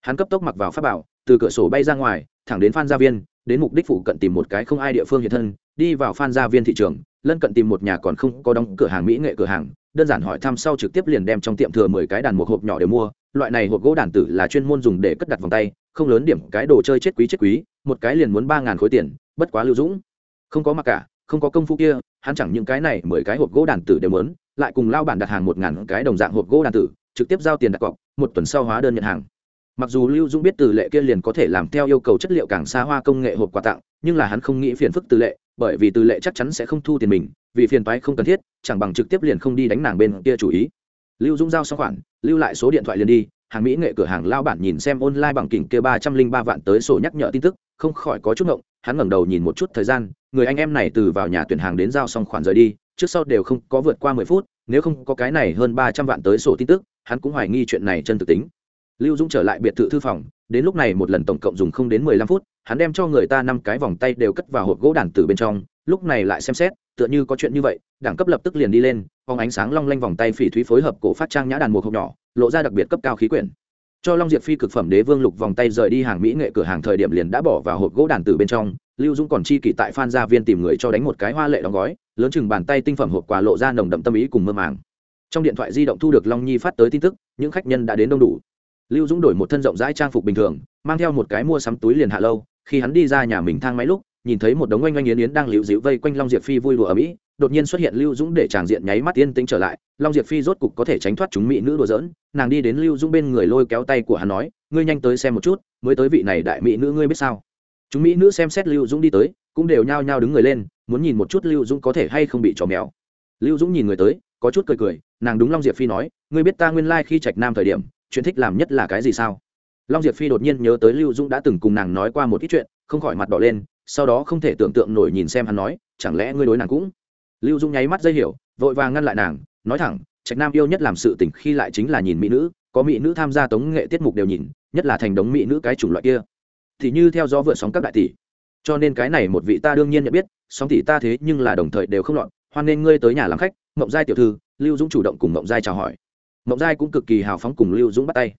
Hắn cấp tốc mặc vào pháp bảo, từ cửa sổ bay ra ngoài, thẳng đến phan gia viên, đến mục đích phụ cận tìm một cái không ai địa phương hiện thân, đi vào phan gia viên thị trường, lân cận tìm một nhà còn không có đóng cửa hàng mỹ nghệ cửa hàng, đơn giản hỏi thăm sau trực tiếp liền đem trong tiệm thừa mười cái đàn một hộp nhỏ để mua, loại này hộp gỗ đàn tử là chuyên môn dùng để cất đặt vòng tay, không lớn điểm cái đồ chơi chết quý chết quý, một cái liền muốn ba ngàn khối tiền, bất quá lưu dũng không có mặc cả, không có công phu kia, hắn chẳng những cái này mười cái hộp gỗ đàn tử đều muốn, lại cùng lao bản đặt hàng một ngàn cái đồng dạng hộp gỗ đàn tử, trực tiếp giao tiền đặt cọc, một tuần sau hóa đơn nhận hàng. Mặc dù lưu dũng biết từ lệ kia liền có thể làm theo yêu cầu chất liệu càng xa hoa công nghệ hộp quà tặng, nhưng là hắn không nghĩ phiền phức từ lệ, bởi vì từ lệ chắc chắn sẽ không thu tiền mình, vì phiền phái không cần thiết, chẳng bằng trực tiếp liền không đi đánh nàng bên kia chủ ý. Lưu dũng giao xong khoản, lưu lại số điện thoại liền đi, hàng mỹ nghệ cửa hàng lao bản nhìn xem online bằng kỉnh kia ba trăm linh ba vạn tới sổ nhắc nhở tin tức, không khỏi có chút ngộng, hắn ngẩng đầu nhìn một chút thời gian người anh em này từ vào nhà tuyển hàng đến giao xong khoản rời đi, trước sau đều không có vượt qua mười phút, nếu không có cái này hơn ba trăm vạn tới sổ tin tức, hắn cũng hoài nghi chuyện này chân thực tính. Lưu dũng trở lại biệt thự thư phòng, đến lúc này một lần tổng cộng dùng không đến mười lăm phút, hắn đem cho người ta năm cái vòng tay đều cất vào hộp gỗ đàn tử bên trong, lúc này lại xem xét, tựa như có chuyện như vậy, đẳng cấp lập tức liền đi lên phóng ánh sáng long lanh vòng tay phỉ thúy phối hợp cổ phát trang nhã đàn một hộp nhỏ, lộ ra đặc biệt cấp cao khí quyển. Cho long diệp phi cực phẩm đế vương lục vòng tay rời đi hàng mỹ nghệ cửa hàng thời điểm liền đã bỏ vào hộp gỗ đàn tử bên trong lưu dũng còn chi kỷ tại phan gia viên tìm người cho đánh một cái hoa lệ đóng gói, lớn chừng bàn tay tinh phẩm hộp quà lộ ra nồng đậm tâm ý cùng mơ màng. Trong điện thoại di động thu được long nhi phát tới tin tức, những khách nhân đã đến đông đủ. Lưu dũng đổi một thân rộng rãi trang phục bình thường, mang theo một cái mua sắm túi liền hạ lâu, khi hắn đi ra nhà mình thang máy lúc, nhìn thấy một đống oanh oanh yến yến đang liễu dịu vây quanh long diệp phi vui đùa ở mỹ, đột nhiên xuất hiện lưu dũng để tràng diện nháy mắt yên tĩnh trở lại. Long diệp phi rốt cục có thể tránh thoát chúng mỹ nữ đùa giỡn, nàng đi đến lưu dũng bên người lôi kéo tay của hắn nói, ngươi nhanh tới xem một chút, mới tới vị này đại mỹ nữ ngươi biết sao? Chúng mỹ nữ xem xét lưu dũng đi tới, cũng đều nhao nhao đứng người lên, muốn nhìn một chút lưu dũng có thể hay không bị trò mèo. Lưu dũng nhìn người tới, có chút cười cười, nàng đúng long diệp phi nói, ngươi biết ta nguyên lai、like、khi trạch nam thời điểm, chuyện thích làm nhất là cái gì sao? Long diệp phi đột nhiên nhớ tới lưu dũng đã từng cùng nàng nói qua một ít chuyện, không khỏi mặt đỏ lên, sau đó không thể tưởng tượng nổi nhìn xem hắn nói, chẳng lẽ ngươi đối nàng cũng? Lưu dũng nháy mắt dây hiểu, vội vàng ngăn lại nàng, nói thẳng, trạch nam yêu nhất làm sự tình khi lại chính là nhìn mỹ nữ, có mỹ nữ tham gia tống nghệ tiết mục đều nhìn, nhất là thành đống mỹ nữ cái chủng loại kia thì như theo gió vượt sóng các đại tỷ. Cho nên cái này một vị ta đương nhiên nhận biết, sóng tỷ ta thế nhưng là đồng thời đều không lọt. Hoan nên ngươi tới nhà làm khách, mộng giai tiểu thư, lưu dũng chủ động cùng mộng giai chào hỏi. Mộng giai cũng cực kỳ hào phóng cùng lưu dũng bắt tay.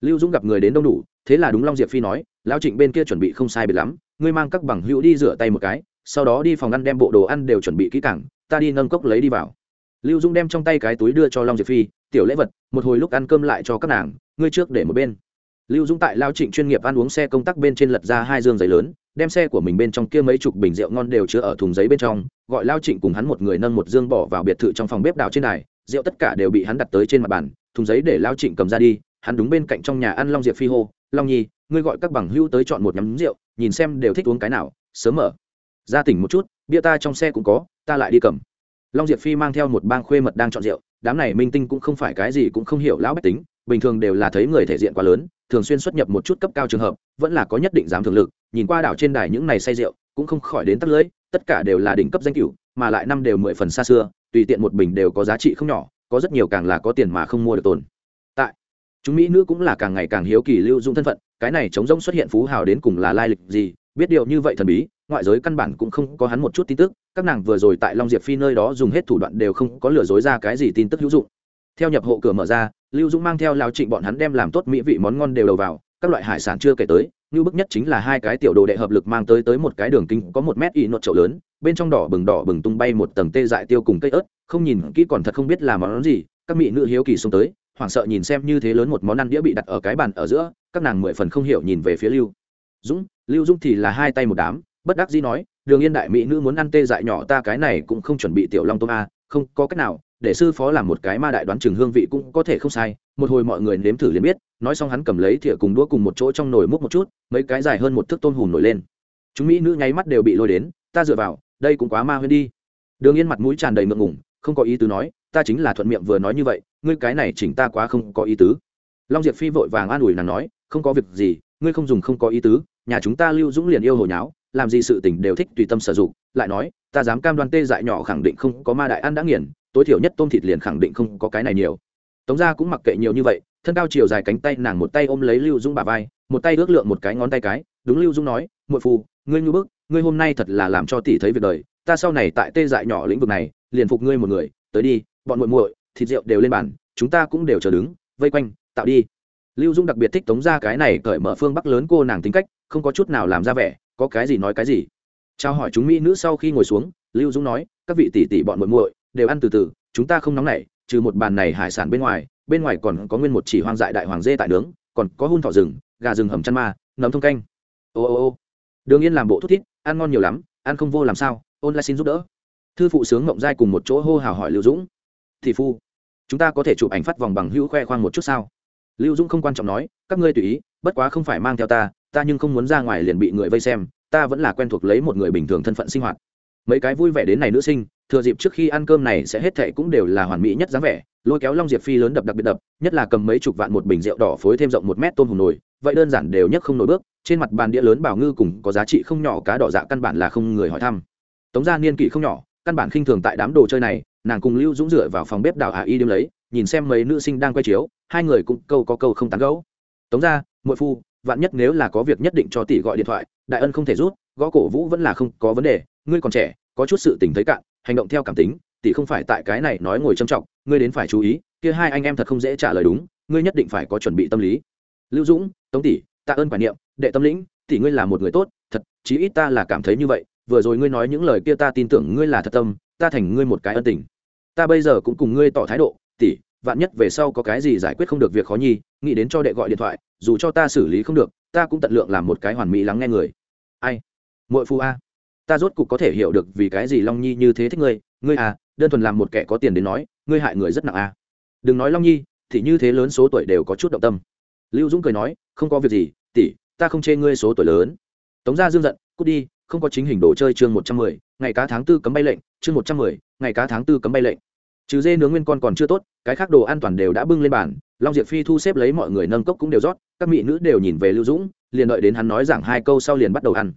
Lưu dũng gặp người đến đông đủ, thế là đúng long diệp phi nói, lão trịnh bên kia chuẩn bị không sai biệt lắm, ngươi mang các bằng hữu đi rửa tay một cái, sau đó đi phòng ăn đem bộ đồ ăn đều chuẩn bị kỹ càng, ta đi nâng cốc lấy đi vào. Lưu dũng đem trong tay cái túi đưa cho long diệp phi, tiểu lễ vật, một hồi lúc ăn cơm lại cho các nàng, ngươi trước để một bên lưu dũng tại lao trịnh chuyên nghiệp ăn uống xe công tác bên trên lật ra hai dương giấy lớn, đem xe của mình bên trong kia mấy chục bình rượu ngon đều chứa ở thùng giấy bên trong, gọi lao trịnh cùng hắn một người nâng một dương bỏ vào biệt thự trong phòng bếp đào trên đài, rượu tất cả đều bị hắn đặt tới trên mặt bàn, thùng giấy để lao trịnh cầm ra đi, hắn đúng bên cạnh trong nhà ăn long diệp phi hô, long nhi, ngươi gọi các bằng hữu tới chọn một nhắm rượu, nhìn xem đều thích uống cái nào, sớm mở. Ra tỉnh một chút, bia ta trong xe cũng có, ta lại đi cầm. Long diệp phi mang theo một bang khuê mật đang chọn rượu, đám này minh tinh cũng không phải cái gì cũng không hiểu lão bách tính bình thường đều là thấy người thể diện quá lớn, thường xuyên xuất nhập một chút cấp cao trường hợp, vẫn là có nhất định dám thường lực, nhìn qua đảo trên đài những này say rượu, cũng không khỏi đến tắt lưỡi, tất cả đều là đỉnh cấp danh cửu, mà lại năm đều mười phần xa xưa, tùy tiện một bình đều có giá trị không nhỏ, có rất nhiều càng là có tiền mà không mua được tồn. Tại, chúng mỹ nữ cũng là càng ngày càng hiếu kỳ lưu dung thân phận, cái này chống rỗng xuất hiện phú hào đến cùng là lai lịch gì, biết điều như vậy thần bí, ngoại giới căn bản cũng không có hắn một chút tin tức, các nàng vừa rồi tại long diệp phi nơi đó dùng hết thủ đoạn đều không có lừa dối ra cái gì tin tức hữu dụng theo nhập hộ cửa mở ra, lưu dũng mang theo lao trịnh bọn hắn đem làm tốt mỹ vị món ngon đều đầu vào, các loại hải sản chưa kể tới, như bức nhất chính là hai cái tiểu đồ đệ hợp lực mang tới tới một cái đường kinh có một mét y nốt chậu lớn, bên trong đỏ bừng đỏ bừng tung bay một tầng tê dại tiêu cùng cây ớt, không nhìn kỹ còn thật không biết là món gì, các mỹ nữ hiếu kỳ xuống tới, hoảng sợ nhìn xem như thế lớn một món ăn đĩa bị đặt ở cái bàn ở giữa, các nàng mười phần không hiểu nhìn về phía lưu dũng lưu dũng thì là hai tay một đám, bất đắc dĩ nói, đường yên đại mỹ nữ muốn ăn tê dại nhỏ ta cái này cũng không chuẩn bị tiểu long tôm a, không có cách nào để sư phó làm một cái ma đại đoán chừng hương vị cũng có thể không sai, một hồi mọi người nếm thử liền biết, nói xong hắn cầm lấy thìa cùng đũa cùng một chỗ trong nồi múc một chút, mấy cái dài hơn một thước tôm hùm nổi lên. Chúng mỹ nữ nháy mắt đều bị lôi đến, ta dựa vào, đây cũng quá ma huyên đi. Đường yên mặt mũi tràn đầy ngượng ngủng không có ý tứ nói, ta chính là thuận miệng vừa nói như vậy, ngươi cái này chỉnh ta quá không có ý tứ. Long diệp phi vội vàng an ủi nàng nói, không có việc gì, ngươi không dùng không có ý tứ, nhà chúng ta lưu dũng liền yêu hồi nháo, làm gì sự tình đều thích tùy tâm sử dụng. Lại nói, ta dám cam đoan tê dại nhỏ khẳng định không có ma đại ăn đã nghiền tối thiểu nhất tôm thịt liền khẳng định không có cái này nhiều. Tống gia cũng mặc kệ nhiều như vậy, thân cao chiều dài cánh tay nàng một tay ôm lấy lưu dung bà vai, một tay ước lượng một cái ngón tay cái, đúng lưu dung nói, muội phù ngươi nhu bức, ngươi hôm nay thật là làm cho tỷ thấy việc đời, ta sau này tại tê dại nhỏ lĩnh vực này, liền phục ngươi một người, tới đi, bọn muội muội, thịt rượu đều lên bàn, chúng ta cũng đều chờ đứng, vây quanh, tạo đi. Lưu dung đặc biệt thích tống gia cái này cởi mở phương bắc lớn cô nàng tính cách, không có chút nào làm ra vẻ, có cái gì nói cái gì. Trao hỏi chúng mỹ nữ sau khi ngồi xuống, lưu dung nói, các vị tỷ tỷ bọn muội muội đều ăn từ từ, chúng ta không nóng nảy, trừ một bàn này hải sản bên ngoài bên ngoài còn có nguyên một chỉ hoang dại đại hoàng dê tại nướng, còn có hun thỏ rừng, gà rừng hầm chăn ma, nấm thông canh. Ô ô ô. Đường yên làm bộ thút thít, ăn ngon nhiều lắm, ăn không vô làm sao, ôn lại xin giúp đỡ. Thư phụ sướng mộng giai cùng một chỗ hô hào hỏi lưu dũng. Thì phu, chúng ta có thể chụp ảnh phát vòng bằng hữu khoe khoang một chút sao? Lưu dũng không quan trọng nói, các ngươi tùy ý, bất quá không phải mang theo ta ta nhưng không muốn ra ngoài liền bị người vây xem, ta vẫn là quen thuộc lấy một người bình thường thân phận sinh hoạt. Mấy cái vui vẻ đến này nữ sinh thừa dịp trước khi ăn cơm này sẽ hết thệ cũng đều là hoàn mỹ nhất dáng vẻ, lôi kéo long diệp phi lớn đập đặc biệt đập, nhất là cầm mấy chục vạn một bình rượu đỏ phối thêm rộng một mét tôm hùm nồi, vậy đơn giản đều nhất không nổi bước, trên mặt bàn đĩa lớn bảo ngư cùng có giá trị không nhỏ cá đỏ dạ căn bản là không người hỏi thăm. Tống gia niên kỷ không nhỏ, căn bản khinh thường tại đám đồ chơi này, nàng cùng lưu dũng dựa vào phòng bếp đào hạ y đêm lấy, nhìn xem mấy nữ sinh đang quay chiếu, hai người cũng câu có câu không tán gấu tống gia, muội phu, vạn nhất nếu là có việc nhất định cho tỷ gọi điện thoại, đại ân không thể rút, gõ cổ vũ vẫn là không có vấn đề, ngươi còn trẻ, có chút sự tình thấy cạn hành động theo cảm tính tỷ không phải tại cái này nói ngồi trâm trọng, ngươi đến phải chú ý, kia hai anh em thật không dễ trả lời đúng, ngươi nhất định phải có chuẩn bị tâm lý. Lưu dũng, tống tỷ, tạ ơn quả niệm, đệ tâm lĩnh tỷ ngươi là một người tốt, thật, chí ít ta là cảm thấy như vậy, vừa rồi ngươi nói những lời kia ta tin tưởng ngươi là thật tâm, ta thành ngươi một cái ân tình. Ta bây giờ cũng cùng ngươi tỏ thái độ tỷ vạn nhất về sau có cái gì giải quyết không được việc khó nhi, nghĩ đến cho đệ gọi điện thoại, dù cho ta xử lý không được, ta cũng tận lượng làm một cái hoàn mỹ lắng nghe người. Ai? Muội phu a ta rốt cục có thể hiểu được vì cái gì long nhi như thế thích ngươi. Ngươi à đơn thuần làm một kẻ có tiền đến nói, ngươi hại người rất nặng à? đừng nói long nhi, thì như thế lớn số tuổi đều có chút động tâm. Lưu dũng cười nói, không có việc gì, tỷ, ta không chê ngươi số tuổi lớn. Tống gia dương giận, cút đi, không có chính hình đồ chơi chương một trăm mười, ngày cá tháng tư cấm bay lệnh, chương một trăm mười, ngày cá tháng tư cấm bay lệnh. Trừ dê nướng nguyên con còn chưa tốt, cái khác đồ an toàn đều đã bưng lên bàn, long diệp phi thu xếp lấy mọi người nâng cốc cũng đều rót, các mỹ nữ đều nhìn về lưu dũng, liền đợi đến hắn nói giảng hai câu sau liền bắt đầu ăn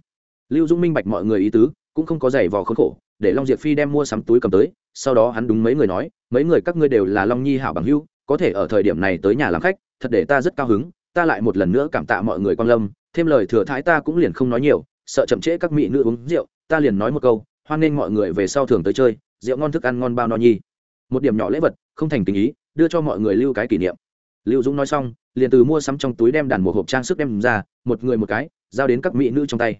lưu dũng minh bạch mọi người ý tứ, cũng không có giày vò khốn khổ, để long diệp phi đem mua sắm túi cầm tới, sau đó hắn đúng mấy người nói, mấy người các ngươi đều là long nhi hảo bằng hưu có thể ở thời điểm này tới nhà làm khách, thật để ta rất cao hứng, ta lại một lần nữa cảm tạ mọi người quan lâm, thêm lời thừa thái ta cũng liền không nói nhiều, sợ chậm trễ các mỹ nữ uống rượu, ta liền nói một câu, hoan nghênh mọi người về sau thường tới chơi, rượu ngon thức ăn ngon bao no nhi. Một điểm nhỏ lễ vật, không thành tình ý, đưa cho mọi người lưu cái kỷ niệm. Lưu dũng nói xong, liền từ mua sắm trong túi đem đàn một hộp trang sức đem ra, một người một cái, giao đến các mỹ nữ trong tay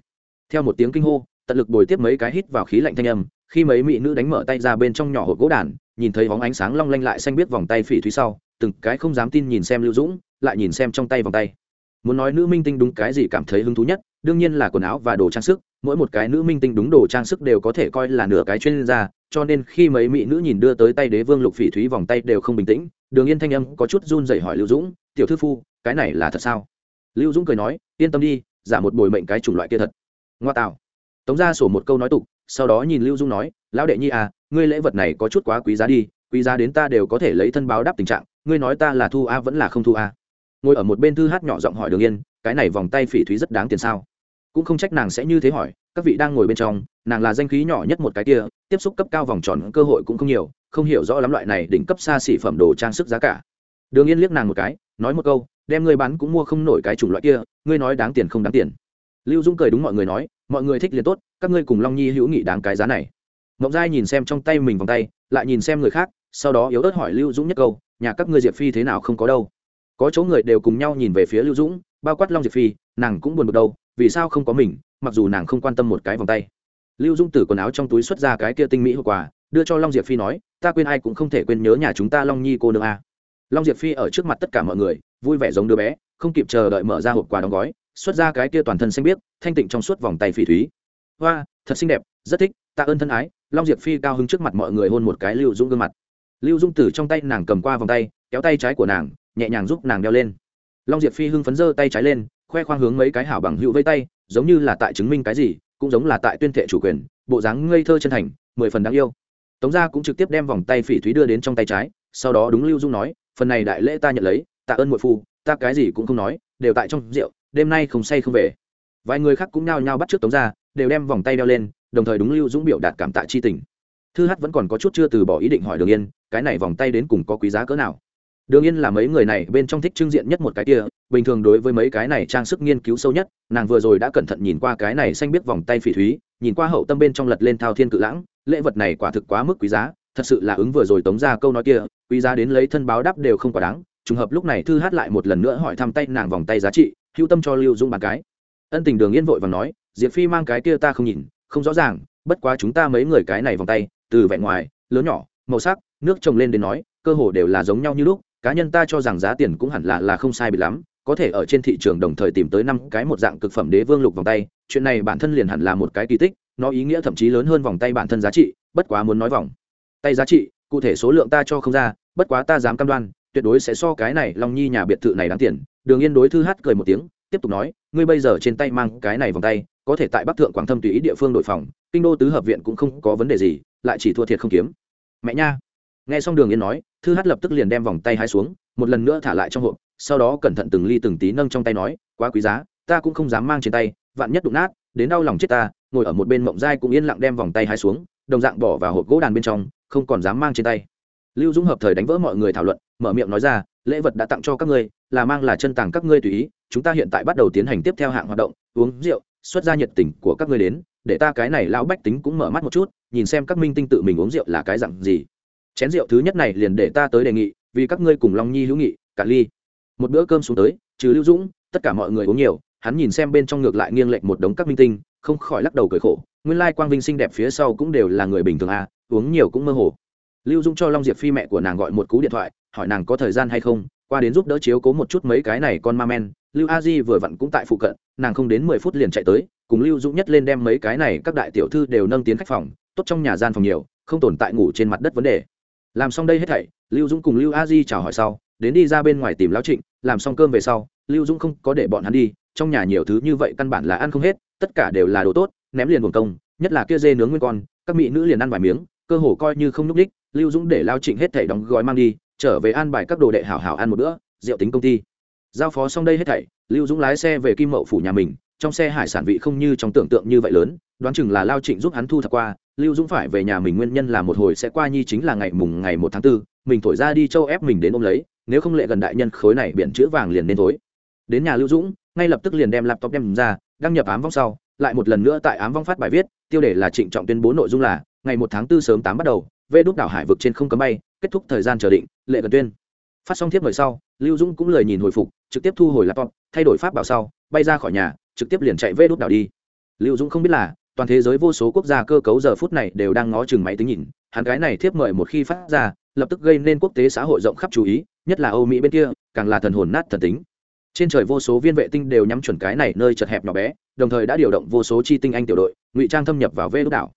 theo một tiếng kinh hô, tận lực bồi tiếp mấy cái hít vào khí lạnh thanh âm, khi mấy mỹ nữ đánh mở tay ra bên trong nhỏ hộp gỗ đàn, nhìn thấy bóng ánh sáng long lanh lại xanh biết vòng tay phỉ thúy sau, từng cái không dám tin nhìn xem lưu dũng, lại nhìn xem trong tay vòng tay. Muốn nói nữ minh tinh đúng cái gì cảm thấy hứng thú nhất, đương nhiên là quần áo và đồ trang sức, mỗi một cái nữ minh tinh đúng đồ trang sức đều có thể coi là nửa cái chuyên gia, cho nên khi mấy mỹ nữ nhìn đưa tới tay đế vương lục phỉ thúy vòng tay đều không bình tĩnh, đường yên thanh âm có chút run dậy hỏi lưu dũng, tiểu thư phu, cái này là thật sao? Lưu dũng cười nói, yên tâm đi, giả một bồi mệnh cái chủng loại kia thật ngoa tạo tống ra sổ một câu nói tục, sau đó nhìn lưu dung nói, lão đệ nhi à ngươi lễ vật này có chút quá quý giá đi, quý giá đến ta đều có thể lấy thân báo đáp tình trạng, ngươi nói ta là thu a vẫn là không thu a. Ngồi ở một bên thư hát nhỏ giọng hỏi đường yên, cái này vòng tay phỉ thúy rất đáng tiền sao? Cũng không trách nàng sẽ như thế hỏi, các vị đang ngồi bên trong, nàng là danh khí nhỏ nhất một cái kia, tiếp xúc cấp cao vòng tròn cơ hội cũng không nhiều, không hiểu rõ lắm loại này đỉnh cấp xa xỉ phẩm đồ trang sức giá cả. Đường yên liếc nàng một cái, nói một câu, đem ngươi bán cũng mua không nổi cái chủng loại kia, ngươi nói đáng tiền không đáng tiền lưu dung cười đúng mọi người nói, mọi người thích liền tốt, các ngươi cùng long nhi hữu nghị đáng cái giá này. Mộng giai nhìn xem trong tay mình vòng tay, lại nhìn xem người khác, sau đó yếu ớt hỏi lưu dũng nhất câu, nhà các ngươi diệp phi thế nào không có đâu? Có chỗ người đều cùng nhau nhìn về phía lưu dũng, bao quát long diệp phi, nàng cũng buồn bực đâu, vì sao không có mình, mặc dù nàng không quan tâm một cái vòng tay. Lưu dũng từ quần áo trong túi xuất ra cái kia tinh mỹ hộp quà, đưa cho long diệp phi nói, ta quên ai cũng không thể quên nhớ nhà chúng ta long nhi cô nương a. Long diệp phi ở trước mặt tất cả mọi người, vui vẻ giống đứa bé, không kịp chờ đợi mở ra hộp quà đóng gói xuất ra cái kia toàn thân xanh biếc, thanh tịnh trong suốt vòng tay phỉ thúy. Hoa, thật xinh đẹp, rất thích, tạ ơn thân ái, long diệp phi cao hứng trước mặt mọi người hôn một cái lưu dũng gương mặt. Lưu dung từ trong tay nàng cầm qua vòng tay, kéo tay trái của nàng, nhẹ nhàng giúp nàng đeo lên. Long diệp phi hưng phấn giơ tay trái lên, khoe khoang hướng mấy cái hảo bằng hữu vây tay, giống như là tại chứng minh cái gì, cũng giống là tại tuyên thệ chủ quyền, bộ dáng ngây thơ chân thành, mười phần đáng yêu. Tống gia cũng trực tiếp đem vòng tay phỉ thúy đưa đến trong tay trái, sau đó đúng lưu dung nói, phần này đại lễ ta nhận lấy, tạ ơn muội phu, ta cái gì cũng không nói, đều tại trong rượu đêm nay không say không về. Vài người khác cũng nhao nhao bắt trước tống gia, đều đem vòng tay đeo lên, đồng thời đúng lưu dũng biểu đạt cảm tạ chi tình. Thư hát vẫn còn có chút chưa từ bỏ ý định hỏi đường yên, cái này vòng tay đến cùng có quý giá cỡ nào? Đường yên là mấy người này bên trong thích trưng diện nhất một cái kia, bình thường đối với mấy cái này trang sức nghiên cứu sâu nhất, nàng vừa rồi đã cẩn thận nhìn qua cái này xanh biết vòng tay phỉ thúy, nhìn qua hậu tâm bên trong lật lên thao thiên cự lãng, lễ vật này quả thực quá mức quý giá, thật sự là ứng vừa rồi tống ra câu nói kia, quý giá đến lấy thân báo đáp đều không quá đáng. Trùng hợp lúc này thư hát lại một lần nữa hỏi thăm tay nàng vòng tay giá trị hữu tâm cho lưu dung bàn cái. Ân tình đường yên vội và nói, diệp phi mang cái kia ta không nhìn, không rõ ràng, bất quá chúng ta mấy người cái này vòng tay, từ vẻ ngoài, lớn nhỏ, màu sắc, nước trồng lên đến nói, cơ hồ đều là giống nhau như lúc, cá nhân ta cho rằng giá tiền cũng hẳn là là không sai bị lắm, có thể ở trên thị trường đồng thời tìm tới năm cái một dạng cực phẩm đế vương lục vòng tay, chuyện này bản thân liền hẳn là một cái kỳ tích, nó ý nghĩa thậm chí lớn hơn vòng tay bản thân giá trị, bất quá muốn nói vòng tay giá trị, cụ thể số lượng ta cho không ra, bất quá ta dám cam đoan, tuyệt đối sẽ so cái này long nhi nhà biệt thự này đáng tiền đường yên đối thư hát cười một tiếng, tiếp tục nói, ngươi bây giờ trên tay mang cái này vòng tay, có thể tại bắc thượng quảng thâm tùy ý địa phương đội phòng, kinh đô tứ hợp viện cũng không có vấn đề gì, lại chỉ thua thiệt không kiếm. Mẹ nha. Nghe xong đường yên nói, thư hát lập tức liền đem vòng tay hai xuống, một lần nữa thả lại trong hộp, sau đó cẩn thận từng ly từng tí nâng trong tay nói, quá quý giá, ta cũng không dám mang trên tay, vạn nhất đụng nát, đến đau lòng chết ta, ngồi ở một bên mộng dai cũng yên lặng đem vòng tay hai xuống, đồng dạng bỏ vào hộp gỗ đàn bên trong, không còn dám mang trên tay. Lưu dũng hợp thời đánh vỡ mọi người thảo luận, mở miệng nói ra lễ vật đã tặng cho các ngươi, là mang là chân tàng các ngươi tùy ý, chúng ta hiện tại bắt đầu tiến hành tiếp theo hạng hoạt động, uống rượu, xuất ra nhiệt tình của các ngươi đến, để ta cái này lão bách tính cũng mở mắt một chút, nhìn xem các minh tinh tự mình uống rượu là cái dặn gì. Chén rượu thứ nhất này liền để ta tới đề nghị, vì các ngươi cùng long nhi hữu nghị, cả ly. Một bữa cơm xuống tới, trừ lưu dũng, tất cả mọi người uống nhiều, hắn nhìn xem bên trong ngược lại nghiêng lệch một đống các minh tinh, không khỏi lắc đầu cười khổ, nguyên lai quang vinh xinh đẹp phía sau cũng đều là người bình thường à uống nhiều cũng mơ hồ. Lưu dũng cho long diệp phi mẹ của nàng gọi một cú điện thoại hỏi nàng có thời gian hay không, qua đến giúp đỡ chiếu cố một chút mấy cái này con ma men, lưu a di vừa vặn cũng tại phụ cận, nàng không đến mười phút liền chạy tới, cùng lưu dũng nhất lên đem mấy cái này các đại tiểu thư đều nâng tiến khách phòng, tốt trong nhà gian phòng nhiều, không tồn tại ngủ trên mặt đất vấn đề. Làm xong đây hết thảy, lưu dũng cùng lưu a di chào hỏi sau, đến đi ra bên ngoài tìm lão trịnh, làm xong cơm về sau, lưu dũng không có để bọn hắn đi, trong nhà nhiều thứ như vậy căn bản là ăn không hết, tất cả đều là đồ tốt, ném liền buồn công, nhất là kia dê nướng nguyên con, các mỹ nữ liền ăn vài miếng, cơ hồ coi như không n ú c đích lưu dũng để lao trịnh hết thảy đóng gói mang đi trở về an bài các đồ đệ hảo hảo ăn một bữa rượu tính công ty. Giao phó xong đây hết thảy lưu dũng lái xe về kim mậu phủ nhà mình trong xe hải sản vị không như trong tưởng tượng như vậy lớn đoán chừng là lao trịnh giúp hắn thu thập qua lưu dũng phải về nhà mình nguyên nhân là một hồi sẽ qua nhi chính là ngày mùng ngày một tháng tư, mình thổi ra đi châu ép mình đến ôm lấy nếu không lệ gần đại nhân khối này biển chữ vàng liền nên thối. Đến nhà lưu dũng ngay lập tức liền đem laptop đem ra đăng nhập ám vong sau lại một lần nữa tại ám vong phát bài viết tiêu đề là trịnh trọng tuyên bố nội dung là ngày một tháng tư sớm tám bắt đầu vê đúc đảo hải vực trên không cấm bay kết thúc thời gian chờ định, lệ gần tuyên. Phát xong thiếp mời sau, lưu dũng cũng lời nhìn hồi phục, trực tiếp thu hồi laptop, thay đổi pháp bảo sau, bay ra khỏi nhà, trực tiếp liền chạy vê đốt đảo đi. Lưu dũng không biết là, toàn thế giới vô số quốc gia cơ cấu giờ phút này đều đang ngó chừng máy tính nhìn, hắn cái này thiếp mời một khi phát ra, lập tức gây nên quốc tế xã hội rộng khắp chú ý, nhất là âu mỹ bên kia, càng là thần hồn nát thần tính. Trên trời vô số viên vệ tinh đều nhắm chuẩn cái này nơi chật hẹp nhỏ bé, đồng thời đã điều động vô số chi tinh anh tiểu đội, ngụy trang thâm nhập vào vê đốt đảo.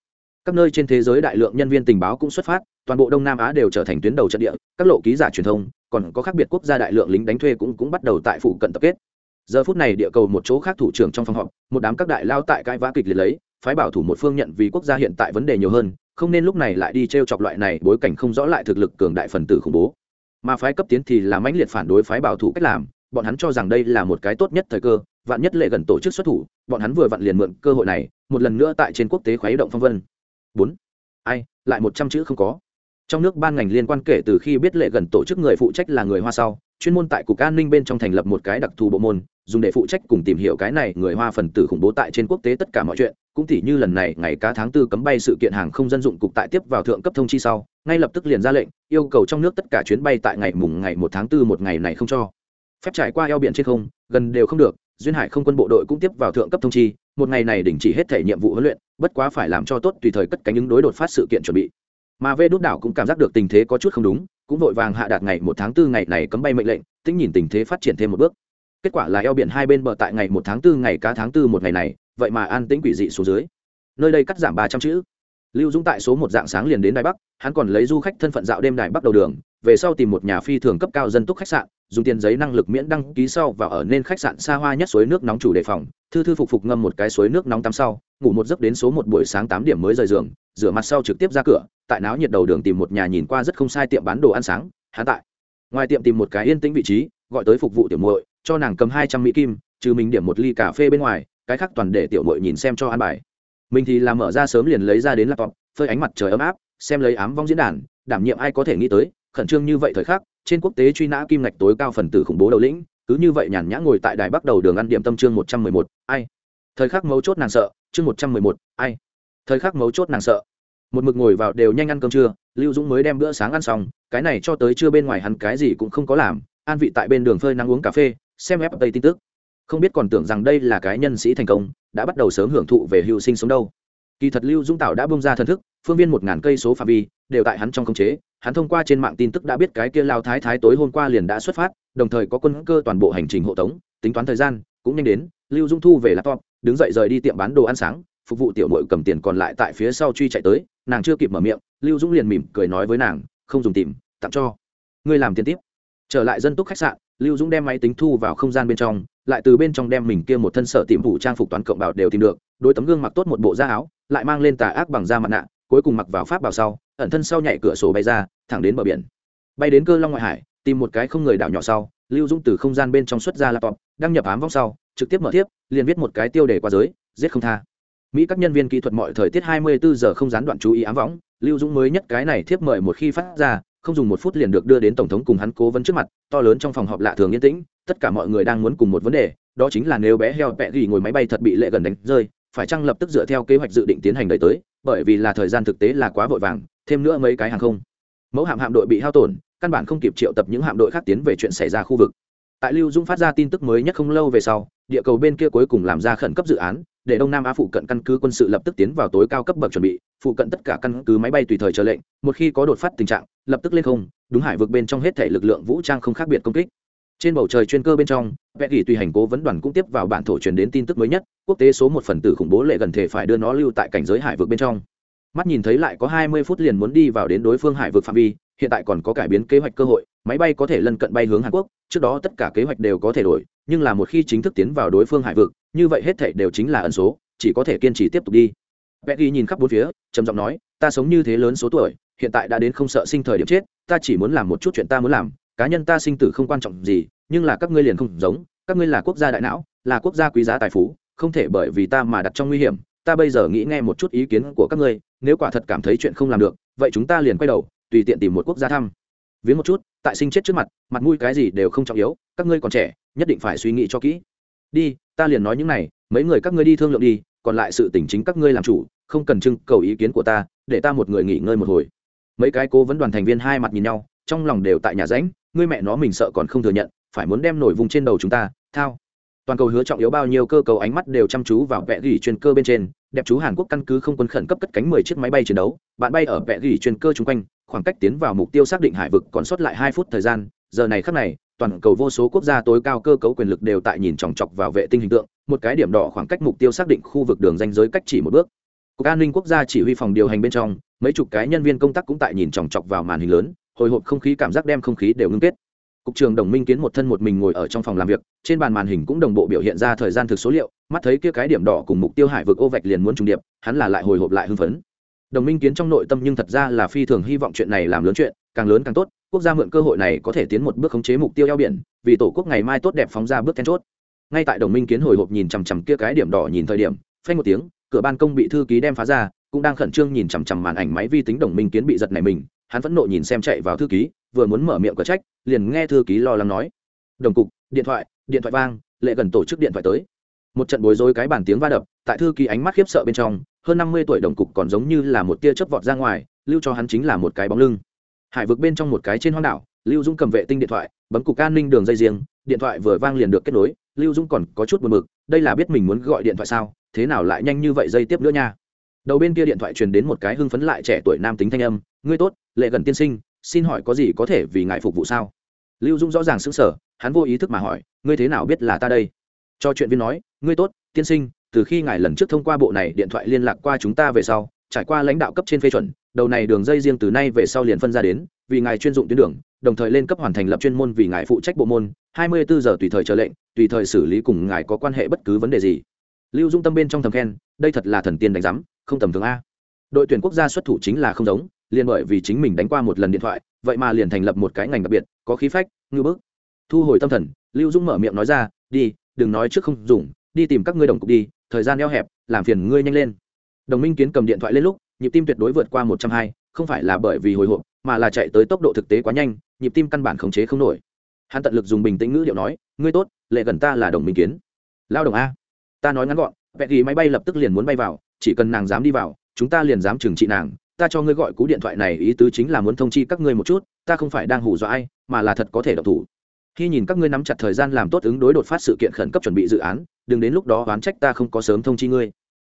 Các nơi trên thế giới đại lượng nhân viên tình báo cũng xuất phát toàn bộ đông nam á đều trở thành tuyến đầu trận địa các lộ ký giả truyền thông còn có khác biệt quốc gia đại lượng lính đánh thuê cũng cũng bắt đầu tại phụ cận tập kết giờ phút này địa cầu một chỗ khác thủ trưởng trong phòng họp một đám các đại lao tại cãi vã kịch liệt lấy phái bảo thủ một phương nhận vì quốc gia hiện tại vấn đề nhiều hơn không nên lúc này lại đi t r e o chọc loại này bối cảnh không rõ lại thực lực cường đại phần tử khủng bố mà phái cấp tiến thì là mãnh liệt phản đối phái bảo thủ cách làm bọn hắn cho rằng đây là một cái tốt nhất thời cơ vạn nhất lệ gần tổ chức xuất thủ bọn hắn vừa vặn liền mượn cơ hội này một lần nữa tại trên quốc tế khuấy động phong vân bốn ai lại một trăm chữ không có trong nước ban ngành liên quan kể từ khi biết lệ gần tổ chức người phụ trách là người hoa sau, chuyên môn tại cục an ninh bên trong thành lập một cái đặc thù bộ môn, dùng để phụ trách cùng tìm hiểu cái này người hoa phần tử khủng bố tại trên quốc tế tất cả mọi chuyện. Cũng tỉ như lần này, ngày cá tháng tư cấm bay sự kiện hàng không dân dụng cục tại tiếp vào thượng cấp thông chi sau, ngay lập tức liền ra lệnh, yêu cầu trong nước tất cả chuyến bay tại ngày mùng ngày một tháng tư một ngày này không cho. Phép trải qua eo biển trên không, gần đều không được, duyên hải không quân bộ đội cũng tiếp vào thượng cấp thông chi, một ngày này đình chỉ hết thể nhiệm vụ huấn luyện, bất quá phải làm cho tốt tùy thời cất cánh ứng đối đột phát sự kiện chuẩn bị mà vê đốt đảo cũng cảm giác được tình thế có chút không đúng, cũng vội vàng hạ đạt ngày một tháng tư ngày này cấm bay mệnh lệnh, tính nhìn tình thế phát triển thêm một bước. Kết quả là eo biển hai bên bờ tại ngày một tháng tư ngày cá tháng tư một ngày này, vậy mà an tĩnh quỷ dị xuống dưới. Nơi đây cắt giảm ba trăm chữ lưu dũng tại số một dạng sáng liền đến đài bắc, hắn còn lấy du khách thân phận dạo đêm đài bắc đầu đường, về sau tìm một nhà phi thường cấp cao dân túc khách sạn, dùng tiền giấy năng lực miễn đăng ký sau và ở nên khách sạn xa hoa nhất suối nước nóng chủ đề phòng, thư thư phục phục ngâm một cái suối nước nóng tắm sau, ngủ một giấc đến số một buổi sáng tám điểm mới rời giường, rửa mặt sau trực tiếp ra cửa, tại náo nhiệt đầu đường tìm một nhà nhìn qua rất không sai tiệm bán đồ ăn sáng, hắn tại ngoài tiệm tìm một cái yên tĩnh vị trí, gọi tới phục vụ tiểu muội, cho nàng cầm hai trăm mỹ kim, trừ mình điểm một ly cà phê bên ngoài, cái khác toàn để tiểu muội nhìn xem cho ăn bài mình thì làm mở ra sớm liền lấy ra đến laptop, phơi ánh mặt trời ấm áp, xem lấy ám vong diễn đàn, đảm nhiệm ai có thể nghĩ tới, khẩn trương như vậy thời khắc, trên quốc tế truy nã kim ngạch tối cao phần tử khủng bố đầu lĩnh, cứ như vậy nhàn nhã ngồi tại đài bắc đầu đường ăn điểm tâm chương một trăm mười một, ai? Thời khắc mấu chốt nàng sợ, chương một trăm mười một, ai? Thời khắc mấu chốt nàng sợ. Một mực ngồi vào đều nhanh ăn cơm trưa, lưu dũng mới đem bữa sáng ăn xong, cái này cho tới trưa bên ngoài hắn cái gì cũng không có làm, an vị tại bên đường phơi nắng uống cà phê, xem ép tây tin tức không biết còn tưởng rằng đây là cái nhân sĩ thành công, đã bắt đầu sớm hưởng thụ về hưu sinh sống đâu. Kỳ thật lưu dũng tạo đã bông ra thần thức, phương viên một ngàn cây số phạm vi, đều tại hắn trong khống chế. Hắn thông qua trên mạng tin tức đã biết cái kia lao thái thái tối hôm qua liền đã xuất phát, đồng thời có quân cơ toàn bộ hành trình hộ tống, tính toán thời gian, cũng nhanh đến, lưu dung thu về laptop, đứng dậy rời đi tiệm bán đồ ăn sáng, phục vụ tiểu mội cầm tiền còn lại tại phía sau truy chạy tới, nàng chưa kịp mở miệng, lưu dũng liền mỉm cười nói với nàng, không dùng tìm, tặng cho. Ngươi làm tiền tiếp. Trở lại dân túc khách sạn, lưu dũng đem máy tính thu vào không gian bên trong lại từ bên trong đem mình kia một thân sở tìm vụ trang phục toán cộng bảo đều tìm được đôi tấm gương mặc tốt một bộ da áo, lại mang lên tà ác bằng da mặt nạ, cuối cùng mặc vào pháp bảo sau, ẩn thân sau nhảy cửa sổ bay ra, thẳng đến bờ biển. Bay đến cơ long ngoại hải, tìm một cái không người đảo nhỏ sau, lưu dũng từ không gian bên trong xuất ra laptop, đăng nhập ám vong sau, trực tiếp mở tiếp liền viết một cái tiêu đề qua giới, giết không tha. Mỹ các nhân viên kỹ thuật mọi thời tiết 24 giờ không gián đoạn chú ý ám võng lưu dũng mới nhất cái này thiếp mời một khi phát ra, không dùng một phút liền được đưa đến tổng thống cùng hắn cố vấn trước mặt, to lớn trong phòng họp lạ thường yên tĩnh tất cả mọi người đang muốn cùng một vấn đề, đó chính là nếu bé heo vẹ ghi ngồi máy bay thật bị lệ gần đánh rơi, phải chăng lập tức dựa theo kế hoạch dự định tiến hành đẩy tới, bởi vì là thời gian thực tế là quá vội vàng, thêm nữa mấy cái hàng không. Mẫu hạm hạm đội bị hao tổn, căn bản không kịp triệu tập những hạm đội khác tiến về chuyện xảy ra khu vực. Tại lưu dung phát ra tin tức mới nhất không lâu về sau, địa cầu bên kia cuối cùng làm ra khẩn cấp dự án, để đông nam á phụ cận căn cứ quân sự lập tức tiến vào tối cao cấp bậc chuẩn bị, phụ cận tất cả căn cứ máy bay tùy thời chờ lệnh, một khi có đột phát tình trạng, lập tức lên không, đúng hải vực bên trong hết thể lực lượng vũ trang không khác biệt công kích trên bầu trời chuyên cơ bên trong vẽ gỉ tùy hành cố vấn đoàn cũng tiếp vào bản thổ truyền đến tin tức mới nhất, quốc tế số một phần tử khủng bố lệ gần thể phải đưa nó lưu tại cảnh giới hải vực bên trong. Mắt nhìn thấy lại có hai mươi phút liền muốn đi vào đến đối phương hải vực phạm vi, hiện tại còn có cải biến kế hoạch cơ hội, máy bay có thể lân cận bay hướng hàn quốc, trước đó tất cả kế hoạch đều có thể đổi, nhưng là một khi chính thức tiến vào đối phương hải vực, như vậy hết thể đều chính là ẩn số, chỉ có thể kiên trì tiếp tục đi. Betty nhìn khắp bốn phía, trầm giọng nói, ta sống như thế lớn số tuổi, hiện tại đã đến không sợ sinh thời điểm chết, ta chỉ muốn làm một chút chuyện ta muốn làm, cá nhân ta sinh tử không quan trọng gì nhưng là các ngươi liền không giống các ngươi là quốc gia đại não là quốc gia quý giá tài phú không thể bởi vì ta mà đặt trong nguy hiểm ta bây giờ nghĩ nghe một chút ý kiến của các ngươi nếu quả thật cảm thấy chuyện không làm được vậy chúng ta liền quay đầu tùy tiện tìm một quốc gia thăm. Viếng một chút tại sinh chết trước mặt mặt mũi cái gì đều không trọng yếu các ngươi còn trẻ nhất định phải suy nghĩ cho kỹ. Đi ta liền nói những này mấy người các ngươi đi thương lượng đi còn lại sự tỉnh chính các ngươi làm chủ không cần trưng cầu ý kiến của ta để ta một người nghỉ ngơi một hồi. Mấy cái cố vấn đoàn thành viên hai mặt nhìn nhau trong lòng đều tại nhà ránh, ngươi mẹ nó mình sợ còn không thừa nhận phải muốn đem nổi vùng trên đầu chúng ta, thao. Toàn cầu hứa trọng yếu bao nhiêu cơ cầu ánh mắt đều chăm chú vào vẽ gỉ chuyên cơ bên trên. Đẹp chú hàn quốc căn cứ không quân khẩn cấp cất cánh mười chiếc máy bay chiến đấu. Bạn bay ở vẽ gỉ chuyên cơ chung quanh, khoảng cách tiến vào mục tiêu xác định hải vực còn sót lại hai phút thời gian. Giờ này khắc này, toàn cầu vô số quốc gia tối cao cơ cấu quyền lực đều tại nhìn chòng chọc vào vệ tinh hình tượng. Một cái điểm đỏ khoảng cách mục tiêu xác định khu vực đường danh giới cách chỉ một bước. Cục an ninh quốc gia chỉ huy phòng điều hành bên trong, mấy chục cái nhân viên công tác cũng tại nhìn chòng chọc vào màn hình lớn, hồi hộp không khí cảm giác đem không khí đều ngưng kết cục trưởng đồng minh kiến một thân một mình ngồi ở trong phòng làm việc, trên bàn màn hình cũng đồng bộ biểu hiện ra thời gian thực số liệu, mắt thấy kia cái điểm đỏ cùng mục tiêu hải vực ô vạch liền muốn trùng điệp, hắn là lại hồi hộp lại hưng phấn. Đồng minh kiến trong nội tâm nhưng thật ra là phi thường hy vọng chuyện này làm lớn chuyện, càng lớn càng tốt, quốc gia mượn cơ hội này có thể tiến một bước khống chế mục tiêu eo biển, vì tổ quốc ngày mai tốt đẹp phóng ra bước then chốt. Ngay tại đồng minh kiến hồi hộp nhìn chằm chằm kia cái điểm đỏ nhìn thời điểm, phanh một tiếng, cửa ban công bị thư ký đem phá ra, cũng đang khẩn trương nhìn chằm chằm màn ảnh máy vi tính đồng minh kiến bị giật này mình, hắn phẫn nộ nhìn xem chạy vào thư ký vừa muốn mở miệng có trách, liền nghe thư ký lo lắng nói. Đồng cục, điện thoại điện thoại vang, lệ gần tổ chức điện thoại tới. Một trận bối rối cái bản tiếng va đập, tại thư ký ánh mắt khiếp sợ bên trong, hơn năm mươi tuổi đồng cục còn giống như là một tia chớp vọt ra ngoài, lưu cho hắn chính là một cái bóng lưng. Hải vực bên trong một cái trên hoang đảo, lưu dũng cầm vệ tinh điện thoại, bấm cục an ninh đường dây riêng, điện thoại vừa vang liền được kết nối, lưu dũng còn có chút buồn mực đây là biết mình muốn gọi điện thoại sao, thế nào lại nhanh như vậy dây tiếp nữa nha. Đầu bên kia điện thoại truyền đến một cái hưng phấn lại trẻ tuổi nam tính thanh âm, ngươi tốt, lệ gần tiên sinh xin hỏi có gì có thể vì ngài phục vụ sao? Lưu dung rõ ràng xứng sở hắn vô ý thức mà hỏi, ngươi thế nào biết là ta đây? Cho chuyện viên nói, ngươi tốt, tiên sinh, từ khi ngài lần trước thông qua bộ này điện thoại liên lạc qua chúng ta về sau, trải qua lãnh đạo cấp trên phê chuẩn, đầu này đường dây riêng từ nay về sau liền phân ra đến, vì ngài chuyên dụng tuyến đường, đồng thời lên cấp hoàn thành lập chuyên môn vì ngài phụ trách bộ môn 24 giờ tùy thời chờ lệnh, tùy thời xử lý cùng ngài có quan hệ bất cứ vấn đề gì. Lưu dung tâm bên trong thầm khen, đây thật là thần tiên đánh giám, không tầm thường a. Đội tuyển quốc gia xuất thủ chính là không giống liền bởi vì chính mình đánh qua một lần điện thoại, vậy mà liền thành lập một cái ngành đặc biệt, có khí phách, ngư bức. Thu hồi tâm thần, lưu dung mở miệng nói ra, đi, đừng nói trước không dùng, đi tìm các ngươi đồng cục đi, thời gian eo hẹp, làm phiền ngươi nhanh lên. Đồng minh kiến cầm điện thoại lên lúc, nhịp tim tuyệt đối vượt qua một trăm hai, không phải là bởi vì hồi hộp, mà là chạy tới tốc độ thực tế quá nhanh, nhịp tim căn bản khống chế không nổi. Hắn tận lực dùng bình tĩnh ngữ điệu nói, ngươi tốt, lệ gần ta là đồng minh kiến. Lao động a. Ta nói ngắn gọn, vẹn ghi máy bay lập tức liền muốn bay vào, chỉ cần nàng dám đi vào, chúng ta liền dám trừng trị nàng ta cho ngươi gọi cú điện thoại này, ý tứ chính là muốn thông chi các ngươi một chút, ta không phải đang hù dọa ai, mà là thật có thể độc thủ. Khi nhìn các ngươi nắm chặt thời gian làm tốt ứng đối đột phát sự kiện khẩn cấp chuẩn bị dự án, đừng đến lúc đó oán trách ta không có sớm thông chi ngươi.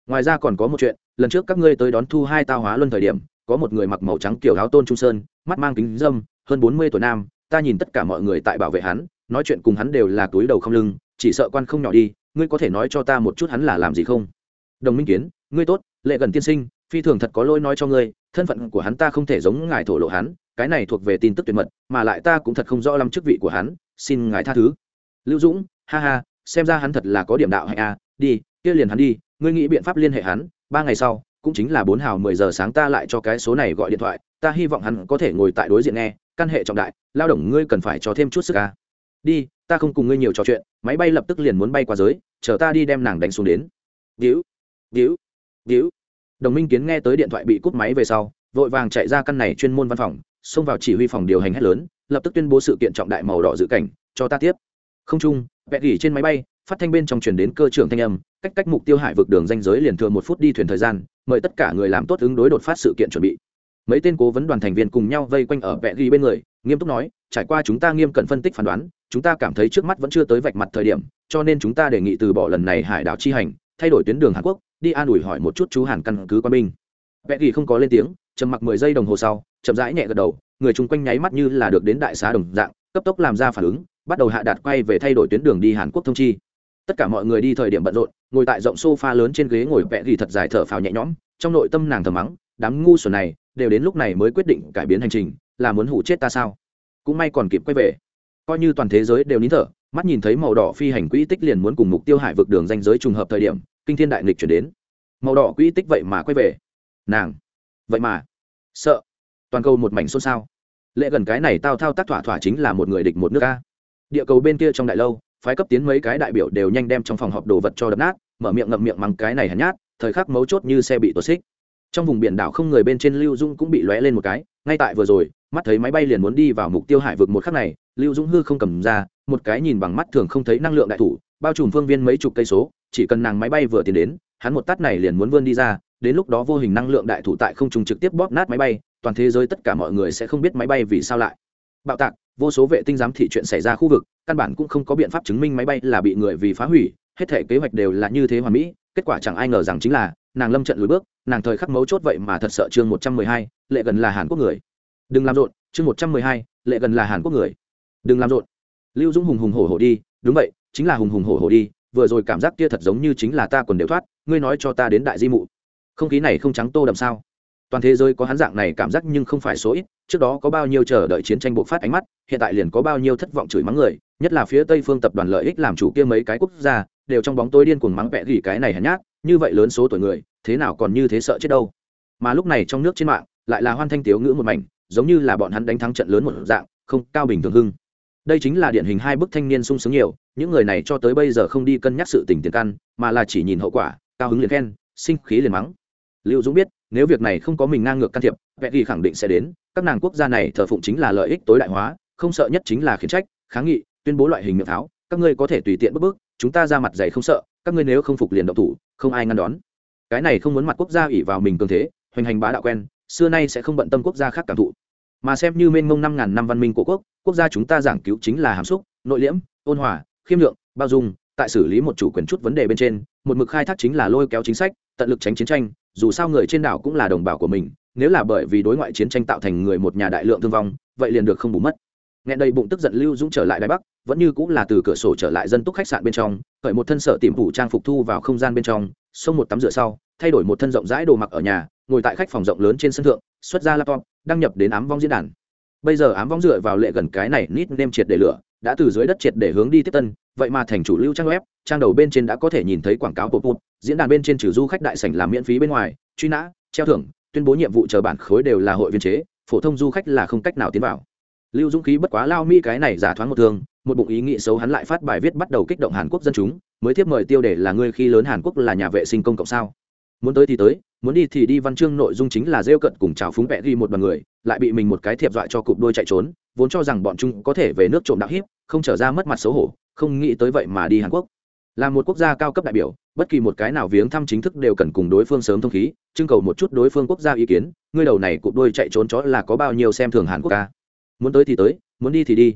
Ngoài ra còn có một chuyện, lần trước các ngươi tới đón thu hai tao hóa luân thời điểm, có một người mặc màu trắng kiểu áo tôn trung sơn, mắt mang kính dâm, hơn bốn mươi tuổi nam, ta nhìn tất cả mọi người tại bảo vệ hắn, nói chuyện cùng hắn đều là túi đầu không lưng, chỉ sợ quan không nhỏ đi, ngươi có thể nói cho ta một chút hắn là làm gì không? Đồng minh kiến, ngươi tốt, lệ gần tiên sinh phi thường thật có lỗi nói cho ngươi, thân phận của hắn ta không thể giống ngài thổ lộ hắn, cái này thuộc về tin tức tuyệt mật, mà lại ta cũng thật không rõ lắm chức vị của hắn, xin ngài tha thứ. Lưu dũng, ha ha, xem ra hắn thật là có điểm đạo hay a à, đi, kia liền hắn đi, ngươi nghĩ biện pháp liên hệ hắn, ba ngày sau, cũng chính là bốn hào mười giờ sáng ta lại cho cái số này gọi điện thoại, ta hy vọng hắn có thể ngồi tại đối diện nghe, căn hệ trọng đại, lao động ngươi cần phải cho thêm chút sức ca đi, ta không cùng ngươi nhiều trò chuyện, máy bay lập tức liền muốn bay qua giới, chờ ta đi đem nàng đánh xuống đến. Víu víu víu đồng minh kiến nghe tới điện thoại bị cúp máy về sau, vội vàng chạy ra căn này chuyên môn văn phòng, xông vào chỉ huy phòng điều hành hết lớn, lập tức tuyên bố sự kiện trọng đại màu đỏ dự cảnh, cho ta tiếp. Không chung vẽ gỉ trên máy bay, phát thanh bên trong truyền đến cơ trưởng thanh âm, cách cách mục tiêu hải vực đường danh giới liền thừa một phút đi thuyền thời gian, mời tất cả người làm tốt ứng đối đột phát sự kiện chuẩn bị. Mấy tên cố vấn đoàn thành viên cùng nhau vây quanh ở vẽ ghi bên người, nghiêm túc nói, trải qua chúng ta nghiêm cẩn phân tích phán đoán, chúng ta cảm thấy trước mắt vẫn chưa tới vạch mặt thời điểm, cho nên chúng ta đề nghị từ bỏ lần này hải đảo chi hành, thay đổi tuyến đường hàn quốc đi an ủi hỏi một chút chú hàn căn cứ quân binh. Vẽ ghi không có lên tiếng, trầm mặc mười giây đồng hồ sau, chậm rãi nhẹ gật đầu, người chung quanh nháy mắt như là được đến đại xá đồng dạng, cấp tốc làm ra phản ứng, bắt đầu hạ đạt quay về thay đổi tuyến đường đi hàn quốc thông chi. Tất cả mọi người đi thời điểm bận rộn, ngồi tại rộng sofa lớn trên ghế ngồi vẽ ghi thật dài thở phào nhẹ nhõm, trong nội tâm nàng thầm mắng, đám ngu xuẩn này, đều đến lúc này mới quyết định cải biến hành trình, là muốn hủ chết ta sao? Cũng may còn kịp quay về. Coi như toàn thế giới đều nín thở, mắt nhìn thấy màu đỏ phi hành quỹ tích liền muốn cùng mục tiêu hải vực đường danh giới trùng hợp thời điểm kinh thiên đại nghịch chuyển đến. Màu đỏ quỹ tích vậy mà quay về. Nàng. Vậy mà. Sợ. Toàn cầu một mảnh xôn xao. Lệ gần cái này tao thao tác thỏa thỏa chính là một người địch một nước ca địa cầu bên kia trong đại lâu, phái cấp tiến mấy cái đại biểu đều nhanh đem trong phòng họp đồ vật cho đập nát, mở miệng ngậm miệng mắng cái này hẳn nhát, thời khắc mấu chốt như xe bị tuột xích. Trong vùng biển đảo không người bên trên lưu dung cũng bị lóe lên một cái, ngay tại vừa rồi, mắt thấy máy bay liền muốn đi vào mục tiêu hải vực một khắc này, lưu dung hư không cầm ra, một cái nhìn bằng mắt thường không thấy năng lượng đại thủ, bao trùm phương viên mấy chục cây số chỉ cần nàng máy bay vừa tiến đến, hắn một tát này liền muốn vươn đi ra, đến lúc đó vô hình năng lượng đại thủ tại không trùng trực tiếp bóp nát máy bay, toàn thế giới tất cả mọi người sẽ không biết máy bay vì sao lại. Bạo tạc, vô số vệ tinh giám thị chuyện xảy ra khu vực, căn bản cũng không có biện pháp chứng minh máy bay là bị người vì phá hủy, hết thể kế hoạch đều là như thế hoàn mỹ, kết quả chẳng ai ngờ rằng chính là, nàng lâm trận lùi bước, nàng thời khắc mấu chốt vậy mà thật sợ chương một trăm mười hai, lệ gần là hàn quốc người. Đừng làm rộn, chương một trăm mười hai, lệ gần là hàn quốc người. Đừng làm rộn. Lưu dũng hùng hùng hổ hổ đi, đúng vậy, chính là hùng hùng hổ hổ đi vừa rồi cảm giác kia thật giống như chính là ta còn đều thoát, ngươi nói cho ta đến đại di mụ. Không khí này không trắng tô đậm sao? Toàn thế giới có hắn dạng này cảm giác nhưng không phải số ít, trước đó có bao nhiêu chờ đợi chiến tranh bộc phát ánh mắt, hiện tại liền có bao nhiêu thất vọng chửi mắng người, nhất là phía tây phương tập đoàn lợi ích làm chủ kia mấy cái quốc gia, đều trong bóng tối điên cuồng mắng vẽ gỉ cái này hèn nhát, như vậy lớn số tuổi người, thế nào còn như thế sợ chết đâu? Mà lúc này trong nước trên mạng, lại là hoan thanh tiếu ngữ một mảnh, giống như là bọn hắn đánh thắng trận lớn một dạng, không, cao bình thường hưng. Đây chính là điển hình hai bức thanh niên sung sướng nhiều những người này cho tới bây giờ không đi cân nhắc sự tình tiền căn mà là chỉ nhìn hậu quả cao hứng liền khen sinh khí liền mắng. Lưu dũng biết nếu việc này không có mình ngang ngược can thiệp vẽ ghi khẳng định sẽ đến. Các nàng quốc gia này thờ phụng chính là lợi ích tối đại hóa không sợ nhất chính là khiển trách kháng nghị tuyên bố loại hình miệng tháo. Các ngươi có thể tùy tiện bước bước, chúng ta ra mặt dày không sợ các ngươi nếu không phục liền động thủ không ai ngăn đón. Cái này không muốn mặt quốc gia ỉ vào mình cường thế hoành hành bá đạo quen xưa nay sẽ không bận tâm quốc gia khác cảm thụ. Mà xem như mênh mông năm ngàn năm văn minh của quốc quốc gia chúng ta giảng cứu chính là hàm xúc nội liễm ôn hòa khiêm lượng, bao dung, tại xử lý một chủ quyền chút vấn đề bên trên, một mực khai thác chính là lôi kéo chính sách, tận lực tránh chiến tranh, dù sao người trên đảo cũng là đồng bào của mình, nếu là bởi vì đối ngoại chiến tranh tạo thành người một nhà đại lượng thương vong, vậy liền được không bù mất. Nghe đây bụng tức giận lưu dũng trở lại đài bắc, vẫn như cũng là từ cửa sổ trở lại dân túc khách sạn bên trong, khởi một thân sợ tìm phủ trang phục thu vào không gian bên trong, xông một tắm rửa sau, thay đổi một thân rộng rãi đồ mặc ở nhà, ngồi tại khách phòng rộng lớn trên sân thượng, xuất ra laptop, đăng nhập đến ám vong diễn đàn bây giờ ám vong dựa vào lệ gần cái này, nít nêm triệt để lửa, đã từ dưới đất triệt để hướng đi tiếp tân. Vậy mà thành chủ lưu trang web, trang đầu bên trên đã có thể nhìn thấy quảng cáo pop up, diễn đàn bên trên trừ du khách đại sảnh làm miễn phí bên ngoài, truy nã, treo thưởng, tuyên bố nhiệm vụ chờ bản khối đều là hội viên chế, phổ thông du khách là không cách nào tiến vào. Lưu dũng khí bất quá lao mi cái này giả thoáng một thương, một bụng ý nghĩ xấu hắn lại phát bài viết bắt đầu kích động hàn quốc dân chúng, mới tiếp mời tiêu đề là ngươi khi lớn hàn quốc là nhà vệ sinh công cộng sao? Muốn tới thì tới, muốn đi thì đi, văn chương nội dung chính là rêu cận cùng chào phúng vẽ ghi một đoàn người, lại bị mình một cái thiệp dọa cho cụp đôi chạy trốn, vốn cho rằng bọn chúng có thể về nước trộm đạo hiếp, không trở ra mất mặt xấu hổ, không nghĩ tới vậy mà đi hàn quốc. Là một quốc gia cao cấp đại biểu, bất kỳ một cái nào viếng thăm chính thức đều cần cùng đối phương sớm thông khí, trưng cầu một chút đối phương quốc gia ý kiến, ngươi đầu này cụp đôi chạy trốn chó là có bao nhiêu xem thường hàn quốc ca? Muốn tới thì tới, muốn đi thì đi.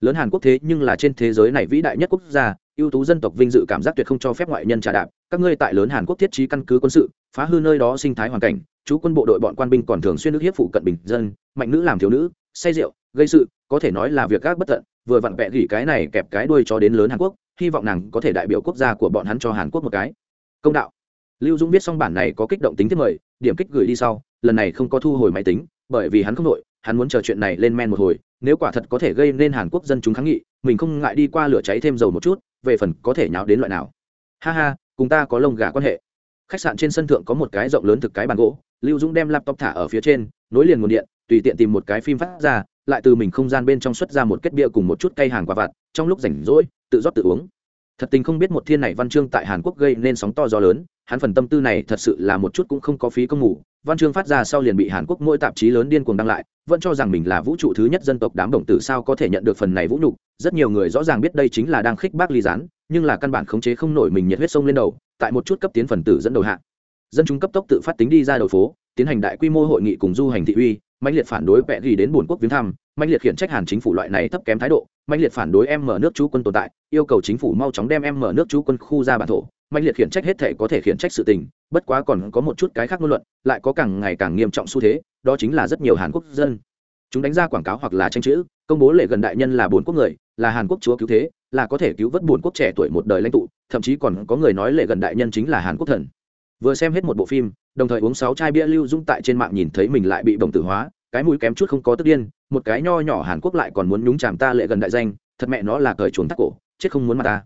Lớn hàn quốc thế nhưng là trên thế giới này vĩ đại nhất quốc gia, ưu tú dân tộc vinh dự cảm giác tuyệt không cho phép ngoại nhân trả đạp các ngươi tại lớn hàn quốc thiết trí căn cứ quân sự, phá hư nơi đó sinh thái hoàn cảnh, chú quân bộ đội bọn quan binh còn thường xuyên nước hiếp phụ cận bình dân, mạnh nữ làm thiếu nữ, say rượu, gây sự, có thể nói là việc gác bất tận, vừa vặn vẹ gỉ cái này kẹp cái đuôi cho đến lớn hàn quốc, hy vọng nàng có thể đại biểu quốc gia của bọn hắn cho hàn quốc một cái. Công đạo. Lưu dũng viết xong bản này có kích động tính thiết mời, điểm kích gửi đi sau, lần này không có thu hồi máy tính, bởi vì hắn không đội, hắn muốn chờ chuyện này lên men một hồi, nếu quả thật có thể gây nên hàn quốc dân chúng kháng nghị, mình không ngại đi qua lửa cháy thêm dầu một chút, về phần có thể nháo đến loại nào. Ha ha cùng ta có lông gà quan hệ. Khách sạn trên sân thượng có một cái rộng lớn thực cái bàn gỗ, lưu dũng đem laptop thả ở phía trên, nối liền nguồn điện, tùy tiện tìm một cái phim phát ra, lại từ mình không gian bên trong xuất ra một kết bia cùng một chút cây hàng quả vặt, trong lúc rảnh rỗi, tự rót tự uống. Thật tình không biết một thiên này văn chương tại hàn quốc gây nên sóng to gió lớn, hắn phần tâm tư này thật sự là một chút cũng không có phí công ngủ văn chương phát ra sau liền bị hàn quốc mỗi tạp chí lớn điên cuồng đăng lại, vẫn cho rằng mình là vũ trụ thứ nhất dân tộc đám đồng tử sao có thể nhận được phần này vũ nhục, rất nhiều người rõ ràng biết đây chính là đang khích bác ly gián, nhưng là căn bản khống chế không nổi mình nhiệt huyết sông lên đầu, tại một chút cấp tiến phần tử dẫn đầu hạng dân chúng cấp tốc tự phát tính đi ra đầu phố, tiến hành đại quy mô hội nghị cùng du hành thị uy mạnh liệt phản đối vẽ ghi đến buồn quốc viếng thăm mạnh liệt khiển trách hàn chính phủ loại này thấp kém thái độ mạnh liệt phản đối em mở nước chú quân tồn tại, yêu cầu chính phủ mau chóng đem em mở nước chú quân khu ra bản thổ mạnh liệt khiển trách hết thể có thể khiển trách sự tình, bất quá còn có một chút cái khác ngôn luận, lại có càng ngày càng nghiêm trọng xu thế, đó chính là rất nhiều hàn quốc dân. Chúng đánh ra quảng cáo hoặc là tranh chữ, công bố lệ gần đại nhân là bốn quốc người, là hàn quốc chúa cứu thế, là có thể cứu vớt bốn quốc trẻ tuổi một đời lãnh tụ, thậm chí còn có người nói lệ gần đại nhân chính là hàn quốc thần. Vừa xem hết một bộ phim, đồng thời uống sáu chai bia lưu dung tại trên mạng nhìn thấy mình lại bị bồng tử hóa, cái mũi kém chút không có tức điên, một cái nho nhỏ hàn quốc lại còn muốn nhúng chàm ta lệ gần đại danh, thật mẹ nó là cởi chuồn tắc cổ, chết không muốn mặt ta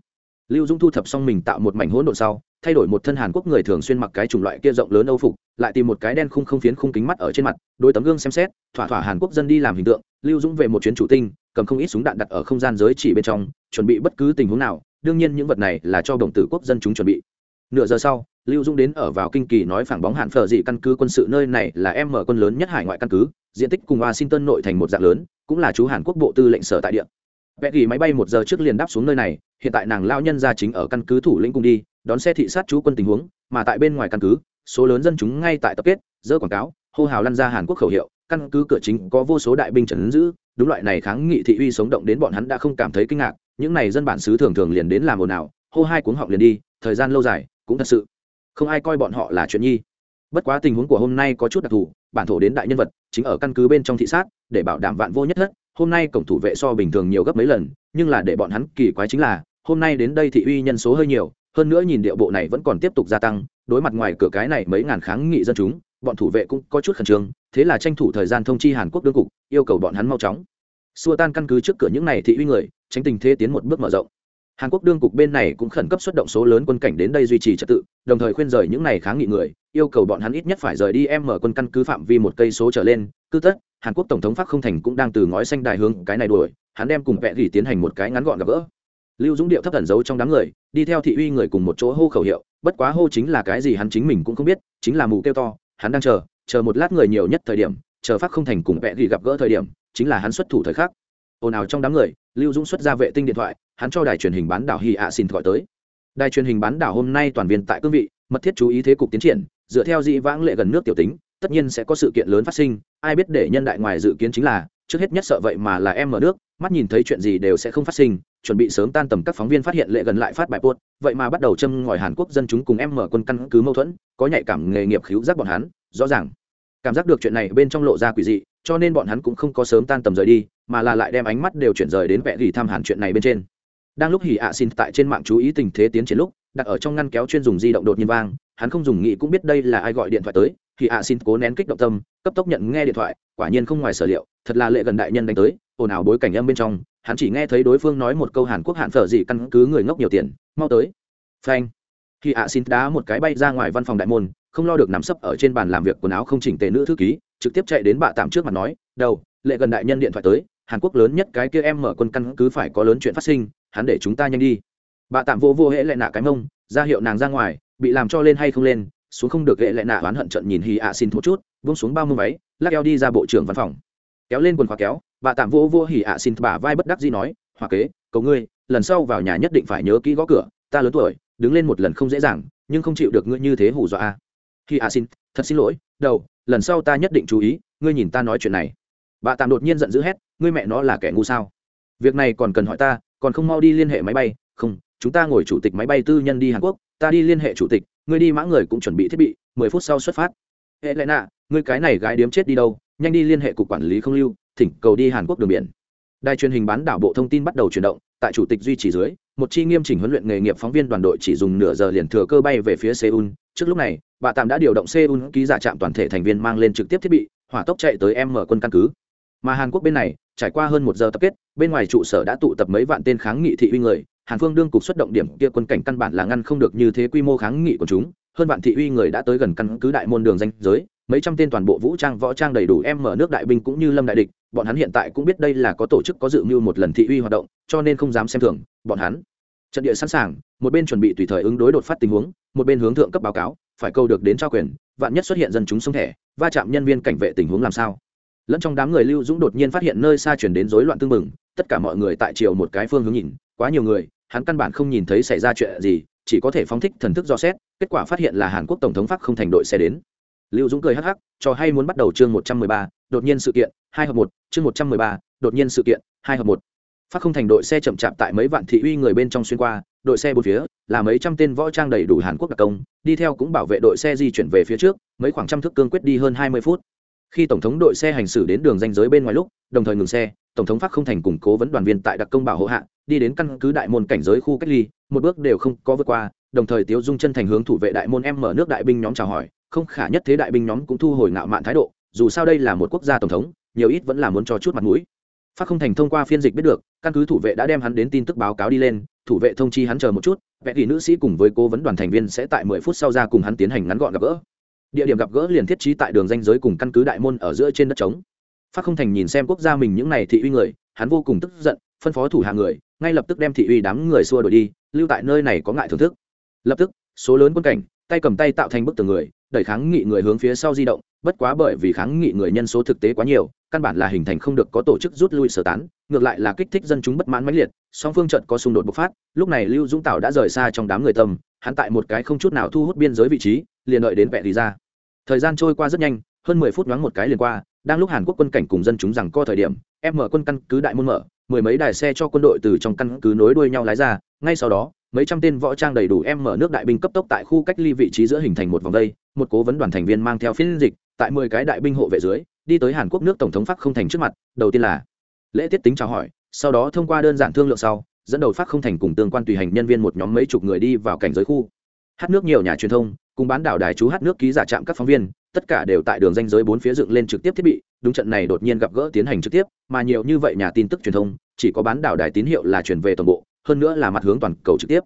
lưu dung thu thập xong mình tạo một mảnh hỗn độn sau, thay đổi một thân hàn quốc người thường xuyên mặc cái chủng loại kia rộng lớn âu phục, lại tìm một cái đen khung không phiến khung kính mắt ở trên mặt, đôi tấm gương xem xét, thỏa thỏa hàn quốc dân đi làm hình tượng, lưu dũng về một chuyến chủ tinh, cầm không ít súng đạn đặt ở không gian giới chỉ bên trong, chuẩn bị bất cứ tình huống nào, đương nhiên những vật này là cho đồng tử quốc dân chúng chuẩn bị. Nửa giờ sau, lưu dũng đến ở vào kinh kỳ nói phản bóng hạn phở dị căn cứ quân sự nơi này là em mở quân lớn nhất hải ngoại căn cứ, diện tích cùng washington nội thành một dạng lớn, cũng là chú hàn quốc bộ tư lệnh sở tại địa vẽ ghi máy bay một giờ trước liền đáp xuống nơi này, hiện tại nàng lao nhân ra chính ở căn cứ thủ lĩnh cùng đi, đón xe thị sát chú quân tình huống, mà tại bên ngoài căn cứ, số lớn dân chúng ngay tại tập kết dỡ quảng cáo, hô hào lăn ra hàn quốc khẩu hiệu, căn cứ cửa chính có vô số đại binh trấn giữ, đúng loại này kháng nghị thị uy sống động đến bọn hắn đã không cảm thấy kinh ngạc, những này dân bản xứ thường thường liền đến làm ồn ào, hô hai cuống họng liền đi, thời gian lâu dài, cũng thật sự không ai coi bọn họ là chuyện nhi. Bất quá tình huống của hôm nay có chút đặc thù, bản thổ đến đại nhân vật, chính ở căn cứ bên trong thị sát, để bảo đảm vạn vô nhất thất hôm nay cổng thủ vệ so bình thường nhiều gấp mấy lần, nhưng là để bọn hắn kỳ quái chính là, hôm nay đến đây thị uy nhân số hơi nhiều, hơn nữa nhìn điệu bộ này vẫn còn tiếp tục gia tăng, đối mặt ngoài cửa cái này mấy ngàn kháng nghị dân chúng, bọn thủ vệ cũng có chút khẩn trương, thế là tranh thủ thời gian thông chi hàn quốc đương cục, yêu cầu bọn hắn mau chóng. Xua tan căn cứ trước cửa những này thị uy người, tránh tình thế tiến một bước mở rộng. Hàn quốc đương cục bên này cũng khẩn cấp xuất động số lớn quân cảnh đến đây duy trì trật tự, đồng thời khuyên rời những này kháng nghị người, yêu cầu bọn hắn ít nhất phải rời đi em mở quân căn cứ phạm vi một cây số trở lên, cứ tất hàn quốc tổng thống pháp không thành cũng đang từ ngói xanh đài hướng cái này đuổi, hắn đem cùng vẽ gỉ tiến hành một cái ngắn gọn gặp gỡ. Lưu dũng điệu thấp thần giấu trong đám người, đi theo thị uy người cùng một chỗ hô khẩu hiệu, bất quá hô chính là cái gì hắn chính mình cũng không biết, chính là mù kêu to, hắn đang chờ chờ một lát người nhiều nhất thời điểm, chờ pháp không thành cùng vẽ gỉ gặp gỡ thời điểm, chính là hắn xuất thủ thời khắc. Ồn ào trong đám người, lưu dũng xuất ra vệ tinh điện thoại, hắn cho đài truyền hình bán đảo hy ạ xin gọi tới. Đài truyền hình bán đảo hôm nay toàn viên tại cương vị, mật thiết chú ý thế cục tiến triển, dựa theo dị vãng lệ gần nước tiểu tính tất nhiên sẽ có sự kiện lớn phát sinh, ai biết để nhân đại ngoài dự kiến chính là, trước hết nhất sợ vậy mà là em ở nước, mắt nhìn thấy chuyện gì đều sẽ không phát sinh, chuẩn bị sớm tan tầm các phóng viên phát hiện lệ gần lại phát bài buốt vậy mà bắt đầu châm ngòi hàn quốc dân chúng cùng em mở quân căn cứ mâu thuẫn, có nhạy cảm nghề nghiệp khiếu giác bọn hắn, rõ ràng cảm giác được chuyện này bên trong lộ ra quỷ dị, cho nên bọn hắn cũng không có sớm tan tầm rời đi, mà là lại đem ánh mắt đều chuyển rời đến vẽ gỉ tham hàn chuyện này bên trên. Đang lúc hỉ ạ xin tại trên mạng chú ý tình thế tiến triển lúc, đặt ở trong ngăn kéo chuyên dùng di động đột nhiên vang, hắn không dùng nghĩ cũng biết đây là ai gọi điện thoại tới hỉ ạ xin cố nén kích động tâm, cấp tốc nhận nghe điện thoại, quả nhiên không ngoài sở liệu, thật là lệ gần đại nhân đánh tới, ồn ào bối cảnh âm bên trong, hắn chỉ nghe thấy đối phương nói một câu hàn quốc hạn phở gì căn cứ người ngốc nhiều tiền, mau tới. Phanh. Hỉ ạ xin đá một cái bay ra ngoài văn phòng đại môn, không lo được nắm sấp ở trên bàn làm việc quần áo không chỉnh tề nữ thư ký, trực tiếp chạy đến bạ tạm trước mặt nói, đầu, lệ gần đại nhân điện thoại tới, hàn quốc lớn nhất cái kia em mở quân căn cứ phải có lớn chuyện phát sinh, hắn để chúng ta nhanh đi. Bà tạm vô vô hễ lại nạ cái mông, ra hiệu nàng ra ngoài, bị làm cho lên hay không lên xuống không được hễ lại nạ oán hận trận nhìn hì ạ xin thốt chút vung xuống bao mưa váy, lắc eo đi ra bộ trưởng văn phòng. Kéo lên quần khóa kéo, bà tạm vô vô hì ạ xin bà vai bất đắc gì nói hòa kế, cầu ngươi, lần sau vào nhà nhất định phải nhớ kỹ gõ cửa, ta lớn tuổi, đứng lên một lần không dễ dàng, nhưng không chịu được ngươi như thế hù dọa hì ạ xin, thật xin lỗi, đầu, lần sau ta nhất định chú ý, ngươi nhìn ta nói chuyện này. Bà tạm đột nhiên giận dữ hét, ngươi mẹ nó là kẻ ngu sao? Việc này còn cần hỏi ta, còn không mau đi liên hệ máy bay, không, chúng ta ngồi chủ tịch máy bay tư nhân đi hàn quốc, ta đi liên hệ chủ tịch ngươi đi mã người cũng chuẩn bị thiết bị, mười phút sau xuất phát. Hệ lẽ nạ, ngươi cái này gái điếm chết đi đâu, nhanh đi liên hệ cục quản lý không lưu, thỉnh cầu đi hàn quốc đường biển. Đài truyền hình bán đảo bộ thông tin bắt đầu chuyển động, tại chủ tịch duy trì dưới, một chi nghiêm chỉnh huấn luyện nghề nghiệp phóng viên đoàn đội chỉ dùng nửa giờ liền thừa cơ bay về phía seoul. Trước lúc này, bà tạm đã điều động seoul ký giả trạm toàn thể thành viên mang lên trực tiếp thiết bị, hỏa tốc chạy tới em mở quân căn cứ. Mà hàn quốc bên này, trải qua hơn một giờ tập kết, bên ngoài trụ sở đã tụ tập mấy vạn tên kháng nghị thị uy người hàn phương đương cục xuất động điểm kia quân cảnh căn bản là ngăn không được như thế quy mô kháng nghị của chúng. Hơn vạn thị uy người đã tới gần căn cứ đại môn đường danh giới, mấy trăm tên toàn bộ vũ trang, võ trang đầy đủ em mở nước đại binh cũng như lâm đại địch, bọn hắn hiện tại cũng biết đây là có tổ chức có dự mưu một lần thị uy hoạt động, cho nên không dám xem thường, bọn hắn. Trận địa sẵn sàng, một bên chuẩn bị tùy thời ứng đối đột phát tình huống, một bên hướng thượng cấp báo cáo, phải câu được đến trao quyền, vạn nhất xuất hiện dân chúng sống thẻ va chạm nhân viên cảnh vệ tình huống làm sao? Lẫn trong đám người lưu dũng đột nhiên phát hiện nơi xa chuyển đến rối loạn tương mừng tất cả mọi người tại chiều một cái phương hướng nhìn, quá nhiều người hắn căn bản không nhìn thấy xảy ra chuyện gì, chỉ có thể phóng thích thần thức do xét, kết quả phát hiện là hàn quốc tổng thống pháp không thành đội xe đến. Lưu dũng cười hắc hắc, cho hay muốn bắt đầu chương một trăm mười ba, đột nhiên sự kiện, hai hợp một, chương một trăm mười ba, đột nhiên sự kiện, hai hợp một. Phát không thành đội xe chậm chạp tại mấy vạn thị uy người bên trong xuyên qua, đội xe bốn phía, là mấy trăm tên võ trang đầy đủ hàn quốc đặc công, đi theo cũng bảo vệ đội xe di chuyển về phía trước, mấy khoảng trăm thước cương quyết đi hơn hai mươi phút. Khi tổng thống đội xe hành xử đến đường danh giới bên ngoài lúc, đồng thời ngừng xe, tổng thống pháp không thành củng cố vấn đoàn viên tại đặc công bảo hộ hạ đi đến căn cứ đại môn cảnh giới khu cách ly, một bước đều không có vượt qua, đồng thời tiếu dung chân thành hướng thủ vệ đại môn em mở nước đại binh nhóm chào hỏi, không khả nhất thế đại binh nhóm cũng thu hồi ngạo mạn thái độ, dù sao đây là một quốc gia tổng thống, nhiều ít vẫn là muốn cho chút mặt mũi. Phát không thành thông qua phiên dịch biết được, căn cứ thủ vệ đã đem hắn đến tin tức báo cáo đi lên, thủ vệ thông chi hắn chờ một chút vẽ thì nữ sĩ cùng với cố vấn đoàn thành viên sẽ tại mười phút sau ra cùng hắn tiến hành ngắn gọn gặp gỡ. Địa điểm gặp gỡ liền thiết trí tại đường danh giới cùng căn cứ đại môn ở giữa trên đất trống. Phát không thành nhìn xem quốc gia mình những n à y thị uy người, hắn vô cùng tức giận, phân phó thủ hạ người ngay lập tức đem thị uy đám người xua đổi đi, lưu tại nơi này có ngại thưởng thức. Lập tức, số lớn quân cảnh, tay cầm tay tạo thành bức tường người, đẩy kháng nghị người hướng phía sau di động, bất quá bởi vì kháng nghị người nhân số thực tế quá nhiều, căn bản là hình thành không được có tổ chức rút lui sơ tán, ngược lại là kích thích dân chúng bất mãn mãnh liệt, song phương trận có xung đột bộc phát, lúc này lưu dũng tảo đã rời xa trong đám người tâm hắn tại một cái không chút nào thu hút biên giới vị trí, liền đợi đến vẹn thì ra. Thời gian trôi qua rất nhanh, hơn mười phút nhoáng một cái liền qua, đang lúc hàn quốc quân cảnh cùng dân chúng rằng co thời điểm em mở quân căn cứ đại môn mở mười mấy đài xe cho quân đội từ trong căn cứ nối đuôi nhau lái ra, ngay sau đó, mấy trăm tên võ trang đầy đủ em mở nước đại binh cấp tốc tại khu cách ly vị trí giữa hình thành một vòng đây, một cố vấn đoàn thành viên mang theo phiên dịch, tại mười cái đại binh hộ vệ dưới, đi tới hàn quốc nước tổng thống Pháp không thành trước mặt, đầu tiên là lễ tiết tính chào hỏi, sau đó thông qua đơn giản thương lượng sau, dẫn đầu pháp không thành cùng tương quan tùy hành nhân viên một nhóm mấy chục người đi vào cảnh giới khu. Hát nước nhiều nhà truyền thông, cùng bán đảo đài chú hát nước ký giả trạm các phóng viên tất cả đều tại đường danh giới bốn phía dựng lên trực tiếp thiết bị, đúng trận này đột nhiên gặp gỡ tiến hành trực tiếp, mà nhiều như vậy nhà tin tức truyền thông, chỉ có bán đảo đài tín hiệu là truyền về toàn bộ, hơn nữa là mặt hướng toàn cầu trực tiếp.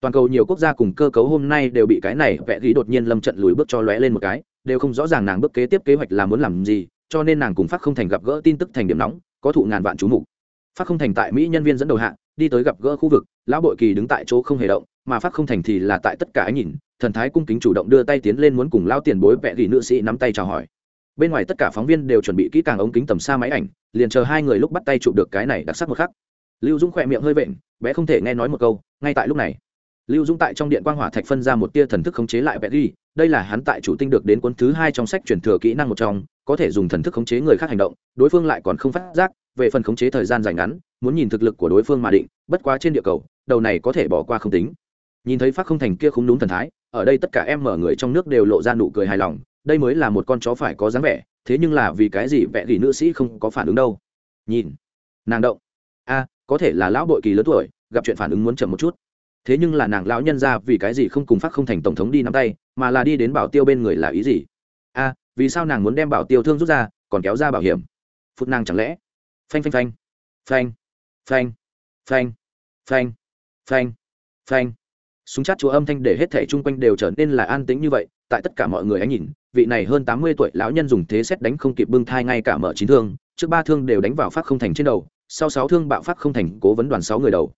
Toàn cầu nhiều quốc gia cùng cơ cấu hôm nay đều bị cái này vẽ ghi đột nhiên lâm trận lùi bước cho lóe lên một cái, đều không rõ ràng nàng bước kế tiếp kế hoạch là muốn làm gì, cho nên nàng cùng phát không thành gặp gỡ tin tức thành điểm nóng, có thụ ngàn vạn chú mục. Phát không thành tại mỹ nhân viên dẫn đầu hạng đi tới gặp gỡ khu vực, lão bội kỳ đứng tại chỗ không hề động mà phát không thành thì là tại tất cả ánh nhìn, thần thái cung kính chủ động đưa tay tiến lên muốn cùng lao tiền bối vẽ gỉ nữ sĩ nắm tay chào hỏi. Bên ngoài tất cả phóng viên đều chuẩn bị kỹ càng ống kính tầm xa máy ảnh, liền chờ hai người lúc bắt tay chụp được cái này đặc sắc một khắc. Lưu dũng khỏe miệng hơi vện, bé không thể nghe nói một câu, ngay tại lúc này, lưu dũng tại trong điện quang hỏa thạch phân ra một tia thần thức khống chế lại vẽ ghi đây là hắn tại chủ tinh được đến cuốn thứ hai trong sách truyền thừa kỹ năng một trong, có thể dùng thần thức khống chế người khác hành động, đối phương lại còn không phát giác, về phần khống chế thời gian dài ngắn, muốn nhìn thực lực của đối phương mà định, bất quá trên địa cầu, đầu này có thể bỏ qua không tính nhìn thấy phát không thành kia không đúng thần thái, ở đây tất cả em mở người trong nước đều lộ ra nụ cười hài lòng, đây mới là một con chó phải có dáng vẻ, thế nhưng là vì cái gì vẽ gì nữ sĩ không có phản ứng đâu? Nhìn, nàng động. A, có thể là lão bội kỳ lớn tuổi, gặp chuyện phản ứng muốn chậm một chút. Thế nhưng là nàng lão nhân ra vì cái gì không cùng phát không thành tổng thống đi nắm tay, mà là đi đến bảo tiêu bên người là ý gì? A, vì sao nàng muốn đem bảo tiêu thương rút ra, còn kéo ra bảo hiểm? Phút nàng chẳng lẽ? Phanh phanh phanh. Phanh phanh phanh phanh phanh phanh súng chát chúa âm thanh để hết thảy chung quanh đều trở nên là an tĩnh như vậy, tại tất cả mọi người ánh nhìn, vị này hơn tám mươi tuổi lão nhân dùng thế xét đánh không kịp bưng thai ngay cả mở chín thương, trước ba thương đều đánh vào phát không thành trên đầu, sau sáu thương bạo phát không thành cố vấn đoàn sáu người đầu.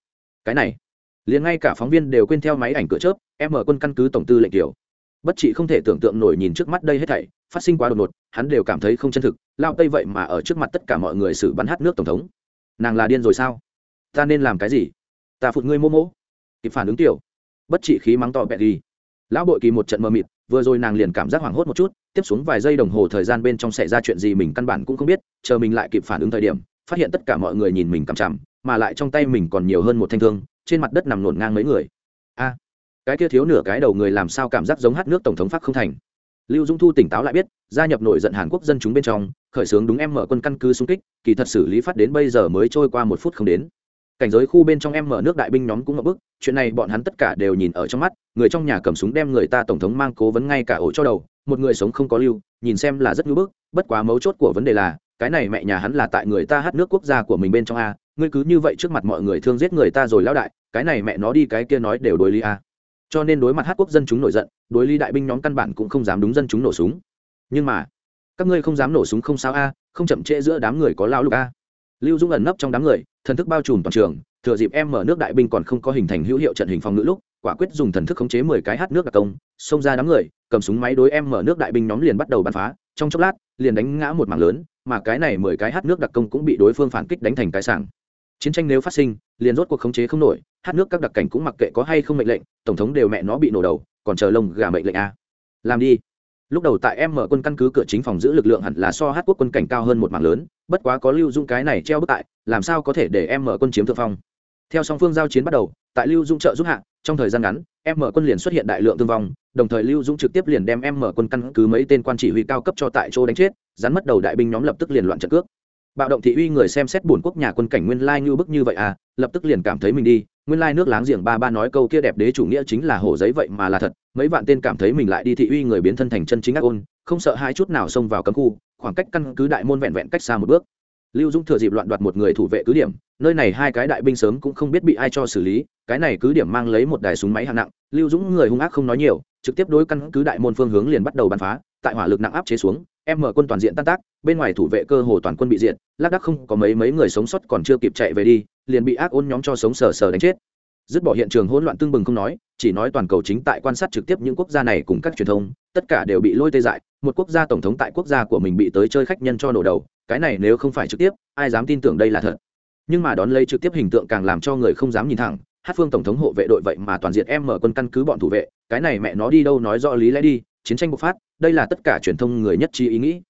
Cái này, liền ngay cả phóng viên đều quên theo máy ảnh cửa chớp, em ở quân căn cứ tổng tư lệnh tiểu bất chị không thể tưởng tượng nổi nhìn trước mắt đây hết thảy, phát sinh quá đột ngột, hắn đều cảm thấy không chân thực, lao tây vậy mà ở trước mặt tất cả mọi người xử bắn hát nước tổng thống. Nàng là điên rồi sao? Ta nên làm cái gì? Ta phụt ngươi mô mỗ kịp phản ứng tiểu bất trị khí mắng to bẹt đi. Lão bội kỳ một trận mơ mịt, vừa rồi nàng liền cảm giác hoảng hốt một chút, tiếp xuống vài giây đồng hồ thời gian bên trong xảy ra chuyện gì mình căn bản cũng không biết, chờ mình lại kịp phản ứng thời điểm, phát hiện tất cả mọi người nhìn mình cằm chằm, mà lại trong tay mình còn nhiều hơn một thanh thương, trên mặt đất nằm nổn ngang mấy người. A, cái kia thiếu nửa cái đầu người làm sao cảm giác giống hát nước tổng thống pháp không thành? Lưu dung thu tỉnh táo lại biết, gia nhập nội giận hàn quốc dân chúng bên trong, khởi xướng đúng em mở quân căn cứ xung kích, kỳ thật xử lý phát đến bây giờ mới trôi qua một phút không đến cảnh giới khu bên trong em mở nước đại binh nhóm cũng ngập bức, chuyện này bọn hắn tất cả đều nhìn ở trong mắt, người trong nhà cầm súng đem người ta tổng thống mang cố vấn ngay cả ổ cho đầu, một người sống không có lưu, nhìn xem là rất ngưỡng bức, bất quá mấu chốt của vấn đề là, cái này mẹ nhà hắn là tại người ta hát nước quốc gia của mình bên trong a, ngươi cứ như vậy trước mặt mọi người thương giết người ta rồi lão đại, cái này mẹ nó đi, cái kia nói đều đối lý a. Cho nên đối mặt hát quốc dân chúng nổi giận, đối lý đại binh nhóm căn bản cũng không dám đúng dân chúng nổ súng. Nhưng mà, các ngươi không dám nổ súng không sao a, không chậm trễ giữa đám người có lao lục a. Lưu dung ẩn nấp trong đám người thần thức bao trùm toàn trường, thừa dịp em mở nước đại binh còn không có hình thành hữu hiệu trận hình phòng ngự lúc, quả quyết dùng thần thức khống chế mười cái hát nước đặc công, xông ra đám người, cầm súng máy đối em mở nước đại binh nhóm liền bắt đầu bắn phá. Trong chốc lát, liền đánh ngã một mảng lớn, mà cái này mười cái hát nước đặc công cũng bị đối phương phản kích đánh thành cái sảng. Chiến tranh nếu phát sinh, liền rốt cuộc khống chế không nổi, hát nước các đặc cảnh cũng mặc kệ có hay không mệnh lệnh, tổng thống đều mẹ nó bị nổ đầu, còn chờ lông gà mệnh lệnh a. Làm đi lúc đầu tại em mở quân căn cứ cửa chính phòng giữ lực lượng hẳn là so hát quốc quân cảnh cao hơn một mảng lớn, bất quá có lưu dung cái này treo bức tại, làm sao có thể để em mở quân chiếm thượng phong? Theo song phương giao chiến bắt đầu, tại lưu dung trợ giúp hạ, trong thời gian ngắn, em mở quân liền xuất hiện đại lượng thương vong, đồng thời lưu dung trực tiếp liền đem em mở quân căn cứ mấy tên quan chỉ huy cao cấp cho tại chỗ đánh chết, rắn mất đầu đại binh nhóm lập tức liền loạn trận cước bạo động thị uy người xem xét buồn quốc nhà quân cảnh nguyên lai như bức như vậy à lập tức liền cảm thấy mình đi. Nguyên lai nước láng giềng ba ba nói câu kia đẹp đế chủ nghĩa chính là hổ giấy vậy mà là thật. Mấy vạn tên cảm thấy mình lại đi thị uy người biến thân thành chân chính ác ôn, không sợ hai chút nào xông vào cấm khu, khoảng cách căn cứ đại môn vẹn vẹn cách xa một bước. Lưu dung thừa dịp loạn đoạt một người thủ vệ cứ điểm, nơi này hai cái đại binh sớm cũng không biết bị ai cho xử lý, cái này cứ điểm mang lấy một đài súng máy hạng nặng. Lưu dũng người hung ác không nói nhiều, trực tiếp đối căn cứ đại môn phương hướng liền bắt đầu bắn phá tại hỏa lực nặng áp chế xuống em mở quân toàn diện tan tác bên ngoài thủ vệ cơ hồ toàn quân bị diện, lác đác không có mấy mấy người sống sót còn chưa kịp chạy về đi liền bị ác ôn nhóm cho sống sờ sờ đánh chết. Dứt bỏ hiện trường hỗn loạn tương bừng không nói chỉ nói toàn cầu chính tại quan sát trực tiếp những quốc gia này cùng các truyền thông tất cả đều bị lôi tê dại một quốc gia tổng thống tại quốc gia của mình bị tới chơi khách nhân cho nổ đầu cái này nếu không phải trực tiếp ai dám tin tưởng đây là thật? Nhưng mà đón lấy trực tiếp hình tượng càng làm cho người không dám nhìn thẳng hát phương tổng thống hộ vệ đội vậy mà toàn diện em mở quân căn cứ bọn thủ vệ cái này mẹ nó đi đâu nói rõ lý lẽ đi chiến tranh bộc phát, đây là tất cả truyền thông người nhất trí ý nghĩ.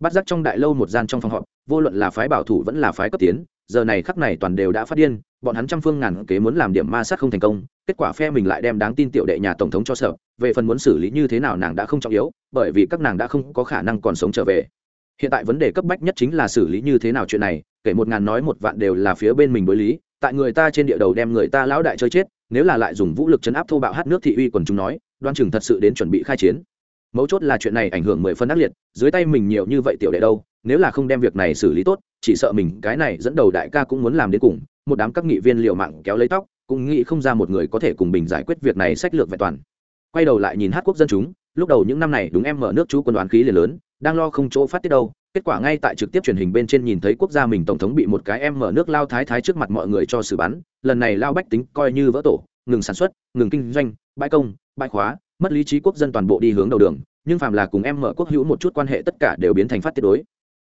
Bắt giác trong đại lâu một gian trong phòng họp, vô luận là phái bảo thủ vẫn là phái cấp tiến, giờ này khắc này toàn đều đã phát điên, bọn hắn trăm phương ngàn kế muốn làm điểm ma sát không thành công, kết quả phe mình lại đem đáng tin tiểu đệ nhà tổng thống cho sợ, về phần muốn xử lý như thế nào nàng đã không trọng yếu, bởi vì các nàng đã không có khả năng còn sống trở về. Hiện tại vấn đề cấp bách nhất chính là xử lý như thế nào chuyện này, kể một ngàn nói một vạn đều là phía bên mình đối lý, tại người ta trên địa đầu đem người ta lão đại chơi chết, nếu là lại dùng vũ lực chấn áp thô bạo hát nước thị uy quần chúng nói, đoan chừng thật sự đến chuẩn bị khai chiến mấu chốt là chuyện này ảnh hưởng mười phân ác liệt, dưới tay mình nhiều như vậy tiểu đệ đâu, nếu là không đem việc này xử lý tốt, chỉ sợ mình cái này dẫn đầu đại ca cũng muốn làm đến cùng, một đám các nghị viên liệu mạng kéo lấy tóc, cũng nghĩ không ra một người có thể cùng bình giải quyết việc này sách lược vẹn toàn. Quay đầu lại nhìn hát quốc dân chúng, lúc đầu những năm này đúng em mở nước chú quân đoán khí liền lớn, đang lo không chỗ phát tiết đâu, kết quả ngay tại trực tiếp truyền hình bên trên nhìn thấy quốc gia mình tổng thống bị một cái em mở nước lao thái thái trước mặt mọi người cho xử bắn, lần này lao bách tính coi như vỡ tổ, ngừng sản xuất, ngừng kinh doanh, bãi công, bãi khóa mất lý trí quốc dân toàn bộ đi hướng đầu đường, nhưng phàm là cùng em mở quốc hữu một chút quan hệ tất cả đều biến thành phát tiết đối.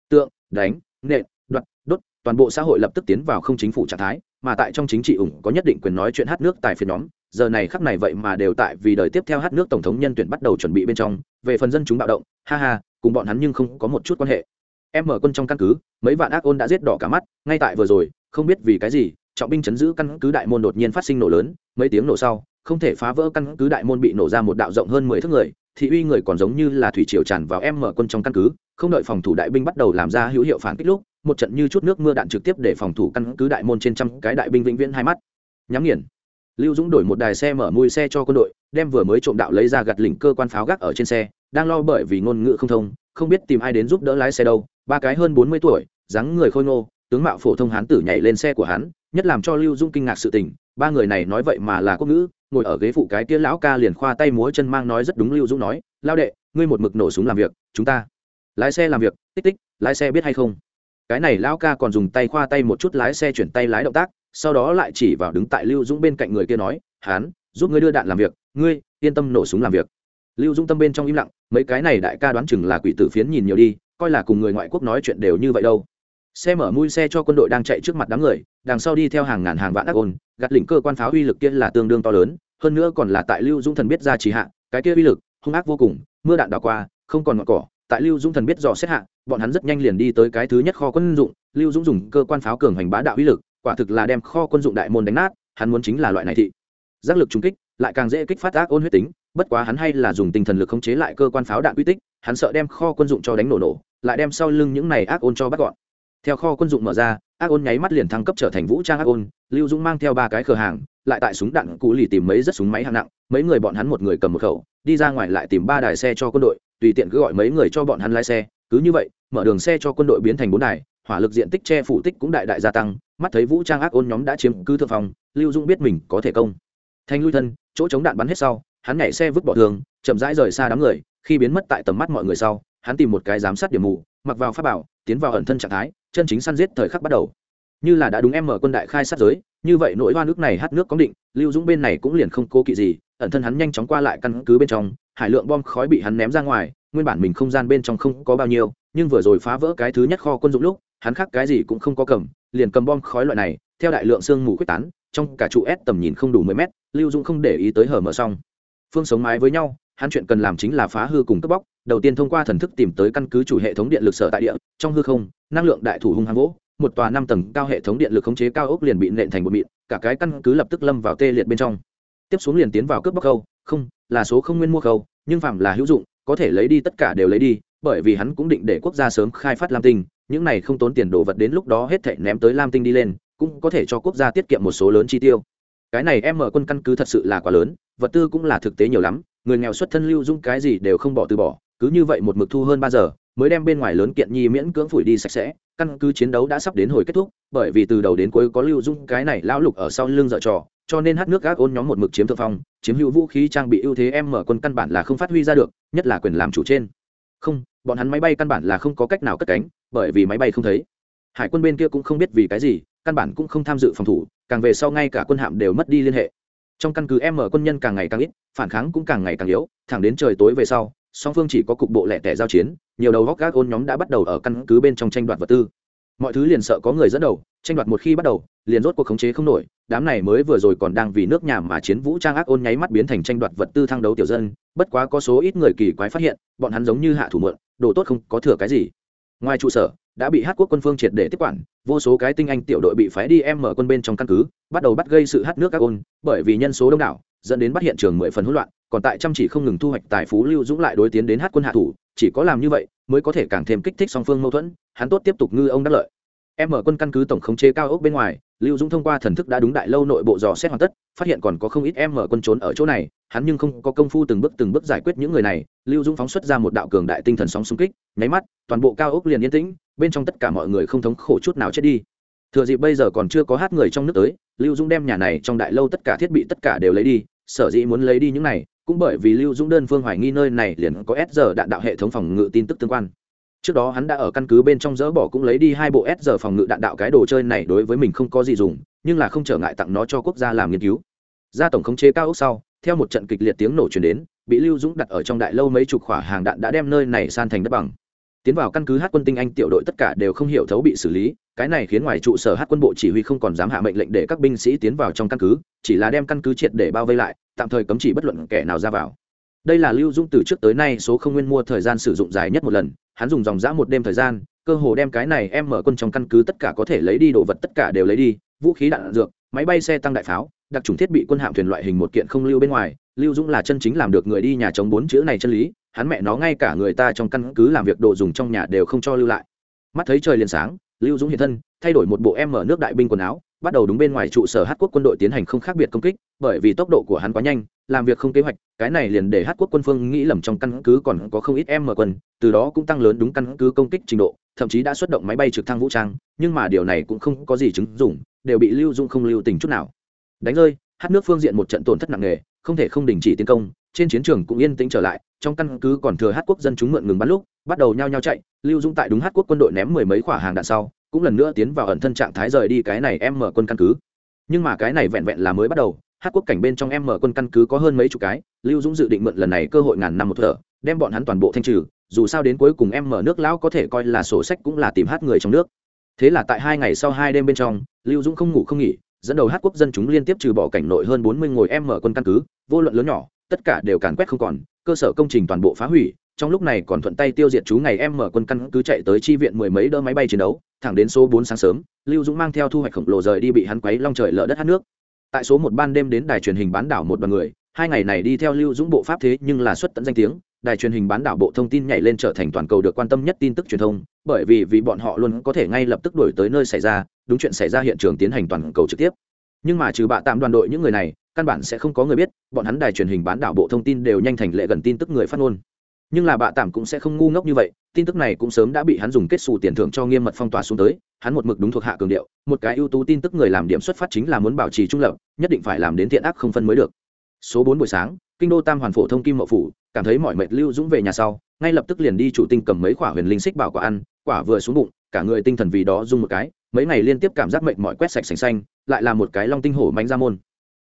Tượng, đánh, nện, đoạt, đốt, toàn bộ xã hội lập tức tiến vào không chính phủ trạng thái, mà tại trong chính trị ủng có nhất định quyền nói chuyện hát nước tại phiên nhóm. Giờ này khắc này vậy mà đều tại vì đời tiếp theo hát nước tổng thống nhân tuyển bắt đầu chuẩn bị bên trong, về phần dân chúng bạo động, ha ha, cùng bọn hắn nhưng không có một chút quan hệ. Em mở quân trong căn cứ, mấy vạn ác ôn đã giết đỏ cả mắt, ngay tại vừa rồi, không biết vì cái gì, trọng binh chấn giữ căn cứ đại môn đột nhiên phát sinh nổ lớn, mấy tiếng nổ sau không thể phá vỡ căn cứ đại môn bị nổ ra một đạo rộng hơn mười thước người, thị uy người còn giống như là thủy triều tràn vào em mở quân trong căn cứ, không đợi phòng thủ đại binh bắt đầu làm ra hữu hiệu phản kích lúc, một trận như chút nước mưa đạn trực tiếp để phòng thủ căn cứ đại môn trên trăm cái đại binh vĩnh viễn hai mắt. Nhắm nghiền. Lưu dũng đổi một đài xe mở mui xe cho quân đội, đem vừa mới trộm đạo lấy ra gặt lỉnh cơ quan pháo gác ở trên xe, đang lo bởi vì ngôn ngữ không thông, không biết tìm ai đến giúp đỡ lái xe đâu, ba cái hơn bốn mươi tuổi, dáng người khôi ngô, tướng mạo phổ thông hán tử nhảy lên xe của hắn, nhất làm cho lưu dũng kinh ngạc sự tình ba người này nói vậy mà là quốc ngữ, ngồi ở ghế phụ cái kia lão ca liền khoa tay múa chân mang nói rất đúng lưu dũng nói, lao đệ, ngươi một mực nổ súng làm việc, chúng ta lái xe làm việc, tích tích, lái xe biết hay không? Cái này lão ca còn dùng tay khoa tay một chút lái xe chuyển tay lái động tác, sau đó lại chỉ vào đứng tại lưu dũng bên cạnh người kia nói, hán, giúp ngươi đưa đạn làm việc, ngươi yên tâm nổ súng làm việc. Lưu dũng tâm bên trong im lặng, mấy cái này đại ca đoán chừng là quỷ tử phiến nhìn nhiều đi, coi là cùng người ngoại quốc nói chuyện đều như vậy đâu xe mở mui xe cho quân đội đang chạy trước mặt đám người, đằng sau đi theo hàng ngàn hàng vạn ác ôn, gạt lĩnh cơ quan pháo uy lực kia là tương đương to lớn, hơn nữa còn là tại lưu dũng thần biết ra trì hạ, cái kia uy lực, hung ác vô cùng, mưa đạn đảo qua, không còn ngọn cỏ, tại lưu dũng thần biết dò xét hạ, bọn hắn rất nhanh liền đi tới cái thứ nhất kho quân dụng, lưu dũng dùng cơ quan pháo cường hành bá đạo uy lực, quả thực là đem kho quân dụng đại môn đánh nát, hắn muốn chính là loại này thị. Giác lực trung kích, lại càng dễ kích phát ác ôn huyết tính, bất quá hắn hay là dùng tinh thần lực khống chế lại cơ quan pháo đạn uy tích, hắn sợ đem kho quân dụng cho đánh nổ nổ, lại đem sau lưng những này ác ôn cho bắt gọn theo kho quân dụng mở ra, ác ôn nháy mắt liền thăng cấp trở thành vũ trang ác ôn, lưu dũng mang theo ba cái cửa hàng, lại tại súng đạn cũ lì tìm mấy rất súng máy hạng nặng, mấy người bọn hắn một người cầm một khẩu, đi ra ngoài lại tìm ba đài xe cho quân đội, tùy tiện cứ gọi mấy người cho bọn hắn lái xe, cứ như vậy, mở đường xe cho quân đội biến thành bốn đài, hỏa lực diện tích che phủ tích cũng đại đại gia tăng, mắt thấy vũ trang ác ôn nhóm đã chiếm cứ thượng phòng lưu dũng biết mình có thể công. Thanh lui thân, chỗ chống đạn bắn hết sau, hắn nhảy xe vứt bỏ thường chậm rãi rời xa đám người, khi biến mất tại tầm mắt mọi người sau, hắn tìm một cái giám sát điểm mù, mặc vào pháp bảo tiến vào ẩn thân trạng thái, chân chính săn giết thời khắc bắt đầu. Như là đã đúng em mở quân đại khai sát giới, như vậy nỗi hoa nước này hát nước có định, lưu dũng bên này cũng liền không cố kỵ gì, ẩn thân hắn nhanh chóng qua lại căn cứ bên trong, hải lượng bom khói bị hắn ném ra ngoài, nguyên bản mình không gian bên trong không có bao nhiêu, nhưng vừa rồi phá vỡ cái thứ nhất kho quân dụng lúc, hắn khác cái gì cũng không có cầm, liền cầm bom khói loại này, theo đại lượng sương mù quyết tán, trong cả trụ S tầm nhìn không đủ mười mét, lưu dũng không để ý tới hở mở xong. Phương sống mái với nhau, hắn chuyện cần làm chính là phá hư cùng cướp bóc đầu tiên thông qua thần thức tìm tới căn cứ chủ hệ thống điện lực sở tại địa, trong hư không, năng lượng đại thủ hung hăng vỗ, một tòa năm tầng cao hệ thống điện lực khống chế cao ốc liền bị nện thành một mịn, cả cái căn cứ lập tức lâm vào tê liệt bên trong. Tiếp xuống liền tiến vào cướp bóc khâu, không, là số không nguyên mua khâu, nhưng phạm là hữu dụng, có thể lấy đi tất cả đều lấy đi, bởi vì hắn cũng định để quốc gia sớm khai phát lam tinh, những này không tốn tiền đồ vật đến lúc đó hết thảy ném tới lam tinh đi lên, cũng có thể cho quốc gia tiết kiệm một số lớn chi tiêu. Cái này em mở quân căn cứ thật sự là quá lớn, vật tư cũng là thực tế nhiều lắm, người nghèo xuất thân lưu dung cái gì đều không bỏ từ bỏ cứ như vậy một mực thu hơn ba giờ, mới đem bên ngoài lớn kiện nhi miễn cưỡng phủi đi sạch sẽ, căn cứ chiến đấu đã sắp đến hồi kết thúc, bởi vì từ đầu đến cuối có lưu dung cái này lão lục ở sau lưng dở trò, cho nên hát nước gác ôn nhóm một mực chiếm thượng phong, chiếm hữu vũ khí trang bị ưu thế em mở quân căn bản là không phát huy ra được, nhất là quyền làm chủ trên. Không, bọn hắn máy bay căn bản là không có cách nào cất cánh, bởi vì máy bay không thấy. Hải quân bên kia cũng không biết vì cái gì, căn bản cũng không tham dự phòng thủ, càng về sau ngay cả quân hạm đều mất đi liên hệ. Trong căn cứ em mở quân nhân càng ngày càng ít, phản kháng cũng càng ngày càng yếu, thẳng đến trời tối về sau song phương chỉ có cục bộ lẻ tẻ giao chiến, nhiều đầu góc gác ôn nhóm đã bắt đầu ở căn cứ bên trong tranh đoạt vật tư. Mọi thứ liền sợ có người dẫn đầu, tranh đoạt một khi bắt đầu, liền rốt cuộc khống chế không nổi, đám này mới vừa rồi còn đang vì nước nhà mà chiến vũ trang ác ôn nháy mắt biến thành tranh đoạt vật tư thăng đấu tiểu dân, bất quá có số ít người kỳ quái phát hiện, bọn hắn giống như hạ thủ mượn đồ tốt không có thừa cái gì. Ngoài trụ sở, đã bị hát quốc quân phương triệt để tiếp quản, vô số cái tinh anh tiểu đội bị phái đi em mở quân bên trong căn cứ, bắt đầu bắt gây sự hát nước các ôn, bởi vì nhân số đông đảo, dẫn đến bắt hiện trường mười phần hỗn loạn còn tại chăm chỉ không ngừng thu hoạch tài phú lưu dũng lại đối tiến đến hát quân hạ thủ, chỉ có làm như vậy mới có thể càng thêm kích thích song phương mâu thuẫn, hắn tốt tiếp tục ngư ông đắc lợi. Em mở quân căn cứ tổng khống chế cao ốc bên ngoài, lưu dũng thông qua thần thức đã đúng đại lâu nội bộ dò xét hoàn tất, phát hiện còn có không ít em mở quân trốn ở chỗ này, hắn nhưng không có công phu từng bước từng bước giải quyết những người này, lưu dũng phóng xuất ra một đạo cường đại tinh thần sóng xung kích, nháy mắt, toàn bộ cao ốc liền yên tĩnh, bên trong tất cả mọi người không thống khổ chút nào chết đi. Thừa dịp bây giờ còn chưa có hát người trong nước tới, lưu dũng đem nhà này trong đại lâu tất cả thiết bị tất cả đều lấy đi, sở dĩ muốn lấy đi những này cũng bởi vì lưu dũng đơn phương hoài nghi nơi này liền có s giờ đạn đạo hệ thống phòng ngự tin tức tương quan. Trước đó hắn đã ở căn cứ bên trong dỡ bỏ cũng lấy đi hai bộ s giờ phòng ngự đạn đạo cái đồ chơi này đối với mình không có gì dùng, nhưng là không trở ngại tặng nó cho quốc gia làm nghiên cứu. Ra tổng khống chế cao ốc sau, theo một trận kịch liệt tiếng nổ chuyển đến, bị lưu dũng đặt ở trong đại lâu mấy chục khỏa hàng đạn đã đem nơi này san thành đất bằng. Tiến vào căn cứ hát quân tinh anh tiểu đội tất cả đều không hiểu thấu bị xử lý, cái này khiến ngoài trụ sở hát quân bộ chỉ huy không còn dám hạ mệnh lệnh để các binh sĩ tiến vào trong căn cứ, chỉ là đem căn cứ triệt để bao vây lại tạm thời cấm chỉ bất luận kẻ nào ra vào. Đây là lưu dung từ trước tới nay số không nguyên mua thời gian sử dụng dài nhất một lần, hắn dùng dòng dã một đêm thời gian, cơ hồ đem cái này em mở quân trong căn cứ tất cả có thể lấy đi đồ vật tất cả đều lấy đi, vũ khí đạn dược, máy bay xe tăng đại pháo, đặc trùng thiết bị quân hạm thuyền loại hình một kiện không lưu bên ngoài, lưu dũng là chân chính làm được người đi nhà chống bốn chữ này chân lý, hắn mẹ nó ngay cả người ta trong căn cứ làm việc đồ dùng trong nhà đều không cho lưu lại. Mắt thấy trời liền sáng, lưu dũng hiện thân, thay đổi một bộ em mở nước đại binh quần áo bắt đầu đúng bên ngoài trụ sở hát quốc quân đội tiến hành không khác biệt công kích, bởi vì tốc độ của hắn quá nhanh, làm việc không kế hoạch, cái này liền để hát quốc quân phương nghĩ lầm trong căn cứ còn có không ít em mở quân, từ đó cũng tăng lớn đúng căn cứ công kích trình độ, thậm chí đã xuất động máy bay trực thăng vũ trang, nhưng mà điều này cũng không có gì chứng dụng, đều bị lưu dung không lưu tình chút nào. Đánh rơi, hát nước phương diện một trận tổn thất nặng nề, không thể không đình chỉ tiến công, trên chiến trường cũng yên tĩnh trở lại, trong căn cứ còn thừa hát quốc dân chúng mượn ngừng bắn lúc, bắt đầu nhao nhao chạy, lưu dung tại đúng hát quốc quân đội ném mười mấy quả hàng đạn sau cũng lần nữa tiến vào ẩn thân trạng thái rời đi cái này em mở quân căn cứ. Nhưng mà cái này vẹn vẹn là mới bắt đầu, hát quốc cảnh bên trong em mở quân căn cứ có hơn mấy chục cái, lưu dũng dự định mượn lần này cơ hội ngàn năm một thở, đem bọn hắn toàn bộ thanh trừ, dù sao đến cuối cùng em mở nước lão có thể coi là sổ sách cũng là tìm hát người trong nước. Thế là tại hai ngày sau hai đêm bên trong, lưu dũng không ngủ không nghỉ, dẫn đầu hát quốc dân chúng liên tiếp trừ bỏ cảnh nội hơn bốn mươi ngồi em mở quân căn cứ, vô luận lớn nhỏ, tất cả đều càn quét không còn, cơ sở công trình toàn bộ phá hủy trong lúc này còn thuận tay tiêu diệt chú ngày em mở quân căn cứ chạy tới chi viện mười mấy đỡ máy bay chiến đấu, thẳng đến số bốn sáng sớm, lưu dũng mang theo thu hoạch khổng lồ rời đi bị hắn quấy long trời lỡ đất hát nước. Tại số một ban đêm đến đài truyền hình bán đảo một đoàn người, hai ngày này đi theo lưu dũng bộ pháp thế nhưng là xuất tận danh tiếng, đài truyền hình bán đảo bộ thông tin nhảy lên trở thành toàn cầu được quan tâm nhất tin tức truyền thông, bởi vì vì bọn họ luôn có thể ngay lập tức đổi tới nơi xảy ra, đúng chuyện xảy ra hiện trường tiến hành toàn cầu trực tiếp. Nhưng mà trừ bạ tạm đoàn đội những người này, căn bản sẽ không có người biết, bọn hắn đài truyền hình bán đảo bộ thông tin đều nhanh thành lệ gần tin tức người phát ngôn nhưng là bạ tạm cũng sẽ không ngu ngốc như vậy, tin tức này cũng sớm đã bị hắn dùng kết xù tiền thưởng cho nghiêm mật phong tỏa xuống tới, hắn một mực đúng thuộc hạ cường điệu, một cái ưu tú tin tức người làm điểm xuất phát chính là muốn bảo trì trung lập, nhất định phải làm đến thiện ác không phân mới được. Số bốn buổi sáng, kinh đô tam hoàn phổ thông kim mậu phủ, cảm thấy mọi mệt lưu dũng về nhà sau, ngay lập tức liền đi chủ tinh cầm mấy quả huyền linh xích bảo quả ăn, quả vừa xuống bụng, cả người tinh thần vì đó rung một cái, mấy ngày liên tiếp cảm giác mệt mỏi quét sạch sành xanh, lại là một cái long tinh hổ mánh ra môn.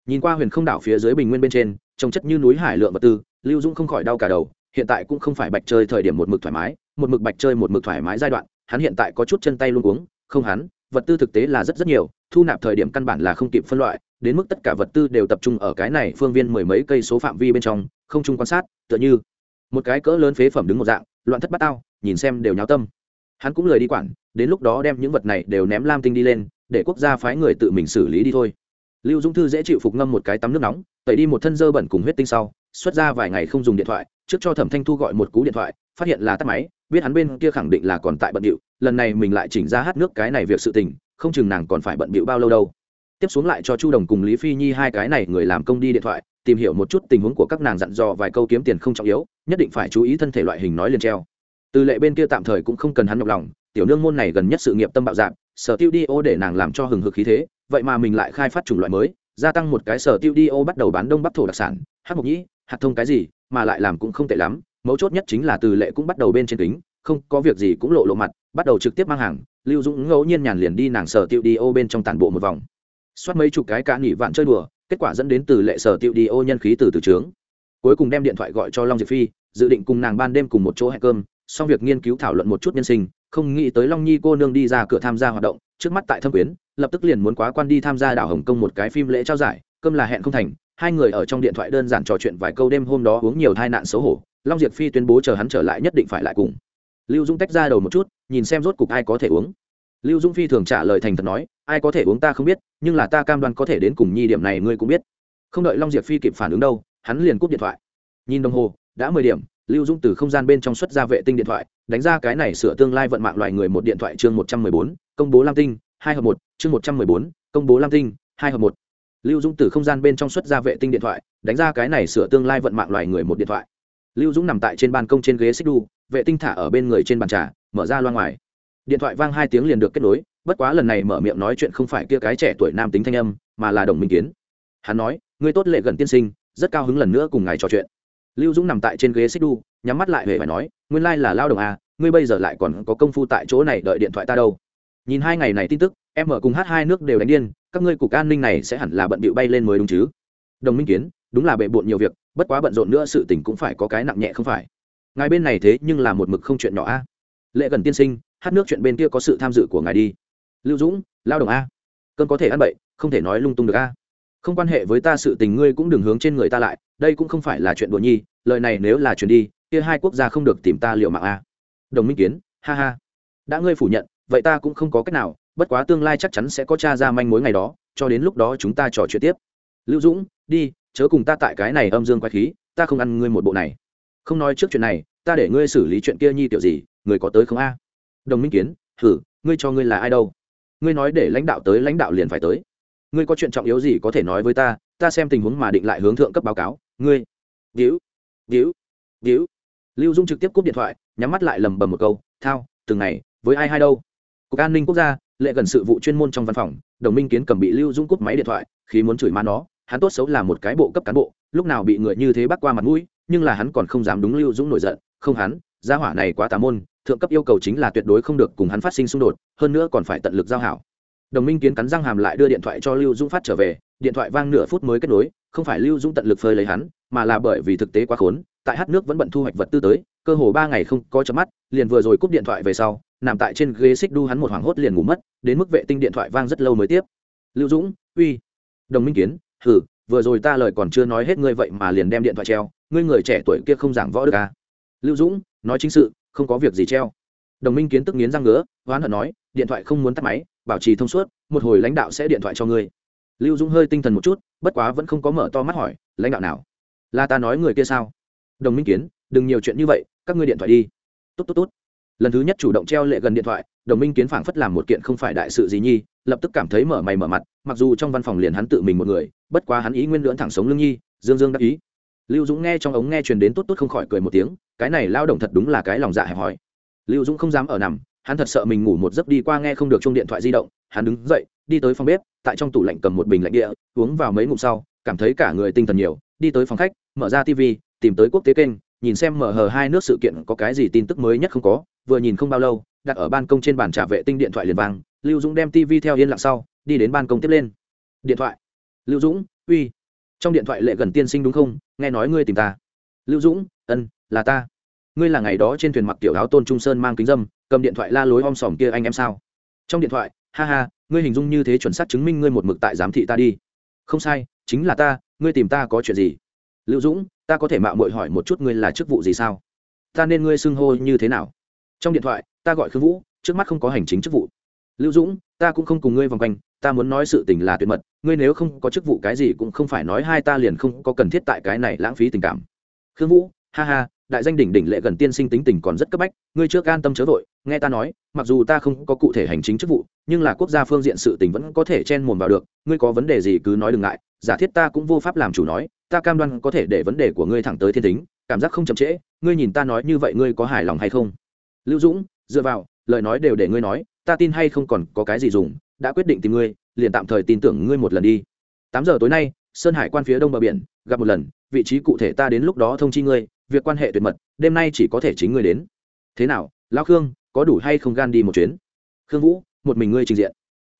Nhìn qua huyền không đảo phía dưới bình nguyên bên trên, trông chất như núi hải lượng vật tư, lưu dũng không khỏi đau cả đầu hiện tại cũng không phải bạch chơi thời điểm một mực thoải mái, một mực bạch chơi một mực thoải mái giai đoạn, hắn hiện tại có chút chân tay luôn cuống, không hắn, vật tư thực tế là rất rất nhiều, thu nạp thời điểm căn bản là không kịp phân loại, đến mức tất cả vật tư đều tập trung ở cái này phương viên mười mấy cây số phạm vi bên trong, không chung quan sát, tựa như một cái cỡ lớn phế phẩm đứng một dạng, loạn thất bát tao, nhìn xem đều nháo tâm. Hắn cũng lời đi quản, đến lúc đó đem những vật này đều ném lam tinh đi lên, để quốc gia phái người tự mình xử lý đi thôi. Lưu dung thư dễ chịu phục ngâm một cái tắm nước nóng, tẩy đi một thân dơ bẩn cùng huyết tinh sau, xuất ra vài ngày không dùng điện thoại trước cho thẩm thanh thu gọi một cú điện thoại, phát hiện là tắt máy, biết hắn bên kia khẳng định là còn tại bận điệu lần này mình lại chỉnh ra hát nước cái này việc sự tình, không chừng nàng còn phải bận bịu bao lâu đâu. Tiếp xuống lại cho chu đồng cùng lý phi nhi hai cái này người làm công đi điện thoại, tìm hiểu một chút tình huống của các nàng dặn dò vài câu kiếm tiền không trọng yếu, nhất định phải chú ý thân thể loại hình nói liền treo. Từ lệ bên kia tạm thời cũng không cần hắn nhọc lòng, tiểu nương môn này gần nhất sự nghiệp tâm bạo dạng sở tiêu đi ô để nàng làm cho hừng hực khí thế, vậy mà mình lại khai phát chủng loại mới, gia tăng một cái sở tiêu đi ô bắt đầu bán đông bắc thổ đặc sản, hát mộc nhĩ, hạt thông cái gì mà lại làm cũng không tệ lắm, mấu chốt nhất chính là từ lệ cũng bắt đầu bên trên kính, không có việc gì cũng lộ lộ mặt, bắt đầu trực tiếp mang hàng, lưu dũng ngẫu nhiên nhàn liền đi nàng sở tiệu đi ô bên trong tàn bộ một vòng. Xoát mấy chục cái cá nghỉ vạn chơi đùa, kết quả dẫn đến từ lệ sở tiệu đi ô nhân khí từ từ trướng. Cuối cùng đem điện thoại gọi cho long diệp phi, dự định cùng nàng ban đêm cùng một chỗ hẹn cơm, xong việc nghiên cứu thảo luận một chút nhân sinh, không nghĩ tới long nhi cô nương đi ra cửa tham gia hoạt động, trước mắt tại thâm quyến, lập tức liền muốn quá quan đi tham gia đảo hồng kông một cái phim lễ trao giải, cơm là hẹn không thành hai người ở trong điện thoại đơn giản trò chuyện vài câu đêm hôm đó uống nhiều tai nạn xấu hổ, long diệp phi tuyên bố chờ hắn trở lại nhất định phải lại cùng. Lưu dũng tách ra đầu một chút, nhìn xem rốt cục ai có thể uống. Lưu dũng phi thường trả lời thành thật nói, ai có thể uống ta không biết, nhưng là ta cam đoan có thể đến cùng nhi điểm này ngươi cũng biết. Không đợi long diệp phi kịp phản ứng đâu, hắn liền cúp điện thoại. Nhìn đồng hồ, đã mười điểm, lưu dũng từ không gian bên trong xuất ra vệ tinh điện thoại, đánh ra cái này sửa tương lai vận mạng loài người một điện thoại chương một trăm mười bốn, công bố lam tinh, hai hợp một, chương một trăm mười bốn, công bố lam tinh, hai hợp một lưu dũng từ không gian bên trong xuất ra vệ tinh điện thoại, đánh ra cái này sửa tương lai vận mạng loài người một điện thoại. Lưu dũng nằm tại trên ban công trên ghế xích đu, vệ tinh thả ở bên người trên bàn trà, mở ra loa ngoài. Điện thoại vang hai tiếng liền được kết nối, bất quá lần này mở miệng nói chuyện không phải kia cái trẻ tuổi nam tính thanh âm, mà là đồng minh kiến. Hắn nói, ngươi tốt lệ gần tiên sinh, rất cao hứng lần nữa cùng ngài trò chuyện. Lưu dũng nằm tại trên ghế xích đu, nhắm mắt lại huệ phải nói, nguyên lai là lao động à ngươi bây giờ lại còn có công phu tại chỗ này đợi điện thoại ta đâu. Nhìn hai ngày này tin tức em mở cùng hát hai nước đều đánh điên, các ngươi cục an ninh này sẽ hẳn là bận bịu bay lên mới đúng chứ? Đồng minh kiến, đúng là bệ bộn nhiều việc, bất quá bận rộn nữa sự tình cũng phải có cái nặng nhẹ không phải. Ngài bên này thế nhưng là một mực không chuyện nhỏ a. Lệ gần tiên sinh, hát nước chuyện bên kia có sự tham dự của ngài đi. Lưu dũng, lao động a. Cơn có thể ăn bậy, không thể nói lung tung được a. Không quan hệ với ta sự tình ngươi cũng đừng hướng trên người ta lại, đây cũng không phải là chuyện đùa nhi, lời này nếu là chuyện đi, kia hai quốc gia không được tìm ta liệu mạng a. Đồng minh kiến, ha ha. Đã ngươi phủ nhận, vậy ta cũng không có cách nào bất quá tương lai chắc chắn sẽ có t r a ra manh mối ngày đó, cho đến lúc đó chúng ta trò chuyện tiếp. Lưu dũng, đi, chớ cùng ta tại cái này âm dương quái khí, ta không ăn ngươi một bộ này. Không nói trước chuyện này, ta để ngươi xử lý chuyện kia nhi tiểu gì, người có tới không a? Đồng minh kiến thử ngươi cho ngươi là ai đâu? Ngươi nói để lãnh đạo tới lãnh đạo liền phải tới. Ngươi có chuyện trọng yếu gì có thể nói với ta ta xem tình huống mà định lại hướng thượng cấp báo cáo. Ngươi víu víu víu lưu dung trực tiếp cúp điện thoại, nhắm mắt lại lầm bầm một câu, thao, từng ngày, với ai hai đâu? Cục an ninh quốc gia lệ gần sự vụ chuyên môn trong văn phòng, đồng minh kiến cầm bị lưu dung cúp máy điện thoại khi muốn chửi má nó, hắn tốt xấu là một cái bộ cấp cán bộ, lúc nào bị người như thế bắt qua mặt mũi, nhưng là hắn còn không dám đúng lưu dũng nổi giận, không hắn, gia hỏa này quá tà môn, thượng cấp yêu cầu chính là tuyệt đối không được cùng hắn phát sinh xung đột, hơn nữa còn phải tận lực giao hảo. Đồng minh kiến cắn răng hàm lại đưa điện thoại cho lưu dũng phát trở về, điện thoại vang nửa phút mới kết nối, không phải lưu dũng tận lực phơi lấy hắn, mà là bởi vì thực tế quá khốn tại hát nước vẫn bận thu hoạch vật tư tới, cơ hồ ba ngày không có chớp mắt, liền vừa rồi cúp điện thoại về sau, nằm tại trên ghế xích đu hắn một hoảng hốt liền ngủ mất, đến mức vệ tinh điện thoại vang rất lâu mới tiếp. Lưu dũng, uy. Đồng minh kiến hử vừa rồi ta lời còn chưa nói hết ngươi vậy mà liền đem điện thoại treo, ngươi người trẻ tuổi kia không giảng võ được à? Lưu dũng, nói chính sự, không có việc gì treo. Đồng minh kiến tức nghiến răng ngứa, hoán hận nói, điện thoại không muốn tắt máy, bảo trì thông suốt, một hồi lãnh đạo sẽ điện thoại cho ngươi. Lưu dũng hơi tinh thần một chút, bất quá vẫn không có mở to mắt hỏi, lãnh đạo nào? Là ta nói người kia sao? Đồng minh kiến, đừng nhiều chuyện như vậy, các ngươi điện thoại đi. Tốt tốt tốt. Lần thứ nhất chủ động treo lệ gần điện thoại, đồng minh kiến phảng phất làm một kiện không phải đại sự gì nhi, lập tức cảm thấy mở mày mở mặt, mặc dù trong văn phòng liền hắn tự mình một người, bất quá hắn ý nguyên lưỡn thẳng sống lưng nhi, dương dương đắc ý. Lưu dũng nghe trong ống nghe truyền đến tốt tốt không khỏi cười một tiếng, cái này lao động thật đúng là cái lòng dạ hẹp hòi. Lưu dũng không dám ở nằm, hắn thật sợ mình ngủ một giấc đi qua nghe không được chung điện thoại di động, hắn đứng dậy, đi tới phòng bếp, tại trong tủ lạnh cầm một bình lạnh địa, uống vào mấy ngụm sau, cảm thấy cả người tinh thần nhiều, đi tới phòng khách, mở ra tv tìm tới quốc tế kênh, nhìn xem mở hờ hai nước sự kiện có cái gì tin tức mới nhất không có, vừa nhìn không bao lâu, đặt ở ban công trên bàn trả vệ tinh điện thoại liền vang, lưu dũng đem tv theo yên lặng sau, đi đến ban công tiếp lên. Điện thoại. Lưu dũng, uy. Trong điện thoại lệ gần tiên sinh đúng không? Nghe nói ngươi tìm ta. Lưu dũng, ân, là ta. Ngươi là ngày đó trên thuyền mặc tiểu áo tôn trung sơn mang kính dâm, cầm điện thoại la lối om sòm kia anh em sao? Trong điện thoại, ha ha, ngươi hình dung như thế chuẩn xác chứng minh ngươi một mực tại giám thị ta đi. Không sai, chính là ta, ngươi tìm ta có chuyện gì? Lưu dũng ta có thể mạo muội hỏi một chút ngươi là chức vụ gì sao? Ta nên ngươi xưng hô như thế nào? Trong điện thoại, ta gọi khương vũ, trước mắt không có hành chính chức vụ. Lưu dũng, ta cũng không cùng ngươi vòng quanh, ta muốn nói sự tình là tuyệt mật, ngươi nếu không có chức vụ cái gì cũng không phải nói hai ta liền không có cần thiết tại cái này lãng phí tình cảm. Khương vũ, ha ha, đại danh đỉnh đỉnh lệ gần tiên sinh tính tình còn rất cấp bách, ngươi trước an tâm chớ vội, nghe ta nói, mặc dù ta không có cụ thể hành chính chức vụ, nhưng là quốc gia phương diện sự tình vẫn có thể chen mồm vào được, ngươi có vấn đề gì cứ nói đừng ngại, giả thiết ta cũng vô pháp làm chủ nói ta cam đoan có thể để vấn đề của ngươi thẳng tới thiên tính, cảm giác không chậm trễ, ngươi nhìn ta nói như vậy ngươi có hài lòng hay không? Lưu dũng, dựa vào, lời nói đều để ngươi nói, ta tin hay không còn có cái gì dùng, đã quyết định tìm ngươi, liền tạm thời tin tưởng ngươi một lần đi. Tám giờ tối nay, sơn hải quan phía đông bờ biển, gặp một lần, vị trí cụ thể ta đến lúc đó thông chi ngươi, việc quan hệ tuyệt mật, đêm nay chỉ có thể chính ngươi đến. Thế nào, lão khương, có đủ hay không gan đi một chuyến? Khương vũ, một mình ngươi trình diện.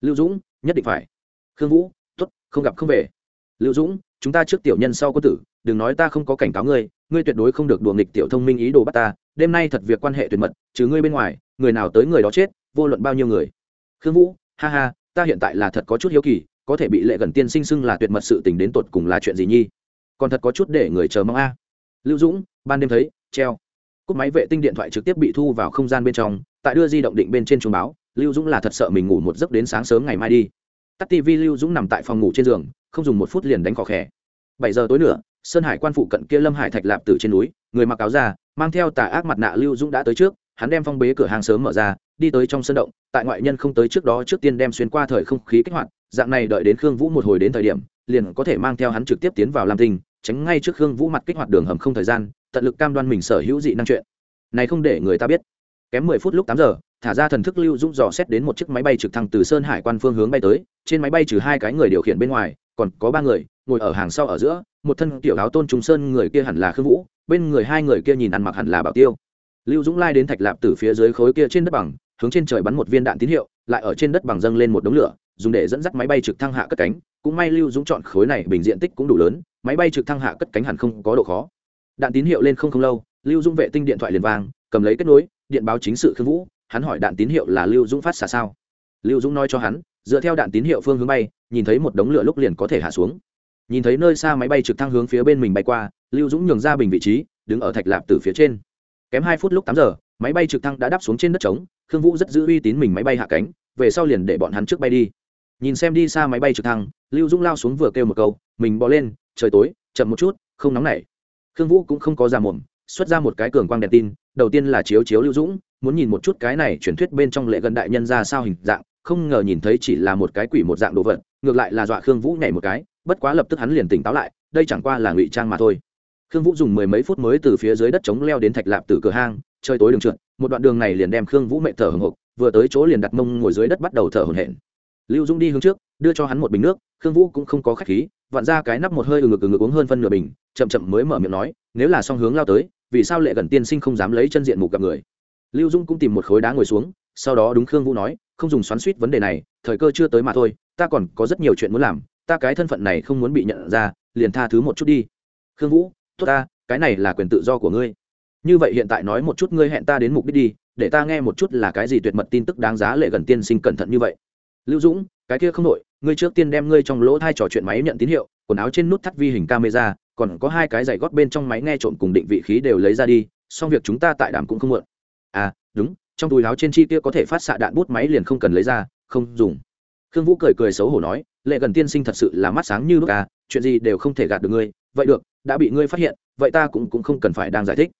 Lưu dũng, nhất định phải. Khương vũ t ố t không gặp không về. Lưu dũng chúng ta trước tiểu nhân sau có tử, đừng nói ta không có cảnh cáo ngươi ngươi tuyệt đối không được đùa nghịch tiểu thông minh ý đồ bắt ta, đêm nay thật việc quan hệ tuyệt mật chứ ngươi bên ngoài, người nào tới người đó chết, vô luận bao nhiêu người. Khương vũ, ha ha, ta hiện tại là thật có chút hiếu kỳ, có thể bị lệ gần tiên sinh xưng là tuyệt mật sự tình đến tột cùng là chuyện gì nhi? Còn thật có chút để người chờ mong a. Lưu dũng, ban đêm thấy, treo. Cúp máy vệ tinh điện thoại trực tiếp bị thu vào không gian bên trong, tại đưa di động định bên trên chuông báo, lưu dũng là thật sợ mình ngủ một giấc đến sáng sớm ngày mai đi tắt tv lưu dũng nằm tại phòng ngủ trên giường, không dùng một phút liền đánh khó khẽ bảy giờ tối nữa, sơn hải quan phụ cận kia lâm hải thạch lạp từ trên núi, người mặc áo ra mang theo tà ác mặt nạ lưu dũng đã tới trước, hắn đem phong bế cửa hàng sớm mở ra, đi tới trong sân động, tại ngoại nhân không tới trước đó trước tiên đem xuyên qua thời không khí kích hoạt, dạng này đợi đến khương vũ một hồi đến thời điểm, liền có thể mang theo hắn trực tiếp tiến vào lam tinh, tránh ngay trước khương vũ mặt kích hoạt đường hầm không thời gian, tận lực cam đoan mình sở hữu dị năng chuyện. Này không để người ta biết. Kém mười phút lúc tám giờ thả ra thần thức lưu dũng dò xét đến một chiếc máy bay trực thăng từ sơn hải quan phương hướng bay tới, trên máy bay trừ hai cái người điều khiển bên ngoài, còn có ba người, ngồi ở hàng sau ở giữa, một thân tiểu áo tôn trung sơn, người kia hẳn là khương vũ, bên người hai người kia nhìn ăn mặc hẳn là bảo tiêu. Lưu dũng lai đến thạch lạp từ phía dưới khối kia trên đất bằng, hướng trên trời bắn một viên đạn tín hiệu, lại ở trên đất bằng dâng lên một đống lửa, dùng để dẫn dắt máy bay trực thăng hạ cất cánh. Cũng may lưu dũng chọn khối này bình diện tích cũng đủ lớn, máy bay trực thăng hạ cất cánh hẳn không có độ khó. Đạn tín hiệu lên không không lâu, lưu dũng vệ tinh điện thoại liền vang, cầm lấy kết nối, điện báo chính sự khương vũ hắn hỏi đạn tín hiệu là lưu dũng phát xả sao? Lưu dũng nói cho hắn, dựa theo đạn tín hiệu phương hướng bay, nhìn thấy một đống lửa lúc liền có thể hạ xuống. Nhìn thấy nơi xa máy bay trực thăng hướng phía bên mình bay qua, lưu dũng nhường ra bình vị trí, đứng ở thạch lạp từ phía trên. Kém hai phút lúc tám giờ, máy bay trực thăng đã đáp xuống trên đất trống, khương vũ rất giữ uy tín mình máy bay hạ cánh, về sau liền để bọn hắn trước bay đi. Nhìn xem đi xa máy bay trực thăng, lưu dũng lao xuống vừa kêu một câu, mình bỏ lên, trời tối, chậm một chút, không nóng nảy. Khương vũ cũng không có ra mồm xuất ra một cái cường quang đèn tin, đầu tiên là chiếu chiếu lưu dũng, muốn nhìn một chút cái này truyền thuyết bên trong lệ gần đại nhân ra sao hình dạng, không ngờ nhìn thấy chỉ là một cái quỷ một dạng đồ vật, ngược lại là dọa khương vũ nhảy một cái, bất quá lập tức hắn liền tỉnh táo lại, đây chẳng qua là ngụy trang mà thôi. Khương vũ dùng mười mấy phút mới từ phía dưới đất chống leo đến thạch lạp từ cửa hang chơi tối đường trượt, một đoạn đường này liền đem khương vũ mẹ thở hồng hộc, vừa tới chỗ liền đặt mông ngồi dưới đất bắt đầu thở hổn hển. Lưu dũng đi hướng trước, đưa cho hắn một bình nước, khương vũ cũng không có khách khí, vặn ra cái nắp một hơi ừ ngực ừ ngực uống hơn phân nửa bình, chậm chậm mới mở miệng nói, nếu là song hướng lao tới vì sao lệ gần tiên sinh không dám lấy chân diện mục gặp người? Lưu dung cũng tìm một khối đá ngồi xuống, sau đó đúng khương vũ nói, không dùng xoắn suýt vấn đề này, thời cơ chưa tới mà thôi, ta còn có rất nhiều chuyện muốn làm, ta cái thân phận này không muốn bị nhận ra, liền tha thứ một chút đi. Khương vũ, tốt ta, cái này là quyền tự do của ngươi. Như vậy hiện tại nói một chút ngươi hẹn ta đến mục đích đi, để ta nghe một chút là cái gì tuyệt mật tin tức đáng giá lệ gần tiên sinh cẩn thận như vậy. Lưu dũng, cái kia không đội ngươi trước tiên đem ngươi trong lỗ thai trò chuyện máy nhận tín hiệu, quần áo trên nút thắt vi hình camera còn có hai cái giày gót bên trong máy nghe trộm cùng định vị khí đều lấy ra đi, xong việc chúng ta tại đàm cũng không muộn à đúng, trong túi áo trên chi kia có thể phát xạ đạn bút máy liền không cần lấy ra, không dùng. Khương vũ cười cười xấu hổ nói, lệ gần tiên sinh thật sự là mắt sáng như nước à chuyện gì đều không thể gạt được ngươi, vậy được, đã bị ngươi phát hiện, vậy ta cũng cũng không cần phải đang giải thích.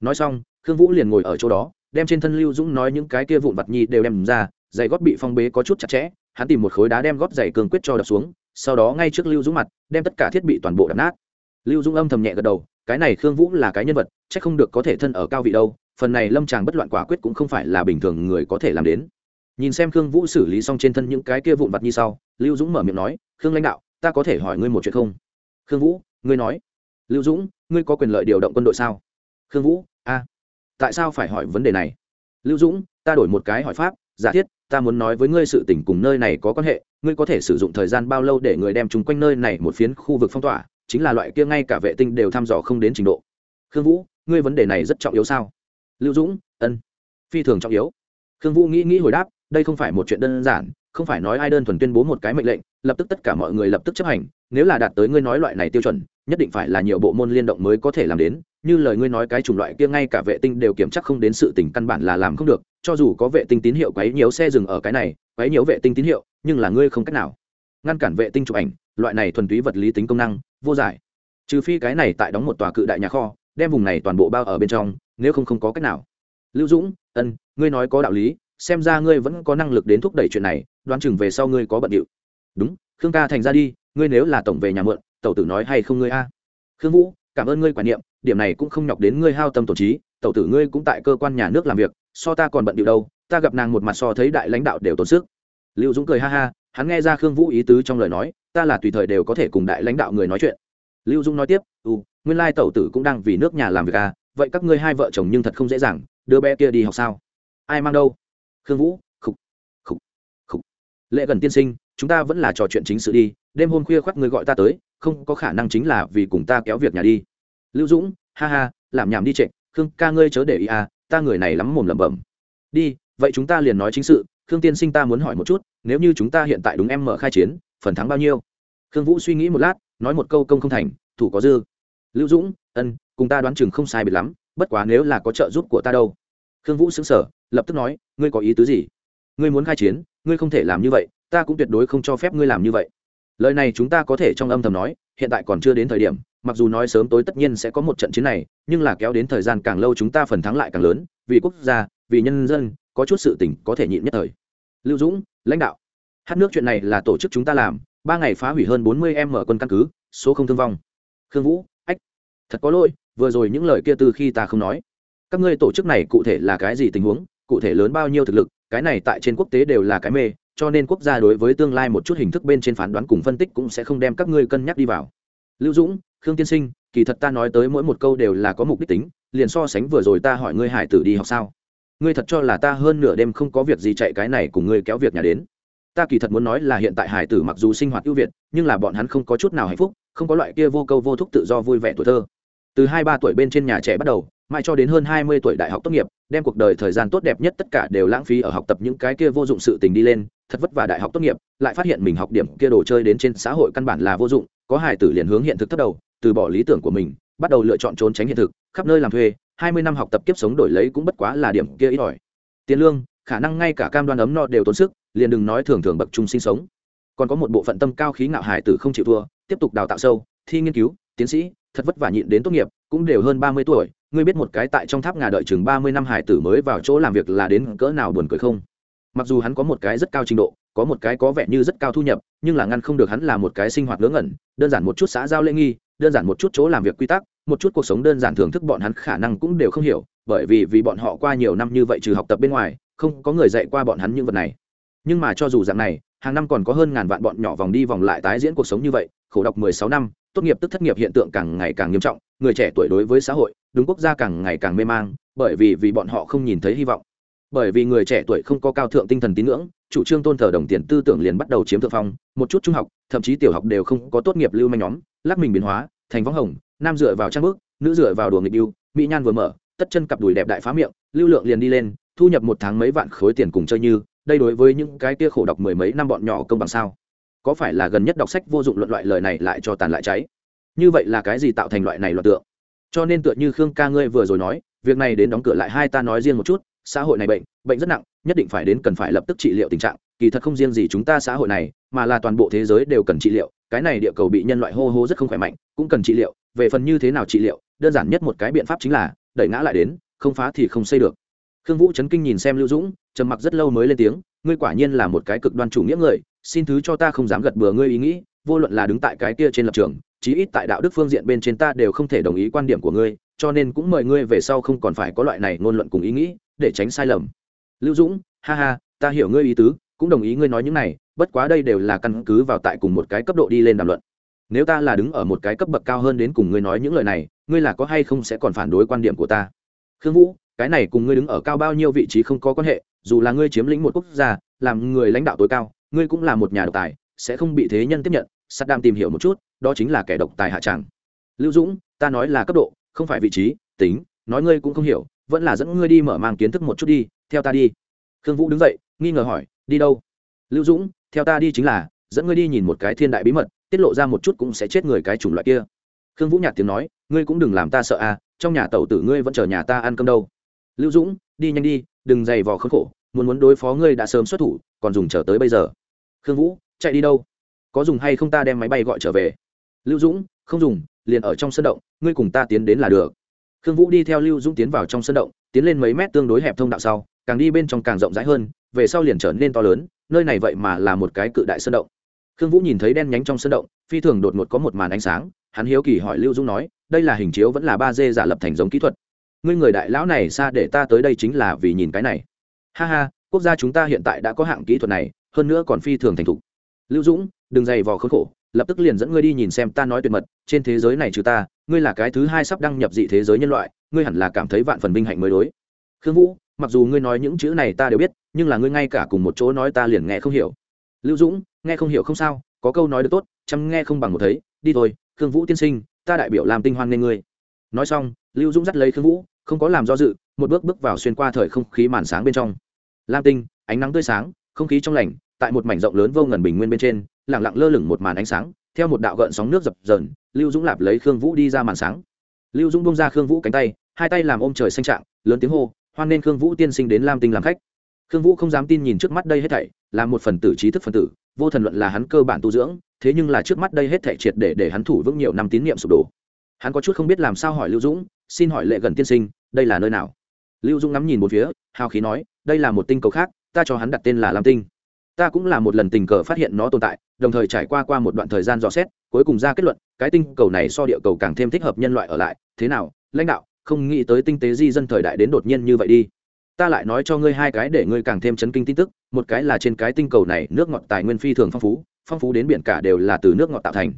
Nói xong, khương vũ liền ngồi ở chỗ đó, đem trên thân lưu dũng nói những cái kia vụn vặt nhi đều đem ra, giày gót bị phong bế có chút chặt chẽ, hắn tìm một khối đá đem gót giày cường quyết cho đập xuống, sau đó ngay trước lưu dũng mặt, đem tất cả thiết bị toàn bộ đập nát lưu Dung âm thầm nhẹ gật đầu, cái này khương vũ là cái nhân vật c h ắ c không được có thể thân ở cao vị đâu, phần này lâm tràng bất loạn quả quyết cũng không phải là bình thường người có thể làm đến. Nhìn xem khương vũ xử lý xong trên thân những cái kia vụn vặt như sau, lưu dũng mở miệng nói, khương lãnh đạo, ta có thể hỏi ngươi một chuyện không? Khương vũ, ngươi nói. Lưu dũng, ngươi có quyền lợi điều động quân đội sao? Khương vũ, a. Tại sao phải hỏi vấn đề này? Lưu dũng, ta đổi một cái hỏi pháp, giả thiết, ta muốn nói với ngươi sự tình cùng nơi này có quan hệ, ngươi có thể sử dụng thời gian bao lâu để người đem chúng quanh nơi này một phiến khu vực phong tỏa chính là loại kia ngay cả vệ tinh đều thăm dò không đến trình độ. Khương vũ, ngươi vấn đề này rất trọng yếu sao? Lưu dũng, ân. Phi thường trọng yếu. Khương vũ nghĩ nghĩ hồi đáp, đây không phải một chuyện đơn giản, không phải nói ai đơn thuần tuyên bố một cái mệnh lệnh, lập tức tất cả mọi người lập tức chấp hành, nếu là đạt tới ngươi nói loại này tiêu chuẩn, nhất định phải là nhiều bộ môn liên động mới có thể làm đến, như lời ngươi nói cái chủng loại kia ngay cả vệ tinh đều kiểm chắc không đến sự tình căn bản là làm không được, cho dù có vệ tinh tín hiệu quấy nhiễu xe dừng ở cái này, quấy nhiễu vệ tinh tín hiệu, nhưng là ngươi không cách nào. Ngăn cản vệ tinh chụp ảnh, loại này thuần túy vật lý tính công năng vô giải. Trừ phi cái này tại đóng một tòa cự đại nhà kho, đem vùng này toàn bộ bao ở bên trong, nếu không không có cách nào. Lưu dũng, ân, ngươi nói có đạo lý, xem ra ngươi vẫn có năng lực đến thúc đẩy chuyện này, đoán chừng về sau ngươi có bận điệu. Đúng, khương ca thành ra đi, ngươi nếu là tổng về nhà mượn, tẩu tử nói hay không ngươi a? Khương vũ, cảm ơn ngươi quản niệm, điểm này cũng không nhọc đến ngươi hao tâm tổ trí, tẩu tử ngươi cũng tại cơ quan nhà nước làm việc, so ta còn bận điệu đâu, ta gặp nàng một mặt so thấy đại lãnh đạo đều tốn sức. Lưu dũng cười ha ha hắn nghe ra khương vũ ý tứ trong lời nói, ta là tùy thời đều có thể cùng đại lãnh đạo người nói chuyện. Lưu dung nói tiếp ừ nguyên lai tẩu tử cũng đang vì nước nhà làm việc à vậy các ngươi hai vợ chồng nhưng thật không dễ dàng đưa bé kia đi học sao? Ai mang đâu? Khương vũ, khục khục khục. Lệ gần tiên sinh, chúng ta vẫn là trò chuyện chính sự đi, đêm hôm khuya khoác ngươi gọi ta tới, không có khả năng chính là vì cùng ta kéo việc nhà đi. Lưu dũng, ha ha, làm nhảm đi trệ, khương ca ngươi chớ để ý à ta người này lắm mồm lẩm bẩm. Đi, vậy chúng ta liền nói chính sự khương tiên sinh ta muốn hỏi một chút, nếu như chúng ta hiện tại đúng em mở khai chiến, phần thắng bao nhiêu? Khương vũ suy nghĩ một lát, nói một câu công không thành, thủ có dư. Lưu dũng, ân, cùng ta đoán chừng không sai biệt lắm, bất quá nếu là có trợ giúp của ta đâu? Khương vũ xứng sở lập tức nói, ngươi có ý tứ gì? Ngươi muốn khai chiến, ngươi không thể làm như vậy, ta cũng tuyệt đối không cho phép ngươi làm như vậy. Lời này chúng ta có thể trong âm thầm nói, hiện tại còn chưa đến thời điểm, mặc dù nói sớm tối tất nhiên sẽ có một trận chiến này, nhưng là kéo đến thời gian càng lâu chúng ta phần thắng lại càng lớn, vì quốc gia, vì nhân dân có chút sự tình có thể nhịn nhất thời. Lưu dũng, lãnh đạo. Hát nước chuyện này là tổ chức chúng ta làm, ba ngày phá hủy hơn bốn mươi em mở quân căn cứ, số không thương vong. Khương vũ, ách, thật có lỗi, vừa rồi những lời kia từ khi ta không nói. Các ngươi tổ chức này cụ thể là cái gì tình huống, cụ thể lớn bao nhiêu thực lực, cái này tại trên quốc tế đều là cái mê, cho nên quốc gia đối với tương lai một chút hình thức bên trên phán đoán cùng phân tích cũng sẽ không đem các ngươi cân nhắc đi vào. Lưu dũng, khương tiên sinh, kỳ thật ta nói tới mỗi một câu đều là có mục đích tính, liền so sánh vừa rồi ta hỏi ngươi hải tử đi học sao? Ngươi thật cho là ta hơn nửa đêm không có việc gì chạy cái này cùng ngươi kéo việc nhà đến. Ta kỳ thật muốn nói là hiện tại hải tử mặc dù sinh hoạt ưu việt, nhưng là bọn hắn không có chút nào hạnh phúc, không có loại kia vô câu vô thúc tự do vui vẻ tuổi thơ. Từ hai ba tuổi bên trên nhà trẻ bắt đầu, mãi cho đến hơn hai mươi tuổi đại học tốt nghiệp, đem cuộc đời thời gian tốt đẹp nhất tất cả đều lãng phí ở học tập những cái kia vô dụng sự tình đi lên, thật vất vả đại học tốt nghiệp, lại phát hiện mình học điểm kia đồ chơi đến trên xã hội căn bản là vô dụng, có Hải tử liền hướng hiện thực thất đầu, từ bỏ lý tưởng của mình bắt đầu lựa chọn trốn tránh hiện thực, khắp nơi làm thuê, hai mươi năm học tập kiếp sống đổi lấy cũng bất quá là điểm kia ít ỏi. Tiền lương, khả năng ngay cả cam đoan ấm no đều tốn sức, liền đừng nói thường thường bậc trung sinh sống. Còn có một bộ phận tâm cao khí ngạo hải tử không chịu thua, tiếp tục đào tạo sâu, thi nghiên cứu, tiến sĩ, thật vất vả nhịn đến tốt nghiệp, cũng đều hơn ba mươi tuổi. Ngươi biết một cái tại trong tháp ngà đợi chừng ba mươi năm hải tử mới vào chỗ làm việc là đến cỡ nào buồn cười không? Mặc dù hắn có một cái rất cao trình độ, có một cái có vẻ như rất cao thu nhập, nhưng là ngăn không được hắn là một cái sinh hoạt ngớ ngẩn, đơn giản một chút xã giao lễ nghi đơn giản một chút chỗ làm việc quy tắc, một chút cuộc sống đơn giản thưởng thức bọn hắn khả năng cũng đều không hiểu, bởi vì vì bọn họ qua nhiều năm như vậy trừ học tập bên ngoài, không có người dạy qua bọn hắn những vật này. Nhưng mà cho dù dạng này, hàng năm còn có hơn ngàn vạn bọn nhỏ vòng đi vòng lại tái diễn cuộc sống như vậy, khổ đọc mười sáu năm, tốt nghiệp tức thất nghiệp hiện tượng càng ngày càng nghiêm trọng, người trẻ tuổi đối với xã hội, đúng quốc gia càng ngày càng mê mang, bởi vì vì bọn họ không nhìn thấy hy vọng. Bởi vì người trẻ tuổi không có cao thượng tinh thần tín ngưỡng, chủ trương tôn thờ đồng tiền tư tưởng liền bắt đầu chiếm thượng phong, một chút trung học, thậm chí tiểu học đều không có tốt nghiệp lưu manh nhóm lắc mình biến hóa, thành võng hồng, nam dựa vào trang bước nữ dựa vào đùa nghịch yêu mỹ nhan vừa mở, tất chân cặp đùi đẹp đại phá miệng, lưu lượng liền đi lên, thu nhập một tháng mấy vạn khối tiền cùng chơi như, đây đối với những cái kia khổ đọc mười mấy năm bọn nhỏ công bằng sao? Có phải là gần nhất đọc sách vô dụng luận loại lời này lại cho tàn lại cháy? Như vậy là cái gì tạo thành loại này loạt tượng? Cho nên tựa như khương ca ngươi vừa rồi nói, việc này đến đóng cửa lại hai ta nói riêng một chút, xã hội này bệnh bệnh rất nặng, nhất định phải đến cần phải lập tức trị liệu tình trạng kỳ thật không riêng gì chúng ta xã hội này, mà là toàn bộ thế giới đều cần trị liệu, cái này địa cầu bị nhân loại hô hô rất không khỏe mạnh, cũng cần trị liệu, về phần như thế nào trị liệu, đơn giản nhất một cái biện pháp chính là đẩy ngã lại đến, không phá thì không xây được. Khương vũ chấn kinh nhìn xem lưu dũng, trầm mặc rất lâu mới lên tiếng, ngươi quả nhiên là một cái cực đoan chủ nghĩa người, xin thứ cho ta không dám gật bừa ngươi ý nghĩ, vô luận là đứng tại cái kia trên lập trường, chí ít tại đạo đức phương diện bên trên ta đều không thể đồng ý quan điểm của ngươi, cho nên cũng mời ngươi về sau không còn phải có loại này ngôn luận cùng ý nghĩ, để tránh sai lầm. Lưu dũng, ha ha, ta hiểu ngươi ý tứ cũng đồng ý ngươi nói những này, bất quá đây đều là căn cứ vào tại cùng một cái cấp độ đi lên đàm luận. Nếu ta là đứng ở một cái cấp bậc cao hơn đến cùng ngươi nói những lời này, ngươi là có hay không sẽ còn phản đối quan điểm của ta? Khương vũ, cái này cùng ngươi đứng ở cao bao nhiêu vị trí không có quan hệ, dù là ngươi chiếm lĩnh một quốc gia, làm người lãnh đạo tối cao, ngươi cũng là một nhà độc tài, sẽ không bị thế nhân tiếp nhận. Sắt đam tìm hiểu một chút, đó chính là kẻ độc tài hạ tràng lưu dũng, ta nói là cấp độ, không phải vị trí, tính, nói ngươi cũng không hiểu, vẫn là dẫn ngươi đi mở mang kiến thức một chút đi, theo ta đi. Khương vũ đứng dậy, nghi ngờ hỏi đi đâu? Lưu dũng, theo ta đi chính là, dẫn ngươi đi nhìn một cái thiên đại bí mật, tiết lộ ra một chút cũng sẽ chết người cái chủng loại kia. Khương vũ nhạt tiếng nói, ngươi cũng đừng làm ta sợ à trong nhà tẩu tử ngươi vẫn chờ nhà ta ăn cơm đâu. Lưu dũng, đi nhanh đi, đừng dày vò khốn khổ, muốn muốn đối phó ngươi đã sớm xuất thủ, còn dùng chờ tới bây giờ. Khương vũ, chạy đi đâu? Có dùng hay không ta đem máy bay gọi trở về? Lưu dũng, không dùng, liền ở trong sân động, ngươi cùng ta tiến đến là được. Khương vũ đi theo lưu dũng tiến vào trong sân động, tiến lên mấy mét tương đối hẹp thông đạo sau càng đi bên trong càng rộng rãi hơn, về sau liền trở nên to lớn, nơi này vậy mà là một cái cự đại sân động. Khương vũ nhìn thấy đen nhánh trong sân động, phi thường đột ngột có một màn ánh sáng, hắn hiếu kỳ hỏi lưu Dung nói, đây là hình chiếu vẫn là ba d giả lập thành giống kỹ thuật. Ngươi người đại lão này xa để ta tới đây chính là vì nhìn cái này. Ha ha, quốc gia chúng ta hiện tại đã có hạng kỹ thuật này, hơn nữa còn phi thường thành thục. Lưu dũng, đừng dày vò khốn khổ, lập tức liền dẫn ngươi đi nhìn xem ta nói tuyệt mật, trên thế giới này trừ ta, ngươi là cái thứ hai sắp đăng nhập dị thế giới nhân loại, ngươi hẳn là cảm thấy vạn phần vinh hạnh mới đối. Khương vũ mặc dù ngươi nói những chữ này ta đều biết, nhưng là ngươi ngay cả cùng một chỗ nói ta liền nghe không hiểu. Lưu dũng, nghe không hiểu không sao, có câu nói được tốt, chăm nghe không bằng một thấy, đi thôi, khương vũ tiên sinh, ta đại biểu làm tinh hoan nên ngươi. Nói xong, lưu dũng dắt lấy khương vũ, không có làm do dự, một bước bước vào xuyên qua thời không khí màn sáng bên trong. Lam tinh, ánh nắng tươi sáng, không khí trong lành, tại một mảnh rộng lớn vô ngần bình nguyên bên trên lẳng lặng lơ lửng một màn ánh sáng, theo một đạo gợn sóng nước dập dờn, lưu dũng lạp lấy khương vũ đi ra màn sáng. Lưu dũng bông ra khương vũ cánh tay, hai tay làm ôm trời xanh trạng, lớn tiếng hô hoan nên khương vũ tiên sinh đến lam tinh làm khách. Khương vũ không dám tin nhìn trước mắt đây hết thảy, là một phần tử trí thức phần tử, vô thần luận là hắn cơ bản tu dưỡng, thế nhưng là trước mắt đây hết thảy triệt để để hắn thủ vững nhiều năm tín nhiệm sụp đổ. Hắn có chút không biết làm sao hỏi lưu dũng, xin hỏi lệ gần tiên sinh, đây là nơi nào? Lưu dũng ngắm nhìn một phía, hào khí nói, đây là một tinh cầu khác, ta cho hắn đặt tên là lam tinh. Ta cũng là một lần tình cờ phát hiện nó tồn tại, đồng thời trải qua qua một đoạn thời gian dò xét, cuối cùng ra kết luận, cái tinh cầu này so địa cầu càng thêm thích hợp nhân loại ở lại. Thế nào, lãnh đạo không nghĩ tới tinh tế di dân thời đại đến đột nhiên như vậy đi. Ta lại nói cho ngươi hai cái để ngươi càng thêm chấn kinh tin tức, một cái là trên cái tinh cầu này nước ngọt tài nguyên phi thường phong phú phong phú đến biển cả đều là từ nước ngọt tạo thành.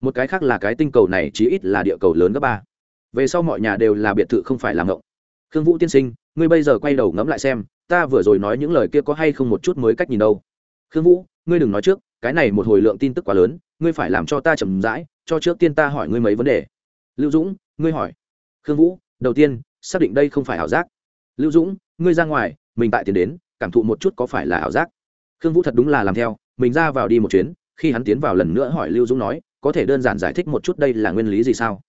Một cái khác là cái tinh cầu này chí ít là địa cầu lớn gấp ba. Về sau mọi nhà đều là biệt thự không phải làm ngộng. Khương vũ tiên sinh, ngươi bây giờ quay đầu ngẫm lại xem, ta vừa rồi nói những lời kia có hay không một chút mới cách nhìn đâu. Khương vũ, ngươi đừng nói trước, cái này một hồi lượng tin tức quá lớn, ngươi phải làm cho ta chậm rãi, cho trước tiên ta hỏi ngươi mấy vấn đề. Lưu dũng, ngươi hỏi. Khương vũ đầu tiên, xác định đây không phải ảo giác. Lưu dũng, ngươi ra ngoài, mình tại tiền đến, cảm thụ một chút có phải là ảo giác. Khương vũ thật đúng là làm theo, mình ra vào đi một chuyến, khi hắn tiến vào lần nữa hỏi lưu dũng nói, có thể đơn giản giải thích một chút đây là nguyên lý gì sao?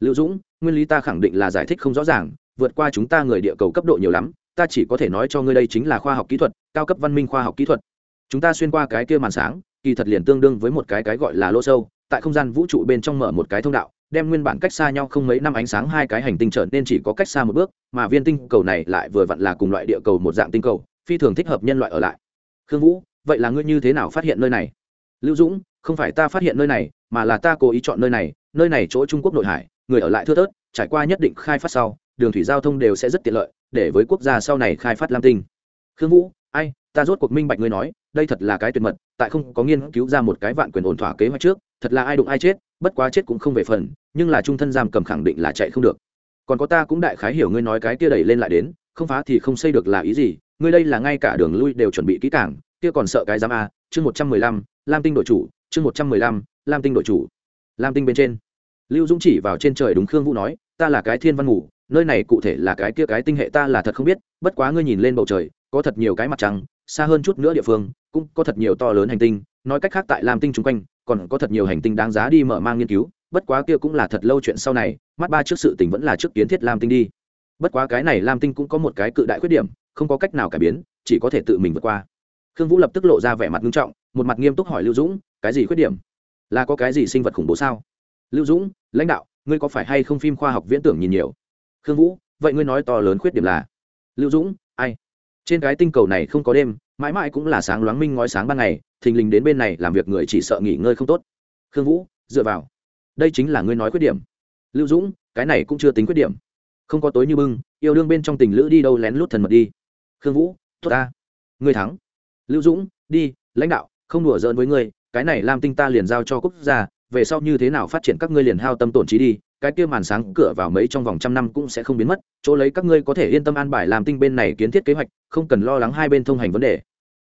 Lưu dũng, nguyên lý ta khẳng định là giải thích không rõ ràng, vượt qua chúng ta người địa cầu cấp độ nhiều lắm, ta chỉ có thể nói cho ngươi đây chính là khoa học kỹ thuật, cao cấp văn minh khoa học kỹ thuật. Chúng ta xuyên qua cái kia màn sáng, kỳ thật liền tương đương với một cái cái gọi là lô sâu, tại không gian vũ trụ bên trong mở một cái thông đạo đem nguyên bản cách xa nhau không mấy năm ánh sáng hai cái hành tinh trở nên chỉ có cách xa một bước, mà viên tinh cầu này lại vừa vặn là cùng loại địa cầu một dạng tinh cầu, phi thường thích hợp nhân loại ở lại. Khương vũ, vậy là ngươi như thế nào phát hiện nơi này? Lưu dũng, không phải ta phát hiện nơi này, mà là ta cố ý chọn nơi này nơi này chỗ trung quốc nội hải, người ở lại thưa thớt, trải qua nhất định khai phát sau, đường thủy giao thông đều sẽ rất tiện lợi, để với quốc gia sau này khai phát lam tinh. Khương vũ, ai, ta rốt cuộc minh bạch ngươi nói, đây thật là cái tuyệt mật, tại không có nghiên cứu ra một cái vạn quyền ổn thỏa kế hoạch trước, thật là ai đụng ai chết bất quá chết cũng không về phần, nhưng là trung thân giam cầm khẳng định là chạy không được. Còn có ta cũng đại khái hiểu ngươi nói cái kia đẩy lên lại đến, không phá thì không xây được là ý gì, ngươi đây là ngay cả đường lui đều chuẩn bị kỹ càng, kia còn sợ cái giam a, chương một trăm mười lăm, lam tinh đội chủ, chương một trăm mười lăm, lam tinh đội chủ. Lam tinh bên trên. Lưu dũng chỉ vào trên trời đúng khương vũ nói, ta là cái thiên văn ngủ nơi này cụ thể là cái kia cái tinh hệ ta là thật không biết, bất quá ngươi nhìn lên bầu trời, có thật nhiều cái mặt trăng, xa hơn chút nữa địa phương, cũng có thật nhiều to lớn hành tinh, nói cách khác tại lam tinh chung quanh còn có thật nhiều hành tinh đáng giá đi mở mang nghiên cứu, bất quá kia cũng là thật lâu chuyện sau này, mắt ba trước sự tình vẫn là trước kiến thiết lam tinh đi. Bất quá cái này lam tinh cũng có một cái cự đại khuyết điểm, không có cách nào cải biến, chỉ có thể tự mình vượt qua. Khương vũ lập tức lộ ra vẻ mặt nghiêm trọng, một mặt nghiêm túc hỏi lưu dũng, cái gì khuyết điểm? Là có cái gì sinh vật khủng bố sao? Lưu dũng, lãnh đạo, ngươi có phải hay không phim khoa học viễn tưởng nhìn nhiều? Khương vũ, vậy ngươi nói to lớn khuyết điểm là? Lưu dũng, ai? Trên cái tinh cầu này không có đêm, mãi mãi cũng là sáng loáng minh ngói sáng ban ngày thình lình đến bên này làm việc người chỉ sợ nghỉ ngơi không tốt. Khương vũ, dựa vào. Đây chính là ngươi nói khuyết điểm. Lưu dũng, cái này cũng chưa tính khuyết điểm. Không có tối như bưng, yêu đương bên trong tình lữ đi đâu lén lút thần mật đi. Khương vũ, tốt ta. Ngươi thắng. Lưu dũng, đi, lãnh đạo, không đùa giỡn với ngươi, cái này làm tinh ta liền giao cho quốc gia, về sau như thế nào phát triển các ngươi liền hao tâm tổn trí đi, cái kia màn sáng cửa vào mấy trong vòng trăm năm cũng sẽ không biến mất, chỗ lấy các ngươi có thể yên tâm an bài làm tinh bên này kiến thiết kế hoạch, không cần lo lắng hai bên thông hành vấn đề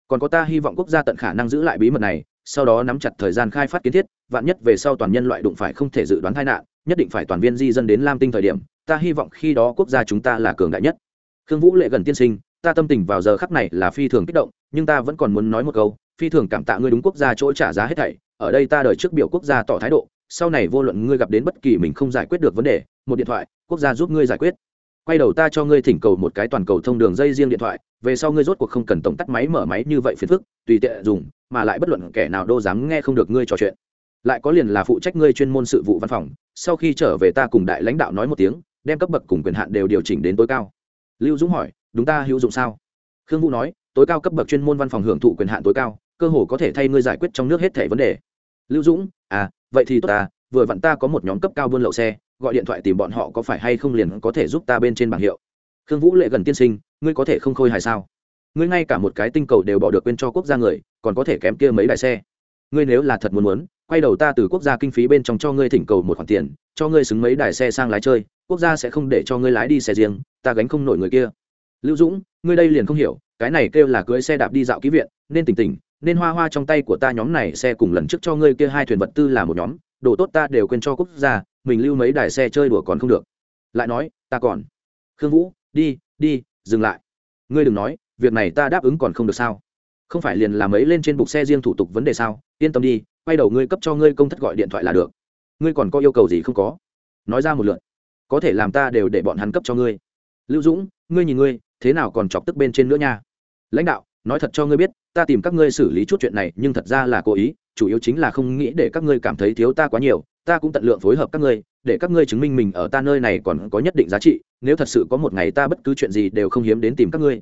còn có ta hy vọng quốc gia tận khả năng giữ lại bí mật này, sau đó nắm chặt thời gian khai phát kiến thiết, vạn nhất về sau toàn nhân loại đụng phải không thể dự đoán tai nạn, nhất định phải toàn viên di dân đến lam tinh thời điểm, ta hy vọng khi đó quốc gia chúng ta là cường đại nhất. Khương vũ lệ gần tiên sinh, ta tâm tình vào giờ khắc này là phi thường kích động, nhưng ta vẫn còn muốn nói một câu, phi thường cảm tạ ngươi đúng quốc gia chỗ trả giá hết thảy, ở đây ta đợi trước biểu quốc gia tỏ thái độ, sau này vô luận ngươi gặp đến bất kỳ mình không giải quyết được vấn đề, một điện thoại, quốc gia giúp ngươi giải quyết quay đầu ta cho ngươi thỉnh cầu một cái toàn cầu thông đường dây riêng điện thoại, về sau ngươi rốt cuộc không cần tổng tắt máy mở máy như vậy phiền phức, tùy tiện dùng, mà lại bất luận kẻ nào đô dám nghe không được ngươi trò chuyện. Lại có liền là phụ trách ngươi chuyên môn sự vụ văn phòng, sau khi trở về ta cùng đại lãnh đạo nói một tiếng, đem cấp bậc cùng quyền hạn đều điều chỉnh đến tối cao. Lưu dũng hỏi, đúng ta hữu dụng sao? Khương vũ nói, tối cao cấp bậc chuyên môn văn phòng hưởng thụ quyền hạn tối cao, cơ hồ có thể thay ngươi giải quyết trong nước hết thẻ vấn đề. Lưu dũng à vậy thì tốt ta, vừa vặn ta có một nhóm cấp cao buôn lậu xe gọi điện thoại tìm bọn họ có phải hay không liền có thể giúp ta bên trên bảng hiệu. Khương vũ lệ gần tiên sinh, ngươi có thể không khôi hài sao? Ngươi ngay cả một cái tinh cầu đều bỏ được bên cho quốc gia người, còn có thể kém kia mấy đại xe. Ngươi nếu là thật muốn muốn, quay đầu ta từ quốc gia kinh phí bên trong cho ngươi thỉnh cầu một khoản tiền, cho ngươi xứng mấy đài xe sang lái chơi, quốc gia sẽ không để cho ngươi lái đi xe riêng, ta gánh không nổi người kia. Lưu dũng, ngươi đây liền không hiểu, cái này kêu là cưới xe đạp đi dạo ký viện, nên tỉnh tỉnh, nên hoa hoa trong tay của ta nhóm này xe cùng lần trước cho ngươi kia hai thuyền vật tư là một nhóm, đồ tốt ta đều quên cho quốc gia mình lưu mấy đài xe chơi đùa còn không được. Lại nói, ta còn. Khương vũ, đi đi, dừng lại. Ngươi đừng nói, việc này ta đáp ứng còn không được sao? Không phải liền làm ấy lên trên bục xe riêng thủ tục vấn đề sao? Yên tâm đi, quay đầu ngươi cấp cho ngươi công thất gọi điện thoại là được. Ngươi còn có yêu cầu gì không có? Nói ra một lượt. Có thể làm ta đều để bọn hắn cấp cho ngươi. Lưu dũng, ngươi nhìn ngươi, thế nào còn chọc tức bên trên nữa nha? Lãnh đạo, nói thật cho ngươi biết, ta tìm các ngươi xử lý chút chuyện này, nhưng thật ra là cố ý, chủ yếu chính là không nghĩ để các ngươi cảm thấy thiếu ta quá nhiều ta cũng tận lượng phối hợp các ngươi, để các ngươi chứng minh mình ở ta nơi này còn có nhất định giá trị, nếu thật sự có một ngày ta bất cứ chuyện gì đều không hiếm đến tìm các ngươi.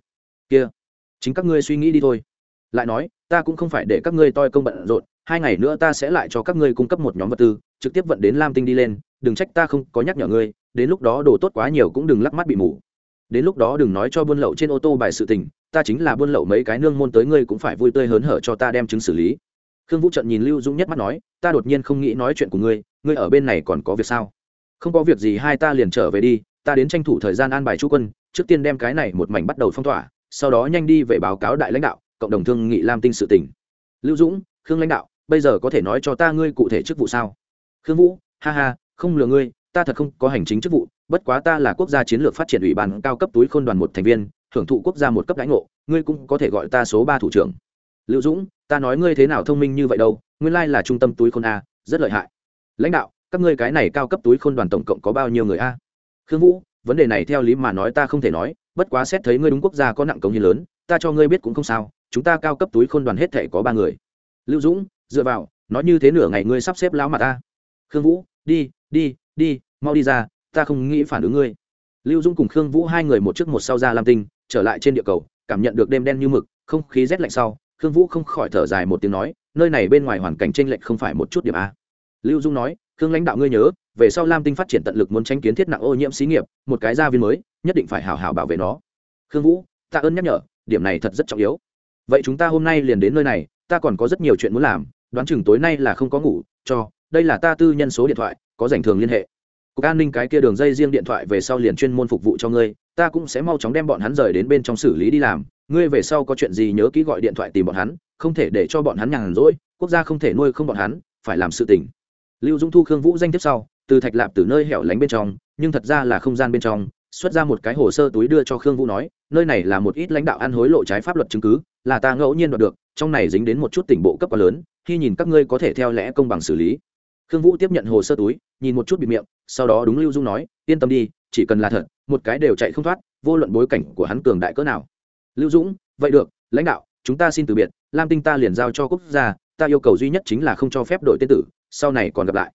Kia, chính các ngươi suy nghĩ đi thôi. Lại nói, ta cũng không phải để các ngươi toi công bận rộn, hai ngày nữa ta sẽ lại cho các ngươi cung cấp một nhóm vật tư, trực tiếp vận đến lam tinh đi lên, đừng trách ta không có nhắc nhở ngươi, đến lúc đó đồ tốt quá nhiều cũng đừng lắc mắt bị mù. Đến lúc đó đừng nói cho buôn lậu trên ô tô bài sự tình, ta chính là buôn lậu mấy cái nương môn tới ngươi cũng phải vui tươi hớn hở cho ta đem chứng xử lý. Khương vũ trận nhìn lưu dũng nhất mắt nói, ta đột nhiên không nghĩ nói chuyện của ngươi ngươi ở bên này còn có việc sao? Không có việc gì, hai ta liền trở về đi, ta đến tranh thủ thời gian an bài chú quân, trước tiên đem cái này một mảnh bắt đầu phong tỏa, sau đó nhanh đi về báo cáo đại lãnh đạo, cộng đồng thương nghị lam tinh sự tỉnh. Lưu dũng, khương lãnh đạo, bây giờ có thể nói cho ta ngươi cụ thể chức vụ sao? Khương vũ, ha ha, không lừa ngươi, ta thật không có hành chính chức vụ, bất quá ta là quốc gia chiến lược phát triển ủy ban cao cấp túi khôn đoàn một thành viên, hưởng thụ quốc gia một cấp lãnh ngộ, ngươi cũng có thể gọi ta số ba thủ trưởng. Lưu dũng, ta nói ngươi thế nào thông minh như vậy đâu, nguyên lai là trung tâm túi khôn a, rất lợi hại lãnh đạo, các ngươi cái này cao cấp túi khôn đoàn tổng cộng có bao nhiêu người a? Khương vũ, vấn đề này theo lý mà nói ta không thể nói, bất quá xét thấy ngươi đúng quốc gia có nặng công hiến lớn, ta cho ngươi biết cũng không sao, chúng ta cao cấp túi khôn đoàn hết thể có ba người. Lưu dũng, dựa vào, nói như thế nửa ngày ngươi sắp xếp lão mặt ta. Khương vũ, đi đi đi, mau đi ra, ta không nghĩ phản ứng ngươi. Lưu dũng cùng khương vũ hai người một trước một sau ra lam tinh, trở lại trên địa cầu, cảm nhận được đêm đen như mực, không khí rét lạnh sau, khương vũ không khỏi thở dài một tiếng nói, nơi này bên ngoài hoàn cảnh tranh lệch không phải một chút điểm a lưu dung nói, khương lãnh đạo ngươi nhớ, về sau lam tinh phát triển tận lực muốn tranh kiến thiết nặng ô nhiễm xí nghiệp, một cái gia viên mới, nhất định phải hào hào bảo vệ nó. Khương vũ ta ơn nhắc nhở, điểm này thật rất trọng yếu. Vậy chúng ta hôm nay liền đến nơi này, ta còn có rất nhiều chuyện muốn làm, đoán chừng tối nay là không có ngủ, cho, đây là ta tư nhân số điện thoại, có dành thường liên hệ. Cục an ninh cái kia đường dây riêng điện thoại về sau liền chuyên môn phục vụ cho ngươi, ta cũng sẽ mau chóng đem bọn hắn rời đến bên trong xử lý đi làm. Ngươi về sau có chuyện gì nhớ kỹ gọi điện thoại tìm bọn hắn, không thể để cho bọn hắn nhàn rỗi, quốc gia không thể nuôi không bọn hắn, phải làm sự tình lưu dũng thu, khương vũ danh tiếp sau, từ thạch lạp từ nơi hẻo lánh bên trong, nhưng thật ra là không gian bên trong, xuất ra một cái hồ sơ túi đưa cho khương vũ nói, nơi này là một ít lãnh đạo ăn hối lộ trái pháp luật chứng cứ, là ta ngẫu nhiên đoạt được, trong này dính đến một chút tỉnh bộ cấp quá lớn, khi nhìn các ngươi có thể theo lẽ công bằng xử lý. Khương vũ tiếp nhận hồ sơ túi, nhìn một chút bị miệng, sau đó đúng lưu dung nói, yên tâm đi, chỉ cần là thật, một cái đều chạy không thoát, vô luận bối cảnh của hắn cường đại cỡ nào. Lưu dũng, vậy được, lãnh đạo, chúng ta xin từ biệt, lam tinh ta liền giao cho quốc gia, ta yêu cầu duy nhất chính là không cho phép đổi tên tử sau này còn gặp lại.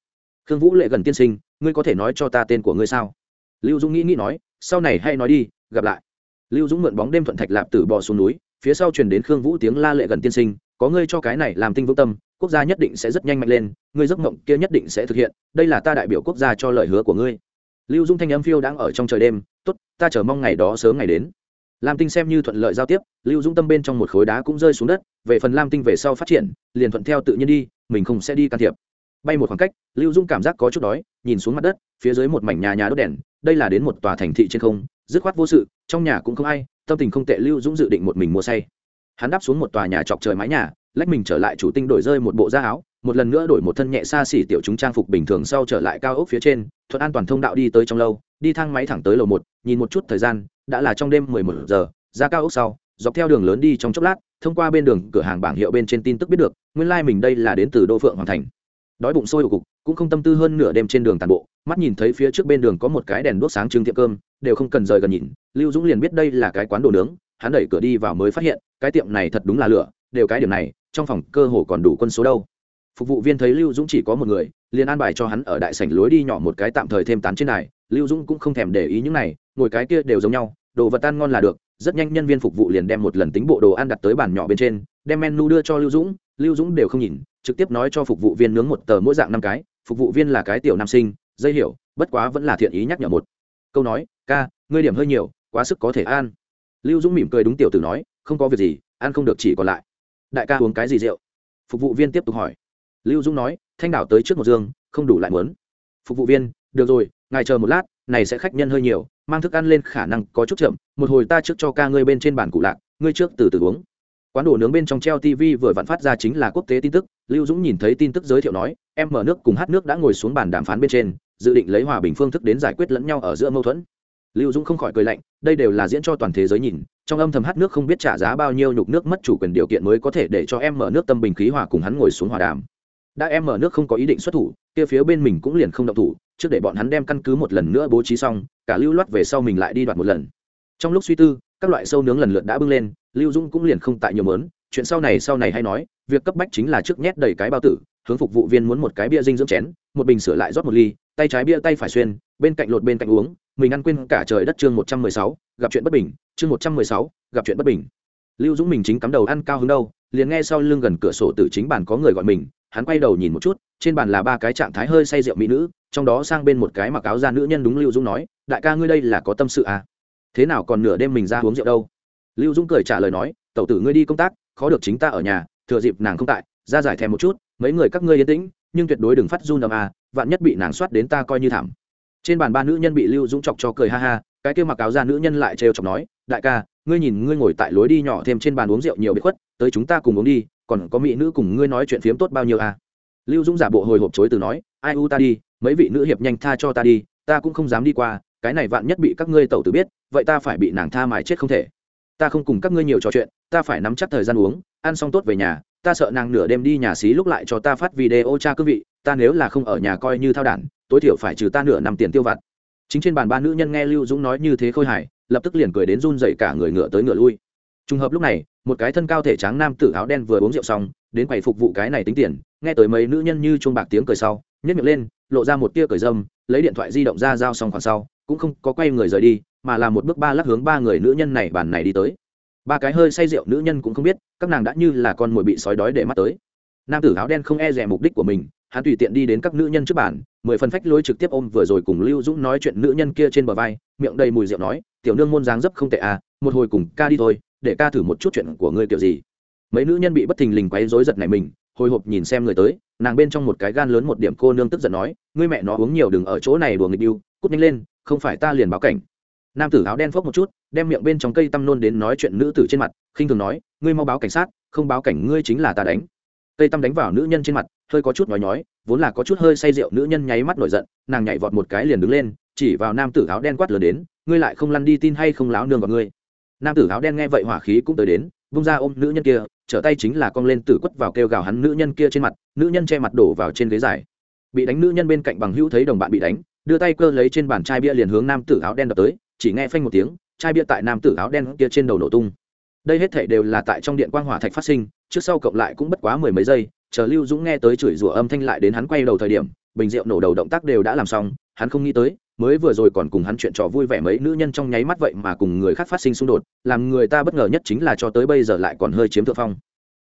Khương vũ lệ gần tiên sinh, ngươi có thể nói cho ta tên của ngươi sao? Lưu dũng nghĩ nghĩ nói, sau này hay nói đi, gặp lại. Lưu dũng mượn bóng đêm thuận thạch lạp tử bò xuống núi, phía sau truyền đến khương vũ tiếng la lệ gần tiên sinh, có ngươi cho cái này làm tinh vững tâm, quốc gia nhất định sẽ rất nhanh mạnh lên, ngươi giấc mộng kia nhất định sẽ thực hiện, đây là ta đại biểu quốc gia cho lời hứa của ngươi. Lưu dung thanh âm phiêu đang ở trong trời đêm, tốt, ta chờ mong ngày đó sớm ngày đến. Lam tinh xem như thuận lợi giao tiếp, lưu dung tâm bên trong một khối đá cũng rơi xuống đất, về phần lam tinh về sau phát triển, liền thuận theo tự nhiên đi, mình không sẽ đi can thiệp bay một khoảng cách, lưu dung cảm giác có chút đói, nhìn xuống mặt đất, phía dưới một mảnh nhà nhà đốt đèn, đây là đến một tòa thành thị trên không, dứt khoát vô sự, trong nhà cũng không ai, tâm tình không tệ lưu dũng dự định một mình mua say. Hắn đáp xuống một tòa nhà chọc trời mái nhà, lách mình trở lại chủ tinh đổi rơi một bộ da áo, một lần nữa đổi một thân nhẹ xa xỉ tiểu chúng trang phục bình thường sau trở lại cao ốc phía trên, thuận an toàn thông đạo đi tới trong lâu, đi thang máy thẳng tới lầu một, nhìn một chút thời gian, đã là trong đêm mười một giờ, ra cao ốc sau, dọc theo đường lớn đi trong chốc lát, thông qua bên đường cửa hàng bảng hiệu bên trên tin tức biết được, nguyên lai、like、mình đây là đến từ đô phượng hoàng thành đói bụng sôi ổ cục, cũng không tâm tư hơn nửa đêm trên đường tàn bộ, mắt nhìn thấy phía trước bên đường có một cái đèn đốt sáng trưng tiệm cơm, đều không cần rời gần nhìn, lưu dũng liền biết đây là cái quán đồ nướng, hắn đẩy cửa đi vào mới phát hiện, cái tiệm này thật đúng là lửa, đều cái điểm này, trong phòng cơ hồ còn đủ quân số đâu. Phục vụ viên thấy lưu dũng chỉ có một người, liền an bài cho hắn ở đại sảnh lối đi nhỏ một cái tạm thời thêm tán trên này lưu dũng cũng không thèm để ý những này, ngồi cái kia đều giống nhau, đồ vật ăn ngon là được, rất nhanh nhân viên phục vụ liền đem một lần tính bộ đồ ăn đặt tới bàn nhỏ bên trên, đem menu đưa cho lưu dũng lưu dũng đều không nhìn, trực tiếp nói cho phục vụ viên nướng một tờ mỗi dạng năm cái, phục vụ viên là cái tiểu nam sinh, dây hiểu, bất quá vẫn là thiện ý nhắc nhở một. Câu nói, ca, ngươi điểm hơi nhiều, quá sức có thể ăn. Lưu dũng mỉm cười đúng tiểu tử nói, không có việc gì, ăn không được chỉ còn lại. Đại ca uống cái gì rượu? Phục vụ viên tiếp tục hỏi. Lưu dũng nói, thanh đảo tới trước một dương, không đủ lại muốn. Phục vụ viên, được rồi, ngài chờ một lát, này sẽ khách nhân hơi nhiều, mang thức ăn lên khả năng có chút chậm, một hồi ta trước cho ca ngươi bên trên bàn cụ lạc, ngươi trước từ từ uống quán đồ nướng bên trong treo tv vừa vặn phát ra chính là quốc tế tin tức, lưu dũng nhìn thấy tin tức giới thiệu nói, em mở nước cùng hát nước đã ngồi xuống bàn đàm phán bên trên, dự định lấy hòa bình phương thức đến giải quyết lẫn nhau ở giữa mâu thuẫn. Lưu dũng không khỏi cười lạnh, đây đều là diễn cho toàn thế giới nhìn, trong âm thầm hát nước không biết trả giá bao nhiêu nhục nước mất chủ quyền điều kiện mới có thể để cho em mở nước tâm bình khí hòa cùng hắn ngồi xuống hòa đàm. Đã em mở nước không có ý định xuất thủ, kia phía bên mình cũng liền không động thủ, trước để bọn hắn đem căn cứ một lần nữa bố trí xong, cả lưu loát về sau mình lại đi đoạt một lần. Trong lúc suy tư, các loại sâu nướng lần lượt đã bưng lên lưu dung cũng liền không tại nhiều mớn, chuyện sau này sau này hay nói, việc cấp bách chính là trước nhét đầy cái bao tử, hướng phục vụ viên muốn một cái bia dinh dưỡng chén, một bình sửa lại rót một ly, tay trái bia tay phải xuyên, bên cạnh lột bên cạnh uống, mình ăn quên cả trời đất chương một trăm mười sáu, gặp chuyện bất bình, chương một trăm mười sáu, gặp chuyện bất bình. Lưu dũng mình chính cắm đầu ăn cao hứng đâu, liền nghe sau lưng gần cửa sổ từ chính bàn có người gọi mình, hắn quay đầu nhìn một chút, trên bàn là ba cái trạng thái hơi say rượu mỹ nữ, trong đó sang bên một cái mặc áo da nữ nhân đúng lưu dũng nói, đại ca ngươi đây là có tâm sự à? Thế nào còn nửa đêm mình ra uống rượu đâu? Lưu dũng cười trả lời nói, tẩu tử ngươi đi công tác, khó được chính ta ở nhà, thừa dịp nàng không tại, ra giải thèm một chút, mấy người các ngươi yên tĩnh, nhưng tuyệt đối đừng phát run ầm à vạn nhất bị nàng soát đến ta coi như thảm. Trên bàn ba nữ nhân bị lưu dũng chọc cho cười ha ha, cái kia mặc áo da nữ nhân lại trêu chọc nói, đại ca, ngươi nhìn ngươi ngồi tại lối đi nhỏ thêm trên bàn uống rượu nhiều bị khuất, tới chúng ta cùng uống đi, còn có mỹ nữ cùng ngươi nói chuyện phiếm tốt bao nhiêu à? Lưu dũng giả bộ hồi hộp chối từ nói, ai u ta đi, mấy vị nữ hiệp nhanh tha cho ta đi, ta cũng không dám đi qua, cái này vạn nhất bị các ngươi tẩu tử biết, vậy ta phải bị nàng tha mài chết không thể ta không cùng các ngươi nhiều trò chuyện, ta phải nắm chắc thời gian uống, ăn xong tốt về nhà, ta sợ nàng nửa đêm đi nhà xí lúc lại cho ta phát video tra cương vị, ta nếu là không ở nhà coi như thao đản, tối thiểu phải trừ ta nửa năm tiền tiêu vặt. Chính trên bàn ba nữ nhân nghe lưu dũng nói như thế khôi hài, lập tức liền cười đến run dậy cả người ngựa tới ngựa lui. Trùng hợp lúc này, một cái thân cao thể tráng nam tử áo đen vừa uống rượu xong, đến quầy phục vụ cái này tính tiền, nghe tới mấy nữ nhân như chuông bạc tiếng cười sau nhét miệng lên, lộ ra một tia cười dâm, lấy điện thoại di động ra giao xong khoản sau, cũng không có quay người rời đi mà là một bước ba lắc hướng ba người nữ nhân này bàn này đi tới. Ba cái hơi say rượu nữ nhân cũng không biết, các nàng đã như là con mồi bị sói đói để mắt tới. Nam tử áo đen không e rẻ mục đích của mình, hắn tùy tiện đi đến các nữ nhân trước bàn, mười phần phách lối trực tiếp ôm vừa rồi cùng lưu dũng nói chuyện nữ nhân kia trên bờ vai, miệng đầy mùi rượu nói, tiểu nương môn dáng dấp không tệ à một hồi cùng ca đi thôi, để ca thử một chút chuyện của ngươi kiểu gì. Mấy nữ nhân bị bất thình lình quấy rối giật này mình, hồi hộp nhìn xem người tới, nàng bên trong một cái gan lớn một điểm cô nương tức giận nói, ngươi mẹ nó uống nhiều đừng ở chỗ này đùa nghịch điêu, cút nhanh lên, không phải ta liền báo cảnh nam tử áo đen phốc một chút, đem miệng bên trong cây tăm nôn đến nói chuyện nữ tử trên mặt, khinh thường nói, ngươi mau báo cảnh sát, không báo cảnh ngươi chính là ta đánh. Cây tăm đánh vào nữ nhân trên mặt, hơi có chút nhói nhói, vốn là có chút hơi say rượu, nữ nhân nháy mắt nổi giận, nàng nhảy vọt một cái liền đứng lên, chỉ vào nam tử áo đen quát lớn đến, ngươi lại không lăn đi tin hay không láo nương vào ngươi? Nam tử áo đen nghe vậy hỏa khí cũng tới đến, vung ra ôm nữ nhân kia, trở tay chính là cong lên tử quất vào kêu gào hắn nữ nhân kia trên mặt, nữ nhân che mặt đổ vào trên ghế dài. Bị đánh nữ nhân bên cạnh bằng hữu thấy đồng bạn bị đánh, đưa tay cơ lấy trên bàn chai bia liền hướng nam tử áo đen đập tới chỉ nghe phanh một tiếng, chai bia tại nam tử áo đen kia trên đầu nổ tung. Đây hết thể đều là tại trong điện quang hỏa thạch phát sinh, trước sau cộng lại cũng bất quá mười mấy giây, chờ lưu dũng nghe tới chửi rủa âm thanh lại đến hắn quay đầu thời điểm, bình rượu nổ đầu động tác đều đã làm xong, hắn không nghĩ tới, mới vừa rồi còn cùng hắn chuyện trò vui vẻ mấy nữ nhân trong nháy mắt vậy mà cùng người khác phát sinh xung đột, làm người ta bất ngờ nhất chính là cho tới bây giờ lại còn hơi chiếm thượng phong.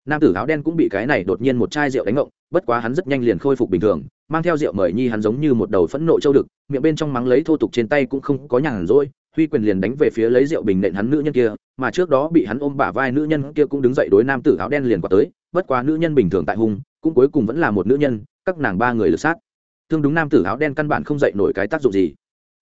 Nam tử áo đen cũng bị cái này đột nhiên một chai rượu đánh ngộng, bất quá hắn rất nhanh liền khôi phục bình thường, mang theo rượu mời nhi hắn giống như một đầu phẫn nộ châu đực, miệng bên trong mắng lấy thô tục trên tay cũng không có nhàn rỗi huy quyền liền đánh về phía lấy rượu bình nện hắn nữ nhân kia, mà trước đó bị hắn ôm bả vai nữ nhân kia cũng đứng dậy đối nam tử áo đen liền qua tới, bất quá nữ nhân bình thường tại hung, cũng cuối cùng vẫn là một nữ nhân, các nàng ba người lượt sát. Thương đúng nam tử áo đen căn bản không dậy nổi cái tác dụng gì.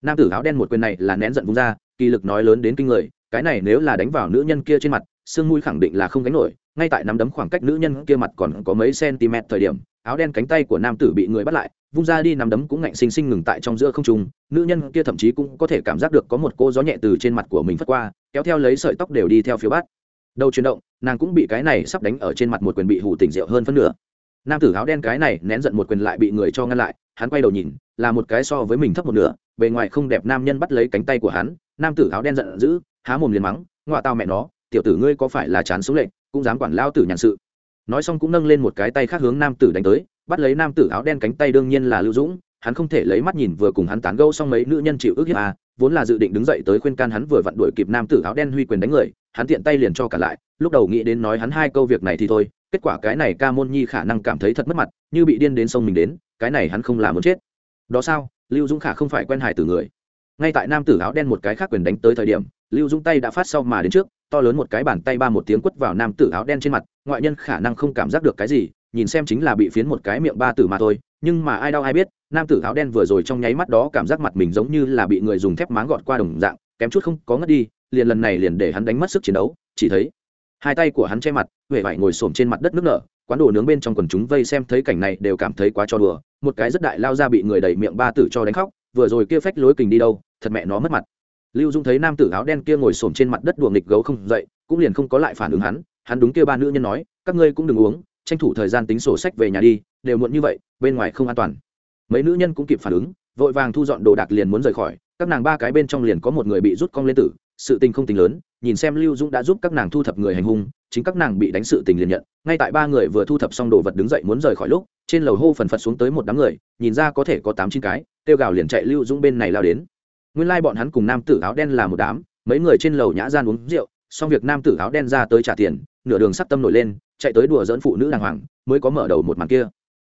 Nam tử áo đen một quyền này là nén giận vung ra, kỳ lực nói lớn đến kinh người, cái này nếu là đánh vào nữ nhân kia trên mặt, xương mũi khẳng định là không gánh nổi, ngay tại nắm đấm khoảng cách nữ nhân kia mặt còn có mấy cm thời điểm, áo đen cánh tay của nam tử bị người bắt lại vung ra đi nắm đấm cũng ngạnh sinh sinh ngừng tại trong giữa không trung. Nữ nhân kia thậm chí cũng có thể cảm giác được có một cô gió nhẹ từ trên mặt của mình phất qua, kéo theo lấy sợi tóc đều đi theo phía bát. Đầu chuyển động, nàng cũng bị cái này sắp đánh ở trên mặt một quyền bị hủ tỉnh rượu hơn phân nửa. Nam tử áo đen cái này nén giận một quyền lại bị người cho ngăn lại, hắn quay đầu nhìn, là một cái so với mình thấp một nửa, bề ngoài không đẹp nam nhân bắt lấy cánh tay của hắn. Nam tử áo đen giận dữ, há mồm liền mắng ngoại tao mẹ nó, tiểu tử ngươi có phải là chán số lệnh, cũng dám quản lao tử nhàn sự nói xong cũng nâng lên một cái tay khác hướng nam tử đánh tới bắt lấy nam tử áo đen cánh tay đương nhiên là lưu dũng hắn không thể lấy mắt nhìn vừa cùng hắn tán gẫu xong mấy nữ nhân chịu ức hiếp à, vốn là dự định đứng dậy tới khuyên can hắn vừa vặn đuổi kịp nam tử áo đen huy quyền đánh người hắn tiện tay liền cho cả lại lúc đầu nghĩ đến nói hắn hai câu việc này thì thôi kết quả cái này ca môn nhi khả năng cảm thấy thật mất mặt như bị điên đến sông mình đến cái này hắn không làm muốn chết. Đó sao? Lưu dũng khả không phải quen hài từ người. Ngay tại nam tử áo đen một cái khác quyền đánh tới thời điểm lưu dũng tay đã phát sau mà đến trước, to lớn một cái bàn tay ba một tiếng quất vào nam tử áo đen trên mặt, ngoại nhân khả năng không cảm giác được cái gì, nhìn xem chính là bị phiến một cái miệng ba tử mà thôi, nhưng mà ai đau ai biết, nam tử áo đen vừa rồi trong nháy mắt đó cảm giác mặt mình giống như là bị người dùng thép máng gọt qua đồng dạng, kém chút không có ngất đi, liền lần này liền để hắn đánh mất sức chiến đấu, chỉ thấy hai tay của hắn che mặt huệ vải ngồi xổm trên mặt đất nước nở, quán đồ nướng bên trong quần chúng vây xem thấy cảnh này đều cảm thấy quá cho đùa, một cái rất đại lao ra bị người đẩy miệng ba tử cho đánh khóc, vừa rồi kia phách lối kình đi đâu, thật mẹ nó mất mặt lưu dung thấy nam tử áo đen kia ngồi xổm trên mặt đất đùa nghịch gấu không dậy, cũng liền không có lại phản ứng hắn. Hắn đúng kia ba nữ nhân nói, các ngươi cũng đừng uống, tranh thủ thời gian tính sổ sách về nhà đi, đều muộn như vậy, bên ngoài không an toàn. Mấy nữ nhân cũng kịp phản ứng, vội vàng thu dọn đồ đạc liền muốn rời khỏi. Các nàng ba cái bên trong liền có một người bị rút cong lên tử, sự tình không tính lớn, nhìn xem lưu dũng đã giúp các nàng thu thập người hành hung, chính các nàng bị đánh sự tình liền nhận. Ngay tại ba người vừa thu thập xong đồ vật đứng dậy muốn rời khỏi lúc, trên lầu hô phần phật xuống tới một đám người, nhìn ra có thể có tám chín cái, kêu gào liền chạy lưu dũng bên này lao đến nguyên lai bọn hắn cùng nam tử áo đen là một đám, mấy người trên lầu nhã gian uống rượu, xong việc nam tử áo đen ra tới trả tiền, nửa đường sắp tâm nổi lên, chạy tới đùa dẫn phụ nữ đàng hoàng, mới có mở đầu một màn kia.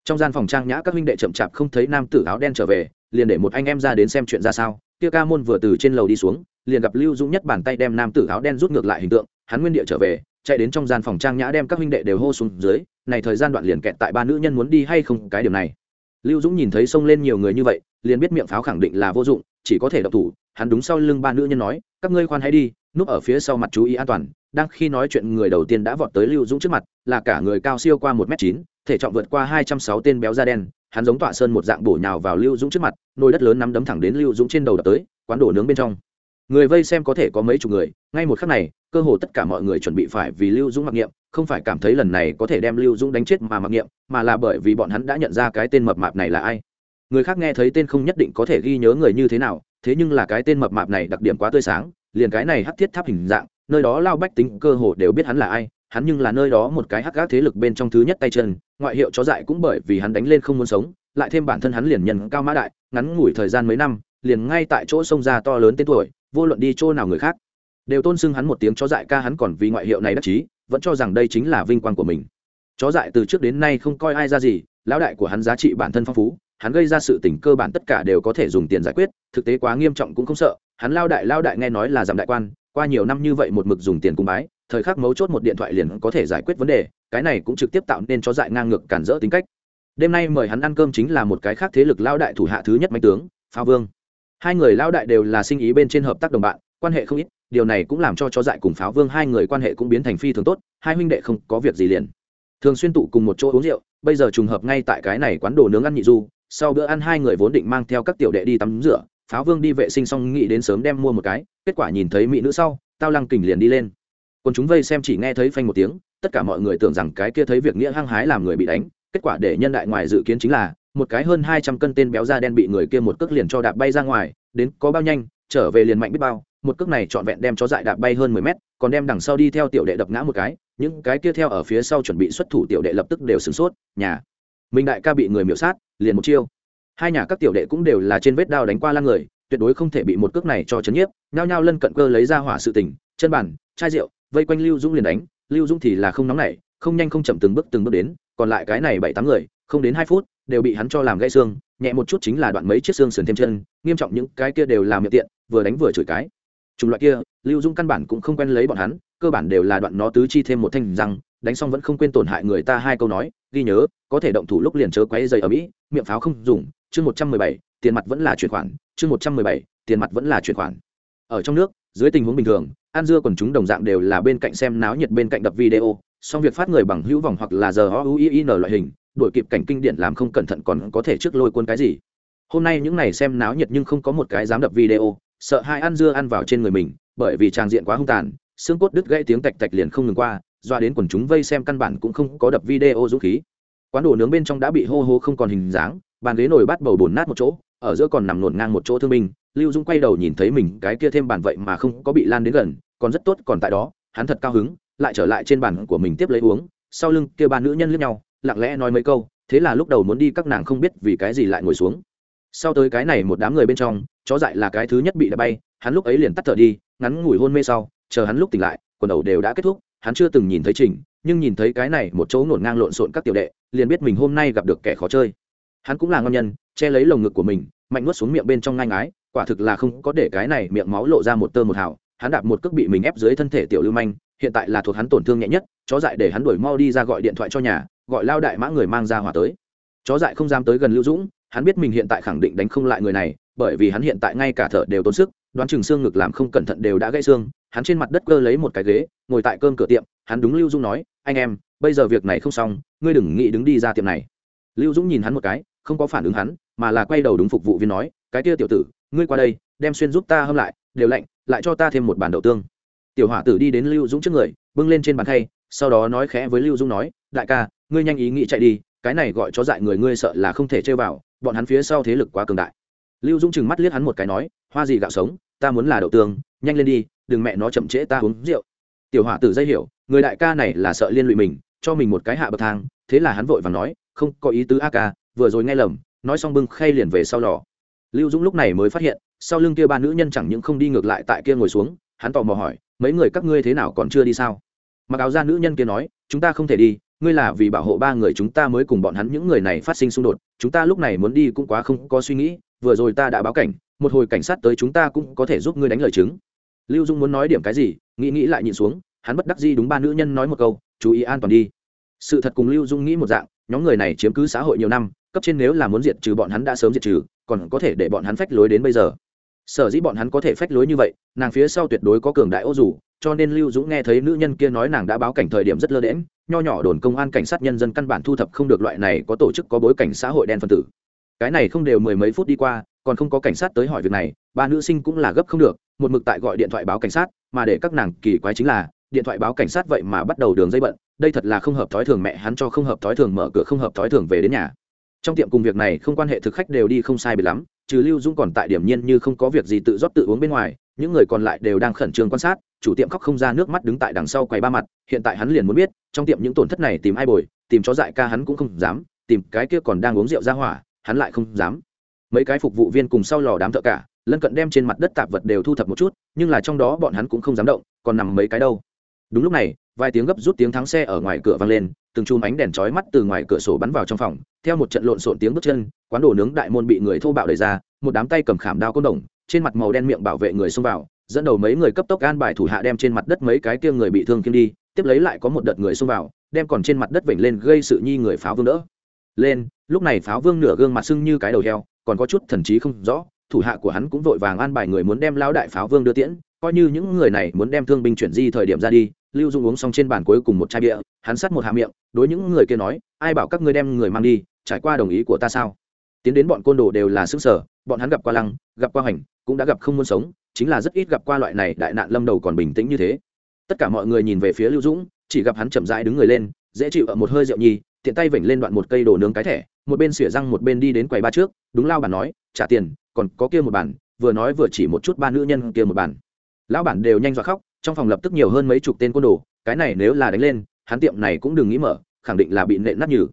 Trong gian phòng trang nhã các huynh đệ chậm chạp không thấy nam tử áo đen trở về, liền để một anh em ra đến xem chuyện ra sao. Kia ca môn vừa từ trên lầu đi xuống, liền gặp lưu dũng nhất bàn tay đem nam tử áo đen rút ngược lại hình tượng, hắn nguyên địa trở về, chạy đến trong gian phòng trang nhã đem các huynh đệ đều hô xuống dưới, này thời gian đoạn liền kẹt tại ba nữ nhân muốn đi hay không cái điều này. Lưu dũng nhìn thấy xông lên nhiều người như vậy liền biết miệng pháo khẳng định là vô dụng, chỉ có thể độc thủ. Hắn đúng sau lưng ba nữ nhân nói, các ngươi khoan hãy đi, núp ở phía sau mặt chú ý an toàn. Đang khi nói chuyện, người đầu tiên đã vọt tới lưu dũng trước mặt, là cả người cao siêu qua một m chín, thể trọng vượt qua hai trăm sáu tên béo da đen. Hắn giống tọa sơn một dạng bổ nhào vào lưu dũng trước mặt, nồi đất lớn nắm đấm thẳng đến lưu dũng trên đầu đập tới, quán đổ nướng bên trong. Người vây xem có thể có mấy chục người. Ngay một khắc này, cơ hồ tất cả mọi người chuẩn bị phải vì lưu dũng mặc niệm, không phải cảm thấy lần này có thể đem lưu dũng đánh chết mà mặc niệm, mà là bởi vì bọn hắn đã nhận ra cái tên mập mạp này là ai người khác nghe thấy tên không nhất định có thể ghi nhớ người như thế nào, thế nhưng là cái tên mập mạp này đặc điểm quá tươi sáng, liền cái này hắc thiết tháp hình dạng, nơi đó lao bách tính cơ hồ đều biết hắn là ai, hắn nhưng là nơi đó một cái hắc gác thế lực bên trong thứ nhất tay chân, ngoại hiệu chó dại cũng bởi vì hắn đánh lên không muốn sống, lại thêm bản thân hắn liền nhân cao mã đại, ngắn ngủi thời gian mấy năm, liền ngay tại chỗ sông ra to lớn tên tuổi, vô luận đi chỗ nào người khác, đều tôn xưng hắn một tiếng chó dại ca hắn còn vì ngoại hiệu này đắc chí, vẫn cho rằng đây chính là vinh quang của mình. Chó dại từ trước đến nay không coi ai ra gì, lão đại của hắn giá trị bản thân phong phú hắn gây ra sự tình cơ bản tất cả đều có thể dùng tiền giải quyết, thực tế quá nghiêm trọng cũng không sợ, hắn lao đại lao đại nghe nói là giảm đại quan, qua nhiều năm như vậy một mực dùng tiền cung bái, thời khắc mấu chốt một điện thoại liền có thể giải quyết vấn đề, cái này cũng trực tiếp tạo nên cho dại ngang ngược cản rỡ tính cách. Đêm nay mời hắn ăn cơm chính là một cái khác thế lực lao đại thủ hạ thứ nhất mạnh tướng, phao vương. Hai người lao đại đều là sinh ý bên trên hợp tác đồng bạn, quan hệ không ít, điều này cũng làm cho chó dại cùng pháo vương hai người quan hệ cũng biến thành phi thường tốt, hai huynh đệ không có việc gì liền. Thường xuyên tụ cùng một chỗ uống rượu, bây giờ trùng hợp ngay tại cái này quán đồ nướng ăn nhị du sau bữa ăn hai người vốn định mang theo các tiểu đệ đi tắm rửa, pháo vương đi vệ sinh xong nghĩ đến sớm đem mua một cái, kết quả nhìn thấy mỹ nữ sau, tao lăng kình liền đi lên. Còn chúng vây xem chỉ nghe thấy phanh một tiếng, tất cả mọi người tưởng rằng cái kia thấy việc nghĩa hăng hái làm người bị đánh, kết quả để nhân đại ngoài dự kiến chính là, một cái hơn hai trăm cân tên béo da đen bị người kia một cước liền cho đạp bay ra ngoài, đến có bao nhanh, trở về liền mạnh biết bao, một cước này trọn vẹn đem chó dại đạp bay hơn mười mét, còn đem đằng sau đi theo tiểu đệ đập ngã một cái, những cái kia theo ở phía sau chuẩn bị xuất thủ tiểu đệ lập tức đều sửng sốt, nhà mình đại ca bị người miểu sát, liền một chiêu. Hai nhà các tiểu đệ cũng đều là trên vết đao đánh qua lăn người, tuyệt đối không thể bị một cước này cho chấn nhiếp, nhao nhao lân cận cơ lấy ra hỏa sự tình, chân bàn, chai rượu, vây quanh lưu dũng liền đánh, lưu dũng thì là không nóng nảy, không nhanh không chậm từng bước từng bước đến, còn lại cái này bảy tám người, không đến hai phút, đều bị hắn cho làm gãy xương, nhẹ một chút chính là đoạn mấy chiếc xương sườn thêm chân, nghiêm trọng những cái kia đều làm miệng tiện, vừa đánh vừa chửi cái. Chủng loại kia, lưu dung căn bản cũng không quen lấy bọn hắn, cơ bản đều là đoạn nó tứ chi thêm một thanh răng đánh xong vẫn không quên tổn hại người ta hai câu nói, ghi nhớ, có thể động thủ lúc liền chớ quấy dày ở mỹ, miệng pháo không dùng, chương một trăm mười bảy, tiền mặt vẫn là chuyển khoản, chương một trăm mười bảy, tiền mặt vẫn là chuyển khoản. Ở trong nước, dưới tình huống bình thường an dưa còn chúng đồng dạng đều là bên cạnh xem náo nhiệt bên cạnh đập video, song việc phát người bằng hữu vòng hoặc là giờ o u i n loại hình, đổi kịp cảnh kinh điển làm không cẩn thận còn có thể trước lôi quân cái gì. Hôm nay những này xem náo nhiệt nhưng không có một cái dám đập video, sợ hai ăn dưa ăn vào trên người mình, bởi vì tràng diện quá hung tàn, xương cốt đứt gãy tiếng tạch tạch liền không ngừng qua doa đến quần chúng vây xem căn bản cũng không có đập video dũng khí. Quán đồ nướng bên trong đã bị hô hô không còn hình dáng, bàn ghế nồi bắt bầu bồn nát một chỗ, ở giữa còn nằm nổn ngang một chỗ thương binh. Lưu dung quay đầu nhìn thấy mình, cái kia thêm bàn vậy mà không có bị lan đến gần, còn rất tốt, còn tại đó, hắn thật cao hứng, lại trở lại trên bàn của mình tiếp lấy uống. Sau lưng kia ba nữ nhân lướt nhau, lặng lẽ nói mấy câu, thế là lúc đầu muốn đi các nàng không biết vì cái gì lại ngồi xuống. Sau tới cái này một đám người bên trong, chó dại là cái thứ nhất bị đã bay, hắn lúc ấy liền tắt thở đi, ngắn ngủi hôn mê sau, chờ hắn lúc tỉnh lại, quần đầu đều đã kết thúc hắn chưa từng nhìn thấy trình, nhưng nhìn thấy cái này một chỗ ngổn ngang lộn xộn các tiểu đệ, liền biết mình hôm nay gặp được kẻ khó chơi. Hắn cũng là ngon nhân, che lấy lồng ngực của mình, mạnh nuốt xuống miệng bên trong ngang ái quả thực là không có để cái này miệng máu lộ ra một tơ một hào. Hắn đạp một cước bị mình ép dưới thân thể tiểu lưu manh, hiện tại là thuộc hắn tổn thương nhẹ nhất, chó dại để hắn đuổi mau đi ra gọi điện thoại cho nhà, gọi lao đại mã người mang ra hỏa tới. Chó dại không dám tới gần lưu dũng, hắn biết mình hiện tại khẳng định đánh không lại người này, bởi vì hắn hiện tại ngay cả thở đều tốn sức, đoán chừng xương ngực làm không cẩn thận đều đã gãy xương hắn trên mặt đất cơ lấy một cái ghế, ngồi tại cơm cửa tiệm, hắn đúng lưu dung nói, anh em, bây giờ việc này không xong, ngươi đừng nghĩ đứng đi ra tiệm này. Lưu dũng nhìn hắn một cái, không có phản ứng hắn, mà là quay đầu đúng phục vụ viên nói, cái kia tiểu tử, ngươi qua đây, đem xuyên giúp ta hâm lại, đều lạnh, lại cho ta thêm một bàn đậu tương. Tiểu hỏa tử đi đến lưu dũng trước người, bưng lên trên bàn khay, sau đó nói khẽ với lưu dũng nói, đại ca, ngươi nhanh ý nghĩ chạy đi, cái này gọi cho dại người ngươi sợ là không thể chơi vào, bọn hắn phía sau thế lực quá cường đại. Lưu dũng chừng mắt liếc hắn một cái nói, hoa gì gạo sống, ta muốn là đậu tương, nhanh lên đi đừng mẹ nó chậm trễ ta uống rượu. Tiểu hỏa tử dây hiểu, người đại ca này là sợ liên lụy mình, cho mình một cái hạ bậc thang, thế là hắn vội và nói, không, có ý tứ a ca, vừa rồi nghe lầm, nói xong bưng khay liền về sau lò. Lưu dũng lúc này mới phát hiện, sau lưng kia ba nữ nhân chẳng những không đi ngược lại tại kia ngồi xuống, hắn tò mò hỏi, mấy người các ngươi thế nào còn chưa đi sao? Mặc áo ra nữ nhân kia nói, chúng ta không thể đi, ngươi là vì bảo hộ ba người chúng ta mới cùng bọn hắn những người này phát sinh xung đột, chúng ta lúc này muốn đi cũng quá không có suy nghĩ, vừa rồi ta đã báo cảnh, một hồi cảnh sát tới chúng ta cũng có thể giúp ngươi đánh lời chứng lưu dung muốn nói điểm cái gì, nghĩ nghĩ lại nhìn xuống, hắn bất đắc di đúng ba nữ nhân nói một câu, chú ý an toàn đi. Sự thật cùng lưu dung nghĩ một dạng, nhóm người này chiếm cứ xã hội nhiều năm, cấp trên nếu là muốn diệt trừ bọn hắn đã sớm diệt trừ, còn có thể để bọn hắn phách lối đến bây giờ. Sở dĩ bọn hắn có thể phách lối như vậy, nàng phía sau tuyệt đối có cường đại ô dù, cho nên lưu dũng nghe thấy nữ nhân kia nói nàng đã báo cảnh thời điểm rất lơ đễm nho nhỏ đồn công an cảnh sát nhân dân căn bản thu thập không được loại này có tổ chức có bối cảnh xã hội đen phân tử. Cái này không đều mười mấy phút đi qua, còn không có cảnh sát tới hỏi việc này ba nữ sinh cũng là gấp không được, một mực tại gọi điện thoại báo cảnh sát, mà để các nàng kỳ quái chính là, điện thoại báo cảnh sát vậy mà bắt đầu đường dây bận, đây thật là không hợp thói thường mẹ hắn cho không hợp thói thường mở cửa không hợp thói thường về đến nhà. Trong tiệm cùng việc này không quan hệ thực khách đều đi không sai bị lắm, trừ lưu dũng còn tại điểm nhiên như không có việc gì tự rót tự uống bên ngoài, những người còn lại đều đang khẩn trương quan sát, chủ tiệm khóc không ra nước mắt đứng tại đằng sau quầy ba mặt, hiện tại hắn liền muốn biết, trong tiệm những tổn thất này tìm ai bồi, tìm chó dại ca hắn cũng không dám, tìm cái kia còn đang uống rượu ra hỏa, hắn lại không dám. Mấy cái phục vụ viên cùng sau lò đám thợ cả lân cận đem trên mặt đất tạp vật đều thu thập một chút, nhưng là trong đó bọn hắn cũng không dám động, còn nằm mấy cái đâu. Đúng lúc này, vài tiếng gấp rút tiếng thắng xe ở ngoài cửa vang lên, từng chùm ánh đèn chói mắt từ ngoài cửa sổ bắn vào trong phòng, theo một trận lộn xộn tiếng bước chân, quán đồ nướng đại môn bị người thô bạo đẩy ra, một đám tay cầm khảm đao côn đồng, trên mặt màu đen miệng bảo vệ người xông vào, dẫn đầu mấy người cấp tốc an bài thủ hạ đem trên mặt đất mấy cái kia người bị thương kim đi, tiếp lấy lại có một đợt người xông vào, đem còn trên mặt đất vểnh lên gây sự nhi người pháo vương đỡ. Lên, lúc này pháo vương nửa gương mặt sưng như cái đầu heo, còn có chút thần trí không rõ thủ hạ của hắn cũng vội vàng an bài người muốn đem lao đại pháo vương đưa tiễn, coi như những người này muốn đem thương binh chuyển di thời điểm ra đi, lưu dung uống xong trên bàn cuối cùng một chai bia, hắn sắt một hạ miệng, đối những người kia nói, ai bảo các ngươi đem người mang đi, trải qua đồng ý của ta sao? Tiến đến bọn côn đồ đều là sức sở bọn hắn gặp qua lăng, gặp qua hoành, cũng đã gặp không muốn sống, chính là rất ít gặp qua loại này đại nạn lâm đầu còn bình tĩnh như thế. Tất cả mọi người nhìn về phía lưu dũng, chỉ gặp hắn chậm rãi đứng người lên, dễ chịu ở một hơi rượu nhi, tiện tay vểnh lên đoạn một cây đồ nướng cái thẻ, một bên xỉa răng một bên đi đến quầy ba trước, đúng lao bản nói, trả tiền còn có kia một bản, vừa nói vừa chỉ một chút ba nữ nhân kia một bản. Lão bản đều nhanh dọa khóc, trong phòng lập tức nhiều hơn mấy chục tên côn đồ, cái này nếu là đánh lên, hắn tiệm này cũng đừng nghĩ mở, khẳng định là bị nện nát nhừ.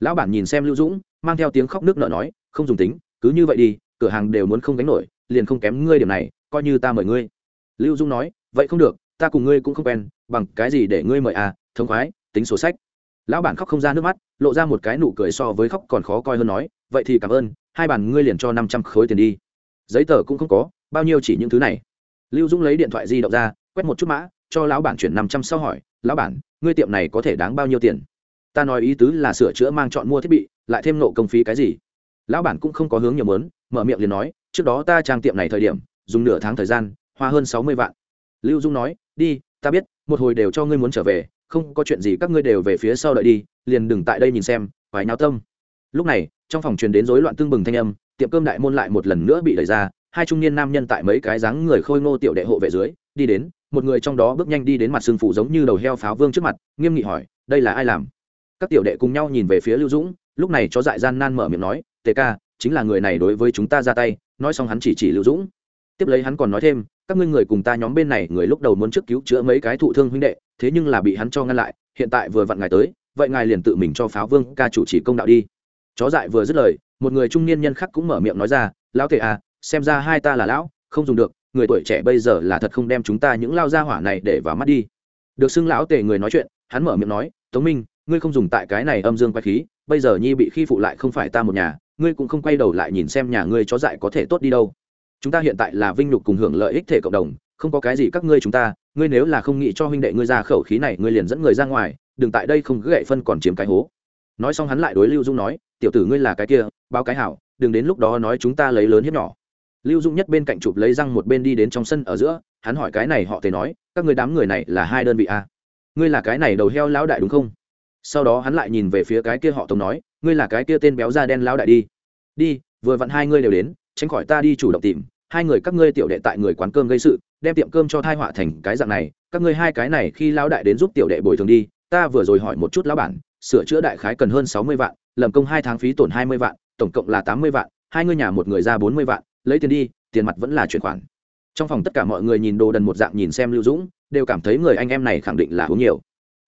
Lão bản nhìn xem lưu dũng, mang theo tiếng khóc nước nợ nói, không dùng tính, cứ như vậy đi, cửa hàng đều muốn không gánh nổi, liền không kém ngươi điểm này, coi như ta mời ngươi. Lưu dũng nói, vậy không được, ta cùng ngươi cũng không quen, bằng cái gì để ngươi mời à thống khoái, tính sổ sách. Lão bản khóc không ra nước mắt, lộ ra một cái nụ cười so với khóc còn khó coi hơn nói, vậy thì cảm ơn hai bàn ngươi liền cho năm trăm khối tiền đi. Giấy tờ cũng không có, bao nhiêu chỉ những thứ này. Lưu dung lấy điện thoại di động ra, quét một chút mã, cho lão bản chuyển năm trăm sau hỏi, lão bản, ngươi tiệm này có thể đáng bao nhiêu tiền? Ta nói ý tứ là sửa chữa mang chọn mua thiết bị, lại thêm nộ công phí cái gì. Lão bản cũng không có hướng nhiều mớn mở miệng liền nói, trước đó ta trang tiệm này thời điểm, dùng nửa tháng thời gian, hoa hơn sáu mươi vạn. Lưu dung nói, đi, ta biết, một hồi đều cho ngươi muốn trở về, không có chuyện gì các ngươi đều về phía sau đợi đi, liền đừng tại đây nhìn xem, phải nháo tâm. Lúc này trong phòng truyền đến rối loạn tương bừng thanh âm, tiệm cơm đại môn lại một lần nữa bị đẩy ra, hai trung niên nam nhân tại mấy cái dáng người khôi ngô tiểu đệ hộ vệ dưới, đi đến, một người trong đó bước nhanh đi đến mặt sưng phủ giống như đầu heo pháo vương trước mặt, nghiêm nghị hỏi, đây là ai làm? Các tiểu đệ cùng nhau nhìn về phía lưu dũng, lúc này chó dại gian nan mở miệng nói, tề ca, chính là người này đối với chúng ta ra tay, nói xong hắn chỉ chỉ lưu dũng. Tiếp lấy hắn còn nói thêm, các ngươi người cùng ta nhóm bên này, người lúc đầu muốn trước cứu chữa mấy cái thụ thương huynh đệ, thế nhưng là bị hắn cho ngăn lại, hiện tại vừa vặn ngài tới, vậy ngài liền tự mình cho pháo vương ca chủ chỉ công đạo đi chó dại vừa dứt lời, một người trung niên nhân khác cũng mở miệng nói ra, lão tề à xem ra hai ta là lão, không dùng được, người tuổi trẻ bây giờ là thật không đem chúng ta những lao gia hỏa này để vào mắt đi. Được xưng lão tề người nói chuyện, hắn mở miệng nói, tống minh, ngươi không dùng tại cái này âm dương quay khí, bây giờ nhi bị khi phụ lại không phải ta một nhà, ngươi cũng không quay đầu lại nhìn xem nhà ngươi chó dại có thể tốt đi đâu. Chúng ta hiện tại là vinh nhục cùng hưởng lợi ích thể cộng đồng, không có cái gì các ngươi chúng ta, ngươi nếu là không nghĩ cho huynh đệ ngươi ra khẩu khí này, ngươi liền dẫn người ra ngoài, đừng tại đây không gậy phân còn chiếm cái hố. Nói xong hắn lại đối lưu dung nói tiểu tử ngươi là cái kia, báo cái hảo, đừng đến lúc đó nói chúng ta lấy lớn hiếp nhỏ. Lưu dung nhất bên cạnh chụp lấy răng một bên đi đến trong sân ở giữa, hắn hỏi cái này họ tề nói, các người đám người này là hai đơn vị a. À? ngươi là cái này đầu heo lão đại đúng không? Sau đó hắn lại nhìn về phía cái kia họ tống nói, ngươi là cái kia tên béo da đen lão đại đi. Đi, vừa vặn hai ngươi đều đến, tránh khỏi ta đi chủ động tìm, hai người các ngươi tiểu đệ tại người quán cơm gây sự, đem tiệm cơm cho thai họa thành cái dạng này, các ngươi hai cái này khi lão đại đến giúp tiểu đệ bồi thường đi, ta vừa rồi hỏi một chút lão bản sửa chữa đại khái cần hơn sáu mươi vạn lầm công hai tháng phí tổn hai mươi vạn, tổng cộng là tám mươi vạn, hai người nhà một người ra bốn mươi vạn, lấy tiền đi, tiền mặt vẫn là chuyển khoản. Trong phòng tất cả mọi người nhìn đồ đần một dạng nhìn xem lưu dũng, đều cảm thấy người anh em này khẳng định là uống nhiều.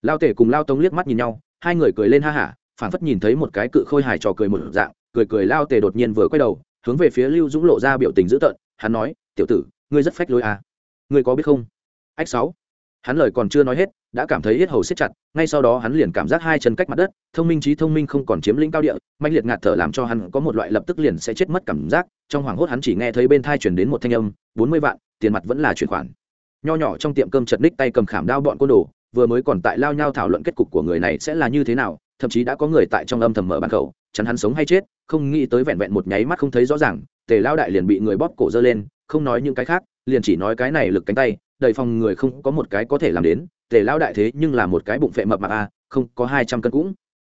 Lao tể cùng lao tống liếc mắt nhìn nhau, hai người cười lên ha hả, phảng phất nhìn thấy một cái cự khôi hài trò cười một dạng, cười cười lao tề đột nhiên vừa quay đầu, hướng về phía lưu dũng lộ ra biểu tình dữ tợn, hắn nói, tiểu tử, ngươi rất phách lối à. ngươi có biết không? Ách sáu. Hắn lời còn chưa nói hết đã cảm thấy hết hầu siết chặt, ngay sau đó hắn liền cảm giác hai chân cách mặt đất, thông minh trí thông minh không còn chiếm lĩnh cao địa mạnh liệt ngạt thở làm cho hắn có một loại lập tức liền sẽ chết mất cảm giác. Trong hoảng hốt hắn chỉ nghe thấy bên thai chuyển đến một thanh âm, bốn mươi vạn, tiền mặt vẫn là chuyển khoản. Nho nhỏ trong tiệm cơm chật ních tay cầm khảm đao bọn côn đồ, vừa mới còn tại lao nhau thảo luận kết cục của người này sẽ là như thế nào, thậm chí đã có người tại trong âm thầm mở bàn khẩu, chắn hắn sống hay chết, không nghĩ tới vẹn vẹn một nháy mắt không thấy rõ ràng, tề lao đại liền bị người bóp cổ dơ lên, không nói những cái khác, liền chỉ nói cái này lực cánh tay, đầy phòng người không có một cái có thể làm đến tề Lão đại thế nhưng là một cái bụng phệ mập mạp a, không, có hai trăm cân cũng.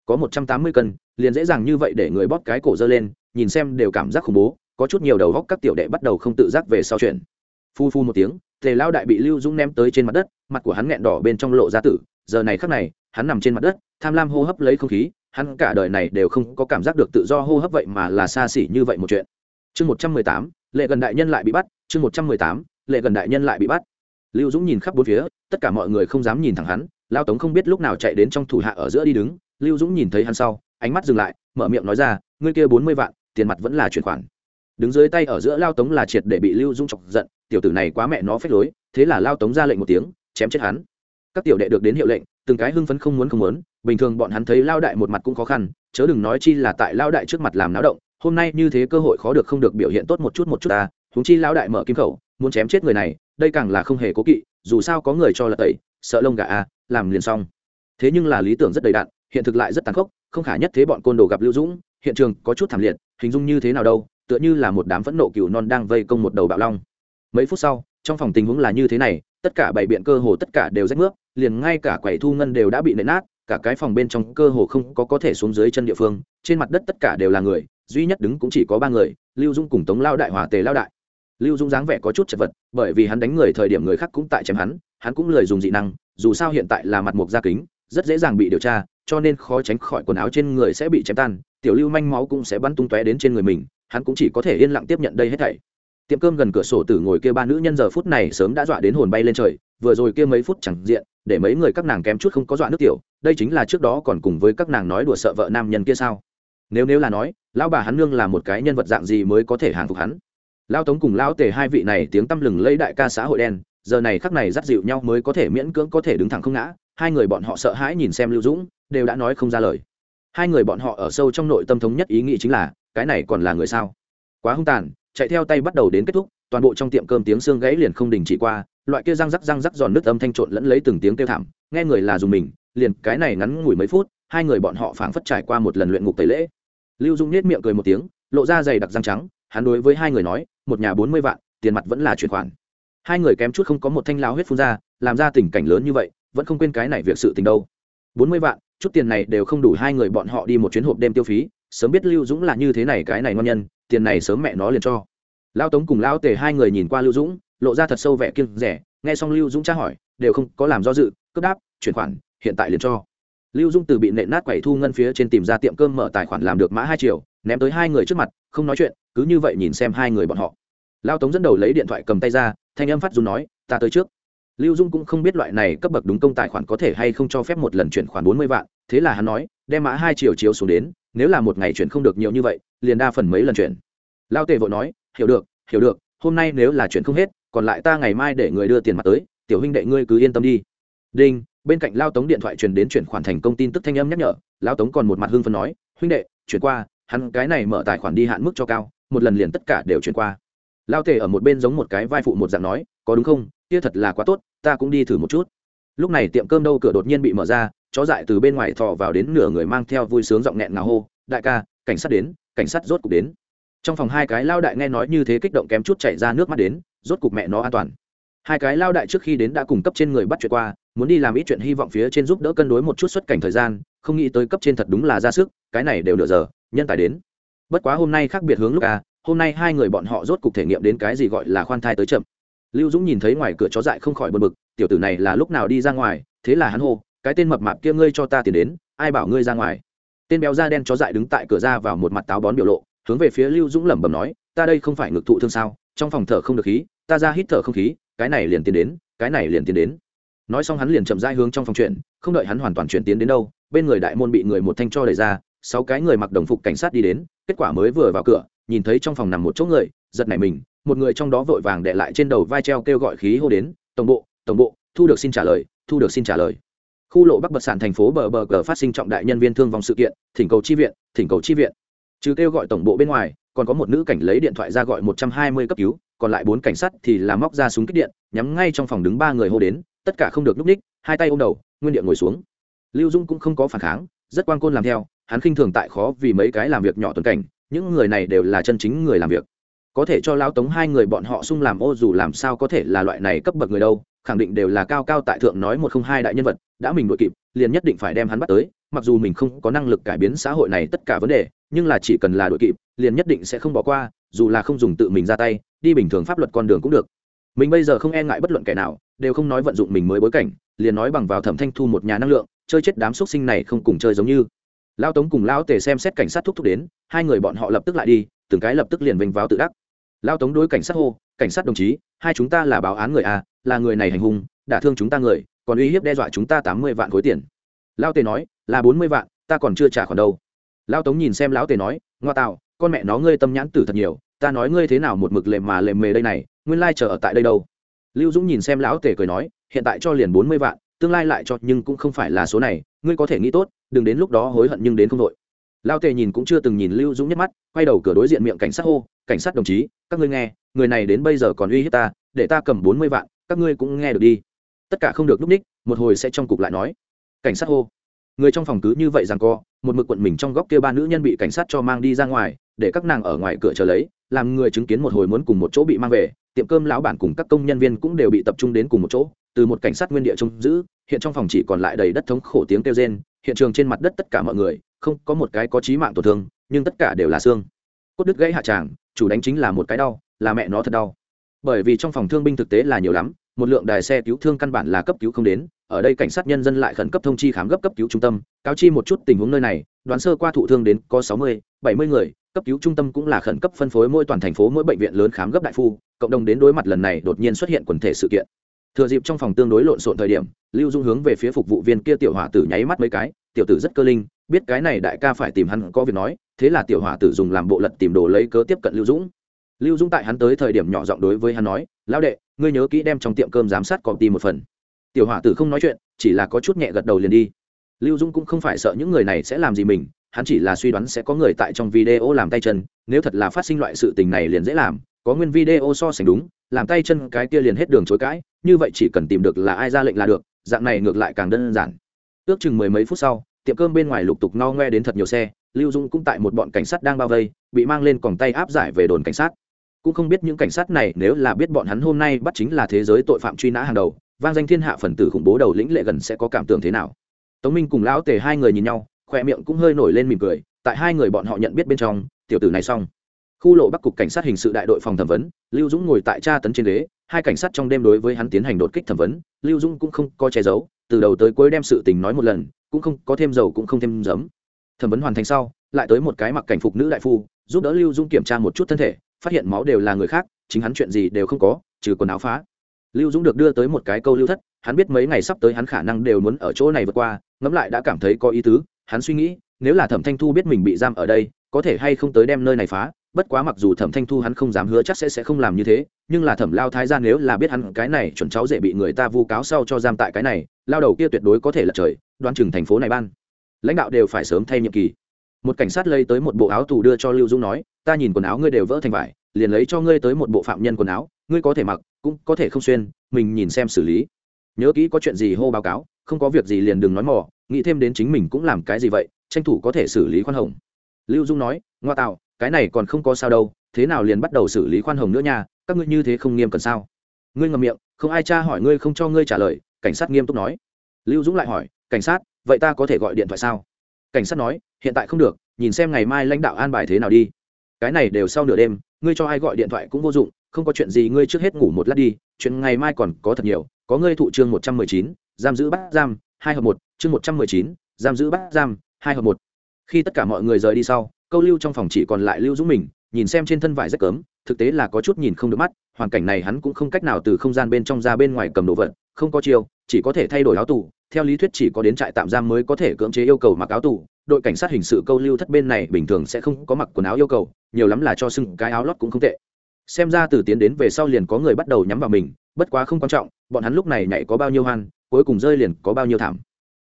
Có một trăm tám mươi cân, liền dễ dàng như vậy để người bóp cái cổ dơ lên, nhìn xem đều cảm giác khủng bố, có chút nhiều đầu góc các tiểu đệ bắt đầu không tự giác về sau chuyện. Phu phu một tiếng, tề Lão đại bị lưu dũng ném tới trên mặt đất, mặt của hắn nghẹn đỏ bên trong lộ ra tử, giờ này khắc này, hắn nằm trên mặt đất, tham lam hô hấp lấy không khí, hắn cả đời này đều không có cảm giác được tự do hô hấp vậy mà là xa xỉ như vậy một chuyện. Chương một trăm mười tám, lệ gần đại nhân lại bị bắt, chương một trăm mười tám, lệ gần đại nhân lại bị bắt lưu dũng nhìn khắp bốn phía, tất cả mọi người không dám nhìn thẳng hắn, lao tống không biết lúc nào chạy đến trong thủ hạ ở giữa đi đứng. Lưu dũng nhìn thấy hắn sau, ánh mắt dừng lại, mở miệng nói ra, ngươi kia bốn mươi vạn, tiền mặt vẫn là chuyển khoản. Đứng dưới tay ở giữa lao tống là triệt để bị lưu dũng chọc giận, tiểu tử này quá mẹ nó phép lối. Thế là lao tống ra lệnh một tiếng, chém chết hắn. Các tiểu đệ được đến hiệu lệnh, từng cái hưng phấn không muốn không muốn, bình thường bọn hắn thấy lao đại một mặt cũng khó khăn, chớ đừng nói chi là tại lao đại trước mặt làm náo động, hôm nay như thế cơ hội khó được không được biểu hiện tốt một chút một chút ta húng chi lao đại mở kim khẩu, muốn chém chết người này đây càng là không hề cố kỵ, dù sao có người cho là tẩy, sợ lông gà a làm liền xong. Thế nhưng là lý tưởng rất đầy đạn hiện thực lại rất tàn khốc, không khả nhất thế bọn côn đồ gặp lưu dũng, hiện trường có chút thảm liệt, hình dung như thế nào đâu, tựa như là một đám phẫn nộ cừu non đang vây công một đầu bạo long. Mấy phút sau, trong phòng tình huống là như thế này, tất cả bảy biện cơ hồ tất cả đều rách nước, liền ngay cả quầy thu ngân đều đã bị nện nát, cả cái phòng bên trong cơ hồ không có có thể xuống dưới chân địa phương, trên mặt đất tất cả đều là người, duy nhất đứng cũng chỉ có ba người, lưu dung cùng tống lao đại hòa tề lao đại lưu dung dáng vẻ có chút chật vật, bởi vì hắn đánh người thời điểm người khác cũng tại chém hắn hắn cũng lời dùng dị năng, dù sao hiện tại là mặt mục da kính, rất dễ dàng bị điều tra, cho nên khó tránh khỏi quần áo trên người sẽ bị chém tan, tiểu lưu manh máu cũng sẽ bắn tung tóe đến trên người mình, hắn cũng chỉ có thể yên lặng tiếp nhận đây hết thảy. Tiệm cơm gần cửa sổ tử ngồi kia ba nữ nhân giờ phút này sớm đã dọa đến hồn bay lên trời, vừa rồi kia mấy phút chẳng diện, để mấy người các nàng kém chút không có dọa nước tiểu, đây chính là trước đó còn cùng với các nàng nói đùa sợ vợ nam nhân kia sao? Nếu nếu là nói, lão bà hắn nương là một cái nhân vật dạng gì mới có thể hàng phục hắn? Lao tống cùng lao tề hai vị này tiếng tăm lừng lấy đại ca xã hội đen, giờ này khắc này dắt dịu nhau mới có thể miễn cưỡng có thể đứng thẳng không ngã, hai người bọn họ sợ hãi nhìn xem lưu dũng, đều đã nói không ra lời. Hai người bọn họ ở sâu trong nội tâm thống nhất ý nghĩ chính là, cái này còn là người sao? Quá hung tàn, chạy theo tay bắt đầu đến kết thúc, toàn bộ trong tiệm cơm tiếng xương gãy liền không đình chỉ qua, loại kia răng rắc răng rắc giòn nước âm thanh trộn lẫn lấy từng tiếng kêu thảm, nghe người là dùng mình, liền cái này ngắn ngủi mấy phút, hai người bọn họ phảng phất trải qua một lần luyện ngục tẩy lễ. Lưu dung nết miệng cười một tiếng, lộ ra dày đặc răng trắng, hắn đối với hai người nói một nhà bốn mươi vạn, tiền mặt vẫn là chuyển khoản. Hai người kém chút không có một thanh lao huyết phun ra, làm ra tình cảnh lớn như vậy, vẫn không quên cái này việc sự tình đâu. Bốn mươi vạn, chút tiền này đều không đủ hai người bọn họ đi một chuyến hộp đêm tiêu phí, sớm biết lưu dũng là như thế này cái này ngon nhân, tiền này sớm mẹ nó liền cho. Lao tống cùng lao tề hai người nhìn qua lưu dũng, lộ ra thật sâu vẻ kiêng rẻ, nghe xong lưu dũng tra hỏi, đều không có làm do dự, cướp đáp, chuyển khoản, hiện tại liền cho. Lưu dung từ bị nện nát quẩy thu ngân phía trên tìm ra tiệm cơm mở tài khoản làm được mã hai triệu, ném tới hai người trước mặt, không nói chuyện cứ như vậy nhìn xem hai người bọn họ. Lao tống dẫn đầu lấy điện thoại cầm tay ra, thanh âm phát dung nói, ta tới trước. Lưu dung cũng không biết loại này cấp bậc đúng công tài khoản có thể hay không cho phép một lần chuyển khoản bốn mươi vạn, thế là hắn nói, đem mã hai triệu chiếu xuống đến, nếu là một ngày chuyển không được nhiều như vậy, liền đa phần mấy lần chuyển. Lao tề vội nói, hiểu được hiểu được, hôm nay nếu là chuyển không hết, còn lại ta ngày mai để người đưa tiền mặt tới, tiểu huynh đệ ngươi cứ yên tâm đi. Đinh, bên cạnh lao tống điện thoại truyền đến chuyển khoản thành công tin tức thanh âm nhắc nhở, lao tống còn một mặt hưng phân nói, huynh đệ, chuyển qua, hắn cái này mở tài khoản đi hạn mức cho cao một lần liền tất cả đều chuyển qua. Lao tề ở một bên giống một cái vai phụ một dạng nói, có đúng không? Kia thật là quá tốt, ta cũng đi thử một chút. Lúc này tiệm cơm đâu cửa đột nhiên bị mở ra, chó dại từ bên ngoài thò vào đến nửa người mang theo vui sướng giọng nghẹn ngào hô, đại ca, cảnh sát đến, cảnh sát rốt cục đến. Trong phòng hai cái lao đại nghe nói như thế kích động kém chút chạy ra nước mắt đến, rốt cục mẹ nó an toàn. Hai cái lao đại trước khi đến đã cùng cấp trên người bắt chuyện qua, muốn đi làm ít chuyện hy vọng phía trên giúp đỡ cân đối một chút xuất cảnh thời gian, không nghĩ tới cấp trên thật đúng là ra sức, cái này đều nửa giờ, nhân tài đến bất quá hôm nay khác biệt hướng lúc à hôm nay hai người bọn họ rốt cục thể nghiệm đến cái gì gọi là khoan thai tới chậm. Lưu dũng nhìn thấy ngoài cửa chó dại không khỏi bật bực, tiểu tử này là lúc nào đi ra ngoài, thế là hắn hô, cái tên mập mạp kia ngươi cho ta tiền đến, ai bảo ngươi ra ngoài? Tên béo da đen chó dại đứng tại cửa ra vào một mặt táo bón biểu lộ, hướng về phía lưu dũng lẩm bẩm nói, ta đây không phải ngực thụ thương sao, trong phòng thở không được khí, ta ra hít thở không khí, cái này liền tiến đến, cái này liền tiến đến. Nói xong hắn liền chậm rãi hướng trong phòng chuyện, không đợi hắn hoàn toàn chuyển tiến đến đâu, bên người đại môn bị người một thanh cho đẩy ra, sáu cái người mặc đồng phục cảnh sát đi đến kết quả mới vừa vào cửa, nhìn thấy trong phòng nằm một chỗ người, giật nảy mình, một người trong đó vội vàng đệ lại trên đầu vai treo kêu gọi khí hô đến, tổng bộ tổng bộ, thu được xin trả lời, thu được xin trả lời. Khu lộ bắc bật sản thành phố bờ bờ cờ phát sinh trọng đại nhân viên thương vong sự kiện, thỉnh cầu chi viện, thỉnh cầu chi viện. Trừ kêu gọi tổng bộ bên ngoài, còn có một nữ cảnh lấy điện thoại ra gọi một trăm hai mươi cấp cứu, còn lại bốn cảnh sát thì làm móc ra súng kích điện, nhắm ngay trong phòng đứng ba người hô đến, tất cả không được núp ních, hai tay ôm đầu, nguyên điện ngồi xuống. Lưu dung cũng không có phản kháng, rất quan côn làm theo hắn khinh thường tại khó vì mấy cái làm việc nhỏ tuần cảnh, những người này đều là chân chính người làm việc. Có thể cho lao tống hai người bọn họ sung làm ô dù làm sao có thể là loại này cấp bậc người đâu, khẳng định đều là cao cao tại thượng nói một không hai đại nhân vật, đã mình đội kịp, liền nhất định phải đem hắn bắt tới, mặc dù mình không có năng lực cải biến xã hội này tất cả vấn đề, nhưng là chỉ cần là đội kịp, liền nhất định sẽ không bỏ qua, dù là không dùng tự mình ra tay, đi bình thường pháp luật con đường cũng được. Mình bây giờ không e ngại bất luận kẻ nào, đều không nói vận dụng mình mới bối cảnh, liền nói bằng vào thẩm thanh thu một nhà năng lượng, chơi chết đám xúc sinh này không cùng chơi giống như lao tống cùng lao tề xem xét cảnh sát thúc thúc đến, hai người bọn họ lập tức lại đi, từng cái lập tức liền vênh vào tự đắc. Lao tống đối cảnh sát hô, cảnh sát đồng chí, hai chúng ta là báo án người a, là người này hành hung, đả thương chúng ta người, còn uy hiếp đe dọa chúng ta tám mươi vạn khối tiền. Lao tề nói, là bốn mươi vạn, ta còn chưa trả khoản đâu. Lao tống nhìn xem lão tề nói, ngoa tạo, con mẹ nó ngươi tâm nhãn tử thật nhiều, ta nói ngươi thế nào một mực lệ mà lệ mề đây này, nguyên lai chờ ở tại đây đâu. Lưu dũng nhìn xem lão tề cười nói, hiện tại cho liền bốn mươi vạn, tương lai lại cho, nhưng cũng không phải là số này, ngươi có thể nghĩ tốt đừng đến lúc đó hối hận nhưng đến không đội lao tề nhìn cũng chưa từng nhìn lưu dũng nhất mắt, quay đầu cửa đối diện miệng cảnh sát hô, cảnh sát đồng chí, các ngươi nghe, người này đến bây giờ còn uy hiếp ta, để ta cầm bốn mươi vạn, các ngươi cũng nghe được đi. Tất cả không được núp ních, một hồi sẽ trong cục lại nói. Cảnh sát hô, người trong phòng cứ như vậy rằng co, một mực quận mình trong góc kia ba nữ nhân bị cảnh sát cho mang đi ra ngoài, để các nàng ở ngoài cửa chờ lấy, làm người chứng kiến một hồi muốn cùng một chỗ bị mang về, tiệm cơm lão bản cùng các công nhân viên cũng đều bị tập trung đến cùng một chỗ, từ một cảnh sát nguyên địa trông giữ, hiện trong phòng chỉ còn lại đầy đất thống khổ tiếng kêu rên hiện trường trên mặt đất tất cả mọi người, không có một cái có trí mạng tổn thương, nhưng tất cả đều là xương. Cốt đứt gãy hạ tràng, chủ đánh chính là một cái đau, là mẹ nó thật đau. Bởi vì trong phòng thương binh thực tế là nhiều lắm, một lượng đài xe cứu thương căn bản là cấp cứu không đến, ở đây cảnh sát nhân dân lại khẩn cấp thông chi khám gấp cấp cứu trung tâm, cáo chi một chút tình huống nơi này, đoán sơ qua thụ thương đến có sáu mươi, bảy mươi người, cấp cứu trung tâm cũng là khẩn cấp phân phối mỗi toàn thành phố mỗi bệnh viện lớn khám gấp đại phu, cộng đồng đến đối mặt lần này đột nhiên xuất hiện quần thể sự kiện thừa dịp trong phòng tương đối lộn xộn thời điểm, lưu dung hướng về phía phục vụ viên kia tiểu hỏa tử nháy mắt mấy cái, tiểu tử rất cơ linh, biết cái này đại ca phải tìm hắn có việc nói, thế là tiểu hỏa tử dùng làm bộ lật tìm đồ lấy cớ tiếp cận lưu dũng lưu dũng tại hắn tới thời điểm nhỏ giọng đối với hắn nói, lão đệ, ngươi nhớ kỹ đem trong tiệm cơm giám sát công ty một phần. Tiểu hỏa tử không nói chuyện, chỉ là có chút nhẹ gật đầu liền đi. Lưu dũng cũng không phải sợ những người này sẽ làm gì mình, hắn chỉ là suy đoán sẽ có người tại trong video làm tay chân, nếu thật là phát sinh loại sự tình này liền dễ làm, có nguyên video so sánh đúng, làm tay chân cái kia liền hết đường chối cãi như vậy chỉ cần tìm được là ai ra lệnh là được, dạng này ngược lại càng đơn giản. Ước chừng mười mấy phút sau, tiệm cơm bên ngoài lục tục no ngoe đến thật nhiều xe, lưu dũng cũng tại một bọn cảnh sát đang bao vây, bị mang lên còng tay áp giải về đồn cảnh sát. Cũng không biết những cảnh sát này nếu là biết bọn hắn hôm nay bắt chính là thế giới tội phạm truy nã hàng đầu, vang danh thiên hạ phần tử khủng bố đầu lĩnh lệ gần sẽ có cảm tưởng thế nào. Tống minh cùng lão tề hai người nhìn nhau, khoe miệng cũng hơi nổi lên mỉm cười, tại hai người bọn họ nhận biết bên trong, tiểu tử này xong khu lộ bắc cục cảnh sát hình sự đại đội phòng thẩm vấn, lưu dũng ngồi tại tra tấn trên ghế, hai cảnh sát trong đêm đối với hắn tiến hành đột kích thẩm vấn, lưu dũng cũng không có che giấu, từ đầu tới cuối đem sự tình nói một lần, cũng không có thêm dầu cũng không thêm giấm. Thẩm vấn hoàn thành sau, lại tới một cái mặc cảnh phục nữ đại phu, giúp đỡ lưu dũng kiểm tra một chút thân thể, phát hiện máu đều là người khác, chính hắn chuyện gì đều không có, trừ quần áo phá. Lưu dũng được đưa tới một cái câu lưu thất, hắn biết mấy ngày sắp tới hắn khả năng đều muốn ở chỗ này vượt qua, ngẫm lại đã cảm thấy có ý tứ, hắn suy nghĩ, nếu là thẩm thanh thu biết mình bị giam ở đây, có thể hay không tới đem nơi này phá bất quá mặc dù thẩm thanh thu hắn không dám hứa chắc sẽ sẽ không làm như thế, nhưng là thẩm lao thái ra nếu là biết hắn cái này chuẩn cháu dễ bị người ta vu cáo sau cho giam tại cái này, lao đầu kia tuyệt đối có thể lật trời đoan chừng thành phố này ban. Lãnh đạo đều phải sớm thay nhiệm kỳ. Một cảnh sát lấy tới một bộ áo tù đưa cho lưu dũng nói, ta nhìn quần áo ngươi đều vỡ thành vải, liền lấy cho ngươi tới một bộ phạm nhân quần áo, ngươi có thể mặc, cũng có thể không xuyên, mình nhìn xem xử lý. Nhớ kỹ có chuyện gì hô báo cáo, không có việc gì liền đừng nói mỏ nghĩ thêm đến chính mình cũng làm cái gì vậy, tranh thủ có thể xử lý khoan hồng. Lưu dung nói, ngoa tạo cái này còn không có sao đâu, thế nào liền bắt đầu xử lý khoan hồng nữa nha, các ngươi như thế không nghiêm cần sao? Ngươi ngậm miệng, không ai tra hỏi ngươi không cho ngươi trả lời, cảnh sát nghiêm túc nói. Lưu dũng lại hỏi, cảnh sát, vậy ta có thể gọi điện thoại sao? Cảnh sát nói, hiện tại không được, nhìn xem ngày mai lãnh đạo an bài thế nào đi. Cái này đều sau nửa đêm, ngươi cho ai gọi điện thoại cũng vô dụng, không có chuyện gì ngươi trước hết ngủ một lát đi, chuyện ngày mai còn có thật nhiều, có ngươi thụ chương một trăm mười chín, giam giữ bắt giam, hai hợp một, chương một trăm mười chín, giam giữ bắt giam, hai hợp một. Khi tất cả mọi người rời đi sau câu lưu trong phòng chỉ còn lại lưu dũng mình, nhìn xem trên thân vải rất cấm, thực tế là có chút nhìn không được mắt, hoàn cảnh này hắn cũng không cách nào từ không gian bên trong ra bên ngoài cầm đồ vật, không có chiêu, chỉ có thể thay đổi áo tù, theo lý thuyết chỉ có đến trại tạm giam mới có thể cưỡng chế yêu cầu mặc áo tù, đội cảnh sát hình sự câu lưu thất bên này bình thường sẽ không có mặc quần áo yêu cầu, nhiều lắm là cho sưng cái áo lót cũng không tệ. Xem ra từ tiến đến về sau liền có người bắt đầu nhắm vào mình, bất quá không quan trọng, bọn hắn lúc này nhảy có bao nhiêu hoan, cuối cùng rơi liền có bao nhiêu thảm.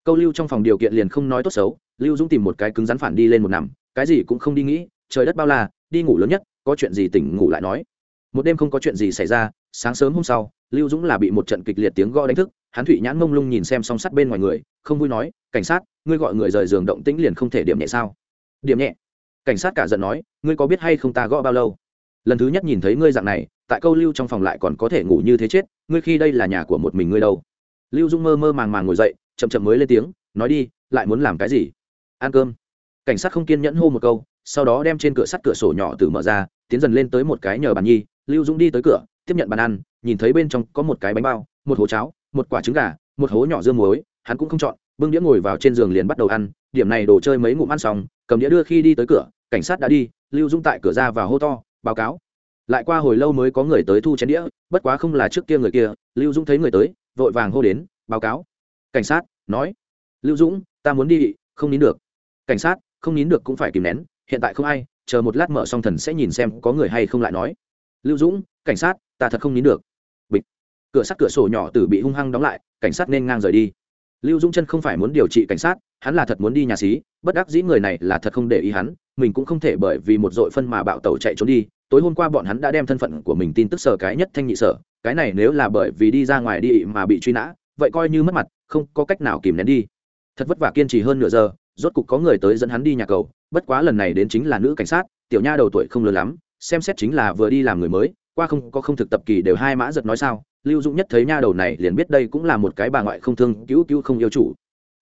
Câu lưu trong phòng điều kiện liền không nói tốt xấu, lưu dũng tìm một cái cứng rắn phản đi lên một nằm cái gì cũng không đi nghĩ, trời đất bao la, đi ngủ lớn nhất, có chuyện gì tỉnh ngủ lại nói. Một đêm không có chuyện gì xảy ra, sáng sớm hôm sau, lưu dũng là bị một trận kịch liệt tiếng gõ đánh thức, hắn thụy nhãn mông lung nhìn xem song sắt bên ngoài người, không vui nói, cảnh sát, ngươi gọi người rời giường động tĩnh liền không thể điểm nhẹ sao? Điểm nhẹ? Cảnh sát cả giận nói, ngươi có biết hay không ta gõ bao lâu? Lần thứ nhất nhìn thấy ngươi dạng này, tại câu lưu trong phòng lại còn có thể ngủ như thế chết, ngươi khi đây là nhà của một mình ngươi đâu? Lưu dung mơ mơ màng màng ngồi dậy, chậm chậm mới lên tiếng, nói đi, lại muốn làm cái gì? Ăn cơm cảnh sát không kiên nhẫn hô một câu, sau đó đem trên cửa sắt cửa sổ nhỏ từ mở ra, tiến dần lên tới một cái nhờ bàn nhi, lưu dũng đi tới cửa, tiếp nhận bàn ăn, nhìn thấy bên trong có một cái bánh bao, một hố cháo, một quả trứng gà, một hố nhỏ dương muối, hắn cũng không chọn, bưng đĩa ngồi vào trên giường liền bắt đầu ăn, điểm này đồ chơi mấy ngụm ăn xong, cầm đĩa đưa khi đi tới cửa, cảnh sát đã đi, lưu dũng tại cửa ra và hô to, báo cáo. Lại qua hồi lâu mới có người tới thu chén đĩa, bất quá không là trước kia người kia, lưu dũng thấy người tới, vội vàng hô đến, báo cáo. Cảnh sát nói, lưu dũng, ta muốn đi, không nín được. Cảnh sát không nín được cũng phải kìm nén, hiện tại không ai, chờ một lát mở xong thần sẽ nhìn xem có người hay không lại nói. Lưu dũng, cảnh sát, ta thật không nín được. Bịch. Cửa sắt cửa sổ nhỏ tử bị hung hăng đóng lại, cảnh sát nên ngang rời đi. Lưu dũng chân không phải muốn điều trị cảnh sát, hắn là thật muốn đi nhà xí, bất đắc dĩ người này là thật không để ý hắn, mình cũng không thể bởi vì một dội phân mà bạo tàu chạy trốn đi. Tối hôm qua bọn hắn đã đem thân phận của mình tin tức sở cái nhất thanh nhị sở, cái này nếu là bởi vì đi ra ngoài đi mà bị truy nã, vậy coi như mất mặt, không có cách nào kìm nén đi. Thật vất vả kiên trì hơn nửa giờ rốt cục có người tới dẫn hắn đi nhà cầu, bất quá lần này đến chính là nữ cảnh sát, tiểu nha đầu tuổi không lớn lắm, xem xét chính là vừa đi làm người mới, qua không, có không thực tập kỳ đều hai mã giật nói sao, lưu dũng nhất thấy nha đầu này liền biết đây cũng là một cái bà ngoại không thương, cứu cứu không yêu chủ.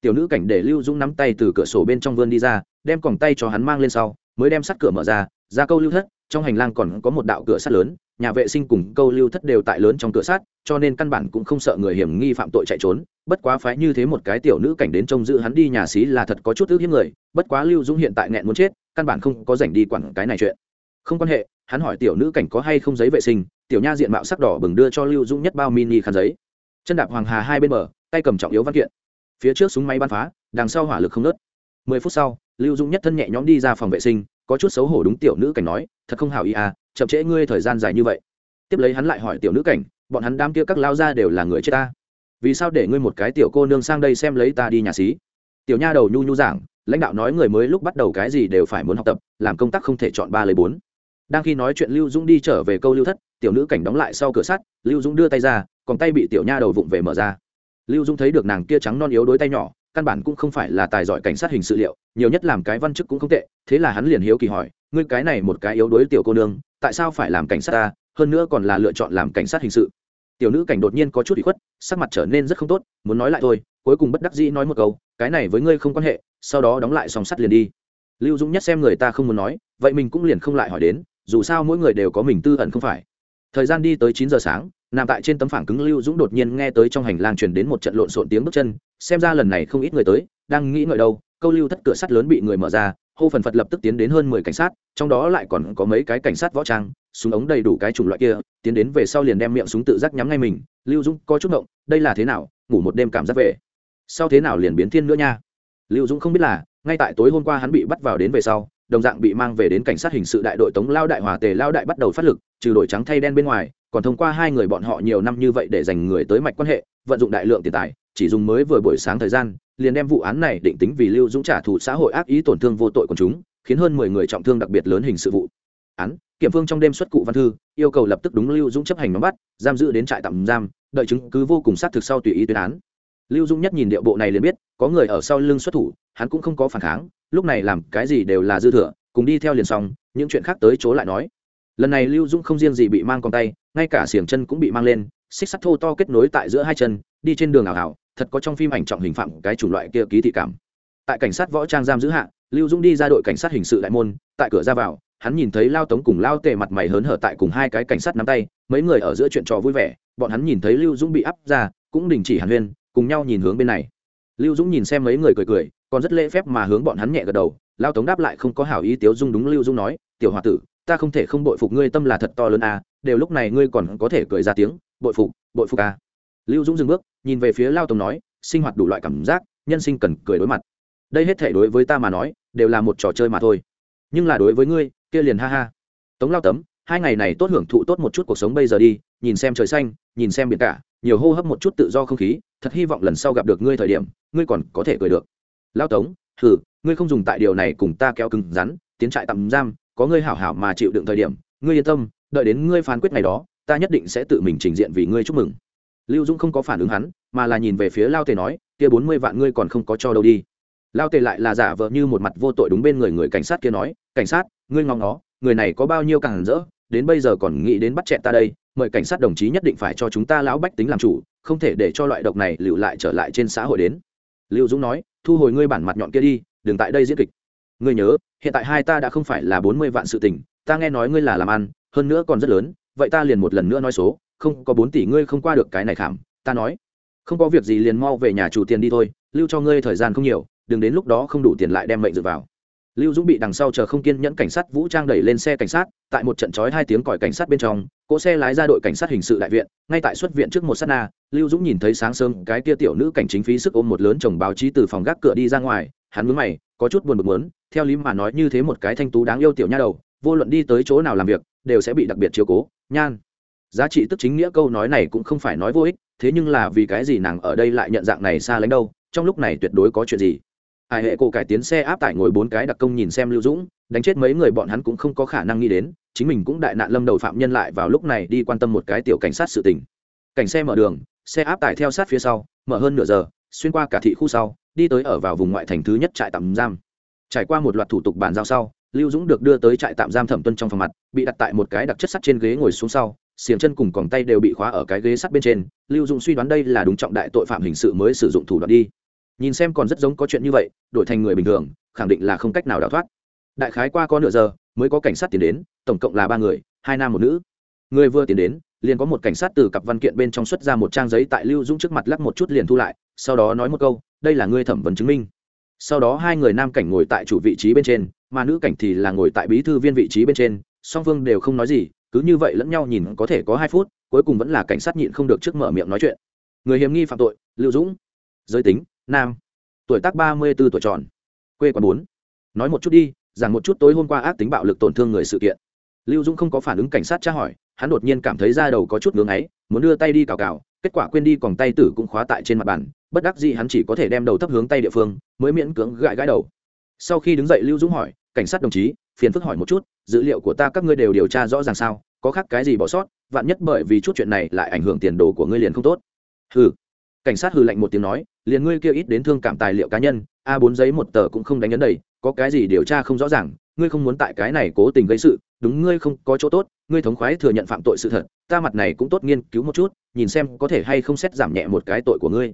Tiểu nữ cảnh để lưu dũng nắm tay từ cửa sổ bên trong vươn đi ra, đem còng tay cho hắn mang lên sau mới đem sắt cửa mở ra ra câu lưu thất, trong hành lang còn có một đạo cửa sắt lớn, nhà vệ sinh cùng câu lưu thất đều tại lớn trong cửa sắt, cho nên căn bản cũng không sợ người hiểm nghi phạm tội chạy trốn. Bất quá phái như thế một cái tiểu nữ cảnh đến trông giữ hắn đi nhà xí là thật có chút ước hiếp người, bất quá lưu dũng hiện tại nghẹn muốn chết, căn bản không có rảnh đi quản cái này chuyện. Không quan hệ, hắn hỏi tiểu nữ cảnh có hay không giấy vệ sinh, tiểu nha diện mạo sắc đỏ bừng đưa cho lưu dũng nhất bao mini khăn giấy. Chân đạp hoàng hà hai bên bờ, tay cầm trọng yếu văn kiện. Phía trước súng máy bắn phá, đằng sau hỏa lực không nớt mười phút sau lưu dũng nhất thân nhẹ nhõm đi ra phòng vệ sinh, có chút xấu hổ đúng tiểu nữ cảnh nói, thật không hào ý à chậm trễ ngươi thời gian dài như vậy. Tiếp lấy hắn lại hỏi tiểu nữ cảnh, bọn hắn đám kia các lao ra đều là người chết ta? Vì sao để ngươi một cái tiểu cô nương sang đây xem lấy ta đi nhà xí? Tiểu nha đầu nhu nhu giảng, lãnh đạo nói người mới lúc bắt đầu cái gì đều phải muốn học tập, làm công tác không thể chọn ba lấy bốn. Đang khi nói chuyện lưu dũng đi trở về câu lưu thất, tiểu nữ cảnh đóng lại sau cửa sắt, lưu dũng đưa tay ra, còn tay bị tiểu nha đầu vụng về mở ra. Lưu dũng thấy được nàng kia trắng non yếu đối tay nhỏ căn bản cũng không phải là tài giỏi cảnh sát hình sự liệu, nhiều nhất làm cái văn chức cũng không tệ, thế là hắn liền hiếu kỳ hỏi, ngươi cái này một cái yếu đuối tiểu cô nương, tại sao phải làm cảnh sát ta, hơn nữa còn là lựa chọn làm cảnh sát hình sự? Tiểu nữ cảnh đột nhiên có chút bị khuất, sắc mặt trở nên rất không tốt, muốn nói lại thôi, cuối cùng bất đắc dĩ nói một câu, cái này với ngươi không quan hệ, sau đó đóng lại song sắt liền đi. Lưu dũng nhất xem người ta không muốn nói, vậy mình cũng liền không lại hỏi đến, dù sao mỗi người đều có mình tư ẩn không phải. Thời gian đi tới chín giờ sáng, nằm tại trên tấm phẳng cứng lưu dũng đột nhiên nghe tới trong hành lang truyền đến một trận lộn xộn tiếng bước chân xem ra lần này không ít người tới, đang nghĩ ngợi đâu, câu lưu thất cửa sắt lớn bị người mở ra, hô phần phật lập tức tiến đến hơn mười cảnh sát, trong đó lại còn có mấy cái cảnh sát võ trang, súng ống đầy đủ cái chủng loại kia, tiến đến về sau liền đem miệng súng tự giác nhắm ngay mình. Lưu dũng có chút động đây là thế nào? Ngủ một đêm cảm giác về. Sau thế nào liền biến thiên nữa nha? Lưu dũng không biết là, ngay tại tối hôm qua hắn bị bắt vào đến về sau, đồng dạng bị mang về đến cảnh sát hình sự đại đội tống lao đại hòa tề lao đại bắt đầu phát lực, trừ đổi trắng thay đen bên ngoài, còn thông qua hai người bọn họ nhiều năm như vậy để dành người tới mạch quan hệ, vận dụng đại lượng tiền tài chỉ dùng mới vừa buổi sáng thời gian, liền đem vụ án này định tính vì lưu dũng trả thù xã hội ác ý tổn thương vô tội của chúng, khiến hơn mười người trọng thương đặc biệt lớn hình sự vụ. Án, kiểm phương trong đêm xuất cụ văn thư, yêu cầu lập tức đúng lưu dũng chấp hành nắm bắt, giam giữ đến trại tạm giam, đợi chứng cứ vô cùng xác thực sau tùy ý tuyên án. Lưu dũng nhất nhìn điệu bộ này liền biết, có người ở sau lưng xuất thủ, hắn cũng không có phản kháng, lúc này làm cái gì đều là dư thừa, cùng đi theo liền xong, những chuyện khác tới chỗ lại nói. Lần này lưu dũng không riêng gì bị mang con tay, ngay cả xiềng chân cũng bị mang lên, xích sắt thô to kết nối tại giữa hai chân, đi trên đường ảo ảo thật có trong phim ảnh trọng hình phạm cái chủng loại kia ký thị cảm. Tại cảnh sát võ trang giam giữ hạ, lưu dũng đi ra đội cảnh sát hình sự đại môn, tại cửa ra vào, hắn nhìn thấy lao tống cùng lao tề mặt mày hớn hở tại cùng hai cái cảnh sát nắm tay, mấy người ở giữa chuyện trò vui vẻ, bọn hắn nhìn thấy lưu dũng bị áp ra, cũng đình chỉ hàn huyên, cùng nhau nhìn hướng bên này. Lưu dũng nhìn xem mấy người cười cười, còn rất lễ phép mà hướng bọn hắn nhẹ gật đầu, lao tống đáp lại không có hảo ý tiếu dung đúng lưu dũng nói, tiểu h o a tử, ta không thể không bội phục ngươi tâm là thật to lớn à đều lúc này ngươi còn có thể cười ra tiếng, bội phục bội phục à lưu dũng dừng bước nhìn về phía lao tổng nói sinh hoạt đủ loại cảm giác nhân sinh cần cười đối mặt. Đây hết thể đối với ta mà nói đều là một trò chơi mà thôi. Nhưng là đối với ngươi kia liền ha ha. Tống lao tấm hai ngày này tốt hưởng thụ tốt một chút cuộc sống bây giờ đi nhìn xem trời xanh nhìn xem biển cả nhiều hô hấp một chút tự do không khí thật hy vọng lần sau gặp được ngươi thời điểm ngươi còn có thể cười được. Lao tống thử, ngươi không dùng tại điều này cùng ta kéo cứng rắn tiến trại tạm giam có ngươi hảo hảo mà chịu đựng thời điểm ngươi yên tâm đợi đến ngươi phán quyết ngày đó ta nhất định sẽ tự mình trình diện vì ngươi chúc mừng lưu dũng không có phản ứng hắn, mà là nhìn về phía lao tề nói, kia bốn mươi vạn ngươi còn không có cho đâu đi. Lao tề lại là giả vờ như một mặt vô tội đúng bên người người cảnh sát kia nói, cảnh sát, ngươi ngóng nó, người này có bao nhiêu càng rỡ, đến bây giờ còn nghĩ đến bắt chẹn ta đây, mời cảnh sát đồng chí nhất định phải cho chúng ta lão bách tính làm chủ, không thể để cho loại độc này lựu lại trở lại trên xã hội đến. Lưu dũng nói, thu hồi ngươi bản mặt nhọn kia đi, đừng tại đây diễn kịch. Ngươi nhớ, hiện tại hai ta đã không phải là bốn mươi vạn sự tình, ta nghe nói ngươi là làm ăn, hơn nữa còn rất lớn, vậy ta liền một lần nữa nói số không có bốn tỷ ngươi không qua được cái này khảm, ta nói. Không có việc gì liền mau về nhà chủ tiền đi thôi, lưu cho ngươi thời gian không nhiều, đừng đến lúc đó không đủ tiền lại đem mệnh dựa vào. Lưu dũng bị đằng sau chờ không kiên nhẫn cảnh sát vũ trang đẩy lên xe cảnh sát, tại một trận trói hai tiếng còi cảnh sát bên trong, cỗ xe lái ra đội cảnh sát hình sự đại viện, ngay tại xuất viện trước một s á t na, lưu dũng nhìn thấy sáng sớm cái tia tiểu nữ cảnh chính phí sức ôm một lớn chồng báo chí từ phòng gác cửa đi ra ngoài, hắn mướn mày, có chút buồn bực muốn, theo lý mà nói như thế một cái thanh tú đáng yêu tiểu nha đầu, vô luận đi tới chỗ nào làm việc, đều sẽ bị đặc biệt chiếu cố, nhan giá trị tức chính nghĩa câu nói này cũng không phải nói vô ích, thế nhưng là vì cái gì nàng ở đây lại nhận dạng này xa lánh đâu, trong lúc này tuyệt đối có chuyện gì? Ai hệ cổ cải tiến xe áp tải ngồi bốn cái đặc công nhìn xem lưu dũng, đánh chết mấy người bọn hắn cũng không có khả năng nghĩ đến, chính mình cũng đại nạn lâm đầu phạm nhân lại vào lúc này đi quan tâm một cái tiểu cảnh sát sự tình. Cảnh xe mở đường, xe áp tải theo sát phía sau, mở hơn nửa giờ, xuyên qua cả thị khu sau, đi tới ở vào vùng ngoại thành thứ nhất trại tạm giam. Trải qua một loạt thủ tục bàn giao sau, lưu dũng được đưa tới trại tạm giam thẩm tuân trong phòng mặt, bị đặt tại một cái đặc chất sắt trên ghế ngồi xuống sau xiềng chân cùng còng tay đều bị khóa ở cái ghế sắt bên trên, lưu dũng suy đoán đây là đúng trọng đại tội phạm hình sự mới sử dụng thủ đoạn đi. Nhìn xem còn rất giống có chuyện như vậy, đổi thành người bình thường, khẳng định là không cách nào đào thoát. Đại khái qua có nửa giờ, mới có cảnh sát tiến đến, tổng cộng là ba người, hai nam một nữ. Người vừa tiến đến, liền có một cảnh sát từ cặp văn kiện bên trong xuất ra một trang giấy tại lưu dũng trước mặt lắc một chút liền thu lại, sau đó nói một câu, đây là ngươi thẩm vấn chứng minh. Sau đó hai người nam cảnh ngồi tại chủ vị trí bên trên, mà nữ cảnh thì là ngồi tại bí thư viên vị trí bên trên, song phương đều không nói gì cứ như vậy lẫn nhau nhìn có thể có hai phút, cuối cùng vẫn là cảnh sát nhịn không được trước mở miệng nói chuyện. Người hiểm nghi phạm tội, lưu dũng. Giới tính, nam. Tuổi tác ba mươi b ố tuổi tròn. Quê quán bốn. Nói một chút đi rằng một chút tối hôm qua ác tính bạo lực tổn thương người sự kiện. Lưu dũng không có phản ứng cảnh sát tra hỏi, hắn đột nhiên cảm thấy da đầu có chút ngưỡng ấy muốn đưa tay đi cào cào, kết quả quên đi còn tay tử cũng khóa tại trên mặt bàn, bất đắc dĩ hắn chỉ có thể đem đầu thấp hướng tay địa phương, mới miễn cưỡng gãi gãi đầu. Sau khi đứng dậy lưu dũng hỏi, cảnh sát đồng chí phiền phức hỏi một chút, dữ liệu của ta các ngươi đều điều tra rõ ràng sao? Có khác cái gì bỏ sót? Vạn nhất bởi vì chút chuyện này lại ảnh hưởng tiền đồ của ngươi liền không tốt. Hừ. Cảnh sát hừ lạnh một tiếng nói, liền ngươi kia ít đến thương cảm tài liệu cá nhân, a bốn giấy một tờ cũng không đánh nhấn đầy, có cái gì điều tra không rõ ràng, ngươi không muốn tại cái này cố tình gây sự, đúng ngươi không có chỗ tốt, ngươi thống khoái thừa nhận phạm tội sự thật, ta mặt này cũng tốt nghiên cứu một chút, nhìn xem có thể hay không xét giảm nhẹ một cái tội của ngươi.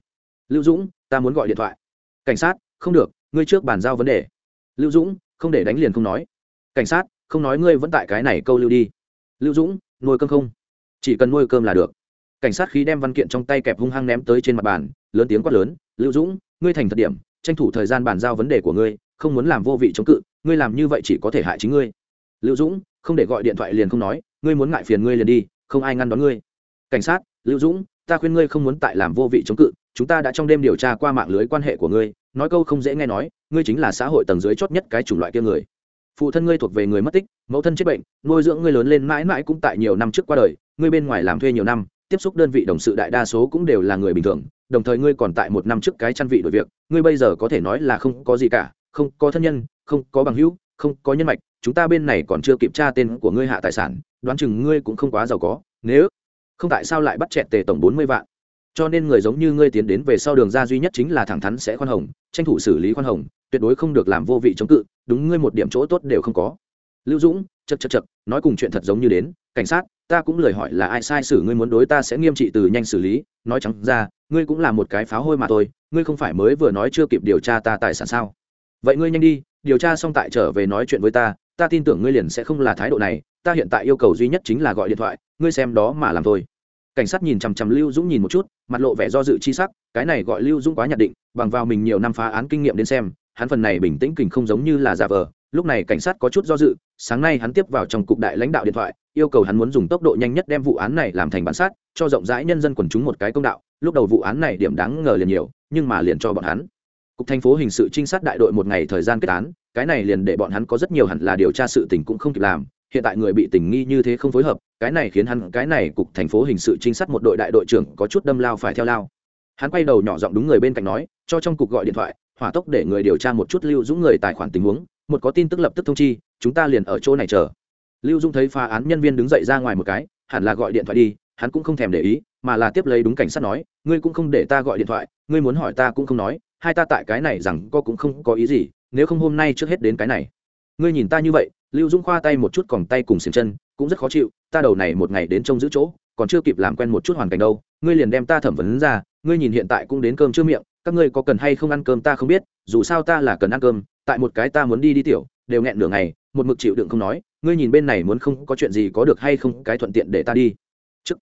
Lưu dũng, ta muốn gọi điện thoại. Cảnh sát, không được, ngươi trước bàn giao vấn đề. Lưu dũng, không để đánh liền không nói cảnh sát, không nói ngươi vẫn tại cái này câu lưu đi. Lưu dũng, nuôi cơm không? Chỉ cần nuôi cơm là được. Cảnh sát khí đem văn kiện trong tay kẹp hung hăng ném tới trên mặt bàn, lớn tiếng quát lớn, lưu dũng, ngươi thành thật điểm, tranh thủ thời gian bàn giao vấn đề của ngươi, không muốn làm vô vị chống cự, ngươi làm như vậy chỉ có thể hại chính ngươi. Lưu dũng, không để gọi điện thoại liền không nói, ngươi muốn ngại phiền ngươi liền đi, không ai ngăn đón ngươi. Cảnh sát, lưu dũng, ta khuyên ngươi không muốn tại làm vô vị chống cự, chúng ta đã trong đêm điều tra qua mạng lưới quan hệ của ngươi, nói câu không dễ nghe nói, ngươi chính là xã hội tầng dưới chót nhất cái chủng loại kia người phụ thân ngươi thuộc về người mất tích, mẫu thân chết bệnh, nuôi dưỡng ngươi lớn lên mãi mãi cũng tại nhiều năm trước qua đời, ngươi bên ngoài làm thuê nhiều năm, tiếp xúc đơn vị đồng sự đại đa số cũng đều là người bình thường, đồng thời ngươi còn tại một năm trước cái chăn vị đổi việc, ngươi bây giờ có thể nói là không có gì cả, không có thân nhân, không có bằng hữu, không có nhân mạch, chúng ta bên này còn chưa kiểm tra tên của ngươi hạ tài sản, đoán chừng ngươi cũng không quá giàu có, nếu không tại sao lại bắt chẹt tề tổng bốn mươi vạn? Cho nên người giống như ngươi tiến đến về sau đường ra duy nhất chính là thẳng thắn sẽ khoan hồng, tranh thủ xử lý khoan hồng, tuyệt đối không được làm vô vị chống cự, đúng ngươi một điểm chỗ tốt đều không có. Lưu dũng chật chật chật nói cùng chuyện thật giống như đến, cảnh sát, ta cũng lời hỏi là ai sai xử ngươi muốn đối ta sẽ nghiêm trị từ nhanh xử lý, nói chẳng ra, ngươi cũng là một cái pháo hôi mà thôi, ngươi không phải mới vừa nói chưa kịp điều tra ta tài sản sao? Vậy ngươi nhanh đi, điều tra xong tại trở về nói chuyện với ta ta tin tưởng ngươi liền sẽ không là thái độ này, ta hiện tại yêu cầu duy nhất chính là gọi điện thoại, ngươi xem đó mà làm thôi cảnh sát nhìn chằm chằm lưu dũng nhìn một chút, mặt lộ vẻ do dự chi sắc, cái này gọi lưu dũng quá nhạt định, bằng vào mình nhiều năm phá án kinh nghiệm đến xem, hắn phần này bình tĩnh kình không giống như là giả vờ. Lúc này cảnh sát có chút do dự, sáng nay hắn tiếp vào trong cục đại lãnh đạo điện thoại, yêu cầu hắn muốn dùng tốc độ nhanh nhất đem vụ án này làm thành bản sát, cho rộng rãi nhân dân quần chúng một cái công đạo, lúc đầu vụ án này điểm đáng ngờ liền nhiều, nhưng mà liền cho bọn hắn. Cục thành phố hình sự trinh sát đại đội một ngày thời gian kết án, cái này liền để bọn hắn có rất nhiều hẳn là điều tra sự tình cũng không kịp làm hiện tại người bị tình nghi như thế không phối hợp, cái này khiến hắn, cái này cục thành phố hình sự trinh sát một đội đại đội trưởng có chút đâm lao phải theo lao. Hắn quay đầu nhỏ giọng đúng người bên cạnh nói, cho trong cục gọi điện thoại, hỏa tốc để người điều tra một chút lưu dũng người tài khoản tình huống, một có tin tức lập tức thông chi, chúng ta liền ở chỗ này chờ. Lưu dũng thấy phá án nhân viên đứng dậy ra ngoài một cái, hẳn là gọi điện thoại đi, hắn cũng không thèm để ý, mà là tiếp lấy đúng cảnh sát nói, ngươi cũng không để ta gọi điện thoại, ngươi muốn hỏi ta cũng không nói, hai ta tại cái này rằng có cũng không có ý gì, nếu không hôm nay trước hết đến cái này ngươi nhìn ta như vậy, lưu dũng khoa tay một chút còn tay cùng xiềng chân, cũng rất khó chịu, ta đầu này một ngày đến trông giữ chỗ, còn chưa kịp làm quen một chút hoàn cảnh đâu, ngươi liền đem ta thẩm vấn ra, ngươi nhìn hiện tại cũng đến cơm chưa miệng, các ngươi có cần hay không ăn cơm ta không biết, dù sao ta là cần ăn cơm, tại một cái ta muốn đi đi tiểu, đều nghẹn nửa ngày, một mực chịu đựng không nói, ngươi nhìn bên này muốn không có chuyện gì có được hay không, cái thuận tiện để ta đi. Chức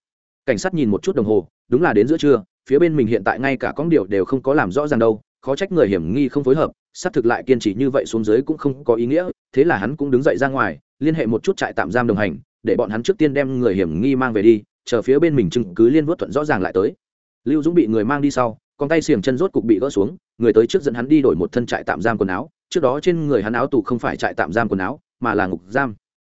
cảnh sát nhìn một chút đồng hồ, đúng là đến giữa trưa, phía bên mình hiện tại ngay cả con điều đều không có làm rõ ràng đâu, khó trách người hiểm nghi không phối hợp, xác thực lại kiên trì như vậy xuống dưới cũng không có ý nghĩa thế là hắn cũng đứng dậy ra ngoài, liên hệ một chút trại tạm giam đồng hành, để bọn hắn trước tiên đem người hiểm nghi mang về đi, chờ phía bên mình chứng cứ liên vớt thuận rõ ràng lại tới. Lưu dũng bị người mang đi sau, con tay xiềng chân rốt cục bị gỡ xuống, người tới trước dẫn hắn đi đổi một thân trại tạm giam quần áo, trước đó trên người hắn áo tù không phải trại tạm giam quần áo, mà là ngục giam.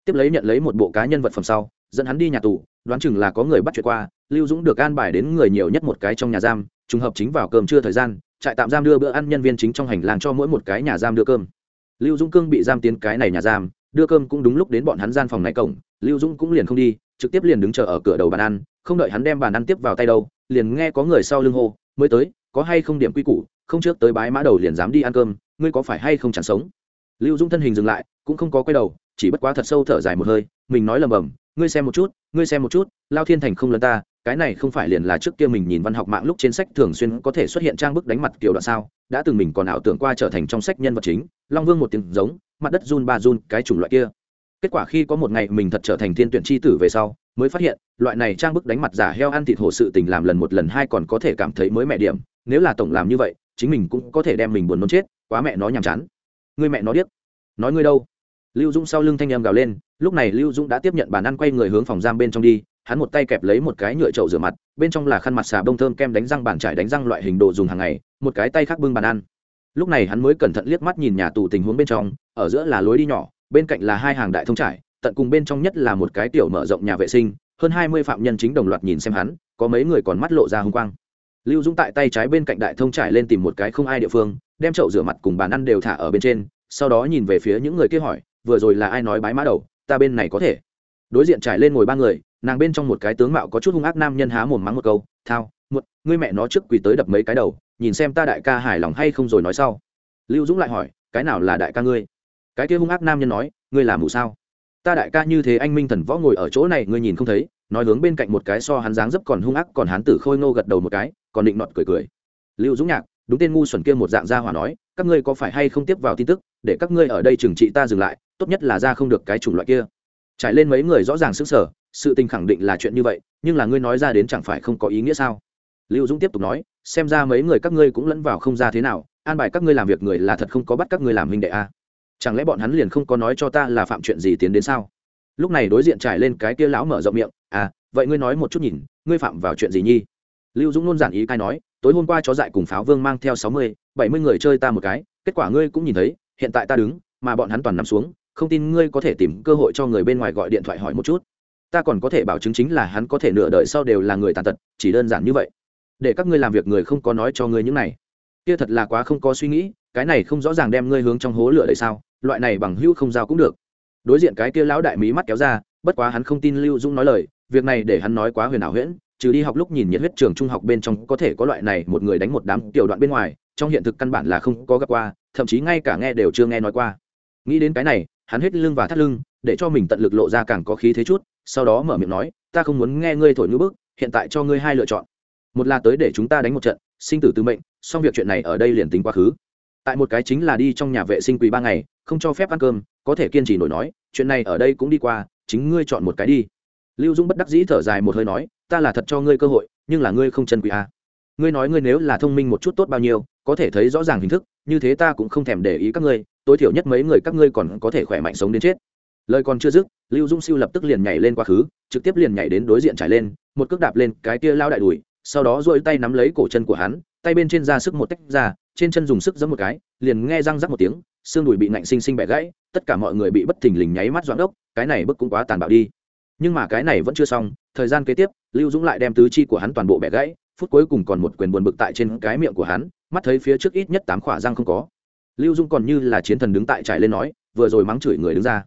Tiếp lấy nhận lấy một bộ cá nhân vật phẩm sau, dẫn hắn đi nhà tù, đoán chừng là có người bắt chuyện qua, lưu dũng được an bài đến người nhiều nhất một cái trong nhà giam, trùng hợp chính vào cơm trưa thời gian, trại tạm giam đưa bữa ăn nhân viên chính trong hành lang cho mỗi một cái nhà giam đưa cơm lưu dũng cương bị giam tiến cái này nhà giam, đưa cơm cũng đúng lúc đến bọn hắn gian phòng này cổng, lưu dũng cũng liền không đi, trực tiếp liền đứng chờ ở cửa đầu bàn ăn, không đợi hắn đem bàn ăn tiếp vào tay đâu, liền nghe có người sau lưng hô, mới tới, có hay không điểm quy củ, không trước tới bái mã đầu liền dám đi ăn cơm, ngươi có phải hay không chẳng sống? Lưu dũng thân hình dừng lại, cũng không có quay đầu, chỉ bất quá thật sâu thở dài một hơi, mình nói lầm bầm, ngươi xem một chút, ngươi xem một chút, lao thiên thành không lấn ta cái này không phải liền là trước kia mình nhìn văn học mạng lúc trên sách thường xuyên có thể xuất hiện trang bức đánh mặt kiểu đoạn sao, đã từng mình còn ảo tưởng qua trở thành trong sách nhân vật chính, long vương một tiếng giống, mặt đất run ba run, cái chủng loại kia. Kết quả khi có một ngày mình thật trở thành thiên tuyển chi tử về sau, mới phát hiện, loại này trang bức đánh mặt giả heo ăn thịt hổ sự tình làm lần một lần hai còn có thể cảm thấy mới mẹ điểm, nếu là tổng làm như vậy, chính mình cũng có thể đem mình buồn nôn chết, quá mẹ nó nhàm chán. Người mẹ nó điếc. Nói ngươi đâu? Lưu dũng sau lưng thanh em gào lên, lúc này lưu dũng đã tiếp nhận bàn ăn quay người hướng phòng giam bên trong đi hắn một tay kẹp lấy một cái nhựa chậu rửa mặt, bên trong là khăn mặt xà bông thơm kem đánh răng bàn trải đánh răng loại hình đồ dùng hàng ngày, một cái tay khác bưng bàn ăn. Lúc này hắn mới cẩn thận liếc mắt nhìn nhà tù tình huống bên trong, ở giữa là lối đi nhỏ, bên cạnh là hai hàng đại thông trải, tận cùng bên trong nhất là một cái tiểu mở rộng nhà vệ sinh, hơn hai mươi phạm nhân chính đồng loạt nhìn xem hắn, có mấy người còn mắt lộ ra hung quang. Lưu dũng tại tay trái bên cạnh đại thông trải lên tìm một cái không ai địa phương, đem chậu rửa mặt cùng bàn ăn đều thả ở bên trên, sau đó nhìn về phía những người kia hỏi, vừa rồi là ai nói bái mã đầu? Ta bên này có thể. Đối diện trải lên ngồi ba người nàng bên trong một cái tướng mạo có chút hung ác nam nhân há mồm mắng một câu, thao một ngươi mẹ nó trước quỳ tới đập mấy cái đầu, nhìn xem ta đại ca hài lòng hay không rồi nói sau. Lưu dũng lại hỏi, cái nào là đại ca ngươi? Cái kia hung ác nam nhân nói, ngươi làm mù sao? Ta đại ca như thế anh minh thần võ ngồi ở chỗ này, ngươi nhìn không thấy. Nói hướng bên cạnh một cái so hắn dáng dấp còn hung ác, còn hắn tử khôi ngô gật đầu một cái, còn định nọt cười cười. Lưu dũng nhạc, đúng tên ngu xuẩn kia một dạng gia hỏa nói, các ngươi có phải hay không tiếp vào tin tức, để các ngươi ở đây trừng trị ta dừng lại, tốt nhất là ra không được cái chủng loại kia. Trải lên mấy người rõ ràng sức sở sự tình khẳng định là chuyện như vậy, nhưng là ngươi nói ra đến chẳng phải không có ý nghĩa sao? Lưu dũng tiếp tục nói, xem ra mấy người các ngươi cũng lẫn vào không ra thế nào, an bài các ngươi làm việc người là thật không có bắt các ngươi làm huynh đệ a à. chẳng lẽ bọn hắn liền không có nói cho ta là phạm chuyện gì tiến đến sao? Lúc này đối diện trải lên cái kia lão mở rộng miệng à vậy ngươi nói một chút nhìn, ngươi phạm vào chuyện gì nhi? Lưu dũng luôn giản ý cai nói, tối hôm qua chó dại cùng pháo vương mang theo sáu mươi, bảy mươi người chơi ta một cái, kết quả ngươi cũng nhìn thấy, hiện tại ta đứng, mà bọn hắn toàn nằm xuống, không tin ngươi có thể tìm cơ hội cho người bên ngoài gọi điện thoại hỏi một chút ta còn có thể bảo chứng chính là hắn có thể nửa đời sau đều là người tàn tật, chỉ đơn giản như vậy. Để các ngươi làm việc người không có nói cho ngươi những này. Kia thật là quá không có suy nghĩ, cái này không rõ ràng đem ngươi hướng trong hố lửa đấy sao, loại này bằng hữu không giao cũng được. Đối diện cái kia lão đại mí mắt kéo ra, bất quá hắn không tin lưu dung nói lời, việc này để hắn nói quá huyền ảo huyễn, trừ đi học lúc nhìn nhiệt huyết trường trung học bên trong có thể có loại này một người đánh một đám tiểu đoạn bên ngoài, trong hiện thực căn bản là không có gặp qua, thậm chí ngay cả nghe đều chưa nghe nói qua. Nghĩ đến cái này, hắn hết lưng và thắt lưng để cho mình tận lực lộ ra càng có khí thế chút, sau đó mở miệng nói, ta không muốn nghe ngươi thổi ngữ bức, hiện tại cho ngươi hai lựa chọn. Một là tới để chúng ta đánh một trận, sinh tử tư mệnh, xong việc chuyện này ở đây liền tính quá khứ. Tại một cái chính là đi trong nhà vệ sinh quỳ ba ngày, không cho phép ăn cơm, có thể kiên trì nổi nói, chuyện này ở đây cũng đi qua, chính ngươi chọn một cái đi. Lưu dung bất đắc dĩ thở dài một hơi nói, ta là thật cho ngươi cơ hội, nhưng là ngươi không chân quỳ a à. ngươi nói ngươi nếu là thông minh một chút tốt bao nhiêu, có thể thấy rõ ràng hình thức, như thế ta cũng không thèm để ý các ngươi, tối thiểu nhất mấy người các ngươi còn có thể khỏe mạnh sống đến chết lời còn chưa dứt, lưu dung siêu lập tức liền nhảy lên quá khứ, trực tiếp liền nhảy đến đối diện trải lên, một cước đạp lên cái kia lao đại đùi, sau đó dội tay nắm lấy cổ chân của hắn, tay bên trên ra sức một tách ra, trên chân dùng sức giấm một cái, liền nghe răng rắc một tiếng, xương đùi bị nạnh sinh sinh bẻ gãy, tất cả mọi người bị bất thình lình nháy mắt doãn đốc cái này bức cũng quá tàn bạo đi. Nhưng mà cái này vẫn chưa xong, thời gian kế tiếp, lưu dũng lại đem tứ chi của hắn toàn bộ bẻ gãy, phút cuối cùng còn một quyền buồn bực tại trên cái miệng của hắn, mắt thấy phía trước ít nhất tám khỏa răng không có. Lưu dung còn như là chiến thần đứng tại trải lên nói, vừa rồi mắng chửi người đứng ra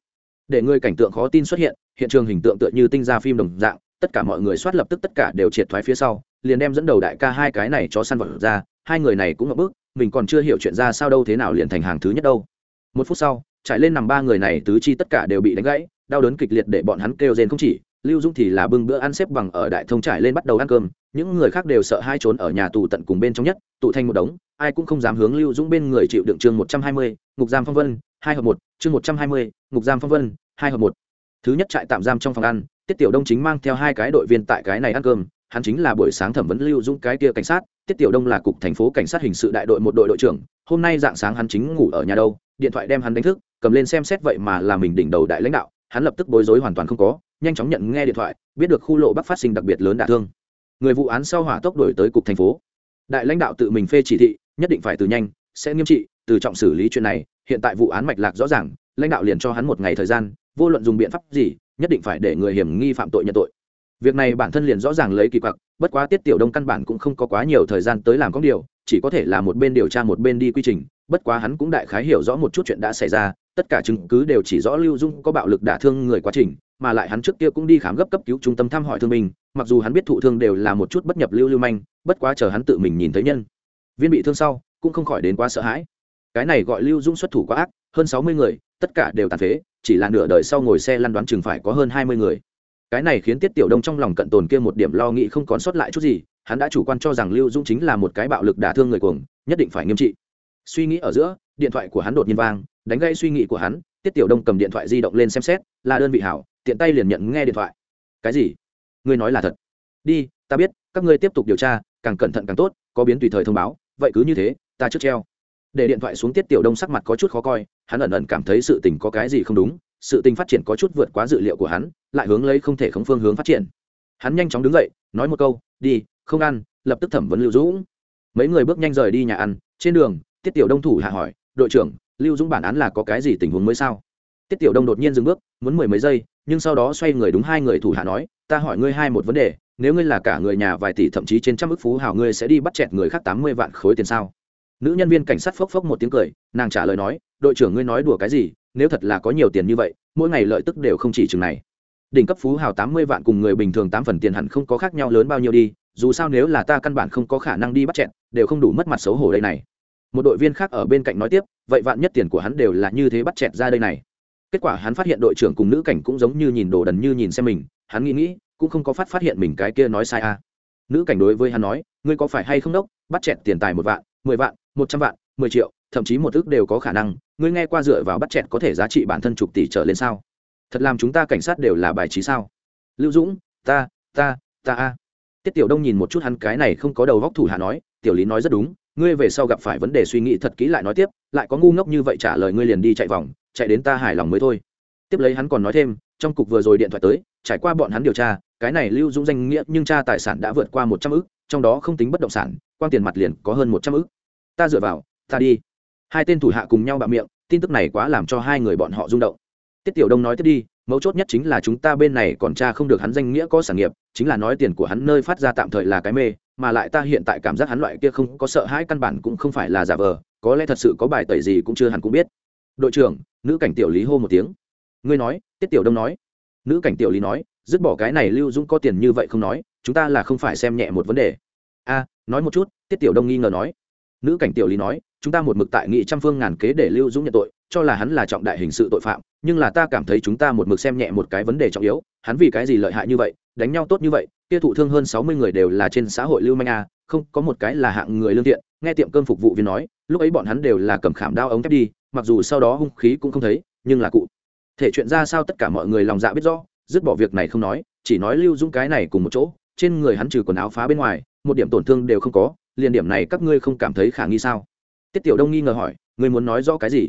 để người cảnh tượng khó tin xuất hiện hiện trường hình tượng tựa như tinh ra phim đồng dạng, tất cả mọi người soát lập tức tất cả đều triệt thoái phía sau, liền đem dẫn đầu đại ca hai cái này cho săn vật ra, hai người này cũng ngập bước, mình còn chưa hiểu chuyện ra sao đâu thế nào liền thành hàng thứ nhất đâu. Một phút sau, trải lên nằm ba người này tứ chi tất cả đều bị đánh gãy, đau đớn kịch liệt để bọn hắn kêu rên không chỉ lưu dung thì là bưng bữa ăn xếp bằng ở đại thông trải lên bắt đầu ăn cơm, những người khác đều sợ hai trốn ở nhà tù tận cùng bên trong nhất, tụ thành một đống, ai cũng không dám hướng lưu dũng bên người chịu đựng chương một trăm hai mươi, ngục giam phong vân, hai hợp một, chương một trăm hai mươi, ngục giam phong vân, hai hợp một. Thứ nhất trại tạm giam trong phòng ăn, tiết tiểu đông chính mang theo hai cái đội viên tại cái này ăn cơm, hắn chính là buổi sáng thẩm vấn lưu dũng cái kia cảnh sát, tiết tiểu đông là cục thành phố cảnh sát hình sự đại đội một đội đội trưởng, hôm nay dạng sáng hắn chính ngủ ở nhà đâu, điện thoại đem hắn đánh thức, cầm lên xem xét vậy mà là mình đỉnh đầu đại lãnh đạo, hắn lập tức bối rối hoàn toàn không có nhanh chóng nhận nghe điện thoại, biết được khu lộ bắc phát sinh đặc biệt lớn đả thương. Người vụ án sau hỏa tốc đổi tới cục thành phố. Đại lãnh đạo tự mình phê chỉ thị, nhất định phải từ nhanh, sẽ nghiêm trị, từ trọng xử lý chuyện này. Hiện tại vụ án mạch lạc rõ ràng, lãnh đạo liền cho hắn một ngày thời gian, vô luận dùng biện pháp gì, nhất định phải để người hiểm nghi phạm tội nhận tội. Việc này bản thân liền rõ ràng lấy kỳ quặc, bất quá tiết tiểu đông căn bản cũng không có quá nhiều thời gian tới làm công điều, chỉ có thể là một bên điều tra một bên đi quy trình. Bất quá hắn cũng đại khái hiểu rõ một chút chuyện đã xảy ra, tất cả chứng cứ đều chỉ rõ lưu dung có bạo lực đả thương người quá trình mà lại hắn trước kia cũng đi khám gấp cấp cứu trung tâm thăm hỏi thương binh, mặc dù hắn biết thụ thương đều là một chút bất nhập lưu lưu manh, bất quá chờ hắn tự mình nhìn thấy nhân viên bị thương sau, cũng không khỏi đến quá sợ hãi. Cái này gọi lưu dung xuất thủ quá ác, hơn sáu mươi người, tất cả đều tàn phế, chỉ là nửa đời sau ngồi xe lăn đoán chừng phải có hơn hai mươi người. Cái này khiến tiết tiểu đông trong lòng cận tồn kia một điểm lo nghĩ không còn sót lại chút gì, hắn đã chủ quan cho rằng lưu dung chính là một cái bạo lực đả thương người cuồng, nhất định phải nghiêm trị. Suy nghĩ ở giữa, điện thoại của hắn đột nhiên vang, đánh gây suy nghĩ của hắn, tiết tiểu đông cầm điện thoại di động lên xem xét, là đơn vị hảo tiện tay liền nhận nghe điện thoại. Cái gì? Ngươi nói là thật. Đi, ta biết, các ngươi tiếp tục điều tra, càng cẩn thận càng tốt, có biến tùy thời thông báo, vậy cứ như thế, ta trước treo. Để điện thoại xuống tiết tiểu đông sắc mặt có chút khó coi, hắn ẩn ẩn cảm thấy sự tình có cái gì không đúng, sự tình phát triển có chút vượt quá dự liệu của hắn, lại hướng lấy không thể khống phương hướng phát triển. Hắn nhanh chóng đứng dậy, nói một câu, đi, không ăn, lập tức thẩm vấn lưu dũng. Mấy người bước nhanh rời đi nhà ăn, trên đường, tiết tiểu đông thủ hạ hỏi, đội trưởng, lưu dũng bản án là có cái gì tình huống mới sao? Tiết tiểu đông đột nhiên dừng bước, muốn mười mấy giây, nhưng sau đó xoay người đúng hai người thủ hạ nói, ta hỏi ngươi hai một vấn đề, nếu ngươi là cả người nhà vài tỷ thậm chí trên trăm ức phú hào ngươi sẽ đi bắt chẹt người khác tám mươi vạn khối tiền sao? Nữ nhân viên cảnh sát phốc phốc một tiếng cười, nàng trả lời nói, đội trưởng ngươi nói đùa cái gì, nếu thật là có nhiều tiền như vậy, mỗi ngày lợi tức đều không chỉ chừng này. Đỉnh cấp phú hào tám mươi vạn cùng người bình thường tám phần tiền hẳn không có khác nhau lớn bao nhiêu đi, dù sao nếu là ta căn bản không có khả năng đi bắt chẹn đều không đủ mất mặt xấu hổ đây này. Một đội viên khác ở bên cạnh nói tiếp, vậy vạn nhất tiền của hắn đều là như thế bắt chẹt ra đây này kết quả hắn phát hiện đội trưởng cùng nữ cảnh cũng giống như nhìn đồ đần như nhìn xem mình, hắn nghĩ nghĩ, cũng không có phát phát hiện mình cái kia nói sai à. nữ cảnh đối với hắn nói, ngươi có phải hay không đốc, bắt chẹt tiền tài một vạn, mười vạn, một trăm vạn, mười triệu, thậm chí một ước đều có khả năng, ngươi nghe qua dựa vào bắt chẹt có thể giá trị bản thân chục tỷ trở lên sao? Thật làm chúng ta cảnh sát đều là bài trí sao? Lưu dũng, ta ta ta a. Tiết tiểu đông nhìn một chút hắn cái này không có đầu góc thủ hạ nói, tiểu lý nói rất đúng, ngươi về sau gặp phải vấn đề suy nghĩ thật kỹ lại nói tiếp, lại có ngu ngốc như vậy trả lời ngươi liền đi chạy vòng chạy đến ta hài lòng mới thôi. Tiếp lấy hắn còn nói thêm, trong cục vừa rồi điện thoại tới, trải qua bọn hắn điều tra, cái này lưu dũng danh nghĩa nhưng cha tài sản đã vượt qua một trăm ức, trong đó không tính bất động sản quan tiền mặt liền có hơn một trăm ức. Ta dựa vào, ta đi. Hai tên thủ hạ cùng nhau bạo miệng, tin tức này quá làm cho hai người bọn họ rung động. Tiết tiểu đông nói tiếp đi, mấu chốt nhất chính là chúng ta bên này còn cha không được hắn danh nghĩa có sản nghiệp, chính là nói tiền của hắn nơi phát ra tạm thời là cái mê, mà lại ta hiện tại cảm giác hắn loại kia không có sợ hãi căn bản cũng không phải là giả vờ, có lẽ thật sự có bài tẩy gì cũng chưa hẳn cũng biết đội trưởng, nữ cảnh tiểu lý hô một tiếng. Ngươi nói, tiết tiểu đông nói. Nữ cảnh tiểu lý nói, dứt bỏ cái này lưu dũng có tiền như vậy không nói, chúng ta là không phải xem nhẹ một vấn đề. A, nói một chút, tiết tiểu đông nghi ngờ nói. Nữ cảnh tiểu lý nói, chúng ta một mực tại nghị trăm phương ngàn kế để lưu dũng nhận tội, cho là hắn là trọng đại hình sự tội phạm, nhưng là ta cảm thấy chúng ta một mực xem nhẹ một cái vấn đề trọng yếu, hắn vì cái gì lợi hại như vậy, đánh nhau tốt như vậy, kia thụ thương hơn sáu mươi người đều là trên xã hội lưu manh a, không, có một cái là hạng người lương thiện, nghe tiệm cơm phục vụ viên nói, lúc ấy bọn hắn đều là cầm khảm đao ống thép đi mặc dù sau đó hung khí cũng không thấy, nhưng là cụ thể chuyện ra sao tất cả mọi người lòng dạ biết rõ, dứt bỏ việc này không nói, chỉ nói lưu dũng cái này cùng một chỗ, trên người hắn trừ quần áo phá bên ngoài, một điểm tổn thương đều không có, liền điểm này các ngươi không cảm thấy khả nghi sao? Tiết tiểu đông nghi ngờ hỏi, ngươi muốn nói rõ cái gì?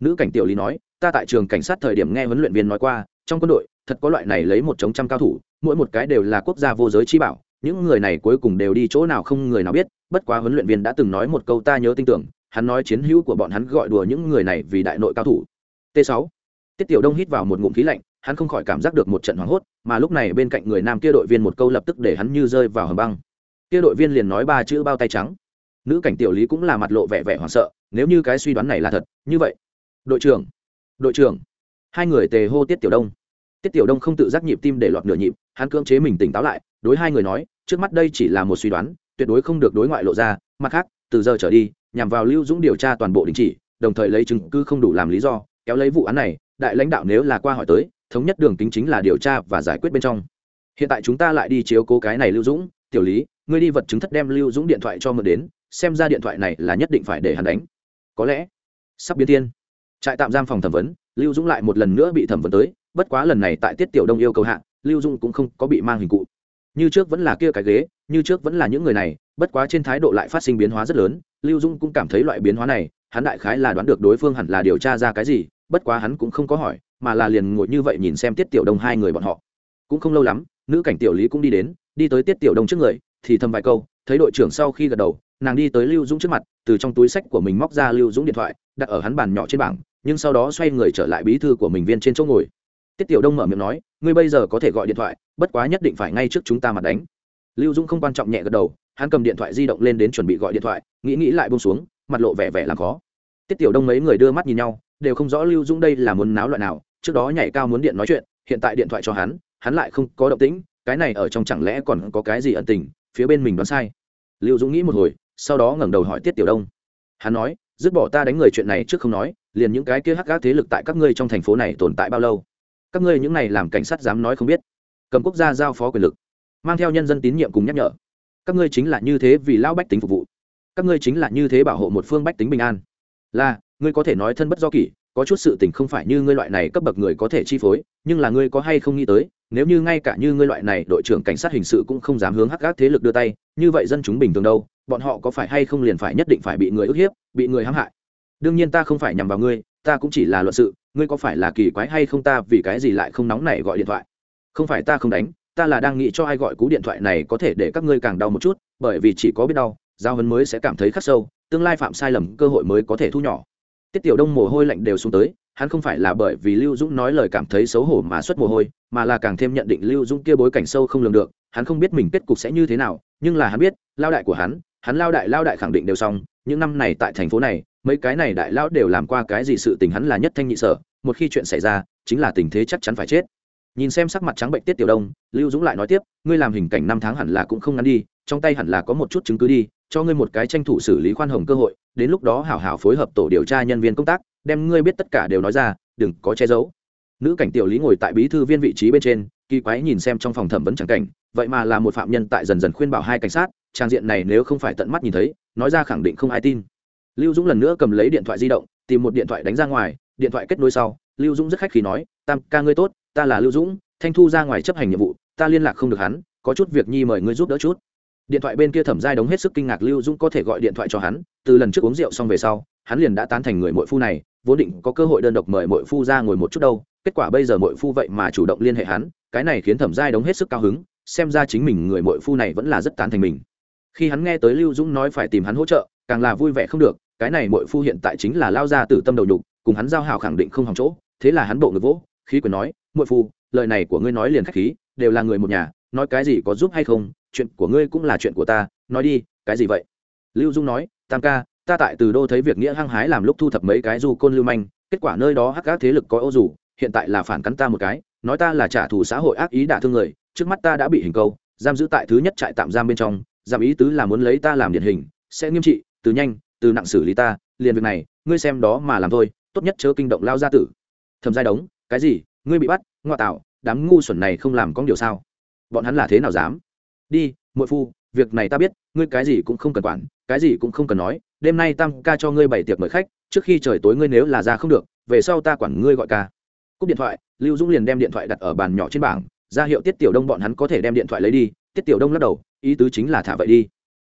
Nữ cảnh tiểu lý nói, ta tại trường cảnh sát thời điểm nghe huấn luyện viên nói qua, trong quân đội, thật có loại này lấy một chống trăm cao thủ, mỗi một cái đều là quốc gia vô giới chi bảo, những người này cuối cùng đều đi chỗ nào không người nào biết, bất quá huấn luyện viên đã từng nói một câu ta nhớ tin tưởng hắn nói chiến hữu của bọn hắn gọi đùa những người này vì đại nội cao thủ. T 6 tiết tiểu đông hít vào một ngụm khí lạnh, hắn không khỏi cảm giác được một trận hoảng hốt, mà lúc này bên cạnh người nam kia đội viên một câu lập tức để hắn như rơi vào hầm băng. Kia đội viên liền nói ba chữ bao tay trắng. Nữ cảnh tiểu lý cũng là mặt lộ vẻ vẻ hoảng sợ, nếu như cái suy đoán này là thật, như vậy. Đội trưởng. Đội trưởng. Hai người tề hô tiết tiểu đông. Tiết tiểu đông không tự giác nhịp tim để lọt nửa nhịp, hắn cưỡng chế mình tỉnh táo lại, đối hai người nói, trước mắt đây chỉ là một suy đoán, tuyệt đối không được đối ngoại lộ ra, mặt khác, từ giờ trở đi nhằm vào lưu dũng điều tra toàn bộ đình chỉ, đồng thời lấy chứng cứ không đủ làm lý do, kéo lấy vụ án này, đại lãnh đạo nếu là qua hỏi tới, thống nhất đường tính chính là điều tra và giải quyết bên trong. Hiện tại chúng ta lại đi chiếu cố cái này lưu dũng, tiểu lý, ngươi đi vật chứng thất đem lưu dũng điện thoại cho mượn đến, xem ra điện thoại này là nhất định phải để hắn đánh. Có lẽ, sắp biến thiên. Trại tạm giam phòng thẩm vấn, lưu dũng lại một lần nữa bị thẩm vấn tới, bất quá lần này tại tiết tiểu đông yêu cầu hạn lưu dũng cũng không có bị mang hình cụ như trước vẫn là kia cái ghế, như trước vẫn là những người này, bất quá trên thái độ lại phát sinh biến hóa rất lớn, lưu dung cũng cảm thấy loại biến hóa này, hắn đại khái là đoán được đối phương hẳn là điều tra ra cái gì, bất quá hắn cũng không có hỏi, mà là liền ngồi như vậy nhìn xem tiết tiểu đông hai người bọn họ. Cũng không lâu lắm, nữ cảnh tiểu lý cũng đi đến, đi tới tiết tiểu đông trước người, thì thầm vài câu, thấy đội trưởng sau khi gật đầu, nàng đi tới lưu dũng trước mặt, từ trong túi sách của mình móc ra lưu dũng điện thoại, đặt ở hắn bàn nhỏ trên bảng, nhưng sau đó xoay người trở lại bí thư của mình viên trên chỗ ngồi. Tiết tiểu đông mở miệng nói, ngươi bây giờ có thể gọi điện thoại bất quá nhất định phải ngay trước chúng ta mặt đánh. Lưu dũng không quan trọng nhẹ gật đầu, hắn cầm điện thoại di động lên đến chuẩn bị gọi điện thoại, nghĩ nghĩ lại bông xuống, mặt lộ vẻ vẻ làm khó. Tiết tiểu đông mấy người đưa mắt nhìn nhau, đều không rõ lưu dũng đây là muốn náo loại nào, trước đó nhảy cao muốn điện nói chuyện, hiện tại điện thoại cho hắn hắn lại không có động tĩnh, cái này ở trong chẳng lẽ còn có cái gì ẩn tình, phía bên mình đoán sai. Lưu dũng nghĩ một hồi, sau đó ngẩng đầu hỏi tiết tiểu đông. Hắn nói, dứt bỏ ta đánh người chuyện này trước không nói, liền những cái kia hắc gác thế lực tại các ngươi trong thành phố này tồn tại bao lâu? Các ngươi những này làm cảnh sát dám nói không biết cầm quốc gia giao phó quyền lực, mang theo nhân dân tín nhiệm cùng nhắc nhở. Các ngươi chính là như thế vì lão bách tính phục vụ. Các ngươi chính là như thế bảo hộ một phương bách tính bình an. Là, ngươi có thể nói thân bất do kỷ, có chút sự tình không phải như ngươi loại này cấp bậc người có thể chi phối, nhưng là ngươi có hay không nghĩ tới, nếu như ngay cả như ngươi loại này đội trưởng cảnh sát hình sự cũng không dám hướng hắc gác thế lực đưa tay, như vậy dân chúng bình thường đâu, bọn họ có phải hay không liền phải nhất định phải bị người ức hiếp, bị người hãm hại? Đương nhiên ta không phải nhằm vào ngươi, ta cũng chỉ là luận sự, ngươi có phải là kỳ quái hay không ta vì cái gì lại không nóng này gọi điện thoại? Không phải ta không đánh, ta là đang nghĩ cho ai gọi cú điện thoại này có thể để các ngươi càng đau một chút, bởi vì chỉ có biết đau, giao hấn mới sẽ cảm thấy khắc sâu, tương lai phạm sai lầm cơ hội mới có thể thu nhỏ. Tiết tiểu đông mồ hôi lạnh đều xuống tới, hắn không phải là bởi vì lưu dũng nói lời cảm thấy xấu hổ mà xuất mồ hôi, mà là càng thêm nhận định lưu dũng kia bối cảnh sâu không lường được, hắn không biết mình kết cục sẽ như thế nào, nhưng là hắn biết, lao đại của hắn hắn lao đại lao đại khẳng định đều xong, những năm này tại thành phố này, mấy cái này đại lão đều làm qua cái gì sự tình hắn là nhất thanh nhị sở, một khi chuyện xảy ra, chính là tình thế chắc chắn phải chết nhìn xem sắc mặt trắng bệnh tiết tiểu đông, lưu dũng lại nói tiếp, ngươi làm hình cảnh năm tháng hẳn là cũng không ngắn đi, trong tay hẳn là có một chút chứng cứ đi, cho ngươi một cái tranh thủ xử lý khoan hồng cơ hội, đến lúc đó hảo hảo phối hợp tổ điều tra nhân viên công tác, đem ngươi biết tất cả đều nói ra, đừng có che giấu. Nữ cảnh tiểu lý ngồi tại bí thư viên vị trí bên trên, kỳ quái nhìn xem trong phòng thẩm vấn chẳng cảnh, vậy mà là một phạm nhân tại dần dần khuyên bảo hai cảnh sát, trang diện này nếu không phải tận mắt nhìn thấy, nói ra khẳng định không ai tin. Lưu dũng lần nữa cầm lấy điện thoại di động, tìm một điện thoại đánh ra ngoài, điện thoại kết nối sau, lưu dũng rất khách khí nói, tam ca ngươi tốt ta là lưu dũng, thanh thu ra ngoài chấp hành nhiệm vụ, ta liên lạc không được hắn, có chút việc nhi mời ngươi giúp đỡ chút. Điện thoại bên kia thẩm giai đóng hết sức kinh ngạc, lưu dũng có thể gọi điện thoại cho hắn, từ lần trước uống rượu xong về sau, hắn liền đã tán thành người mội phu này, vốn định có cơ hội đơn độc mời mội phu ra ngồi một chút đâu, kết quả bây giờ mội phu vậy mà chủ động liên hệ hắn, cái này khiến thẩm giai đóng hết sức cao hứng, xem ra chính mình người mội phu này vẫn là rất tán thành mình. Khi hắn nghe tới lưu dũng nói phải tìm hắn hỗ trợ, càng là vui vẻ không được, cái này mội phu hiện tại chính là lao ra từ tâm đầu nhục, cùng hắn giao hảo khẳng định không hòng chỗ, thế là hắn bộ ngực vỗ khí quyền nói, muội phu, lời này của ngươi nói liền khách khí, đều là người một nhà, nói cái gì có giúp hay không, chuyện của ngươi cũng là chuyện của ta, nói đi, cái gì vậy? Lưu dung nói, tam ca, ta tại từ đô thấy việc nghĩa hăng hái làm lúc thu thập mấy cái du côn lưu manh, kết quả nơi đó hắc các thế lực có ô dù, hiện tại là phản cắn ta một cái, nói ta là trả thù xã hội ác ý đả thương người, trước mắt ta đã bị hình câu, giam giữ tại thứ nhất trại tạm giam bên trong, giam ý tứ là muốn lấy ta làm điển hình, sẽ nghiêm trị, từ nhanh, từ nặng xử lý ta, liền việc này, ngươi xem đó mà làm thôi, tốt nhất chớ kinh động lao gia tử. Thầm giai đống cái gì? Ngươi bị bắt ngoa tạo, đám ngu xuẩn này không làm có điều sao? Bọn hắn là thế nào dám? Đi, muội phu, việc này ta biết, ngươi cái gì cũng không cần quản, cái gì cũng không cần nói, đêm nay tam ca cho ngươi bảy tiệc mời khách, trước khi trời tối ngươi nếu là ra không được, về sau ta quản ngươi gọi ca. Cúp điện thoại, lưu dũng liền đem điện thoại đặt ở bàn nhỏ trên bảng, ra hiệu tiết tiểu đông bọn hắn có thể đem điện thoại lấy đi, tiết tiểu đông lắc đầu, ý tứ chính là thả vậy đi.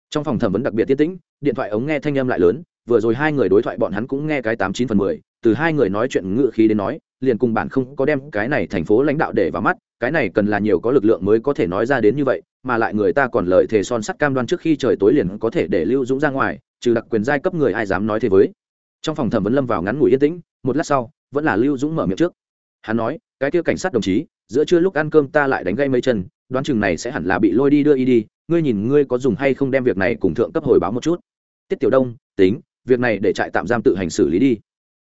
Trong phòng thẩm vấn đặc biệt tiết tĩnh, điện thoại ống nghe thanh âm lại lớn, vừa rồi hai người đối thoại bọn hắn cũng nghe cái tám chín phần mười, từ hai người nói chuyện ngự khí đến nói liền cùng bản không có đem cái này thành phố lãnh đạo để vào mắt, cái này cần là nhiều có lực lượng mới có thể nói ra đến như vậy, mà lại người ta còn lợi thề son sắt cam đoan trước khi trời tối liền có thể để lưu dũng ra ngoài, trừ đặc quyền giai cấp người ai dám nói thế với. Trong phòng thẩm vấn lâm vào ngắn ngủi yên tĩnh, một lát sau, vẫn là lưu dũng mở miệng trước. Hắn nói, cái kia cảnh sát đồng chí, giữa trưa lúc ăn cơm ta lại đánh gây mấy chân, đoán chừng này sẽ hẳn là bị lôi đi đưa y đi, ngươi nhìn ngươi có dùng hay không đem việc này cùng thượng cấp hồi báo một chút. Tiết tiểu đông, tính, việc này để trại tạm giam tự hành xử lý đi.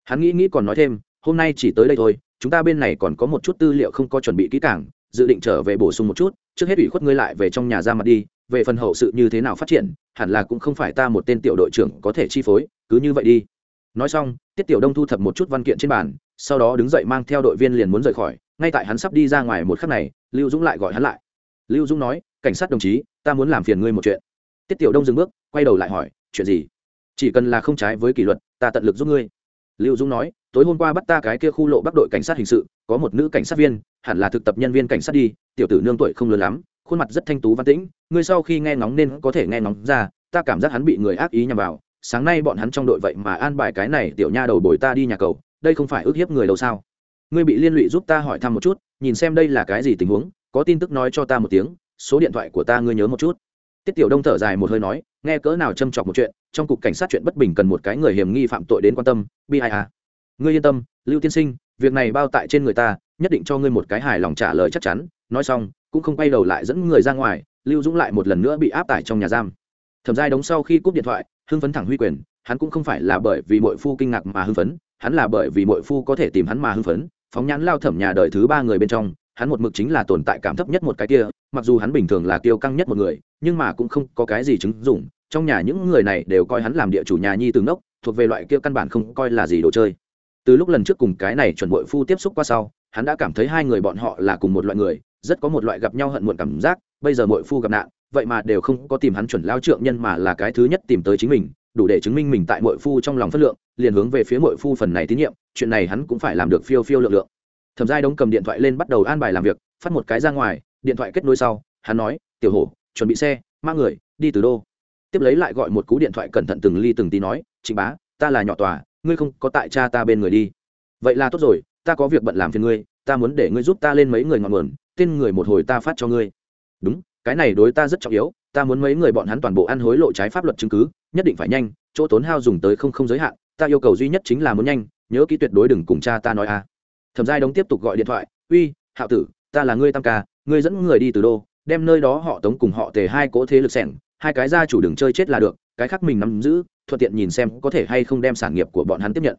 Hắn nghĩ nghĩ còn nói thêm hôm nay chỉ tới đây thôi, chúng ta bên này còn có một chút tư liệu không có chuẩn bị kỹ càng, dự định trở về bổ sung một chút, trước hết ủy khuất ngươi lại về trong nhà ra mặt đi, về phần hậu sự như thế nào phát triển, hẳn là cũng không phải ta một tên tiểu đội trưởng có thể chi phối, cứ như vậy đi. Nói xong, tiết tiểu đông thu thập một chút văn kiện trên bàn, sau đó đứng dậy mang theo đội viên liền muốn rời khỏi, ngay tại hắn sắp đi ra ngoài một khắc này, lưu dũng lại gọi hắn lại. Lưu dũng nói, cảnh sát đồng chí, ta muốn làm phiền ngươi một chuyện. Tiết tiểu đông dừng bước, quay đầu lại hỏi, chuyện gì? Chỉ cần là không trái với kỷ luật, ta tận lực giúp ngươi. Lưu dũng nói tối hôm qua bắt ta cái kia khu lộ bắc đội cảnh sát hình sự, có một nữ cảnh sát viên, hẳn là thực tập nhân viên cảnh sát đi, tiểu tử nương tuổi không lớn lắm, khuôn mặt rất thanh tú văn tĩnh, ngươi sau khi nghe ngóng nên có thể nghe ngóng ra, ta cảm giác hắn bị người ác ý nhằm vào, sáng nay bọn hắn trong đội vậy mà an bài cái này, tiểu nha đầu bồi ta đi nhà cầu, đây không phải ước hiếp người đâu sao? Ngươi bị liên lụy giúp ta hỏi thăm một chút, nhìn xem đây là cái gì tình huống, có tin tức nói cho ta một tiếng, số điện thoại của ta ngươi nhớ một chút. Tiết tiểu đông thở dài một hơi nói, nghe cỡ nào châm chọc một chuyện, trong cục cảnh sát chuyện bất bình cần một cái người hiểm nghi phạm tội đến quan tâm, bi ai à? Ngươi yên tâm, lưu tiên sinh, việc này bao tại trên người ta, nhất định cho ngươi một cái hài lòng trả lời chắc chắn. Nói xong, cũng không quay đầu lại dẫn người ra ngoài, lưu dũng lại một lần nữa bị áp tải trong nhà giam. Thẩm giai đống sau khi cúp điện thoại, hưng phấn thẳng huy quyền, hắn cũng không phải là bởi vì mội phu kinh ngạc mà hưng phấn, hắn là bởi vì mội phu có thể tìm hắn mà hưng phấn. Phóng nhãn lao thẩm nhà đời thứ ba người bên trong, hắn một mực chính là tồn tại cảm thấp nhất một cái kia, mặc dù hắn bình thường là kiêu căng nhất một người, nhưng mà cũng không có cái gì chứng dụng. Trong nhà những người này đều coi hắn làm địa chủ nhà nhi tướng đốc thuộc về loại kia căn bản không coi là gì đồ chơi từ lúc lần trước cùng cái này chuẩn bội phu tiếp xúc qua sau, hắn đã cảm thấy hai người bọn họ là cùng một loại người, rất có một loại gặp nhau hận muộn cảm giác, bây giờ bội phu gặp nạn, vậy mà đều không có tìm hắn chuẩn lao trượng nhân mà là cái thứ nhất tìm tới chính mình, đủ để chứng minh mình tại mội phu trong lòng phất lượng, liền hướng về phía mội phu phần này tín nhiệm, chuyện này hắn cũng phải làm được phiêu phiêu lượng lượng. Thầm giai đống cầm điện thoại lên bắt đầu an bài làm việc, phát một cái ra ngoài, điện thoại kết nối sau, hắn nói, tiểu hổ, chuẩn bị xe, mang người, đi từ đô. Tiếp lấy lại gọi một cú điện thoại cẩn thận từng ly từng tí nói trịnh bá, ta là nhỏ tòa ngươi không có tại cha ta bên người đi vậy là tốt rồi, ta có việc bận làm phiền ngươi, ta muốn để ngươi giúp ta lên mấy người ngọn nguồn, tên người một hồi ta phát cho ngươi đúng, cái này đối ta rất trọng yếu, ta muốn mấy người bọn hắn toàn bộ ăn hối lộ trái pháp luật chứng cứ, nhất định phải nhanh, chỗ tốn hao dùng tới không không giới hạn, ta yêu cầu duy nhất chính là muốn nhanh, nhớ kỹ tuyệt đối đừng cùng cha ta nói a à. thẩm giai đống tiếp tục gọi điện thoại, uy, hạo tử, ta là ngươi tam ca, ngươi dẫn người đi từ đô, đem nơi đó họ tống cùng họ tề hai cỗ thế lực xẻng hai cái gia chủ đừng chơi chết là được, cái khác mình nắm giữ thuận tiện nhìn xem có thể hay không đem sản nghiệp của bọn hắn tiếp nhận.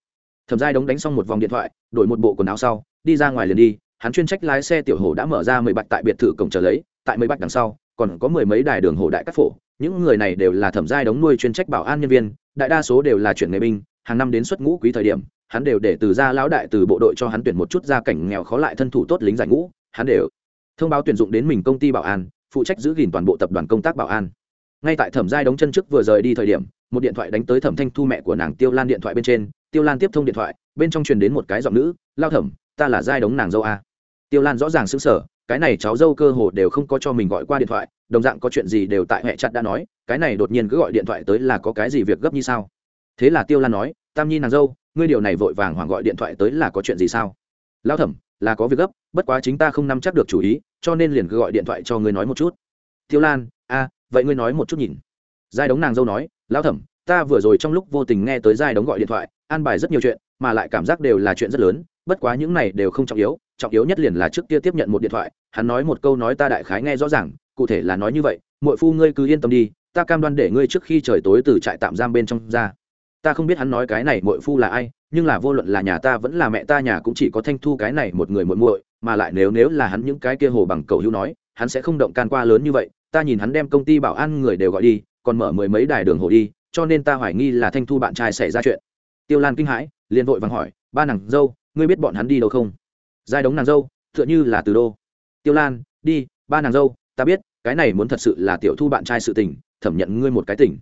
Thẩm giai đống đánh xong một vòng điện thoại, đổi một bộ quần áo sau, đi ra ngoài liền đi, hắn chuyên trách lái xe tiểu hồ đã mở ra mười bạch tại biệt thự cổng chờ lấy, tại mười bạch đằng sau, còn có mười mấy đài đường hồ đại các phổ, những người này đều là thẩm giai đống nuôi chuyên trách bảo an nhân viên, đại đa số đều là chuyển nghề binh, hàng năm đến xuất ngũ quý thời điểm, hắn đều để từ gia lão đại từ bộ đội cho hắn tuyển một chút gia cảnh nghèo khó lại thân thủ tốt lính giải ngũ, hắn đều thông báo tuyển dụng đến mình công ty bảo an, phụ trách giữ gìn toàn bộ tập đoàn công tác bảo an ngay tại thẩm giai đóng chân trước vừa rời đi thời điểm, một điện thoại đánh tới thẩm thanh thu mẹ của nàng tiêu lan điện thoại bên trên. Tiêu lan tiếp thông điện thoại, bên trong truyền đến một cái giọng nữ, lao thẩm, ta là giai đóng nàng dâu a. Tiêu lan rõ ràng xứng sở cái này cháu dâu cơ hồ đều không có cho mình gọi qua điện thoại, đồng dạng có chuyện gì đều tại hệ chặt đã nói, cái này đột nhiên cứ gọi điện thoại tới là có cái gì việc gấp như sao? Thế là tiêu lan nói, tam nhi nàng dâu, ngươi điều này vội vàng hoảng gọi điện thoại tới là có chuyện gì sao? Lao thẩm, là có việc gấp, bất quá chính ta không nắm chắc được chủ ý, cho nên liền cứ gọi điện thoại cho ngươi nói một chút. Tiêu lan, a vậy ngươi nói một chút nhìn. Giai đống nàng dâu nói lao thẩm, ta vừa rồi trong lúc vô tình nghe tới giai đống gọi điện thoại, an bài rất nhiều chuyện, mà lại cảm giác đều là chuyện rất lớn, bất quá những này đều không trọng yếu trọng yếu nhất liền là trước kia tiếp nhận một điện thoại, hắn nói một câu nói ta đại khái nghe rõ ràng, cụ thể là nói như vậy, muội phu ngươi cứ yên tâm đi, ta cam đoan để ngươi trước khi trời tối từ trại tạm giam bên trong ra. Ta không biết hắn nói cái này muội phu là ai, nhưng là vô luận là nhà ta vẫn là mẹ ta nhà cũng chỉ có thanh thu cái này một người muội muội, mà lại nếu nếu là hắn những cái kia hồ bằng cầu hữu nói, hắn sẽ không động can qua lớn như vậy ta nhìn hắn đem công ty bảo an người đều gọi đi, còn mở mười mấy đài đường hồ đi, cho nên ta hoài nghi là thanh thu bạn trai xảy ra chuyện. Tiêu lan kinh hãi, liền vội vàng hỏi, ba nàng dâu, ngươi biết bọn hắn đi đâu không? Giai đống nàng dâu, tựa như là từ đô. Tiêu lan, đi, ba nàng dâu, ta biết, cái này muốn thật sự là tiểu thu bạn trai sự tình, thẩm nhận ngươi một cái tình.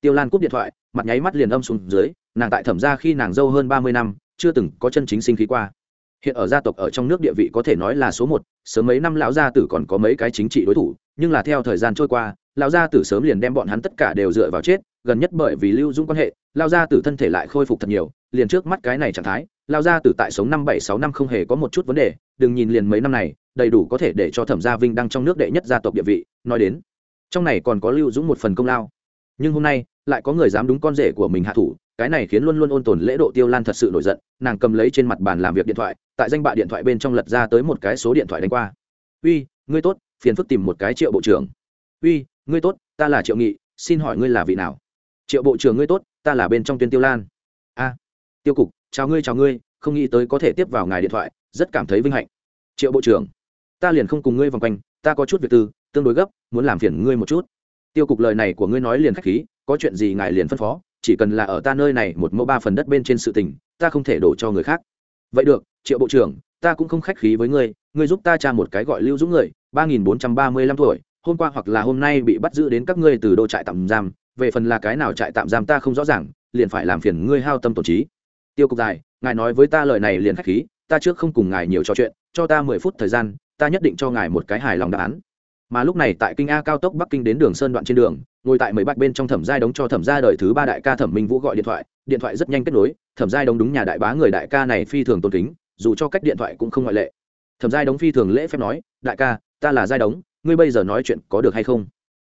Tiêu lan cúp điện thoại, mặt nháy mắt liền âm xuống dưới, nàng tại thẩm ra khi nàng dâu hơn ba mươi năm, chưa từng có chân chính sinh khí qua hiện ở gia tộc ở trong nước địa vị có thể nói là số một, sớm mấy năm lão gia tử còn có mấy cái chính trị đối thủ, nhưng là theo thời gian trôi qua, lão gia tử sớm liền đem bọn hắn tất cả đều dựa vào chết, gần nhất bởi vì lưu dung quan hệ, lão gia tử thân thể lại khôi phục thật nhiều, liền trước mắt cái này trạng thái, lão gia tử tại sống năm bảy sáu năm không hề có một chút vấn đề, đừng nhìn liền mấy năm này, đầy đủ có thể để cho thẩm gia vinh đăng trong nước đệ nhất gia tộc địa vị, nói đến, trong này còn có lưu dũng một phần công lao. Nhưng hôm nay, lại có người dám đúng con rể của mình hạ thủ cái này khiến luôn luôn ôn tồn lễ độ tiêu lan thật sự nổi giận, nàng cầm lấy trên mặt bàn làm việc điện thoại, tại danh bạ điện thoại bên trong lật ra tới một cái số điện thoại đánh qua. Uy, ngươi tốt, phiền phức tìm một cái triệu bộ trưởng. Uy, ngươi tốt, ta là triệu nghị, xin hỏi ngươi là vị nào? Triệu bộ trưởng ngươi tốt, ta là bên trong tuyên tiêu lan. A, tiêu cục, chào ngươi chào ngươi, không nghĩ tới có thể tiếp vào ngài điện thoại, rất cảm thấy vinh hạnh. Triệu bộ trưởng, ta liền không cùng ngươi vòng quanh, ta có chút việc tư, tương đối gấp, muốn làm phiền ngươi một chút. Tiêu cục lời này của ngươi nói liền khách khí, có chuyện gì ngài liền phân phó chỉ cần là ở ta nơi này một mẫu ba phần đất bên trên sự tình, ta không thể đổ cho người khác. Vậy được, triệu bộ trưởng, ta cũng không khách khí với ngươi ngươi giúp ta tra một cái gọi lưu dũng người, ba nghìn bốn trăm ba mươi lăm tuổi, hôm qua hoặc là hôm nay bị bắt giữ đến các ngươi từ đô trại tạm giam, về phần là cái nào trại tạm giam ta không rõ ràng, liền phải làm phiền ngươi hao tâm tổn trí. Tiêu cục dài, ngài nói với ta lời này liền khách khí, ta trước không cùng ngài nhiều trò chuyện, cho ta mười phút thời gian, ta nhất định cho ngài một cái hài lòng đáp án mà lúc này tại kinh a cao tốc bắc kinh đến đường sơn đoạn trên đường, ngồi tại mấy bạch bên trong thẩm giai đống cho thẩm gia đời thứ ba đại ca thẩm minh vũ gọi điện thoại điện thoại rất nhanh kết nối, thẩm giai đống đúng nhà đại bá người đại ca này phi thường tôn kính, dù cho cách điện thoại cũng không ngoại lệ. Thẩm giai đống phi thường lễ phép nói, đại ca, ta là giai đống, ngươi bây giờ nói chuyện có được hay không?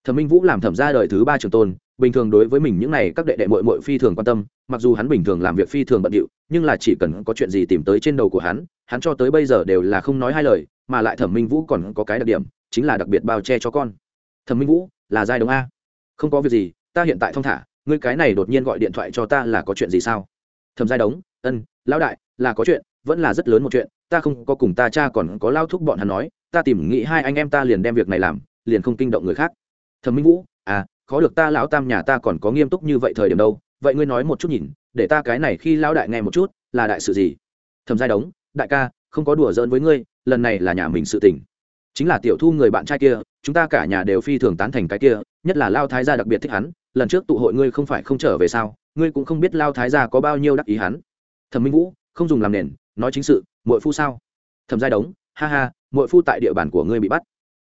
Thẩm minh vũ làm thẩm gia đời thứ ba trường tôn, bình thường đối với mình những này các đệ đệ mội mội phi thường quan tâm, mặc dù hắn bình thường làm việc phi thường bận điệu, nhưng là chỉ cần có chuyện gì tìm tới trên đầu của hắn hắn cho tới bây giờ đều là không nói hai lời, mà lại thẩm minh vũ còn có cái đặc điểm chính là đặc biệt bao che cho con. Thẩm minh vũ, là giai đồng a. Không có việc gì, ta hiện tại thong thả, ngươi cái này đột nhiên gọi điện thoại cho ta là có chuyện gì sao? Thẩm giai đống, ân, lão đại, là có chuyện, vẫn là rất lớn một chuyện, ta không có cùng ta cha còn có lao thúc bọn hắn nói, ta tìm nghĩ hai anh em ta liền đem việc này làm, liền không kinh động người khác. Thẩm minh vũ à khó được ta lão tam nhà ta còn có nghiêm túc như vậy thời điểm đâu, vậy ngươi nói một chút nhìn, để ta cái này khi lão đại nghe một chút, là đại sự gì? Thẩm giai đống, đại ca, không có đùa giỡn với ngươi, lần này là nhà mình sự tình chính là tiểu thu người bạn trai kia, chúng ta cả nhà đều phi thường tán thành cái kia, nhất là lao thái gia đặc biệt thích hắn, lần trước tụ hội ngươi không phải không trở về sao, ngươi cũng không biết lao thái gia có bao nhiêu đắc ý hắn. Thẩm minh vũ, không dùng làm nền, nói chính sự mội phu sao? Thẩm giai đống, ha ha mội phu tại địa bàn của ngươi bị bắt.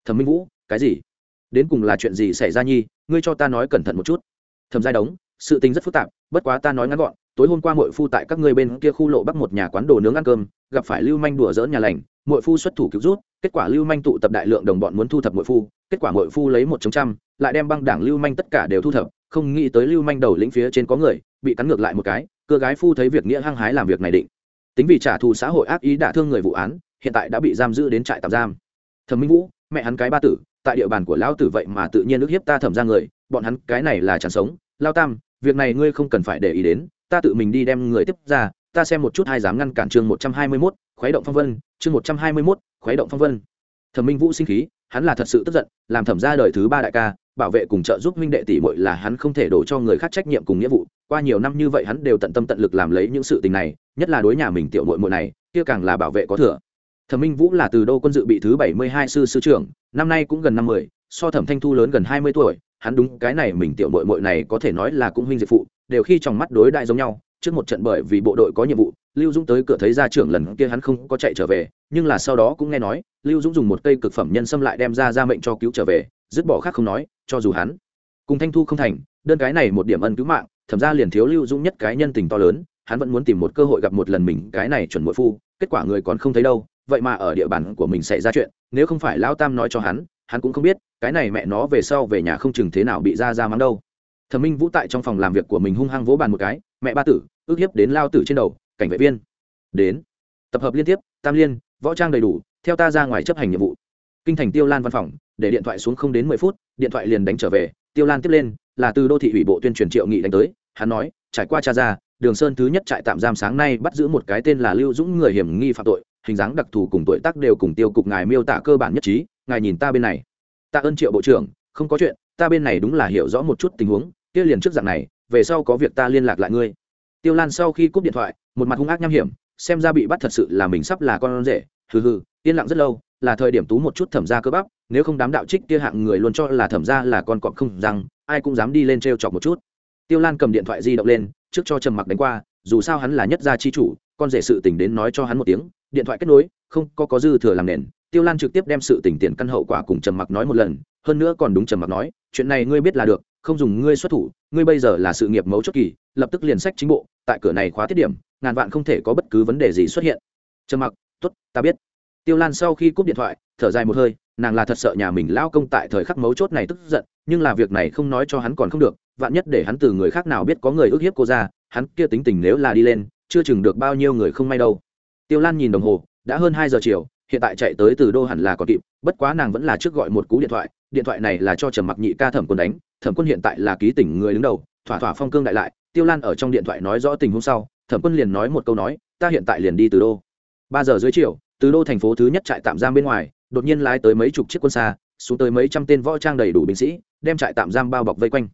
Thẩm minh vũ, cái gì? Đến cùng là chuyện gì xảy ra nhi? Ngươi cho ta nói cẩn thận một chút. Thẩm giai đống sự tình rất phức tạp, bất quá ta nói ngắn gọn, tối hôm qua mội phu tại các ngươi bên kia khu lộ bắc một nhà quán đồ nướng ăn cơm, gặp phải lưu manh đùa dỡn nhà lành mội phu xuất thủ cứu rút, kết quả lưu manh tụ tập đại lượng đồng bọn muốn thu thập mội phu, kết quả mội phu lấy một chống trăm, lại đem băng đảng lưu manh tất cả đều thu thập, không nghĩ tới lưu manh đầu lĩnh phía trên có người, bị cắn ngược lại một cái, cơ gái phu thấy việc nghĩa hăng hái làm việc này định. Tính vì trả thù xã hội ác ý đả thương người vụ án, hiện tại đã bị giam giữ đến trại tạm giam. Thẩm minh vũ, mẹ hắn cái ba tử, tại địa bàn của lão tử vậy mà tự nhiên ức hiếp ta thẩm ra người, bọn hắn cái này là chẳng sống, lao tam việc này ngươi không cần phải để ý đến, ta tự mình đi đem người tiếp ra, ta xem một chút hai dám ngăn cản chương một trăm hai mươi mốt, khuấy động phong vân, chương một trăm hai mươi mốt, khuấy động phong vân. Thẩm minh vũ sinh khí, hắn là thật sự tức giận, làm thẩm ra đời thứ ba đại ca, bảo vệ cùng trợ giúp minh đệ tỷ muội là hắn không thể đổ cho người khác trách nhiệm cùng nghĩa vụ, qua nhiều năm như vậy hắn đều tận tâm tận lực làm lấy những sự tình này, nhất là đối nhà mình tiểu muội muội này, kia càng là bảo vệ có thừa. Thẩm minh vũ là từ đô quân dự bị thứ bảy mươi hai sư sư trưởng, năm nay cũng gần năm mươi, so thẩm thanh thu lớn gần hai mươi tuổi hắn đúng cái này mình tiểu muội muội này có thể nói là cũng huynh diệt phụ, đều khi trong mắt đối đại giống nhau, trước một trận bởi vì bộ đội có nhiệm vụ, lưu dũng tới cửa thấy ra trưởng lần kia hắn không có chạy trở về, nhưng là sau đó cũng nghe nói, lưu dũng dùng một cây cực phẩm nhân xâm lại đem ra ra mệnh cho cứu trở về, dứt bỏ khác không nói, cho dù hắn cùng thanh thu không thành, đơn cái này một điểm ân cứu mạng, thẩm ra liền thiếu lưu dũng nhất cái nhân tình to lớn, hắn vẫn muốn tìm một cơ hội gặp một lần mình, cái này chuẩn mỗi phu, kết quả người còn không thấy đâu, vậy mà ở địa bàn của mình xảy ra chuyện, nếu không phải lão tam nói cho hắn hắn cũng không biết, cái này mẹ nó về sau về nhà không chừng thế nào bị ra ra mắng đâu. Thẩm minh vũ tại trong phòng làm việc của mình hung hăng vỗ bàn một cái, mẹ ba tử, ước hiếp đến lao tử trên đầu, cảnh vệ viên. Đến. Tập hợp liên tiếp, tam liên, võ trang đầy đủ, theo ta ra ngoài chấp hành nhiệm vụ. Kinh thành tiêu lan văn phòng, để điện thoại xuống không đến mười phút, điện thoại liền đánh trở về, tiêu lan tiếp lên, là từ đô thị ủy bộ tuyên truyền triệu nghị đánh tới, hắn nói, trải qua cha ra, đường sơn thứ nhất trại tạm giam sáng nay bắt giữ một cái tên là lưu dũng người hiểm nghi phạm tội, hình dáng đặc thù cùng tuổi tác đều cùng tiêu cục ngài miêu tả cơ bản nhất trí ngài nhìn ta bên này. Tạ ơn triệu bộ trưởng, không có chuyện, ta bên này đúng là hiểu rõ một chút tình huống, kia liền trước dạng này, về sau có việc ta liên lạc lại ngươi. Tiêu lan sau khi cúp điện thoại, một mặt hung ác nham hiểm, xem ra bị bắt thật sự là mình sắp là con rể. Hừ hừ, yên lặng rất lâu, là thời điểm tú một chút thẩm ra cơ bắp, nếu không đám đạo trích kia hạng người luôn cho là thẩm ra là con cọp không rằng ai cũng dám đi lên t chọc một chút. Tiêu lan cầm điện thoại di động lên, trước cho trầm mặc đánh qua, dù sao hắn là nhất gia chi chủ, con rể sự tình đến nói cho hắn một tiếng, điện thoại kết nối, không có có dư thừa làm nền tiêu lan trực tiếp đem sự tình tiền căn hậu quả cùng trầm mặc nói một lần, hơn nữa còn đúng trầm mặc nói, chuyện này ngươi biết là được, không dùng ngươi xuất thủ, ngươi bây giờ là sự nghiệp mấu chốt kỳ, lập tức liền sách chính bộ, tại cửa này khóa tiết điểm, ngàn vạn không thể có bất cứ vấn đề gì xuất hiện. Trầm mặc t ố t ta biết. Tiêu lan sau khi cúp điện thoại, thở dài một hơi, nàng là thật sợ nhà mình lao công tại thời khắc mấu chốt này tức giận, nhưng là việc này không nói cho hắn còn không được, vạn nhất để hắn từ người khác nào biết có người ức hiếp cô ra, hắn kia tính tình nếu là đi lên, chưa chừng được bao nhiêu người không may đâu. Tiêu lan nhìn đồng hồ, đã hơn hai giờ chiều hiện tại chạy tới từ đô hẳn là còn kịp, bất quá nàng vẫn là trước gọi một cú điện thoại điện thoại này là cho trầm mặc nhị ca thẩm quân đánh, thẩm quân hiện tại là ký tỉnh người đứng đầu, thỏa thỏa phong cương đại lại, tiêu lan ở trong điện thoại nói rõ tình huống sau, thẩm quân liền nói một câu nói, ta hiện tại liền đi từ đô. Ba giờ dưới chiều, từ đô thành phố thứ nhất trại tạm giam bên ngoài, đột nhiên lái tới mấy chục chiếc quân xa, xuống tới mấy trăm tên võ trang đầy đủ binh sĩ, đem trại tạm giam bao bọc vây quanh.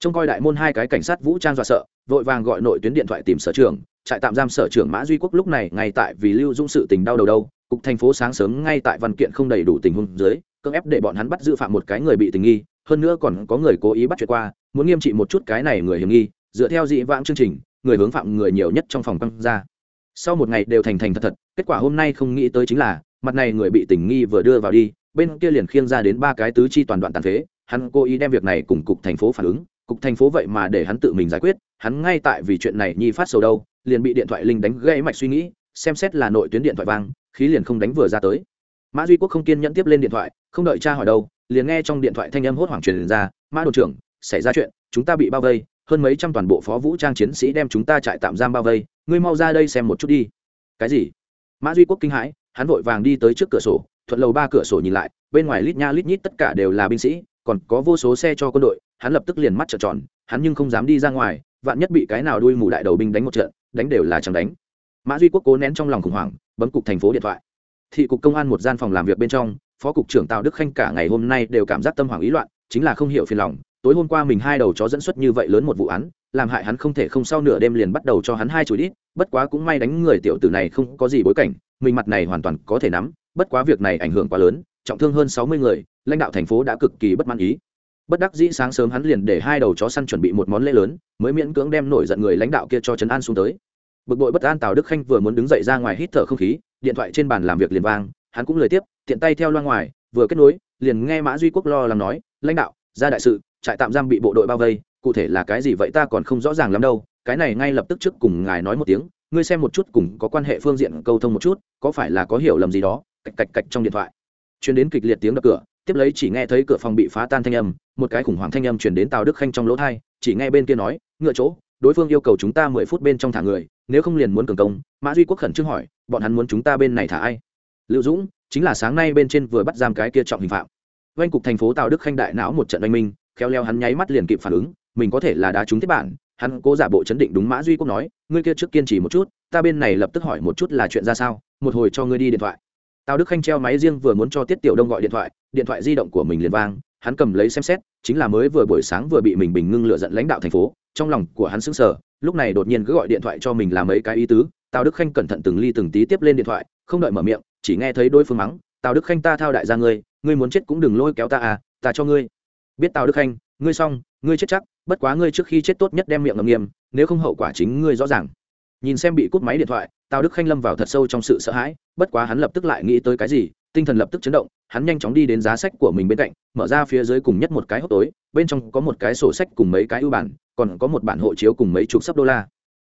Trông coi đại môn hai cái cảnh sát vũ trang dọa sợ, vội vàng gọi nội tuyến điện thoại tìm sở trưởng, trại tạm giam sở trưởng mã duy quốc lúc này ngay tại vì lưu dung sự tình đau đầu đâu cục thành phố sáng sớm ngay tại văn kiện không đầy đủ tình huống dưới, cưỡng ép để bọn hắn bắt giữ phạm một cái người bị tình nghi, hơn nữa còn có người cố ý bắt chuyện qua, muốn nghiêm trị một chút cái này người hiểm nghi, dựa theo dị vãng chương trình, người hướng phạm người nhiều nhất trong phòng tăng ra. Sau một ngày đều thành thành thật thật, kết quả hôm nay không nghĩ tới chính là, mặt này người bị tình nghi vừa đưa vào đi, bên kia liền khiêng ra đến ba cái tứ chi toàn đoạn tàn phế, hắn cố ý đem việc này cùng cục thành phố phản ứng, cục thành phố vậy mà để hắn tự mình giải quyết, hắn ngay tại vì chuyện này nhi phát sầu đâu, liền bị điện thoại linh đánh gãy mạch suy nghĩ, xem xét là nội tuyến điện thoại vang khí liền không đánh vừa ra tới. Mã duy quốc không kiên nhẫn tiếp lên điện thoại, không đợi cha hỏi đâu, liền nghe trong điện thoại thanh âm hốt hoảng truyền ra, mã đội trưởng, xảy ra chuyện, chúng ta bị bao vây, hơn mấy trăm toàn bộ phó vũ trang chiến sĩ đem chúng ta trại tạm giam bao vây, ngươi mau ra đây xem một chút đi. Cái gì? Mã duy quốc kinh hãi, hắn vội vàng đi tới trước cửa sổ, thuận lầu ba cửa sổ nhìn lại, bên ngoài lít nha lít nhít tất cả đều là binh sĩ, còn có vô số xe cho quân đội, hắn lập tức liền mắt trợn tròn, hắn nhưng không dám đi ra ngoài, vạn nhất bị cái nào đuôi mù đại đầu binh đánh một trận, đánh đều là chẳng đánh. Mã duy quốc cố nén trong lòng khủng hoảng bấm cục thành phố điện thoại. Thị cục công an một gian phòng làm việc bên trong, phó cục trưởng tào đức khanh cả ngày hôm nay đều cảm giác tâm hoảng ý loạn, chính là không hiểu phiền lòng. Tối hôm qua mình hai đầu chó dẫn xuất như vậy lớn một vụ án, làm hại hắn không thể không sau nửa đêm liền bắt đầu cho hắn hai chuỗi đít, bất quá cũng may đánh người tiểu tử này không có gì bối cảnh, mình mặt này hoàn toàn có thể nắm, bất quá việc này ảnh hưởng quá lớn, trọng thương hơn sáu mươi người, lãnh đạo thành phố đã cực kỳ bất mãn ý. Bất đắc dĩ sáng sớm hắn liền để hai đầu chó săn chuẩn bị một món lễ lớn, mới miễn cưỡng đem nổi giận người lãnh đạo kia cho trấn an xuống tới bực bội bất an tào đức khanh vừa muốn đứng dậy ra ngoài hít thở không khí, điện thoại trên bàn làm việc liền vang, hắn cũng lời tiếp, tiện tay theo loa ngoài, vừa kết nối, liền nghe mã duy quốc lo lắng nói, lãnh đạo, ra đại sự, trại tạm giam bị bộ đội bao vây, cụ thể là cái gì vậy ta còn không rõ ràng lắm đâu, cái này ngay lập tức trước cùng ngài nói một tiếng, ngươi xem một chút cùng có quan hệ phương diện câu thông một chút, có phải là có hiểu lầm gì đó? Cạch cạch cạch trong điện thoại chuyển đến kịch liệt tiếng đập cửa, tiếp lấy chỉ nghe thấy cửa phòng bị phá tan thanh âm, một cái khủng hoảng thanh âm chuyển đến tào đức khanh trong lỗ thai chỉ nghe bên kia nói, ngựa chỗ, đối phương yêu cầu chúng ta mười phút bên trong thả người nếu không liền muốn cường công, mã duy quốc khẩn trương hỏi, bọn hắn muốn chúng ta bên này thả ai? Lưu dũng, chính là sáng nay bên trên vừa bắt giam cái kia trọng hình phạm. Oanh cục thành phố tào đức khanh đại não một trận oanh minh, khéo leo hắn nháy mắt liền kịp phản ứng, mình có thể là đá trúng tiếp bản, hắn cố giả bộ chấn định đúng mã duy quốc nói, ngươi kia trước kiên trì một chút, ta bên này lập tức hỏi một chút là chuyện ra sao, một hồi cho ngươi đi điện thoại. Tào đức khanh treo máy riêng vừa muốn cho tiết tiểu đông gọi điện thoại điện thoại di động của mình liền vang, hắn cầm lấy xem xét, chính là mới vừa buổi sáng vừa bị mình bình ngưng lựa giận lãnh đạo thành phố, trong lòng của hắn sững sờ lúc này đột nhiên cứ gọi điện thoại cho mình làm mấy cái ý tứ, tào đức khanh cẩn thận từng ly từng tí tiếp lên điện thoại, không đợi mở miệng, chỉ nghe thấy đôi phương mắng, tào đức khanh ta thao đại gia ngươi ngươi muốn chết cũng đừng lôi kéo ta à ta cho ngươi. Biết tào đức khanh, ngươi xong, ngươi chết chắc, bất quá ngươi trước khi chết tốt nhất đem miệng ngầm nghiêm, nếu không hậu quả chính ngươi rõ ràng. Nhìn xem bị cút máy điện thoại, tào đức khanh lâm vào thật sâu trong sự sợ hãi, bất quá hắn lập tức lại nghĩ tới cái gì tinh thần lập tức chấn động, hắn nhanh chóng đi đến giá sách của mình bên cạnh, mở ra phía dưới cùng nhất một cái hốc tối, bên trong có một cái sổ sách cùng mấy cái ưu bản, còn có một bản hộ chiếu cùng mấy chục sấp đô la.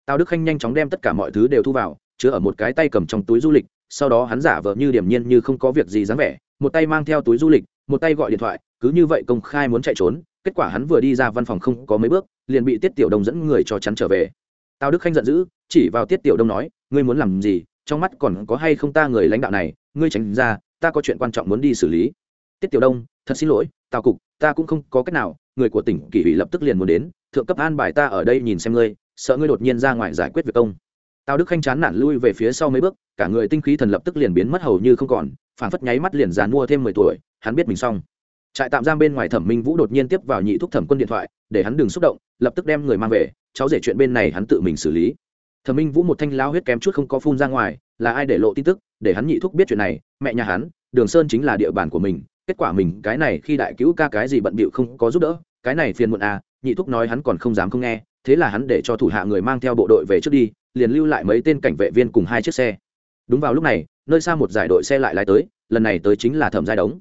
Tào đức khanh nhanh chóng đem tất cả mọi thứ đều thu vào, chứa ở một cái tay cầm trong túi du lịch, sau đó hắn giả vờ như điểm nhiên như không có việc gì dáng vẻ, một tay mang theo túi du lịch, một tay gọi điện thoại, cứ như vậy công khai muốn chạy trốn, kết quả hắn vừa đi ra văn phòng không có mấy bước, liền bị tiết tiểu đông dẫn người cho chắn trở về. Tào đức khanh giận dữ, chỉ vào tiết tiểu đông nói, ngươi muốn làm gì? Trong mắt còn có hay không ta người lãnh đạo này? Ngươi tránh ra ta có chuyện quan trọng muốn đi xử lý. Tiết tiểu đông, thật xin lỗi, tào cục, ta cũng không có cách nào, người của tỉnh kỷ ủy lập tức liền muốn đến, thượng cấp an bài ta ở đây nhìn xem ngươi, sợ ngươi đột nhiên ra ngoài giải quyết việc công. Tào đức khanh chán nản lui về phía sau mấy bước, cả người tinh khí thần lập tức liền biến mất hầu như không còn, phản phất nháy mắt liền dàn mua thêm mười tuổi, hắn biết mình xong. Trại tạm giam bên ngoài thẩm minh vũ đột nhiên tiếp vào nhị thúc thẩm quân điện thoại, để hắn đừng xúc động, lập tức đem người mang về, cháu rể chuyện bên này hắn tự mình xử lý. Thẩm minh vũ một thanh lao huyết kém chút không có phun ra ngoài là ai để lộ tin tức, để hắn nhị thúc biết chuyện này, mẹ nhà hắn, đường sơn chính là địa bàn của mình, kết quả mình, cái này khi đại cứu ca cái gì bận bịu không có giúp đỡ, cái này phiền muộn à nhị thúc nói hắn còn không dám không nghe, thế là hắn để cho thủ hạ người mang theo bộ đội về trước đi, liền lưu lại mấy tên cảnh vệ viên cùng hai chiếc xe. Đúng vào lúc này, nơi xa một giải đội xe lại lái tới, lần này tới chính là thẩm giai đống.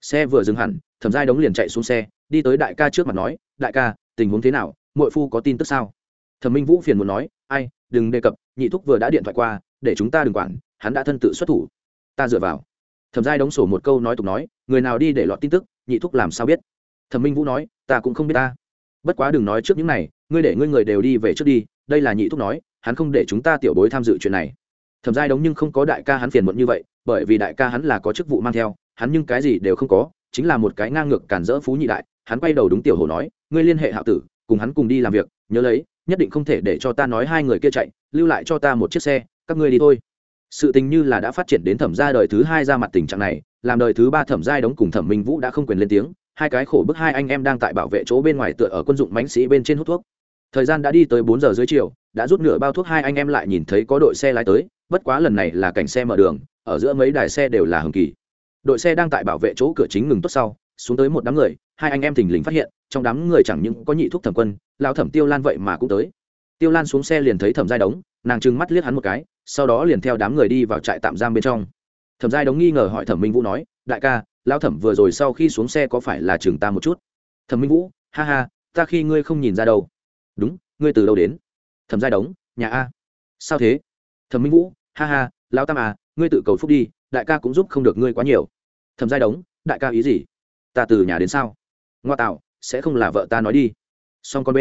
Xe vừa dừng hẳn, thẩm giai đống liền chạy xuống xe, đi tới đại ca trước mặt nói, đại ca, tình huống thế nào mội phu có tin tức sao? Thẩm minh vũ phiền muốn nói, ai, đừng đề cập, nhị thúc vừa đã điện thoại qua để chúng ta đừng quản, hắn đã thân tự xuất thủ. Ta dựa vào. Thẩm giai đóng sổ một câu nói tục nói, người nào đi để lọt tin tức, nhị thúc làm sao biết? Thẩm minh vũ nói, ta cũng không biết ta. Bất quá đừng nói trước những này, ngươi để ngươi người đều đi về trước đi, đây là nhị thúc nói, hắn không để chúng ta tiểu bối tham dự chuyện này. Thẩm giai đóng nhưng không có đại ca hắn phiền muộn như vậy, bởi vì đại ca hắn là có chức vụ mang theo, hắn nhưng cái gì đều không có, chính là một cái ngang ngược cản rỡ phú nhị đại, hắn quay đầu đúng tiểu hồ nói, ngươi liên hệ hạo tử, cùng hắn cùng đi làm việc, nhớ lấy, nhất định không thể để cho ta nói hai người kia chạy, lưu lại cho ta một chiếc xe các ngươi đi thôi. Sự tình như là đã phát triển đến thẩm gia đời thứ hai ra mặt tình trạng này, làm đời thứ ba thẩm giai đóng cùng thẩm minh vũ đã không quyền lên tiếng, hai cái khổ bức hai anh em đang tại bảo vệ chỗ bên ngoài tựa ở quân dụng bánh sĩ bên trên hút thuốc. Thời gian đã đi tới bốn giờ dưới chiều, đã rút nửa bao thuốc hai anh em lại nhìn thấy có đội xe lái tới, bất quá lần này là cảnh xe mở đường, ở giữa mấy đài xe đều là hồng kỳ. Đội xe đang tại bảo vệ chỗ cửa chính ngừng tốt sau, xuống tới một đám người, hai anh em thình lình phát hiện, trong đám người chẳng những có nhị thuốc thẩm quân lao thẩm tiêu lan vậy mà cũng tới. Tiêu lan xuống xe liền thấy thẩm giai đống nàng trừng mắt liếc hắn một cái, sau đó liền theo đám người đi vào trại tạm giam bên trong. Thẩm giai đống nghi ngờ hỏi thẩm minh vũ nói, đại ca lao thẩm vừa rồi sau khi xuống xe có phải là chừng ta một chút? Thẩm minh vũ, ha ha, ta khi ngươi không nhìn ra đâu. Đúng, ngươi từ đâu đến? Thẩm giai đống, nhà a. Sao thế? Thẩm minh vũ, ha ha lao tam à ngươi tự cầu phúc đi, đại ca cũng giúp không được ngươi quá nhiều. Thẩm giai đống, đại ca ý gì? Ta từ nhà đến sao? Ngoa tạo, sẽ không là vợ ta nói đi. Song con b